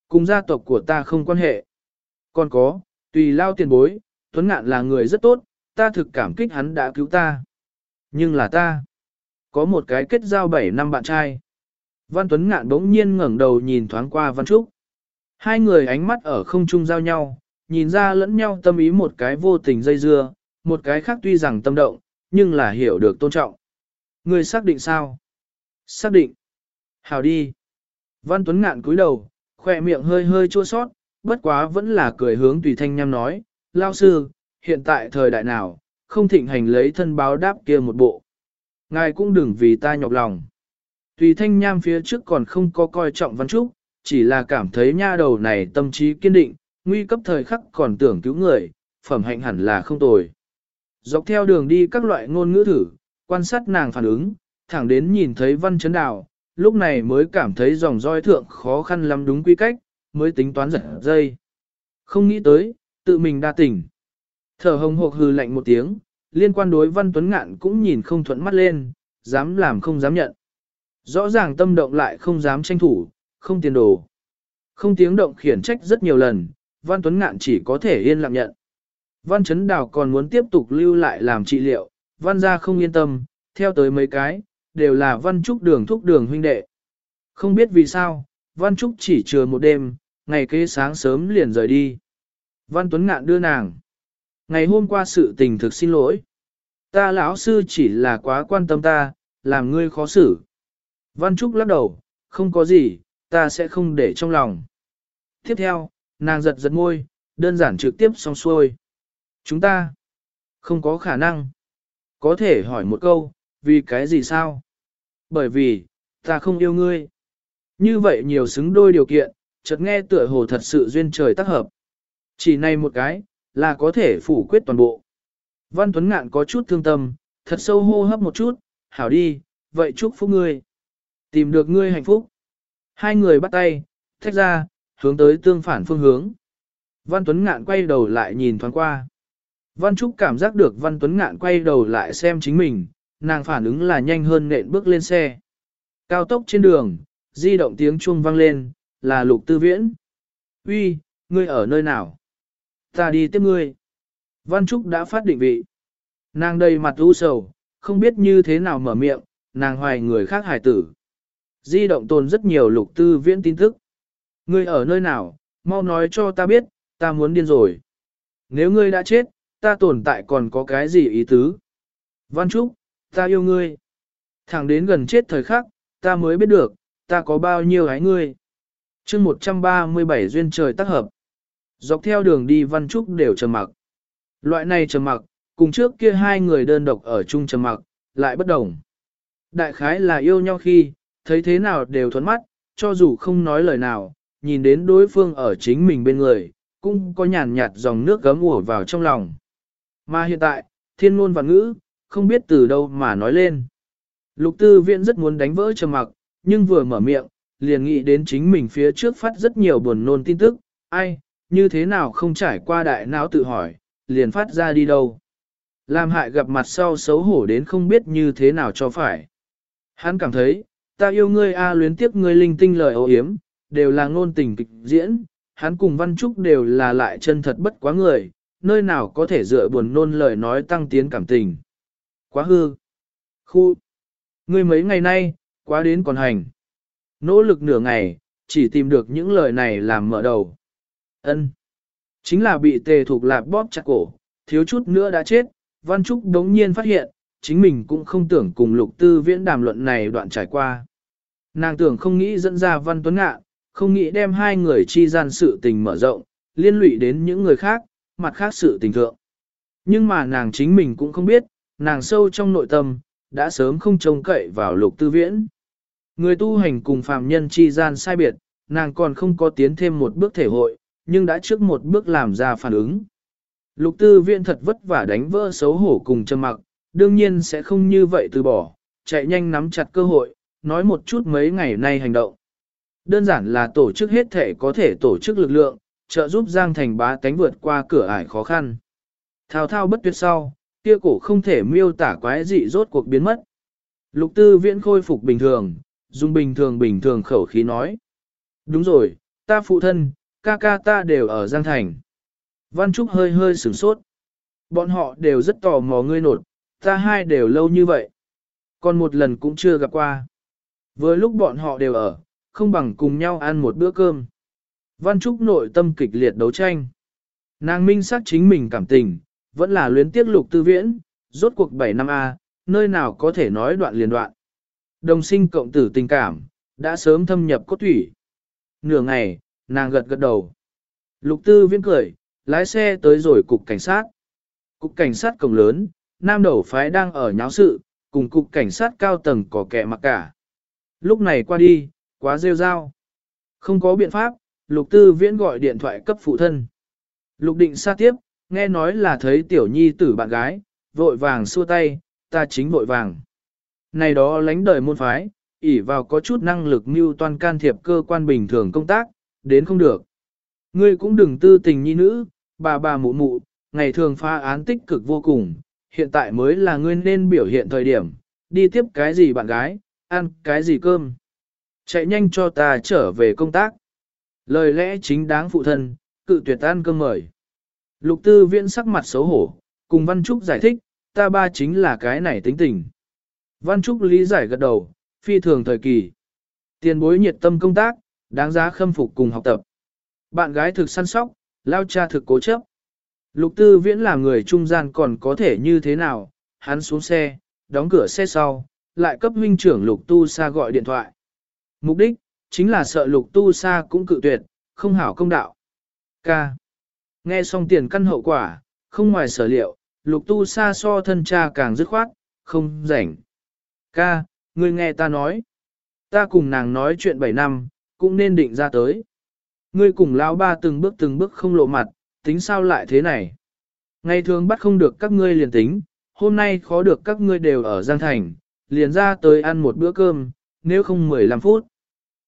Cùng gia tộc của ta không quan hệ. Còn có, tùy lao tiền bối, Tuấn Ngạn là người rất tốt, ta thực cảm kích hắn đã cứu ta. Nhưng là ta, có một cái kết giao 7 năm bạn trai. Văn Tuấn Ngạn bỗng nhiên ngẩng đầu nhìn thoáng qua Văn Trúc. Hai người ánh mắt ở không trung giao nhau, nhìn ra lẫn nhau tâm ý một cái vô tình dây dưa, một cái khác tuy rằng tâm động, nhưng là hiểu được tôn trọng. Người xác định sao? Xác định. Hào đi. Văn Tuấn Ngạn cúi đầu, khỏe miệng hơi hơi chua sót, bất quá vẫn là cười hướng tùy thanh nham nói, lao sư, hiện tại thời đại nào, không thịnh hành lấy thân báo đáp kia một bộ. Ngài cũng đừng vì ta nhọc lòng. Tùy thanh nham phía trước còn không có coi trọng văn trúc, chỉ là cảm thấy nha đầu này tâm trí kiên định, nguy cấp thời khắc còn tưởng cứu người, phẩm hạnh hẳn là không tồi. Dọc theo đường đi các loại ngôn ngữ thử, quan sát nàng phản ứng, thẳng đến nhìn thấy văn chấn đào, lúc này mới cảm thấy dòng roi thượng khó khăn lắm đúng quy cách, mới tính toán giật dây. Không nghĩ tới, tự mình đa tỉnh. Thở hồng hộc hừ lạnh một tiếng, liên quan đối văn tuấn ngạn cũng nhìn không thuận mắt lên, dám làm không dám nhận. Rõ ràng tâm động lại không dám tranh thủ, không tiền đồ. Không tiếng động khiển trách rất nhiều lần, văn tuấn ngạn chỉ có thể yên lặng nhận. Văn Chấn Đào còn muốn tiếp tục lưu lại làm trị liệu, văn gia không yên tâm, theo tới mấy cái, đều là văn trúc đường thúc đường huynh đệ. Không biết vì sao, văn trúc chỉ chừa một đêm, ngày kế sáng sớm liền rời đi. Văn Tuấn Ngạn đưa nàng. Ngày hôm qua sự tình thực xin lỗi. Ta lão sư chỉ là quá quan tâm ta, làm ngươi khó xử. Văn Trúc lắc đầu, không có gì, ta sẽ không để trong lòng. Tiếp theo, nàng giật giật môi, đơn giản trực tiếp xong xuôi. Chúng ta không có khả năng. Có thể hỏi một câu, vì cái gì sao? Bởi vì, ta không yêu ngươi. Như vậy nhiều xứng đôi điều kiện, chợt nghe tựa hồ thật sự duyên trời tác hợp. Chỉ này một cái, là có thể phủ quyết toàn bộ. Văn Tuấn Ngạn có chút thương tâm, thật sâu hô hấp một chút, hảo đi, vậy chúc phúc ngươi. Tìm được ngươi hạnh phúc. Hai người bắt tay, thách ra, hướng tới tương phản phương hướng. Văn Tuấn Ngạn quay đầu lại nhìn thoáng qua. Văn Trúc cảm giác được Văn Tuấn Ngạn quay đầu lại xem chính mình, nàng phản ứng là nhanh hơn nện bước lên xe. Cao tốc trên đường, di động tiếng chuông vang lên, là lục tư viễn. Uy, ngươi ở nơi nào? Ta đi tiếp ngươi. Văn Trúc đã phát định vị. Nàng đầy mặt u sầu, không biết như thế nào mở miệng, nàng hoài người khác hải tử. Di động tồn rất nhiều lục tư viễn tin tức. Ngươi ở nơi nào, mau nói cho ta biết, ta muốn điên rồi. Nếu ngươi đã chết, ta tồn tại còn có cái gì ý tứ? Văn Trúc, ta yêu ngươi. Thẳng đến gần chết thời khắc, ta mới biết được, ta có bao nhiêu ái ngươi chương 137 duyên trời tác hợp. Dọc theo đường đi Văn Trúc đều trầm mặc. Loại này trầm mặc, cùng trước kia hai người đơn độc ở chung trầm mặc, lại bất đồng. Đại khái là yêu nhau khi, thấy thế nào đều thuẫn mắt, cho dù không nói lời nào, nhìn đến đối phương ở chính mình bên người, cũng có nhàn nhạt dòng nước gấm ủa vào trong lòng. Mà hiện tại, thiên ngôn và ngữ, không biết từ đâu mà nói lên. Lục tư viện rất muốn đánh vỡ trầm mặc, nhưng vừa mở miệng, liền nghĩ đến chính mình phía trước phát rất nhiều buồn nôn tin tức, ai, như thế nào không trải qua đại não tự hỏi, liền phát ra đi đâu. làm hại gặp mặt sau xấu hổ đến không biết như thế nào cho phải. Hắn cảm thấy, ta yêu ngươi a luyến tiếp ngươi linh tinh lời ô yếm, đều là ngôn tình kịch diễn, hắn cùng Văn Trúc đều là lại chân thật bất quá người, nơi nào có thể dựa buồn nôn lời nói tăng tiến cảm tình. Quá hư. Khu. Ngươi mấy ngày nay, quá đến còn hành. Nỗ lực nửa ngày, chỉ tìm được những lời này làm mở đầu. Ân, Chính là bị tề thuộc lạp bóp chặt cổ, thiếu chút nữa đã chết, Văn Trúc đống nhiên phát hiện, chính mình cũng không tưởng cùng lục tư viễn đàm luận này đoạn trải qua. Nàng tưởng không nghĩ dẫn ra Văn Tuấn Ngạ, không nghĩ đem hai người chi gian sự tình mở rộng, liên lụy đến những người khác, mặt khác sự tình thượng. Nhưng mà nàng chính mình cũng không biết, nàng sâu trong nội tâm, đã sớm không trông cậy vào lục tư viễn. Người tu hành cùng phàm nhân chi gian sai biệt, nàng còn không có tiến thêm một bước thể hội, nhưng đã trước một bước làm ra phản ứng. Lục tư viễn thật vất vả đánh vỡ xấu hổ cùng châm mặc, đương nhiên sẽ không như vậy từ bỏ, chạy nhanh nắm chặt cơ hội, nói một chút mấy ngày nay hành động. Đơn giản là tổ chức hết thể có thể tổ chức lực lượng, trợ giúp Giang Thành bá tánh vượt qua cửa ải khó khăn. Thao thao bất tuyệt sau, kia cổ không thể miêu tả quái dị rốt cuộc biến mất. Lục tư viễn khôi phục bình thường, dùng bình thường bình thường khẩu khí nói. Đúng rồi, ta phụ thân, ca ca ta đều ở Giang Thành. Văn Trúc hơi hơi sửng sốt. Bọn họ đều rất tò mò ngươi nột, ta hai đều lâu như vậy. Còn một lần cũng chưa gặp qua. Với lúc bọn họ đều ở, không bằng cùng nhau ăn một bữa cơm. Văn Trúc nội tâm kịch liệt đấu tranh. Nàng minh xác chính mình cảm tình, vẫn là luyến tiếc lục tư viễn, rốt cuộc 7 năm A, nơi nào có thể nói đoạn liền đoạn. Đồng sinh cộng tử tình cảm, đã sớm thâm nhập cốt thủy. Nửa ngày, nàng gật gật đầu. Lục tư viễn cười, lái xe tới rồi cục cảnh sát. Cục cảnh sát cổng lớn, nam đầu phái đang ở nháo sự, cùng cục cảnh sát cao tầng có kẻ mặc cả. Lúc này qua đi, quá rêu rao. Không có biện pháp, lục tư viễn gọi điện thoại cấp phụ thân. Lục định xa tiếp, nghe nói là thấy tiểu nhi tử bạn gái, vội vàng xua tay, ta chính vội vàng. Này đó lánh đời môn phái, ỷ vào có chút năng lực mưu toàn can thiệp cơ quan bình thường công tác, đến không được. Ngươi cũng đừng tư tình nhi nữ, bà bà mụ mụ, ngày thường pha án tích cực vô cùng, hiện tại mới là ngươi nên biểu hiện thời điểm, đi tiếp cái gì bạn gái, ăn cái gì cơm. Chạy nhanh cho ta trở về công tác. Lời lẽ chính đáng phụ thân, cự tuyệt ăn cơm mời. Lục tư viễn sắc mặt xấu hổ, cùng Văn Trúc giải thích, ta ba chính là cái này tính tình. Văn Trúc lý giải gật đầu, phi thường thời kỳ. Tiền bối nhiệt tâm công tác, đáng giá khâm phục cùng học tập. Bạn gái thực săn sóc, lao cha thực cố chấp. Lục tư viễn là người trung gian còn có thể như thế nào, hắn xuống xe, đóng cửa xe sau, lại cấp huynh trưởng lục tu sa gọi điện thoại. Mục đích, chính là sợ lục tu sa cũng cự tuyệt, không hảo công đạo. Ca. Nghe xong tiền căn hậu quả, không ngoài sở liệu, lục tu sa so thân cha càng dứt khoát, không rảnh. Ca, ngươi nghe ta nói. Ta cùng nàng nói chuyện 7 năm, cũng nên định ra tới. Ngươi cùng lão ba từng bước từng bước không lộ mặt, tính sao lại thế này. Ngày thường bắt không được các ngươi liền tính, hôm nay khó được các ngươi đều ở Giang Thành, liền ra tới ăn một bữa cơm, nếu không 15 phút.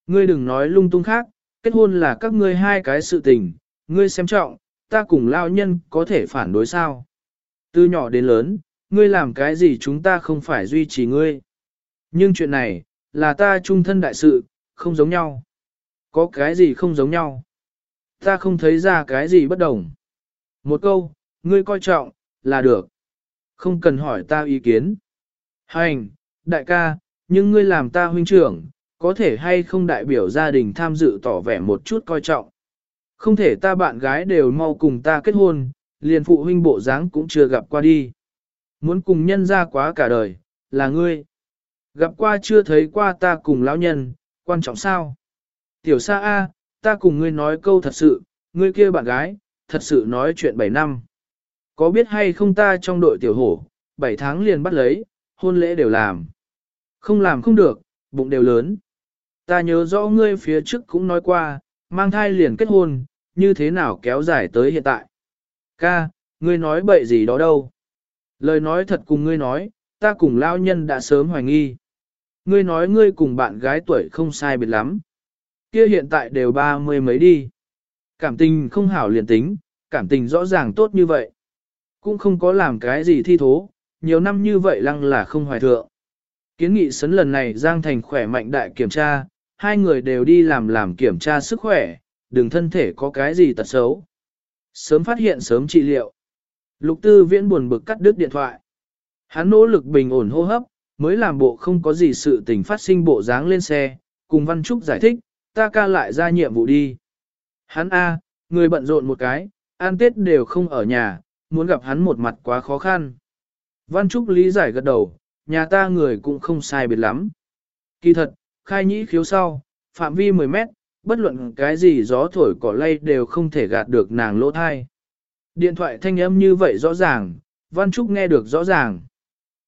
Ngươi đừng nói lung tung khác, kết hôn là các ngươi hai cái sự tình, ngươi xem trọng, ta cùng lao nhân có thể phản đối sao. Từ nhỏ đến lớn, ngươi làm cái gì chúng ta không phải duy trì ngươi. Nhưng chuyện này, là ta trung thân đại sự, không giống nhau. Có cái gì không giống nhau? Ta không thấy ra cái gì bất đồng. Một câu, ngươi coi trọng, là được. Không cần hỏi ta ý kiến. Hành, đại ca, nhưng ngươi làm ta huynh trưởng, có thể hay không đại biểu gia đình tham dự tỏ vẻ một chút coi trọng. Không thể ta bạn gái đều mau cùng ta kết hôn, liền phụ huynh bộ dáng cũng chưa gặp qua đi. Muốn cùng nhân ra quá cả đời, là ngươi. Gặp qua chưa thấy qua ta cùng lão nhân, quan trọng sao? Tiểu sa A, ta cùng ngươi nói câu thật sự, ngươi kia bạn gái, thật sự nói chuyện 7 năm. Có biết hay không ta trong đội tiểu hổ, 7 tháng liền bắt lấy, hôn lễ đều làm. Không làm không được, bụng đều lớn. Ta nhớ rõ ngươi phía trước cũng nói qua, mang thai liền kết hôn, như thế nào kéo dài tới hiện tại. Ca, ngươi nói bậy gì đó đâu. Lời nói thật cùng ngươi nói, ta cùng lao nhân đã sớm hoài nghi. Ngươi nói ngươi cùng bạn gái tuổi không sai biệt lắm. Kia hiện tại đều ba mươi mấy đi. Cảm tình không hảo liền tính, cảm tình rõ ràng tốt như vậy. cũng không có làm cái gì thi thố, nhiều năm như vậy lăng là không hoài thượng. Kiến nghị sấn lần này Giang Thành khỏe mạnh đại kiểm tra, hai người đều đi làm làm kiểm tra sức khỏe, đừng thân thể có cái gì tật xấu. Sớm phát hiện sớm trị liệu. Lục tư viễn buồn bực cắt đứt điện thoại. Hắn nỗ lực bình ổn hô hấp, mới làm bộ không có gì sự tình phát sinh bộ dáng lên xe, cùng Văn Trúc giải thích, ta ca lại ra nhiệm vụ đi. Hắn A, người bận rộn một cái, an tết đều không ở nhà, muốn gặp hắn một mặt quá khó khăn. Văn Trúc lý giải gật đầu, nhà ta người cũng không sai biệt lắm. Kỳ thật, khai nhĩ khiếu sau, phạm vi 10 mét, bất luận cái gì gió thổi cỏ lay đều không thể gạt được nàng lỗ thai. Điện thoại thanh âm như vậy rõ ràng, Văn Trúc nghe được rõ ràng.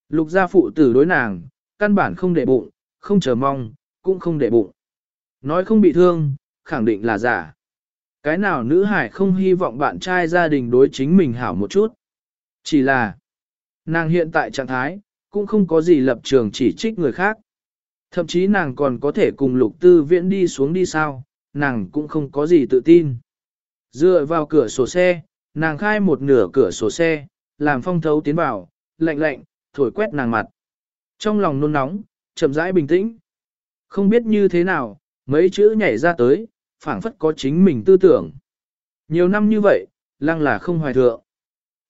Lục gia phụ tử đối nàng, căn bản không để bụng, không chờ mong, cũng không để bụng. Nói không bị thương, khẳng định là giả. Cái nào nữ hải không hy vọng bạn trai gia đình đối chính mình hảo một chút. Chỉ là, nàng hiện tại trạng thái, cũng không có gì lập trường chỉ trích người khác. Thậm chí nàng còn có thể cùng lục tư viễn đi xuống đi sao, nàng cũng không có gì tự tin. Dựa vào cửa sổ xe, nàng khai một nửa cửa sổ xe, làm phong thấu tiến vào, lạnh lạnh, thổi quét nàng mặt. Trong lòng nôn nóng, chậm rãi bình tĩnh. Không biết như thế nào, mấy chữ nhảy ra tới, phảng phất có chính mình tư tưởng. Nhiều năm như vậy, lăng là không hoài thượng.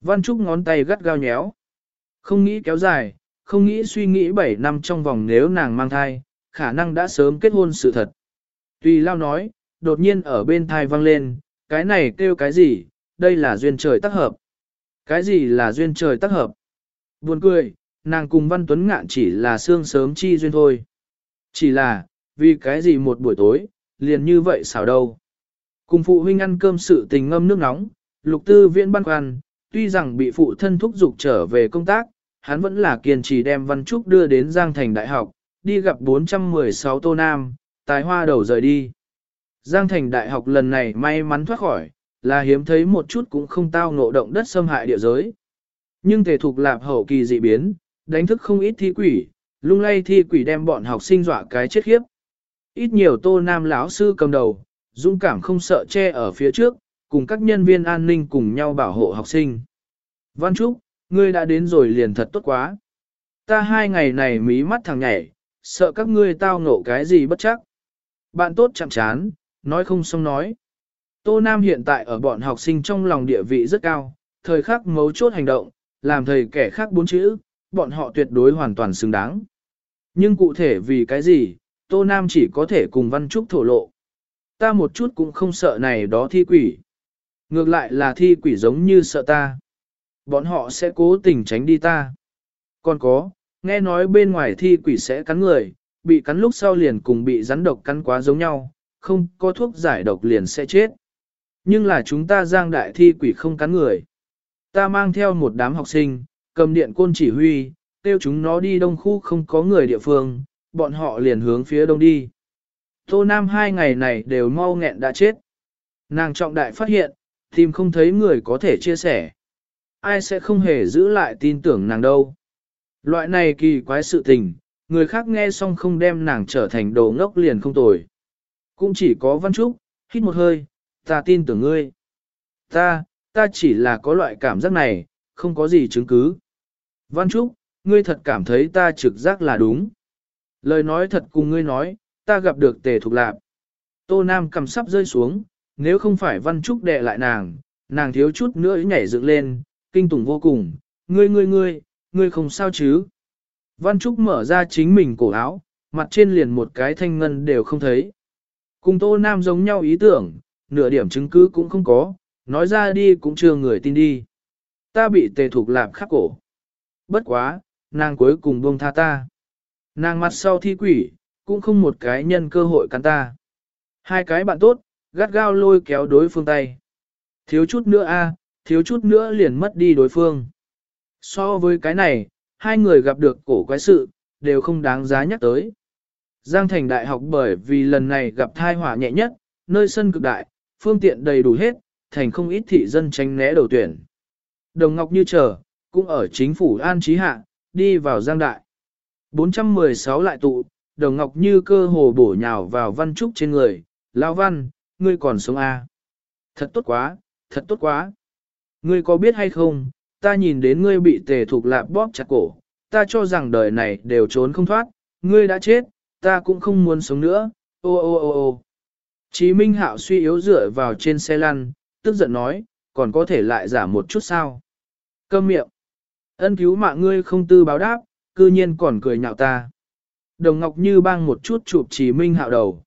Văn Trúc ngón tay gắt gao nhéo. Không nghĩ kéo dài, không nghĩ suy nghĩ 7 năm trong vòng nếu nàng mang thai, khả năng đã sớm kết hôn sự thật. Tùy lao nói, đột nhiên ở bên thai vang lên, cái này kêu cái gì, đây là duyên trời tác hợp. Cái gì là duyên trời tác hợp? Buồn cười, nàng cùng Văn Tuấn Ngạn chỉ là xương sớm chi duyên thôi. Chỉ là, vì cái gì một buổi tối, liền như vậy xảo đâu. Cùng phụ huynh ăn cơm sự tình ngâm nước nóng, lục tư viễn băn khoăn, tuy rằng bị phụ thân thúc giục trở về công tác, hắn vẫn là kiên trì đem Văn Trúc đưa đến Giang Thành Đại học, đi gặp 416 Tô Nam, tài hoa đầu rời đi. Giang Thành Đại học lần này may mắn thoát khỏi, là hiếm thấy một chút cũng không tao ngộ động đất xâm hại địa giới. Nhưng thể thuộc lạp hậu kỳ dị biến, đánh thức không ít thi quỷ, lung lay thi quỷ đem bọn học sinh dọa cái chết khiếp. Ít nhiều tô nam lão sư cầm đầu, dũng cảm không sợ che ở phía trước, cùng các nhân viên an ninh cùng nhau bảo hộ học sinh. Văn Trúc, ngươi đã đến rồi liền thật tốt quá. Ta hai ngày này mí mắt thằng nhảy, sợ các ngươi tao ngộ cái gì bất chắc. Bạn tốt chạm chán, nói không xong nói. Tô Nam hiện tại ở bọn học sinh trong lòng địa vị rất cao, thời khắc mấu chốt hành động, làm thầy kẻ khác bốn chữ, bọn họ tuyệt đối hoàn toàn xứng đáng. Nhưng cụ thể vì cái gì, Tô Nam chỉ có thể cùng Văn Trúc thổ lộ. Ta một chút cũng không sợ này đó thi quỷ. Ngược lại là thi quỷ giống như sợ ta. Bọn họ sẽ cố tình tránh đi ta. Còn có, nghe nói bên ngoài thi quỷ sẽ cắn người, bị cắn lúc sau liền cùng bị rắn độc cắn quá giống nhau, không có thuốc giải độc liền sẽ chết. Nhưng là chúng ta giang đại thi quỷ không cắn người. Ta mang theo một đám học sinh, cầm điện côn chỉ huy, tiêu chúng nó đi đông khu không có người địa phương, bọn họ liền hướng phía đông đi. Tô Nam hai ngày này đều mau nghẹn đã chết. Nàng trọng đại phát hiện, tìm không thấy người có thể chia sẻ. Ai sẽ không hề giữ lại tin tưởng nàng đâu. Loại này kỳ quái sự tình, người khác nghe xong không đem nàng trở thành đồ ngốc liền không tồi. Cũng chỉ có Văn Trúc, hít một hơi, ta tin tưởng ngươi. Ta, ta chỉ là có loại cảm giác này, không có gì chứng cứ. Văn Trúc, ngươi thật cảm thấy ta trực giác là đúng. Lời nói thật cùng ngươi nói, ta gặp được tề thục lạp. Tô Nam cầm sắp rơi xuống, nếu không phải Văn Trúc đè lại nàng, nàng thiếu chút nữa nhảy dựng lên, kinh tủng vô cùng. Ngươi ngươi ngươi, ngươi không sao chứ. Văn Trúc mở ra chính mình cổ áo, mặt trên liền một cái thanh ngân đều không thấy. Cùng Tô Nam giống nhau ý tưởng, nửa điểm chứng cứ cũng không có, nói ra đi cũng chưa người tin đi. Ta bị tề thục lạp khắc cổ. Bất quá, nàng cuối cùng buông tha ta. Nàng mặt sau thi quỷ, cũng không một cái nhân cơ hội cắn ta. Hai cái bạn tốt, gắt gao lôi kéo đối phương tay. Thiếu chút nữa a, thiếu chút nữa liền mất đi đối phương. So với cái này, hai người gặp được cổ quái sự, đều không đáng giá nhắc tới. Giang Thành Đại học bởi vì lần này gặp thai họa nhẹ nhất, nơi sân cực đại, phương tiện đầy đủ hết, thành không ít thị dân tránh né đầu tuyển. Đồng Ngọc Như chờ, cũng ở chính phủ an trí hạ, đi vào Giang Đại. 416 lại tụ, Đồng Ngọc Như cơ hồ bổ nhào vào Văn Trúc trên người, Lão Văn, ngươi còn sống à? Thật tốt quá, thật tốt quá. Ngươi có biết hay không, ta nhìn đến ngươi bị tề thuộc lạp bóp chặt cổ, ta cho rằng đời này đều trốn không thoát, ngươi đã chết, ta cũng không muốn sống nữa, ô ô ô ô. Chí Minh Hạo suy yếu dựa vào trên xe lăn, tức giận nói, còn có thể lại giả một chút sao. Câm miệng. Ân cứu mạng ngươi không tư báo đáp, cư nhiên còn cười nhạo ta. Đồng Ngọc Như bang một chút chụp Chí Minh Hạo đầu.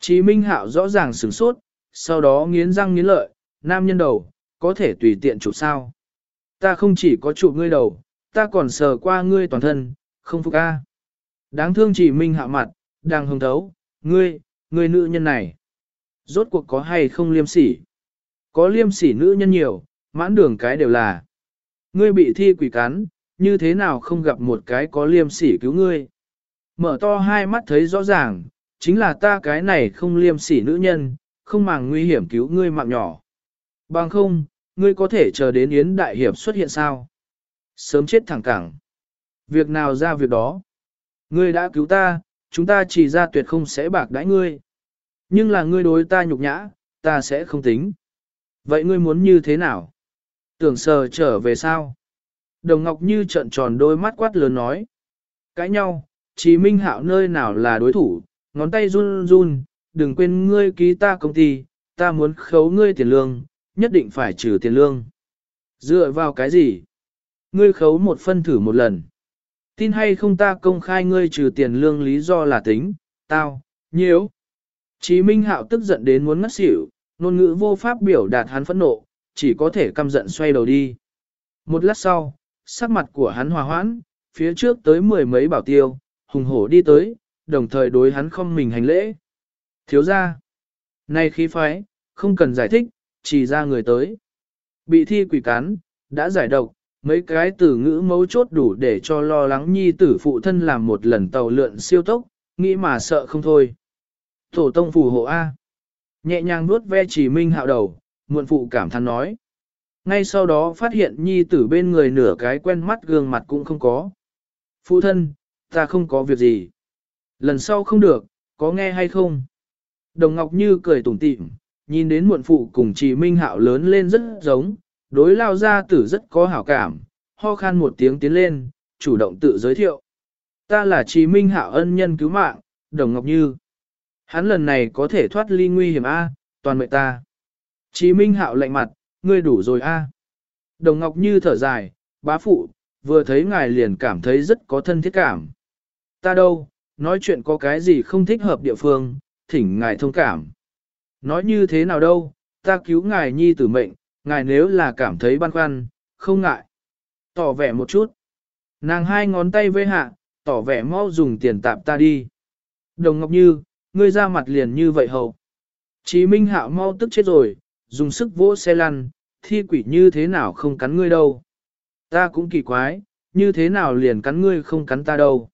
Chí Minh Hạo rõ ràng sửng sốt, sau đó nghiến răng nghiến lợi, nam nhân đầu, có thể tùy tiện chụp sao. Ta không chỉ có chụp ngươi đầu, ta còn sờ qua ngươi toàn thân, không phục a. Đáng thương Chí Minh Hạo mặt, đang hồng thấu, ngươi, ngươi nữ nhân này. Rốt cuộc có hay không liêm sỉ? Có liêm sỉ nữ nhân nhiều, mãn đường cái đều là. Ngươi bị thi quỷ cắn, như thế nào không gặp một cái có liêm sỉ cứu ngươi? Mở to hai mắt thấy rõ ràng, chính là ta cái này không liêm sỉ nữ nhân, không màng nguy hiểm cứu ngươi mạng nhỏ. Bằng không, ngươi có thể chờ đến Yến Đại Hiệp xuất hiện sao? Sớm chết thẳng cẳng. Việc nào ra việc đó. Ngươi đã cứu ta, chúng ta chỉ ra tuyệt không sẽ bạc đãi ngươi. Nhưng là ngươi đối ta nhục nhã, ta sẽ không tính. Vậy ngươi muốn như thế nào? Tưởng sờ trở về sao? Đồng Ngọc Như trận tròn đôi mắt quát lớn nói. Cãi nhau, Chí Minh Hạo nơi nào là đối thủ, ngón tay run run, đừng quên ngươi ký ta công ty, ta muốn khấu ngươi tiền lương, nhất định phải trừ tiền lương. Dựa vào cái gì? Ngươi khấu một phân thử một lần. Tin hay không ta công khai ngươi trừ tiền lương lý do là tính, tao, nhiễu. Chí Minh Hạo tức giận đến muốn ngất xỉu, ngôn ngữ vô pháp biểu đạt hắn phẫn nộ, chỉ có thể căm giận xoay đầu đi. Một lát sau, sắc mặt của hắn hòa hoãn, phía trước tới mười mấy bảo tiêu, hùng hổ đi tới, đồng thời đối hắn không mình hành lễ. Thiếu ra, nay khí phái, không cần giải thích, chỉ ra người tới. Bị thi quỷ cán đã giải độc, mấy cái từ ngữ mấu chốt đủ để cho lo lắng nhi tử phụ thân làm một lần tàu lượn siêu tốc, nghĩ mà sợ không thôi. Tổ tông phù hộ A. Nhẹ nhàng nuốt ve chỉ minh hạo đầu, muộn phụ cảm thán nói. Ngay sau đó phát hiện nhi tử bên người nửa cái quen mắt gương mặt cũng không có. Phụ thân, ta không có việc gì. Lần sau không được, có nghe hay không? Đồng Ngọc Như cười tủm tỉm, nhìn đến muộn phụ cùng chỉ minh hạo lớn lên rất giống, đối lao gia tử rất có hảo cảm, ho khan một tiếng tiến lên, chủ động tự giới thiệu. Ta là chỉ Minh Hạo ân nhân cứu mạng, Đồng Ngọc Như. Hắn lần này có thể thoát ly nguy hiểm A, toàn mệnh ta. Chí Minh Hạo lạnh mặt, ngươi đủ rồi A. Đồng Ngọc Như thở dài, bá phụ, vừa thấy ngài liền cảm thấy rất có thân thiết cảm. Ta đâu, nói chuyện có cái gì không thích hợp địa phương, thỉnh ngài thông cảm. Nói như thế nào đâu, ta cứu ngài nhi tử mệnh, ngài nếu là cảm thấy băn khoăn, không ngại. Tỏ vẻ một chút. Nàng hai ngón tay vây hạ, tỏ vẻ mau dùng tiền tạp ta đi. Đồng Ngọc Như, ngươi ra mặt liền như vậy hầu. Chí Minh Hạo mau tức chết rồi, dùng sức vỗ xe lăn, thi quỷ như thế nào không cắn ngươi đâu. Ta cũng kỳ quái, như thế nào liền cắn ngươi không cắn ta đâu.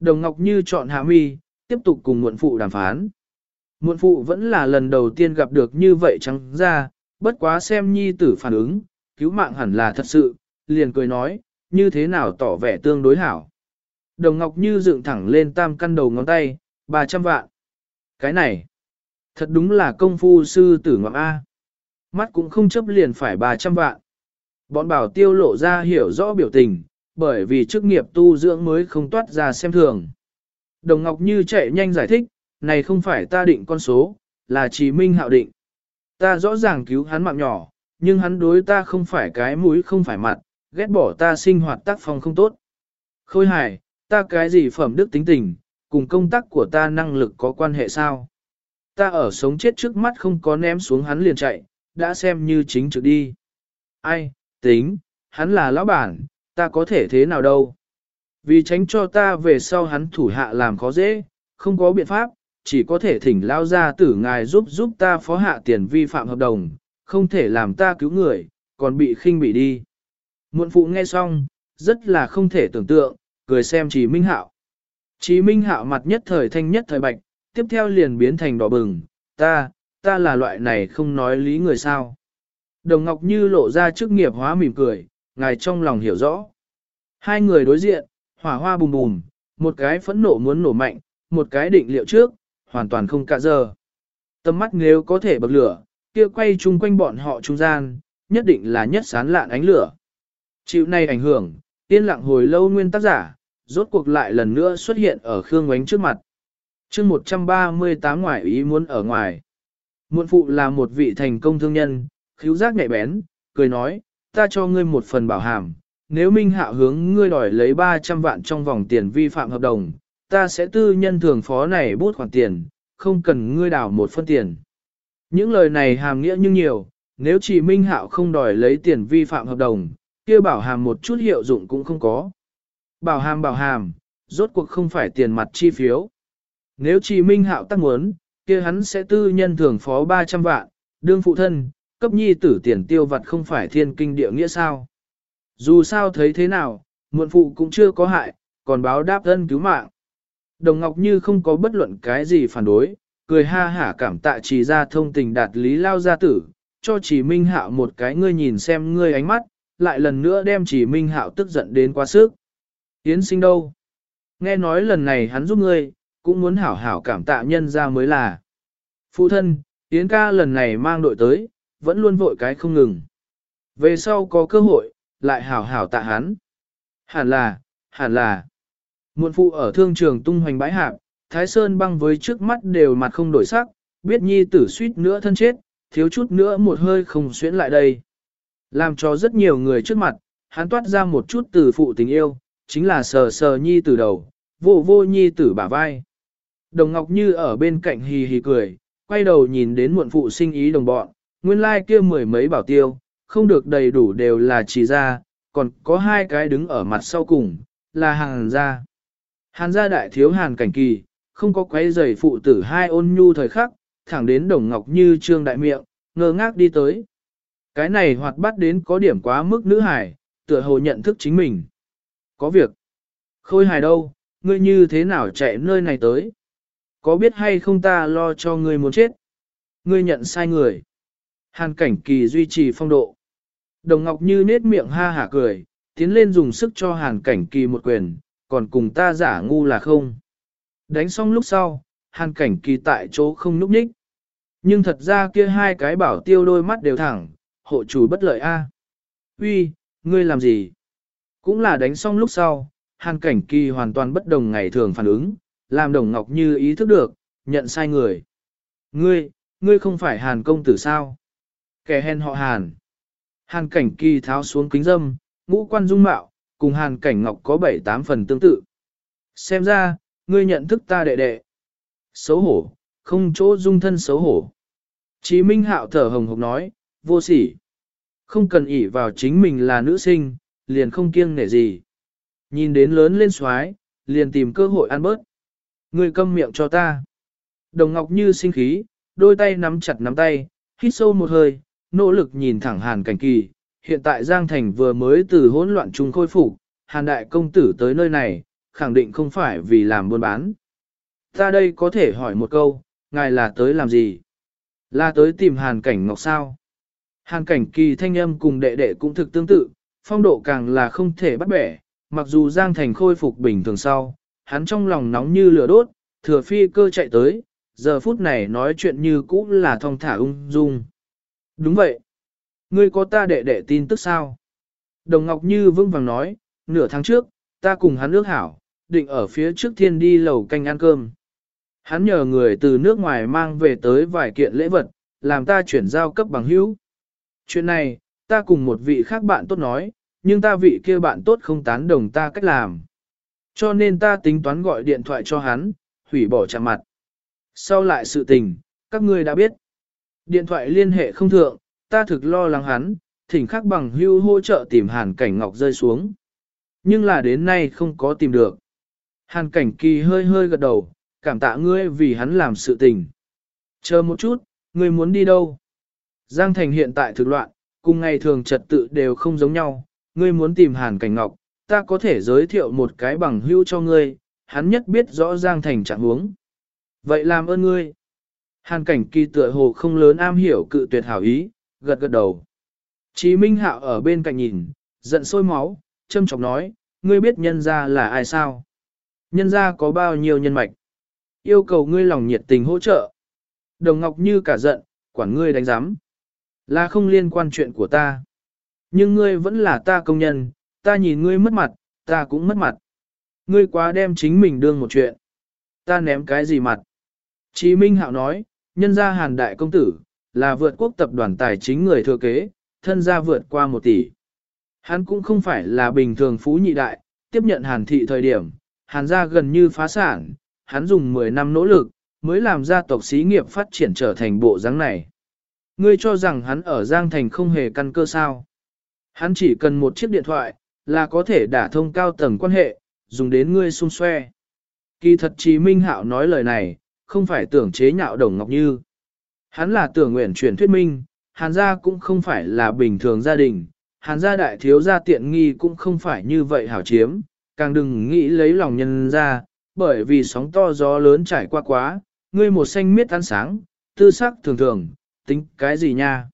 Đồng Ngọc Như chọn hạ mi, tiếp tục cùng muộn phụ đàm phán. Muộn phụ vẫn là lần đầu tiên gặp được như vậy trắng ra, bất quá xem nhi tử phản ứng, cứu mạng hẳn là thật sự, liền cười nói, như thế nào tỏ vẻ tương đối hảo. Đồng Ngọc Như dựng thẳng lên tam căn đầu ngón tay, 300 vạn. Cái này, thật đúng là công phu sư tử ngọc A. Mắt cũng không chấp liền phải 300 vạn. Bọn bảo tiêu lộ ra hiểu rõ biểu tình, bởi vì chức nghiệp tu dưỡng mới không toát ra xem thường. Đồng Ngọc Như chạy nhanh giải thích, này không phải ta định con số, là Chí Minh Hạo định. Ta rõ ràng cứu hắn mạng nhỏ, nhưng hắn đối ta không phải cái mũi không phải mặt, ghét bỏ ta sinh hoạt tác phong không tốt. Khôi hài, ta cái gì phẩm đức tính tình, cùng công tác của ta năng lực có quan hệ sao? Ta ở sống chết trước mắt không có ném xuống hắn liền chạy, đã xem như chính trực đi. Ai, tính, hắn là lão bản, ta có thể thế nào đâu. Vì tránh cho ta về sau hắn thủ hạ làm khó dễ, không có biện pháp, chỉ có thể thỉnh lao ra tử ngài giúp giúp ta phó hạ tiền vi phạm hợp đồng, không thể làm ta cứu người, còn bị khinh bị đi. Muộn phụ nghe xong, rất là không thể tưởng tượng, cười xem chỉ minh hạo. Chí minh hạo mặt nhất thời thanh nhất thời bạch, tiếp theo liền biến thành đỏ bừng, ta, ta là loại này không nói lý người sao. Đồng Ngọc Như lộ ra chức nghiệp hóa mỉm cười, ngài trong lòng hiểu rõ. Hai người đối diện, hỏa hoa bùm bùm, một cái phẫn nộ muốn nổ mạnh, một cái định liệu trước, hoàn toàn không cả giờ. Tâm mắt nếu có thể bậc lửa, kia quay chung quanh bọn họ trung gian, nhất định là nhất sán lạn ánh lửa. Chịu này ảnh hưởng, yên lặng hồi lâu nguyên tác giả, rốt cuộc lại lần nữa xuất hiện ở Khương Ngoánh trước mặt. chương 138 ngoại ý muốn ở ngoài. Muộn phụ là một vị thành công thương nhân, khíu giác nhạy bén, cười nói, ta cho ngươi một phần bảo hàm, nếu Minh Hạo hướng ngươi đòi lấy 300 vạn trong vòng tiền vi phạm hợp đồng, ta sẽ tư nhân thường phó này bút khoản tiền, không cần ngươi đảo một phân tiền. Những lời này hàm nghĩa như nhiều, nếu chỉ Minh Hạo không đòi lấy tiền vi phạm hợp đồng, kia bảo hàm một chút hiệu dụng cũng không có. Bảo hàm bảo hàm, rốt cuộc không phải tiền mặt chi phiếu. Nếu chỉ Minh Hạo tác muốn, kia hắn sẽ tư nhân thưởng phó 300 vạn, đương phụ thân, cấp nhi tử tiền tiêu vặt không phải thiên kinh địa nghĩa sao. Dù sao thấy thế nào, muộn phụ cũng chưa có hại, còn báo đáp thân cứu mạng. Đồng Ngọc Như không có bất luận cái gì phản đối, cười ha hả cảm tạ chỉ ra thông tình đạt lý lao gia tử, cho chỉ minh hạo một cái ngươi nhìn xem ngươi ánh mắt, lại lần nữa đem chỉ minh hạo tức giận đến quá sức. Yến sinh đâu? Nghe nói lần này hắn giúp ngươi, cũng muốn hảo hảo cảm tạ nhân ra mới là. Phụ thân, Yến ca lần này mang đội tới, vẫn luôn vội cái không ngừng. Về sau có cơ hội, lại hảo hảo tạ hắn. Hẳn là, hẳn là. Muộn phụ ở thương trường tung hoành bãi hạp, Thái Sơn băng với trước mắt đều mặt không đổi sắc, biết nhi tử suýt nữa thân chết, thiếu chút nữa một hơi không xuyễn lại đây. Làm cho rất nhiều người trước mặt, hắn toát ra một chút từ phụ tình yêu, chính là sờ sờ nhi tử đầu, vô vô nhi tử bả vai. Đồng Ngọc Như ở bên cạnh hì hì cười, quay đầu nhìn đến muộn phụ sinh ý đồng bọn, nguyên lai like kia mười mấy bảo tiêu, không được đầy đủ đều là chỉ ra, còn có hai cái đứng ở mặt sau cùng, là hàng gia. Hàn gia đại thiếu hàn cảnh kỳ, không có quấy giày phụ tử hai ôn nhu thời khắc, thẳng đến đồng ngọc như trương đại miệng, ngơ ngác đi tới. Cái này hoạt bắt đến có điểm quá mức nữ hải, tựa hồ nhận thức chính mình. Có việc. Khôi hài đâu, ngươi như thế nào chạy nơi này tới? Có biết hay không ta lo cho ngươi muốn chết? Ngươi nhận sai người. Hàn cảnh kỳ duy trì phong độ. Đồng Ngọc Như nết miệng ha hả cười, tiến lên dùng sức cho hàn cảnh kỳ một quyền, còn cùng ta giả ngu là không. Đánh xong lúc sau, hàn cảnh kỳ tại chỗ không núp nhích. Nhưng thật ra kia hai cái bảo tiêu đôi mắt đều thẳng, hộ chủ bất lợi a. Uy, ngươi làm gì? Cũng là đánh xong lúc sau, hàn cảnh kỳ hoàn toàn bất đồng ngày thường phản ứng, làm đồng ngọc như ý thức được, nhận sai người. Ngươi, ngươi không phải hàn công tử sao? Kẻ hèn họ hàn. Hàn cảnh kỳ tháo xuống kính dâm, ngũ quan dung mạo, cùng hàn cảnh ngọc có bảy tám phần tương tự. Xem ra, ngươi nhận thức ta đệ đệ. Xấu hổ, không chỗ dung thân xấu hổ. Chí Minh Hạo thở hồng hộc nói, vô sỉ. Không cần ỷ vào chính mình là nữ sinh, liền không kiêng nể gì. Nhìn đến lớn lên xoái, liền tìm cơ hội ăn bớt. Ngươi câm miệng cho ta. Đồng Ngọc Như sinh khí, đôi tay nắm chặt nắm tay, hít sâu một hơi, nỗ lực nhìn thẳng Hàn Cảnh Kỳ. Hiện tại Giang Thành vừa mới từ hỗn loạn chung khôi phục, Hàn Đại Công Tử tới nơi này, khẳng định không phải vì làm buôn bán. Ta đây có thể hỏi một câu, ngài là tới làm gì? Là tới tìm Hàn Cảnh Ngọc sao? Hàn Cảnh Kỳ thanh âm cùng đệ đệ cũng thực tương tự, phong độ càng là không thể bắt bẻ, mặc dù Giang Thành khôi phục bình thường sau, hắn trong lòng nóng như lửa đốt, thừa phi cơ chạy tới, giờ phút này nói chuyện như cũ là thong thả ung dung. Đúng vậy. Ngươi có ta đệ đệ tin tức sao? Đồng Ngọc Như vững vàng nói, nửa tháng trước, ta cùng hắn ước hảo, định ở phía trước thiên đi lầu canh ăn cơm. Hắn nhờ người từ nước ngoài mang về tới vài kiện lễ vật, làm ta chuyển giao cấp bằng hữu. Chuyện này, ta cùng một vị khác bạn tốt nói, nhưng ta vị kia bạn tốt không tán đồng ta cách làm. Cho nên ta tính toán gọi điện thoại cho hắn, hủy bỏ chạm mặt. Sau lại sự tình, các ngươi đã biết. Điện thoại liên hệ không thượng, ta thực lo lắng hắn, thỉnh khắc bằng hưu hỗ trợ tìm hàn cảnh ngọc rơi xuống. Nhưng là đến nay không có tìm được. Hàn cảnh kỳ hơi hơi gật đầu, cảm tạ ngươi vì hắn làm sự tình. Chờ một chút, ngươi muốn đi đâu? Giang thành hiện tại thực loạn, cùng ngày thường trật tự đều không giống nhau, ngươi muốn tìm hàn cảnh ngọc, ta có thể giới thiệu một cái bằng hưu cho ngươi, hắn nhất biết rõ Giang thành trạng huống. Vậy làm ơn ngươi. Hàn cảnh kỳ tựa hồ không lớn am hiểu cự tuyệt hảo ý, gật gật đầu. Chí Minh Hạo ở bên cạnh nhìn, giận sôi máu, châm chọc nói, ngươi biết nhân Gia là ai sao? Nhân Gia có bao nhiêu nhân mạch? Yêu cầu ngươi lòng nhiệt tình hỗ trợ. Đồng Ngọc như cả giận, quản ngươi đánh giám. Là không liên quan chuyện của ta. Nhưng ngươi vẫn là ta công nhân, ta nhìn ngươi mất mặt, ta cũng mất mặt. Ngươi quá đem chính mình đương một chuyện. Ta ném cái gì mặt? Chí Minh Hạo nói, nhân gia hàn đại công tử, là vượt quốc tập đoàn tài chính người thừa kế, thân gia vượt qua một tỷ. Hắn cũng không phải là bình thường phú nhị đại, tiếp nhận hàn thị thời điểm, hàn gia gần như phá sản, hắn dùng 10 năm nỗ lực, mới làm gia tộc xí nghiệp phát triển trở thành bộ dáng này. Ngươi cho rằng hắn ở Giang Thành không hề căn cơ sao. Hắn chỉ cần một chiếc điện thoại, là có thể đả thông cao tầng quan hệ, dùng đến ngươi xung xoe. Kỳ thật Chí Minh Hạo nói lời này, không phải tưởng chế nhạo Đồng Ngọc Như. Hắn là tưởng nguyện chuyển thuyết minh, Hàn gia cũng không phải là bình thường gia đình, Hàn gia đại thiếu gia tiện nghi cũng không phải như vậy hảo chiếm, càng đừng nghĩ lấy lòng nhân ra, bởi vì sóng to gió lớn trải qua quá, ngươi một xanh miết ăn sáng, tư sắc thường thường, tính cái gì nha.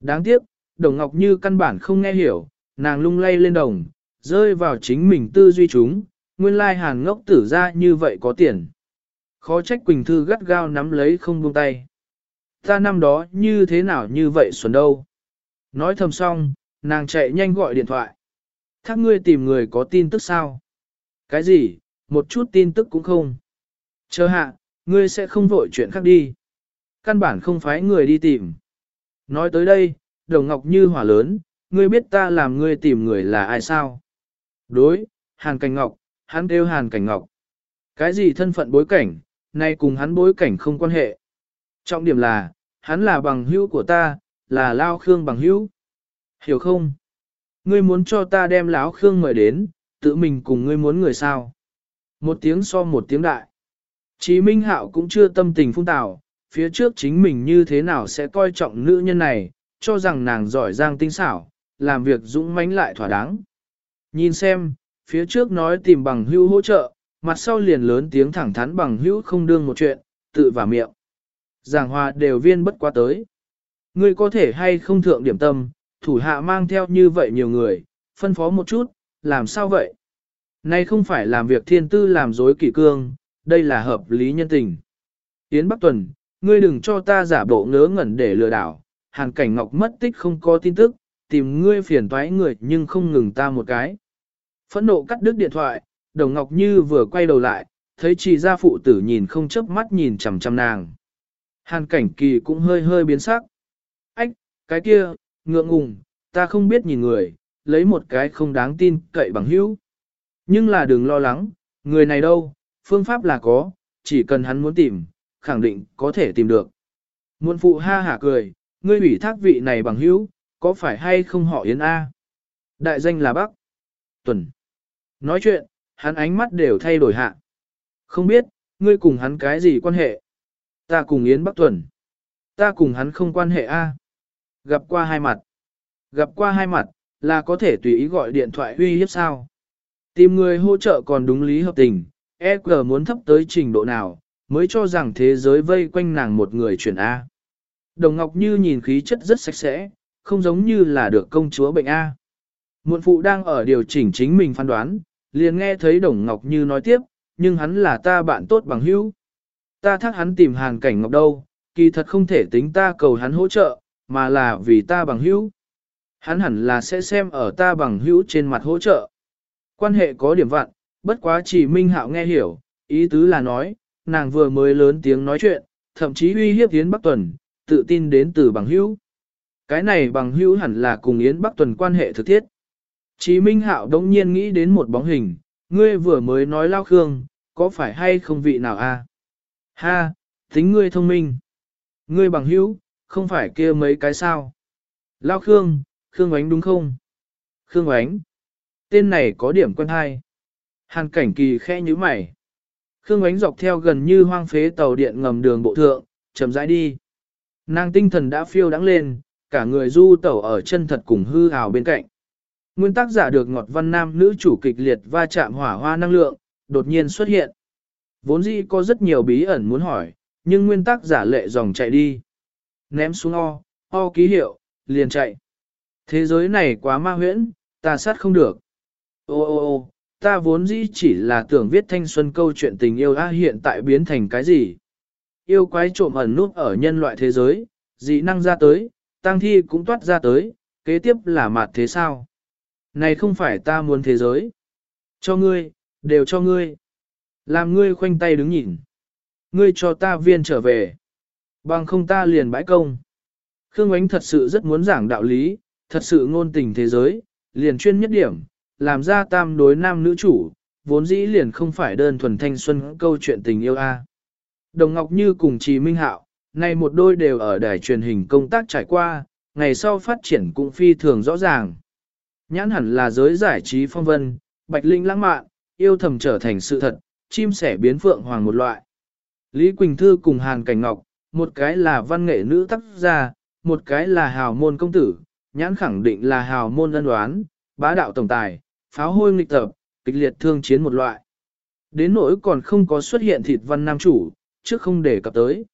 Đáng tiếc, Đồng Ngọc Như căn bản không nghe hiểu, nàng lung lay lên đồng, rơi vào chính mình tư duy chúng, nguyên lai hàn ngốc tử ra như vậy có tiền. Khó trách Quỳnh Thư gắt gao nắm lấy không buông tay. Ta năm đó như thế nào như vậy xuẩn đâu. Nói thầm xong, nàng chạy nhanh gọi điện thoại. Thác ngươi tìm người có tin tức sao? Cái gì, một chút tin tức cũng không. Chờ hạ, ngươi sẽ không vội chuyện khác đi. Căn bản không phải người đi tìm. Nói tới đây, Đồng Ngọc như hỏa lớn, ngươi biết ta làm ngươi tìm người là ai sao? Đối, Hàn Cảnh Ngọc, hắn kêu Hàn Cảnh Ngọc. Cái gì thân phận bối cảnh, nay cùng hắn bối cảnh không quan hệ. Trọng điểm là, hắn là bằng hữu của ta, là Lao Khương bằng hữu. Hiểu không? Ngươi muốn cho ta đem Lão Khương mời đến, tự mình cùng ngươi muốn người sao? Một tiếng so một tiếng đại. Chí Minh Hạo cũng chưa tâm tình phung tạo, phía trước chính mình như thế nào sẽ coi trọng nữ nhân này, cho rằng nàng giỏi giang tinh xảo, làm việc dũng mãnh lại thỏa đáng. Nhìn xem, phía trước nói tìm bằng hữu hỗ trợ, mặt sau liền lớn tiếng thẳng thắn bằng hữu không đương một chuyện, tự vào miệng. Giảng hòa đều viên bất quá tới. Ngươi có thể hay không thượng điểm tâm, thủ hạ mang theo như vậy nhiều người, phân phó một chút, làm sao vậy? Nay không phải làm việc thiên tư làm dối kỷ cương, đây là hợp lý nhân tình. Yến Bắc Tuần, ngươi đừng cho ta giả bộ ngớ ngẩn để lừa đảo, hàn cảnh ngọc mất tích không có tin tức, tìm ngươi phiền toái người nhưng không ngừng ta một cái. Phẫn nộ cắt đứt điện thoại, đồng ngọc như vừa quay đầu lại, thấy trì gia phụ tử nhìn không chớp mắt nhìn chằm chằm nàng. Hàn cảnh kỳ cũng hơi hơi biến sắc. Ách, cái kia, ngượng ngùng, ta không biết nhìn người, lấy một cái không đáng tin cậy bằng hữu. Nhưng là đừng lo lắng, người này đâu, phương pháp là có, chỉ cần hắn muốn tìm, khẳng định có thể tìm được. Muôn phụ ha hả cười, ngươi ủy thác vị này bằng hữu, có phải hay không họ Yến A? Đại danh là Bắc. Tuần. Nói chuyện, hắn ánh mắt đều thay đổi hạ. Không biết, ngươi cùng hắn cái gì quan hệ? Ta cùng Yến Bắc Tuần. Ta cùng hắn không quan hệ A. Gặp qua hai mặt. Gặp qua hai mặt, là có thể tùy ý gọi điện thoại uy hiếp sao. Tìm người hỗ trợ còn đúng lý hợp tình, EQ muốn thấp tới trình độ nào, mới cho rằng thế giới vây quanh nàng một người chuyển A. Đồng Ngọc Như nhìn khí chất rất sạch sẽ, không giống như là được công chúa bệnh A. Muộn phụ đang ở điều chỉnh chính mình phán đoán, liền nghe thấy Đồng Ngọc Như nói tiếp, nhưng hắn là ta bạn tốt bằng hữu. Ta thắc hắn tìm hàn cảnh ngọc đâu, kỳ thật không thể tính ta cầu hắn hỗ trợ, mà là vì ta bằng hữu. Hắn hẳn là sẽ xem ở ta bằng hữu trên mặt hỗ trợ. Quan hệ có điểm vặn, bất quá chỉ Minh Hạo nghe hiểu, ý tứ là nói, nàng vừa mới lớn tiếng nói chuyện, thậm chí uy hiếp Yến Bắc Tuần, tự tin đến từ bằng hữu. Cái này bằng hữu hẳn là cùng Yến Bắc Tuần quan hệ thực thiết. Chí Minh Hạo đống nhiên nghĩ đến một bóng hình, ngươi vừa mới nói lao khương, có phải hay không vị nào a? Ha, tính ngươi thông minh. Ngươi bằng hữu, không phải kia mấy cái sao. Lao khương, khương ánh đúng không? Khương ánh. Tên này có điểm quen hay. Hàn cảnh kỳ khẽ như mày. Khương ánh dọc theo gần như hoang phế tàu điện ngầm đường bộ thượng, chậm rãi đi. Nàng tinh thần đã phiêu đắng lên, cả người du tẩu ở chân thật cùng hư hào bên cạnh. Nguyên tác giả được ngọt văn nam nữ chủ kịch liệt va chạm hỏa hoa năng lượng, đột nhiên xuất hiện. Vốn dĩ có rất nhiều bí ẩn muốn hỏi, nhưng nguyên tác giả lệ dòng chạy đi. Ném xuống o, o ký hiệu, liền chạy. Thế giới này quá ma huyễn, ta sát không được. Ô ô ô, ta vốn dĩ chỉ là tưởng viết thanh xuân câu chuyện tình yêu á hiện tại biến thành cái gì. Yêu quái trộm ẩn nút ở nhân loại thế giới, dị năng ra tới, tăng thi cũng toát ra tới, kế tiếp là mặt thế sao. Này không phải ta muốn thế giới. Cho ngươi, đều cho ngươi. Làm ngươi khoanh tay đứng nhìn. Ngươi cho ta viên trở về. Bằng không ta liền bãi công. Khương Ánh thật sự rất muốn giảng đạo lý, thật sự ngôn tình thế giới, liền chuyên nhất điểm, làm ra tam đối nam nữ chủ, vốn dĩ liền không phải đơn thuần thanh xuân câu chuyện tình yêu a. Đồng Ngọc Như cùng Trì Minh Hạo, nay một đôi đều ở đài truyền hình công tác trải qua, ngày sau phát triển cũng phi thường rõ ràng. Nhãn hẳn là giới giải trí phong vân, bạch linh lãng mạn, yêu thầm trở thành sự thật, chim sẻ biến phượng hoàng một loại. Lý Quỳnh Thư cùng Hàn Cảnh Ngọc, một cái là văn nghệ nữ tác gia, một cái là hào môn công tử, nhãn khẳng định là hào môn ân đoán, bá đạo tổng tài, pháo hôi nghịch tập, kịch liệt thương chiến một loại. Đến nỗi còn không có xuất hiện thịt văn nam chủ, chứ không để cập tới.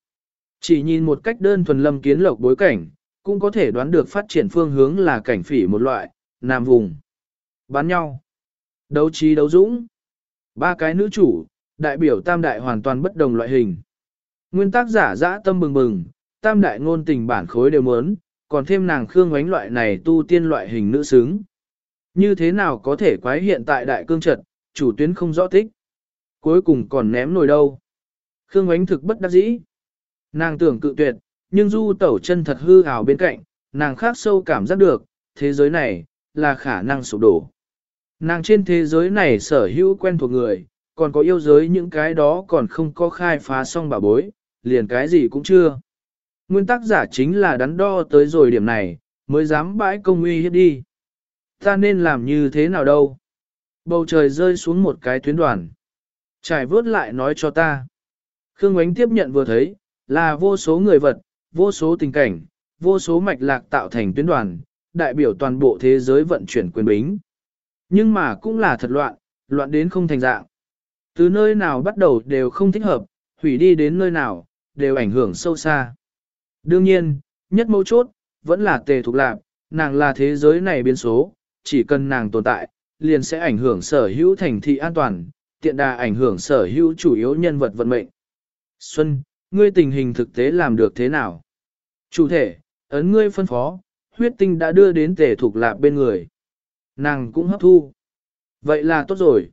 Chỉ nhìn một cách đơn thuần lâm kiến lộc bối cảnh, cũng có thể đoán được phát triển phương hướng là cảnh phỉ một loại, nam vùng. Bán nhau. Đấu trí đấu dũng. Ba cái nữ chủ, đại biểu tam đại hoàn toàn bất đồng loại hình. Nguyên tác giả dã tâm bừng bừng, tam đại ngôn tình bản khối đều muốn, còn thêm nàng khương ánh loại này tu tiên loại hình nữ xứng. Như thế nào có thể quái hiện tại đại cương trật, chủ tuyến không rõ thích Cuối cùng còn ném nồi đâu. Khương ánh thực bất đắc dĩ. Nàng tưởng cự tuyệt, nhưng du tẩu chân thật hư ảo bên cạnh, nàng khác sâu cảm giác được, thế giới này, là khả năng sụp đổ. Nàng trên thế giới này sở hữu quen thuộc người, còn có yêu giới những cái đó còn không có khai phá xong bà bối, liền cái gì cũng chưa. Nguyên tắc giả chính là đắn đo tới rồi điểm này, mới dám bãi công uy hiếp đi. Ta nên làm như thế nào đâu? Bầu trời rơi xuống một cái tuyến đoàn. Trải vớt lại nói cho ta. Khương Ngoánh tiếp nhận vừa thấy, là vô số người vật, vô số tình cảnh, vô số mạch lạc tạo thành tuyến đoàn, đại biểu toàn bộ thế giới vận chuyển quyền bính. Nhưng mà cũng là thật loạn, loạn đến không thành dạng. Từ nơi nào bắt đầu đều không thích hợp, hủy đi đến nơi nào, đều ảnh hưởng sâu xa. Đương nhiên, nhất mấu chốt, vẫn là tề thục lạc, nàng là thế giới này biến số, chỉ cần nàng tồn tại, liền sẽ ảnh hưởng sở hữu thành thị an toàn, tiện đà ảnh hưởng sở hữu chủ yếu nhân vật vận mệnh. Xuân, ngươi tình hình thực tế làm được thế nào? Chủ thể, ấn ngươi phân phó, huyết tinh đã đưa đến tề thuộc lạc bên người. Nàng cũng hấp thu. Vậy là tốt rồi.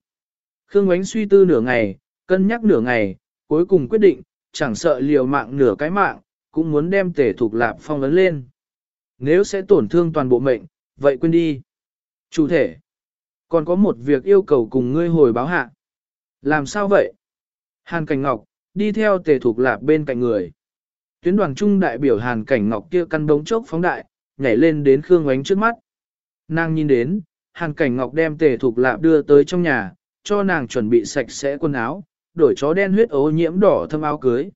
Khương Ngoánh suy tư nửa ngày, cân nhắc nửa ngày, cuối cùng quyết định, chẳng sợ liều mạng nửa cái mạng, cũng muốn đem tể thuộc lạp phong ấn lên. Nếu sẽ tổn thương toàn bộ mệnh, vậy quên đi. Chủ thể, còn có một việc yêu cầu cùng ngươi hồi báo hạ. Làm sao vậy? Hàn Cảnh Ngọc, đi theo tề thục lạp bên cạnh người. Tuyến đoàn trung đại biểu Hàn Cảnh Ngọc kia căn bóng chốc phóng đại, nhảy lên đến Khương Ngoánh trước mắt. Nàng nhìn đến, Hàn Cảnh Ngọc đem tề thục lạp đưa tới trong nhà, cho nàng chuẩn bị sạch sẽ quần áo, đổi chó đen huyết ấu nhiễm đỏ thâm áo cưới.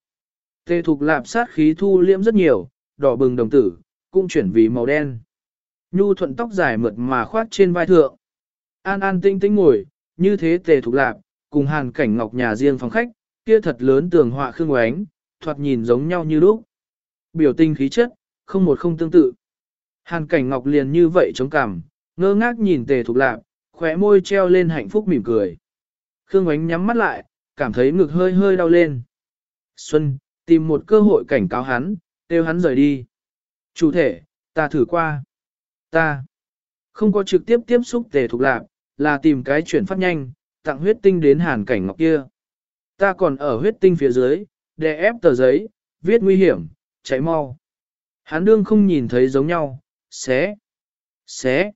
Tề thục lạp sát khí thu liễm rất nhiều, đỏ bừng đồng tử, cũng chuyển vì màu đen. Nhu thuận tóc dài mượt mà khoát trên vai thượng. An an tinh tinh ngồi, như thế tề thục lạp, cùng hàn cảnh ngọc nhà riêng phòng khách, kia thật lớn tường họa khương oánh, thoạt nhìn giống nhau như lúc. Biểu tình khí chất, không một không tương tự. Hàn cảnh ngọc liền như vậy chống cằm, ngơ ngác nhìn tề thục lạp, khóe môi treo lên hạnh phúc mỉm cười. Khương oánh nhắm mắt lại, cảm thấy ngực hơi hơi đau lên. Xuân, tìm một cơ hội cảnh cáo hắn, kêu hắn rời đi. Chủ thể, ta thử qua. Ta không có trực tiếp tiếp xúc tề thục lạc, là tìm cái chuyển phát nhanh, tặng huyết tinh đến hàn cảnh ngọc kia. Ta còn ở huyết tinh phía dưới, đè ép tờ giấy, viết nguy hiểm, chạy mau. Hắn đương không nhìn thấy giống nhau, xé, xé.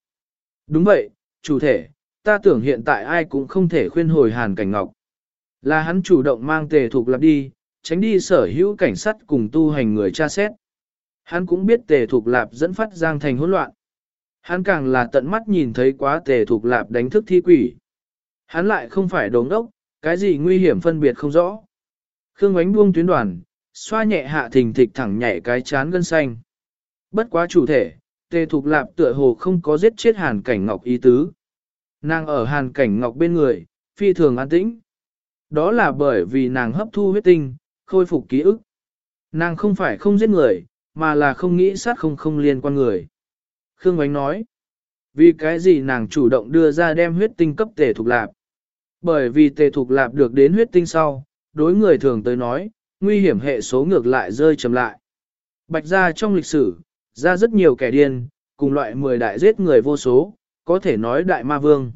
Đúng vậy, chủ thể, ta tưởng hiện tại ai cũng không thể khuyên hồi hàn cảnh ngọc. Là hắn chủ động mang tề thuộc lạp đi, tránh đi sở hữu cảnh sát cùng tu hành người tra xét. Hắn cũng biết tề thuộc lạp dẫn phát giang thành hỗn loạn. Hắn càng là tận mắt nhìn thấy quá tề thuộc lạp đánh thức thi quỷ. Hắn lại không phải đống đốc, cái gì nguy hiểm phân biệt không rõ. Khương ánh buông tuyến đoàn, xoa nhẹ hạ thình thịch thẳng nhảy cái chán gân xanh. Bất quá chủ thể, tề thuộc lạp tựa hồ không có giết chết hàn cảnh ngọc ý tứ. Nàng ở hàn cảnh ngọc bên người, phi thường an tĩnh. Đó là bởi vì nàng hấp thu huyết tinh, khôi phục ký ức. Nàng không phải không giết người, mà là không nghĩ sát không không liên quan người. Khương ánh nói, vì cái gì nàng chủ động đưa ra đem huyết tinh cấp tề thục lạp. Bởi vì tề thục lạp được đến huyết tinh sau, đối người thường tới nói, nguy hiểm hệ số ngược lại rơi chầm lại. Bạch ra trong lịch sử, ra rất nhiều kẻ điên, cùng loại 10 đại giết người vô số, có thể nói đại ma vương.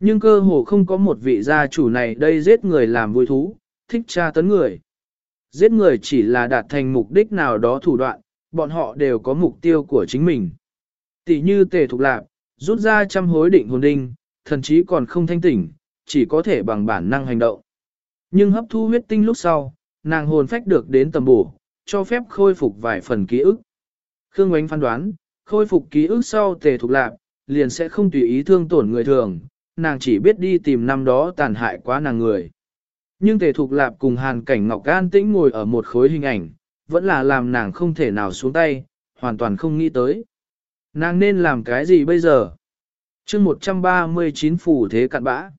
Nhưng cơ hồ không có một vị gia chủ này đây giết người làm vui thú, thích tra tấn người. Giết người chỉ là đạt thành mục đích nào đó thủ đoạn, bọn họ đều có mục tiêu của chính mình. Tỷ như tề thục lạp rút ra trăm hối định hồn đinh, thần chí còn không thanh tỉnh, chỉ có thể bằng bản năng hành động. Nhưng hấp thu huyết tinh lúc sau, nàng hồn phách được đến tầm bổ, cho phép khôi phục vài phần ký ức. Khương Ngoánh phán đoán, khôi phục ký ức sau tề thuộc lạc, liền sẽ không tùy ý thương tổn người thường, nàng chỉ biết đi tìm năm đó tàn hại quá nàng người. Nhưng tề thuộc lạp cùng hàn cảnh ngọc gan tĩnh ngồi ở một khối hình ảnh, vẫn là làm nàng không thể nào xuống tay, hoàn toàn không nghĩ tới. Nàng nên làm cái gì bây giờ? chương 139 phủ thế cạn bã.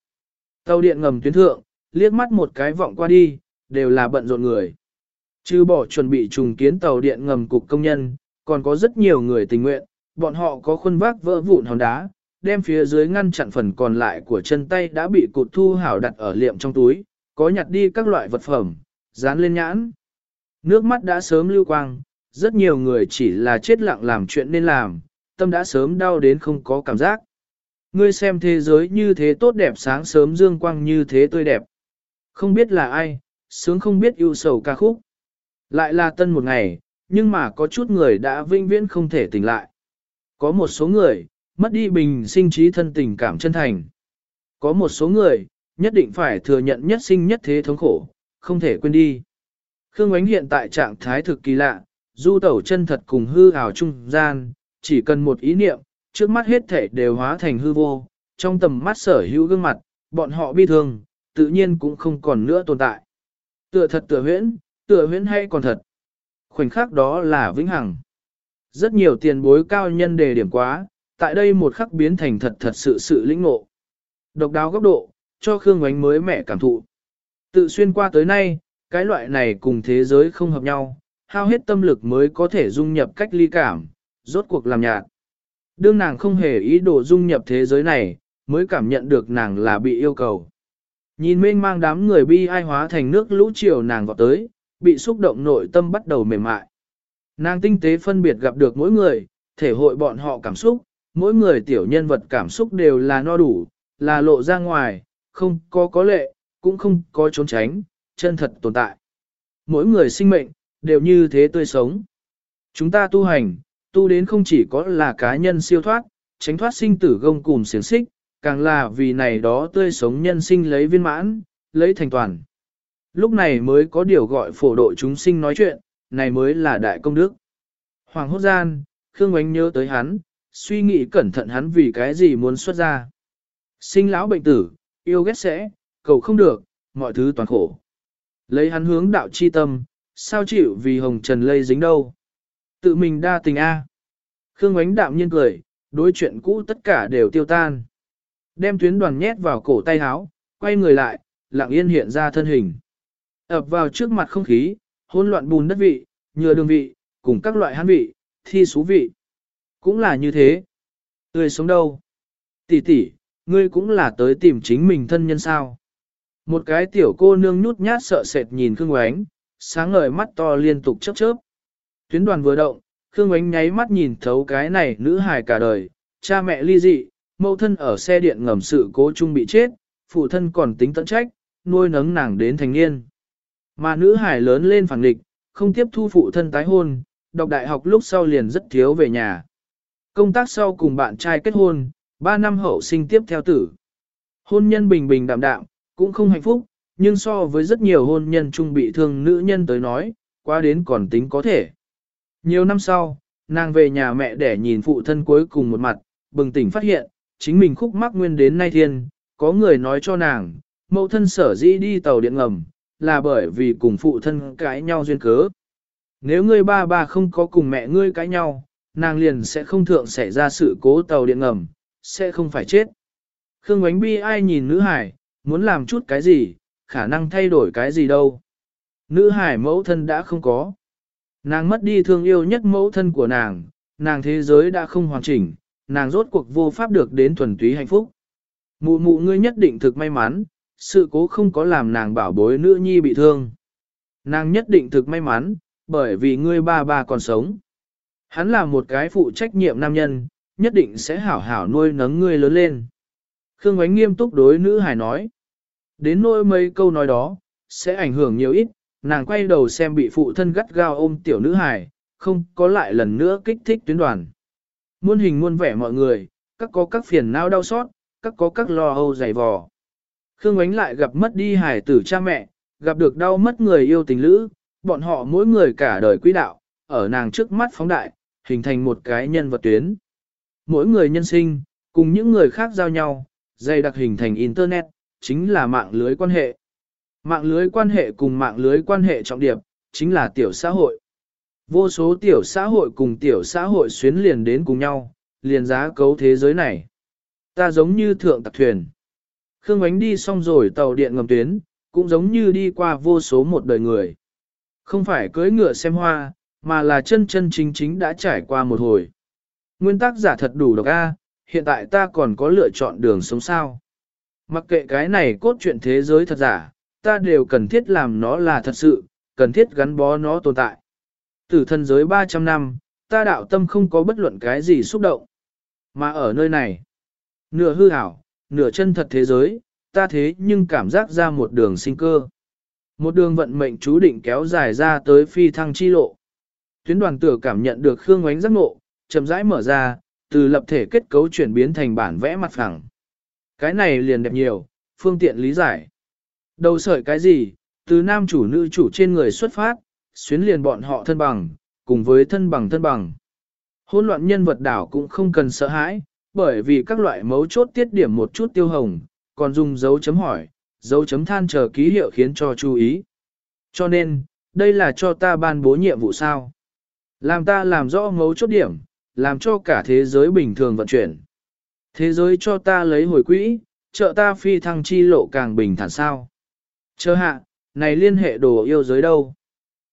Tàu điện ngầm tuyến thượng, liếc mắt một cái vọng qua đi, đều là bận rộn người. Chứ bỏ chuẩn bị trùng kiến tàu điện ngầm cục công nhân, còn có rất nhiều người tình nguyện, bọn họ có khuôn vác vỡ vụn hòn đá, đem phía dưới ngăn chặn phần còn lại của chân tay đã bị cụt thu hảo đặt ở liệm trong túi, có nhặt đi các loại vật phẩm, dán lên nhãn. Nước mắt đã sớm lưu quang, rất nhiều người chỉ là chết lặng làm chuyện nên làm, tâm đã sớm đau đến không có cảm giác. Ngươi xem thế giới như thế tốt đẹp sáng sớm dương quang như thế tươi đẹp. Không biết là ai, sướng không biết ưu sầu ca khúc. Lại là tân một ngày, nhưng mà có chút người đã vinh viễn không thể tỉnh lại. Có một số người, mất đi bình sinh trí thân tình cảm chân thành. Có một số người, nhất định phải thừa nhận nhất sinh nhất thế thống khổ, không thể quên đi. Khương Ánh hiện tại trạng thái thực kỳ lạ, du tẩu chân thật cùng hư ảo trung gian, chỉ cần một ý niệm, trước mắt hết thể đều hóa thành hư vô, trong tầm mắt sở hữu gương mặt, bọn họ bi thương, tự nhiên cũng không còn nữa tồn tại. Tựa thật tựa huyễn, tựa huyễn hay còn thật. Khoảnh khắc đó là vĩnh hằng. Rất nhiều tiền bối cao nhân đề điểm quá, tại đây một khắc biến thành thật thật sự sự lĩnh ngộ. Độc đáo góc độ, cho Khương Ngoánh mới mẹ cảm thụ. Tự xuyên qua tới nay, cái loại này cùng thế giới không hợp nhau, hao hết tâm lực mới có thể dung nhập cách ly cảm, rốt cuộc làm nhạt. Đương nàng không hề ý đồ dung nhập thế giới này, mới cảm nhận được nàng là bị yêu cầu. Nhìn mênh mang đám người bi ai hóa thành nước lũ chiều nàng vọt tới, bị xúc động nội tâm bắt đầu mềm mại. Nàng tinh tế phân biệt gặp được mỗi người, thể hội bọn họ cảm xúc, mỗi người tiểu nhân vật cảm xúc đều là no đủ, là lộ ra ngoài, không có có lệ, cũng không có trốn tránh, chân thật tồn tại. Mỗi người sinh mệnh, đều như thế tươi sống. Chúng ta tu hành, tu đến không chỉ có là cá nhân siêu thoát, tránh thoát sinh tử gông cùng xiềng xích, càng là vì này đó tươi sống nhân sinh lấy viên mãn, lấy thành toàn. Lúc này mới có điều gọi phổ độ chúng sinh nói chuyện, này mới là đại công đức. Hoàng hốt gian, Khương Ngoánh nhớ tới hắn, suy nghĩ cẩn thận hắn vì cái gì muốn xuất ra. Sinh lão bệnh tử, yêu ghét sẽ, cầu không được, mọi thứ toàn khổ. Lấy hắn hướng đạo chi tâm, sao chịu vì hồng trần lây dính đâu. Tự mình đa tình A. Khương ánh đạm nhiên cười, đối chuyện cũ tất cả đều tiêu tan. Đem tuyến đoàn nhét vào cổ tay háo, quay người lại, lặng yên hiện ra thân hình. ập vào trước mặt không khí, hỗn loạn bùn đất vị, nhựa đường vị, cùng các loại hán vị, thi xú vị. Cũng là như thế. Tươi sống đâu? Tỷ tỷ, ngươi cũng là tới tìm chính mình thân nhân sao? Một cái tiểu cô nương nhút nhát sợ sệt nhìn Khương Ngoánh, sáng ngời mắt to liên tục chớp chớp. Tuyến đoàn vừa động, Khương Ánh nháy mắt nhìn thấu cái này nữ hài cả đời, cha mẹ ly dị, mẫu thân ở xe điện ngầm sự cố chung bị chết, phụ thân còn tính tận trách, nuôi nấng nàng đến thành niên. Mà nữ hải lớn lên phản địch, không tiếp thu phụ thân tái hôn, đọc đại học lúc sau liền rất thiếu về nhà. Công tác sau cùng bạn trai kết hôn, 3 năm hậu sinh tiếp theo tử. Hôn nhân bình bình đạm đạm, cũng không hạnh phúc, nhưng so với rất nhiều hôn nhân chung bị thương nữ nhân tới nói, qua đến còn tính có thể. Nhiều năm sau, nàng về nhà mẹ để nhìn phụ thân cuối cùng một mặt, bừng tỉnh phát hiện, chính mình khúc mắc nguyên đến nay thiên, có người nói cho nàng, mẫu thân sở dĩ đi tàu điện ngầm, là bởi vì cùng phụ thân cãi nhau duyên cớ. Nếu ngươi ba ba không có cùng mẹ ngươi cãi nhau, nàng liền sẽ không thượng xảy ra sự cố tàu điện ngầm, sẽ không phải chết. Khương Ngoánh Bi ai nhìn nữ hải, muốn làm chút cái gì, khả năng thay đổi cái gì đâu. Nữ hải mẫu thân đã không có. Nàng mất đi thương yêu nhất mẫu thân của nàng, nàng thế giới đã không hoàn chỉnh, nàng rốt cuộc vô pháp được đến thuần túy hạnh phúc. Mụ mụ ngươi nhất định thực may mắn, sự cố không có làm nàng bảo bối nữ nhi bị thương. Nàng nhất định thực may mắn, bởi vì ngươi ba ba còn sống. Hắn là một cái phụ trách nhiệm nam nhân, nhất định sẽ hảo hảo nuôi nấng ngươi lớn lên. Khương Ngoánh nghiêm túc đối nữ hài nói. Đến nỗi mấy câu nói đó, sẽ ảnh hưởng nhiều ít, nàng quay đầu xem bị phụ thân gắt gao ôm tiểu nữ hài, không có lại lần nữa kích thích tuyến đoàn. Muôn hình muôn vẻ mọi người, các có các phiền não đau xót, các có các lo âu dày vò. Khương ánh lại gặp mất đi hài tử cha mẹ, gặp được đau mất người yêu tình lữ, bọn họ mỗi người cả đời quý đạo, ở nàng trước mắt phóng đại, hình thành một cái nhân vật tuyến. Mỗi người nhân sinh, cùng những người khác giao nhau, dày đặc hình thành Internet, chính là mạng lưới quan hệ. Mạng lưới quan hệ cùng mạng lưới quan hệ trọng điệp, chính là tiểu xã hội. Vô số tiểu xã hội cùng tiểu xã hội xuyến liền đến cùng nhau, liền giá cấu thế giới này. Ta giống như thượng tạc thuyền. Khương Ánh đi xong rồi tàu điện ngầm tuyến, cũng giống như đi qua vô số một đời người. Không phải cưỡi ngựa xem hoa, mà là chân chân chính chính đã trải qua một hồi. Nguyên tắc giả thật đủ độc A, hiện tại ta còn có lựa chọn đường sống sao. Mặc kệ cái này cốt truyện thế giới thật giả, ta đều cần thiết làm nó là thật sự, cần thiết gắn bó nó tồn tại. Từ thân giới 300 năm, ta đạo tâm không có bất luận cái gì xúc động. Mà ở nơi này, nửa hư ảo, nửa chân thật thế giới, ta thế nhưng cảm giác ra một đường sinh cơ. Một đường vận mệnh chú định kéo dài ra tới phi thăng chi lộ. Tuyến đoàn tử cảm nhận được khương Ngoánh giác ngộ, chậm rãi mở ra, từ lập thể kết cấu chuyển biến thành bản vẽ mặt phẳng. Cái này liền đẹp nhiều, phương tiện lý giải. Đầu sợi cái gì, từ nam chủ nữ chủ trên người xuất phát, xuyến liền bọn họ thân bằng, cùng với thân bằng thân bằng. Hôn loạn nhân vật đảo cũng không cần sợ hãi, bởi vì các loại mấu chốt tiết điểm một chút tiêu hồng, còn dùng dấu chấm hỏi, dấu chấm than chờ ký hiệu khiến cho chú ý. Cho nên, đây là cho ta ban bố nhiệm vụ sao. Làm ta làm rõ mấu chốt điểm, làm cho cả thế giới bình thường vận chuyển. Thế giới cho ta lấy hồi quỹ, trợ ta phi thăng chi lộ càng bình thản sao. Chờ hạ, này liên hệ đồ yêu giới đâu?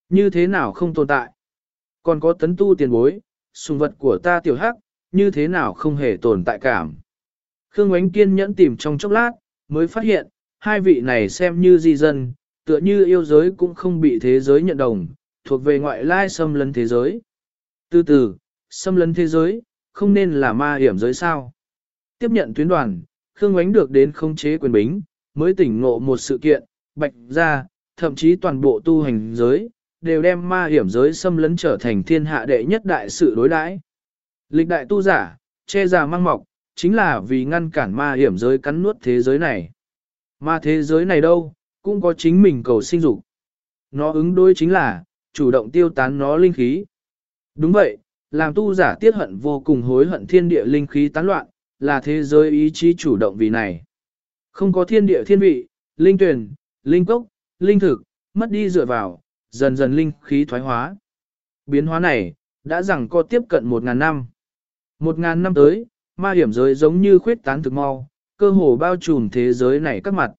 Như thế nào không tồn tại? Còn có tấn tu tiền bối, sùng vật của ta tiểu hắc, như thế nào không hề tồn tại cảm? Khương Ngoánh kiên nhẫn tìm trong chốc lát, mới phát hiện, hai vị này xem như di dân, tựa như yêu giới cũng không bị thế giới nhận đồng, thuộc về ngoại lai xâm lấn thế giới. Từ từ, xâm lấn thế giới, không nên là ma hiểm giới sao. Tiếp nhận tuyến đoàn, Khương Ngoánh được đến không chế quyền bính, mới tỉnh ngộ một sự kiện, bạch ra, thậm chí toàn bộ tu hành giới, đều đem ma hiểm giới xâm lấn trở thành thiên hạ đệ nhất đại sự đối đãi. Lịch đại tu giả, che già mang mọc, chính là vì ngăn cản ma hiểm giới cắn nuốt thế giới này. Mà thế giới này đâu, cũng có chính mình cầu sinh dục. Nó ứng đối chính là, chủ động tiêu tán nó linh khí. Đúng vậy, làm tu giả tiết hận vô cùng hối hận thiên địa linh khí tán loạn, là thế giới ý chí chủ động vì này. Không có thiên địa thiên vị, linh tuyển, linh cốc, linh thực, mất đi dựa vào, dần dần linh khí thoái hóa. Biến hóa này, đã rằng có tiếp cận một ngàn năm. Một ngàn năm tới, ma hiểm giới giống như khuyết tán thực mau, cơ hồ bao trùm thế giới này các mặt.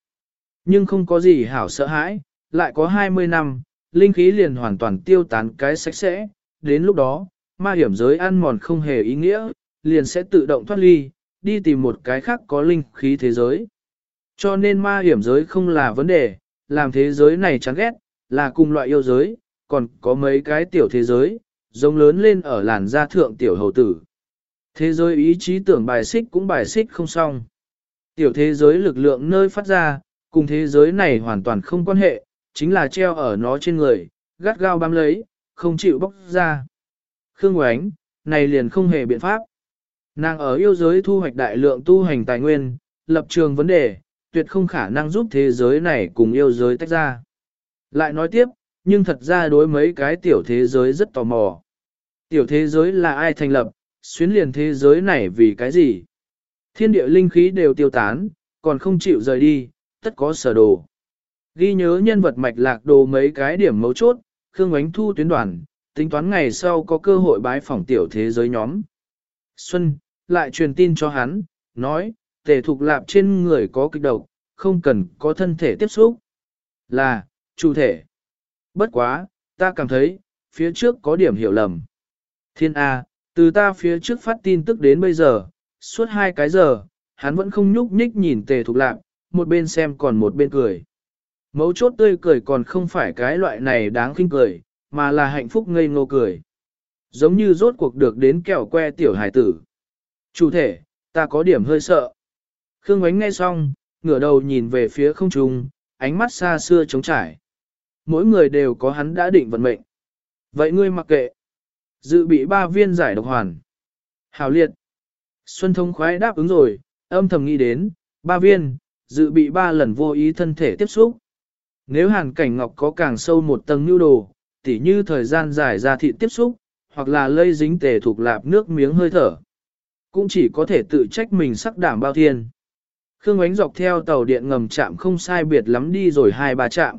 Nhưng không có gì hảo sợ hãi, lại có 20 năm, linh khí liền hoàn toàn tiêu tán cái sạch sẽ, đến lúc đó, ma hiểm giới ăn mòn không hề ý nghĩa, liền sẽ tự động thoát ly, đi tìm một cái khác có linh khí thế giới. Cho nên ma hiểm giới không là vấn đề, làm thế giới này chán ghét, là cùng loại yêu giới, còn có mấy cái tiểu thế giới, giống lớn lên ở làn da thượng tiểu hầu tử. Thế giới ý chí tưởng bài xích cũng bài xích không xong. Tiểu thế giới lực lượng nơi phát ra, cùng thế giới này hoàn toàn không quan hệ, chính là treo ở nó trên người, gắt gao bám lấy, không chịu bóc ra. Khương Ngoánh, này liền không hề biện pháp. Nàng ở yêu giới thu hoạch đại lượng tu hành tài nguyên, lập trường vấn đề, tuyệt không khả năng giúp thế giới này cùng yêu giới tách ra. Lại nói tiếp, nhưng thật ra đối mấy cái tiểu thế giới rất tò mò. Tiểu thế giới là ai thành lập, xuyến liền thế giới này vì cái gì? Thiên địa linh khí đều tiêu tán, còn không chịu rời đi, tất có sở đồ. Ghi nhớ nhân vật mạch lạc đồ mấy cái điểm mấu chốt, Khương Ánh Thu tuyến đoàn, tính toán ngày sau có cơ hội bái phỏng tiểu thế giới nhóm. Xuân, lại truyền tin cho hắn, nói, tề thục lạp trên người có kịch độc, không cần có thân thể tiếp xúc. Là, chủ thể. Bất quá, ta cảm thấy, phía trước có điểm hiểu lầm. Thiên A, từ ta phía trước phát tin tức đến bây giờ, suốt hai cái giờ, hắn vẫn không nhúc nhích nhìn tề thục lạp, một bên xem còn một bên cười. Mấu chốt tươi cười còn không phải cái loại này đáng khinh cười, mà là hạnh phúc ngây ngô cười. Giống như rốt cuộc được đến kẹo que tiểu hải tử. Chủ thể, ta có điểm hơi sợ. Khương Ánh nghe xong, ngửa đầu nhìn về phía không trung, ánh mắt xa xưa trống trải. Mỗi người đều có hắn đã định vận mệnh. Vậy ngươi mặc kệ. Dự bị ba viên giải độc hoàn. Hảo liệt. Xuân thông khoái đáp ứng rồi, âm thầm nghĩ đến, ba viên, dự bị ba lần vô ý thân thể tiếp xúc. Nếu hàn cảnh ngọc có càng sâu một tầng nhu đồ, tỉ như thời gian dài ra thị tiếp xúc, hoặc là lây dính tề thuộc lạp nước miếng hơi thở. Cũng chỉ có thể tự trách mình sắc đảm bao thiên. Khương ánh dọc theo tàu điện ngầm chạm không sai biệt lắm đi rồi hai ba chạm.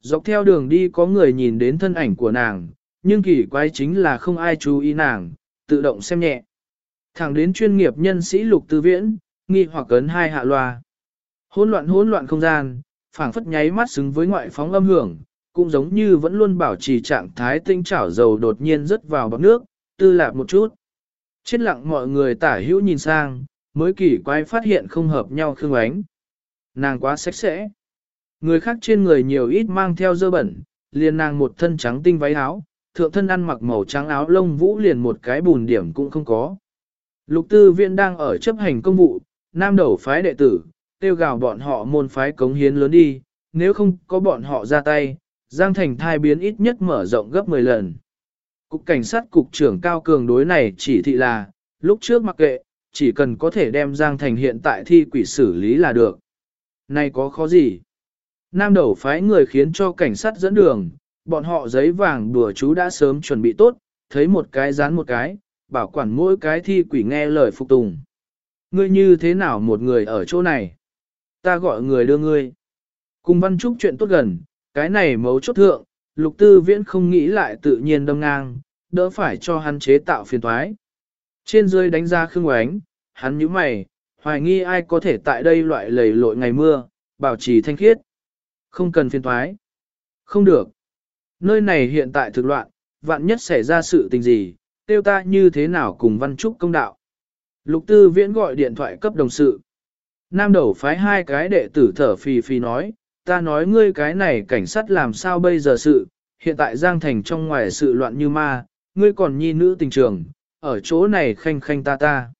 Dọc theo đường đi có người nhìn đến thân ảnh của nàng, nhưng kỳ quái chính là không ai chú ý nàng, tự động xem nhẹ. Thẳng đến chuyên nghiệp nhân sĩ lục tư viễn, nghi hoặc cấn hai hạ loa. Hỗn loạn hỗn loạn không gian, phảng phất nháy mắt xứng với ngoại phóng âm hưởng, cũng giống như vẫn luôn bảo trì trạng thái tinh chảo dầu đột nhiên rớt vào bọc nước, tư lạc một chút. Chết lặng mọi người tả hữu nhìn sang, mới kỳ quái phát hiện không hợp nhau khương ánh. Nàng quá sạch sẽ. Người khác trên người nhiều ít mang theo dơ bẩn, liền nàng một thân trắng tinh váy áo, thượng thân ăn mặc màu trắng áo lông vũ liền một cái bùn điểm cũng không có. Lục tư viện đang ở chấp hành công vụ, nam đầu phái đệ tử, tiêu gào bọn họ môn phái cống hiến lớn đi, nếu không có bọn họ ra tay, Giang Thành thai biến ít nhất mở rộng gấp 10 lần. Cục cảnh sát cục trưởng cao cường đối này chỉ thị là, lúc trước mặc kệ, chỉ cần có thể đem Giang Thành hiện tại thi quỷ xử lý là được. Này có khó gì? Nam đầu phái người khiến cho cảnh sát dẫn đường, bọn họ giấy vàng đùa chú đã sớm chuẩn bị tốt, thấy một cái dán một cái, bảo quản mỗi cái thi quỷ nghe lời phục tùng. Ngươi như thế nào một người ở chỗ này? Ta gọi người đưa ngươi. Cùng văn trúc chuyện tốt gần, cái này mấu chốt thượng, lục tư viễn không nghĩ lại tự nhiên đâm ngang, đỡ phải cho hắn chế tạo phiền toái. Trên dưới đánh ra khương oánh, hắn nhíu mày, hoài nghi ai có thể tại đây loại lầy lội ngày mưa, bảo trì thanh khiết. Không cần phiền toái. Không được. Nơi này hiện tại thực loạn, vạn nhất xảy ra sự tình gì, tiêu ta như thế nào cùng văn trúc công đạo. Lục tư viễn gọi điện thoại cấp đồng sự. Nam đầu phái hai cái đệ tử thở phì phì nói, ta nói ngươi cái này cảnh sát làm sao bây giờ sự, hiện tại Giang Thành trong ngoài sự loạn như ma, ngươi còn nhi nữ tình trường, ở chỗ này khanh khanh ta ta.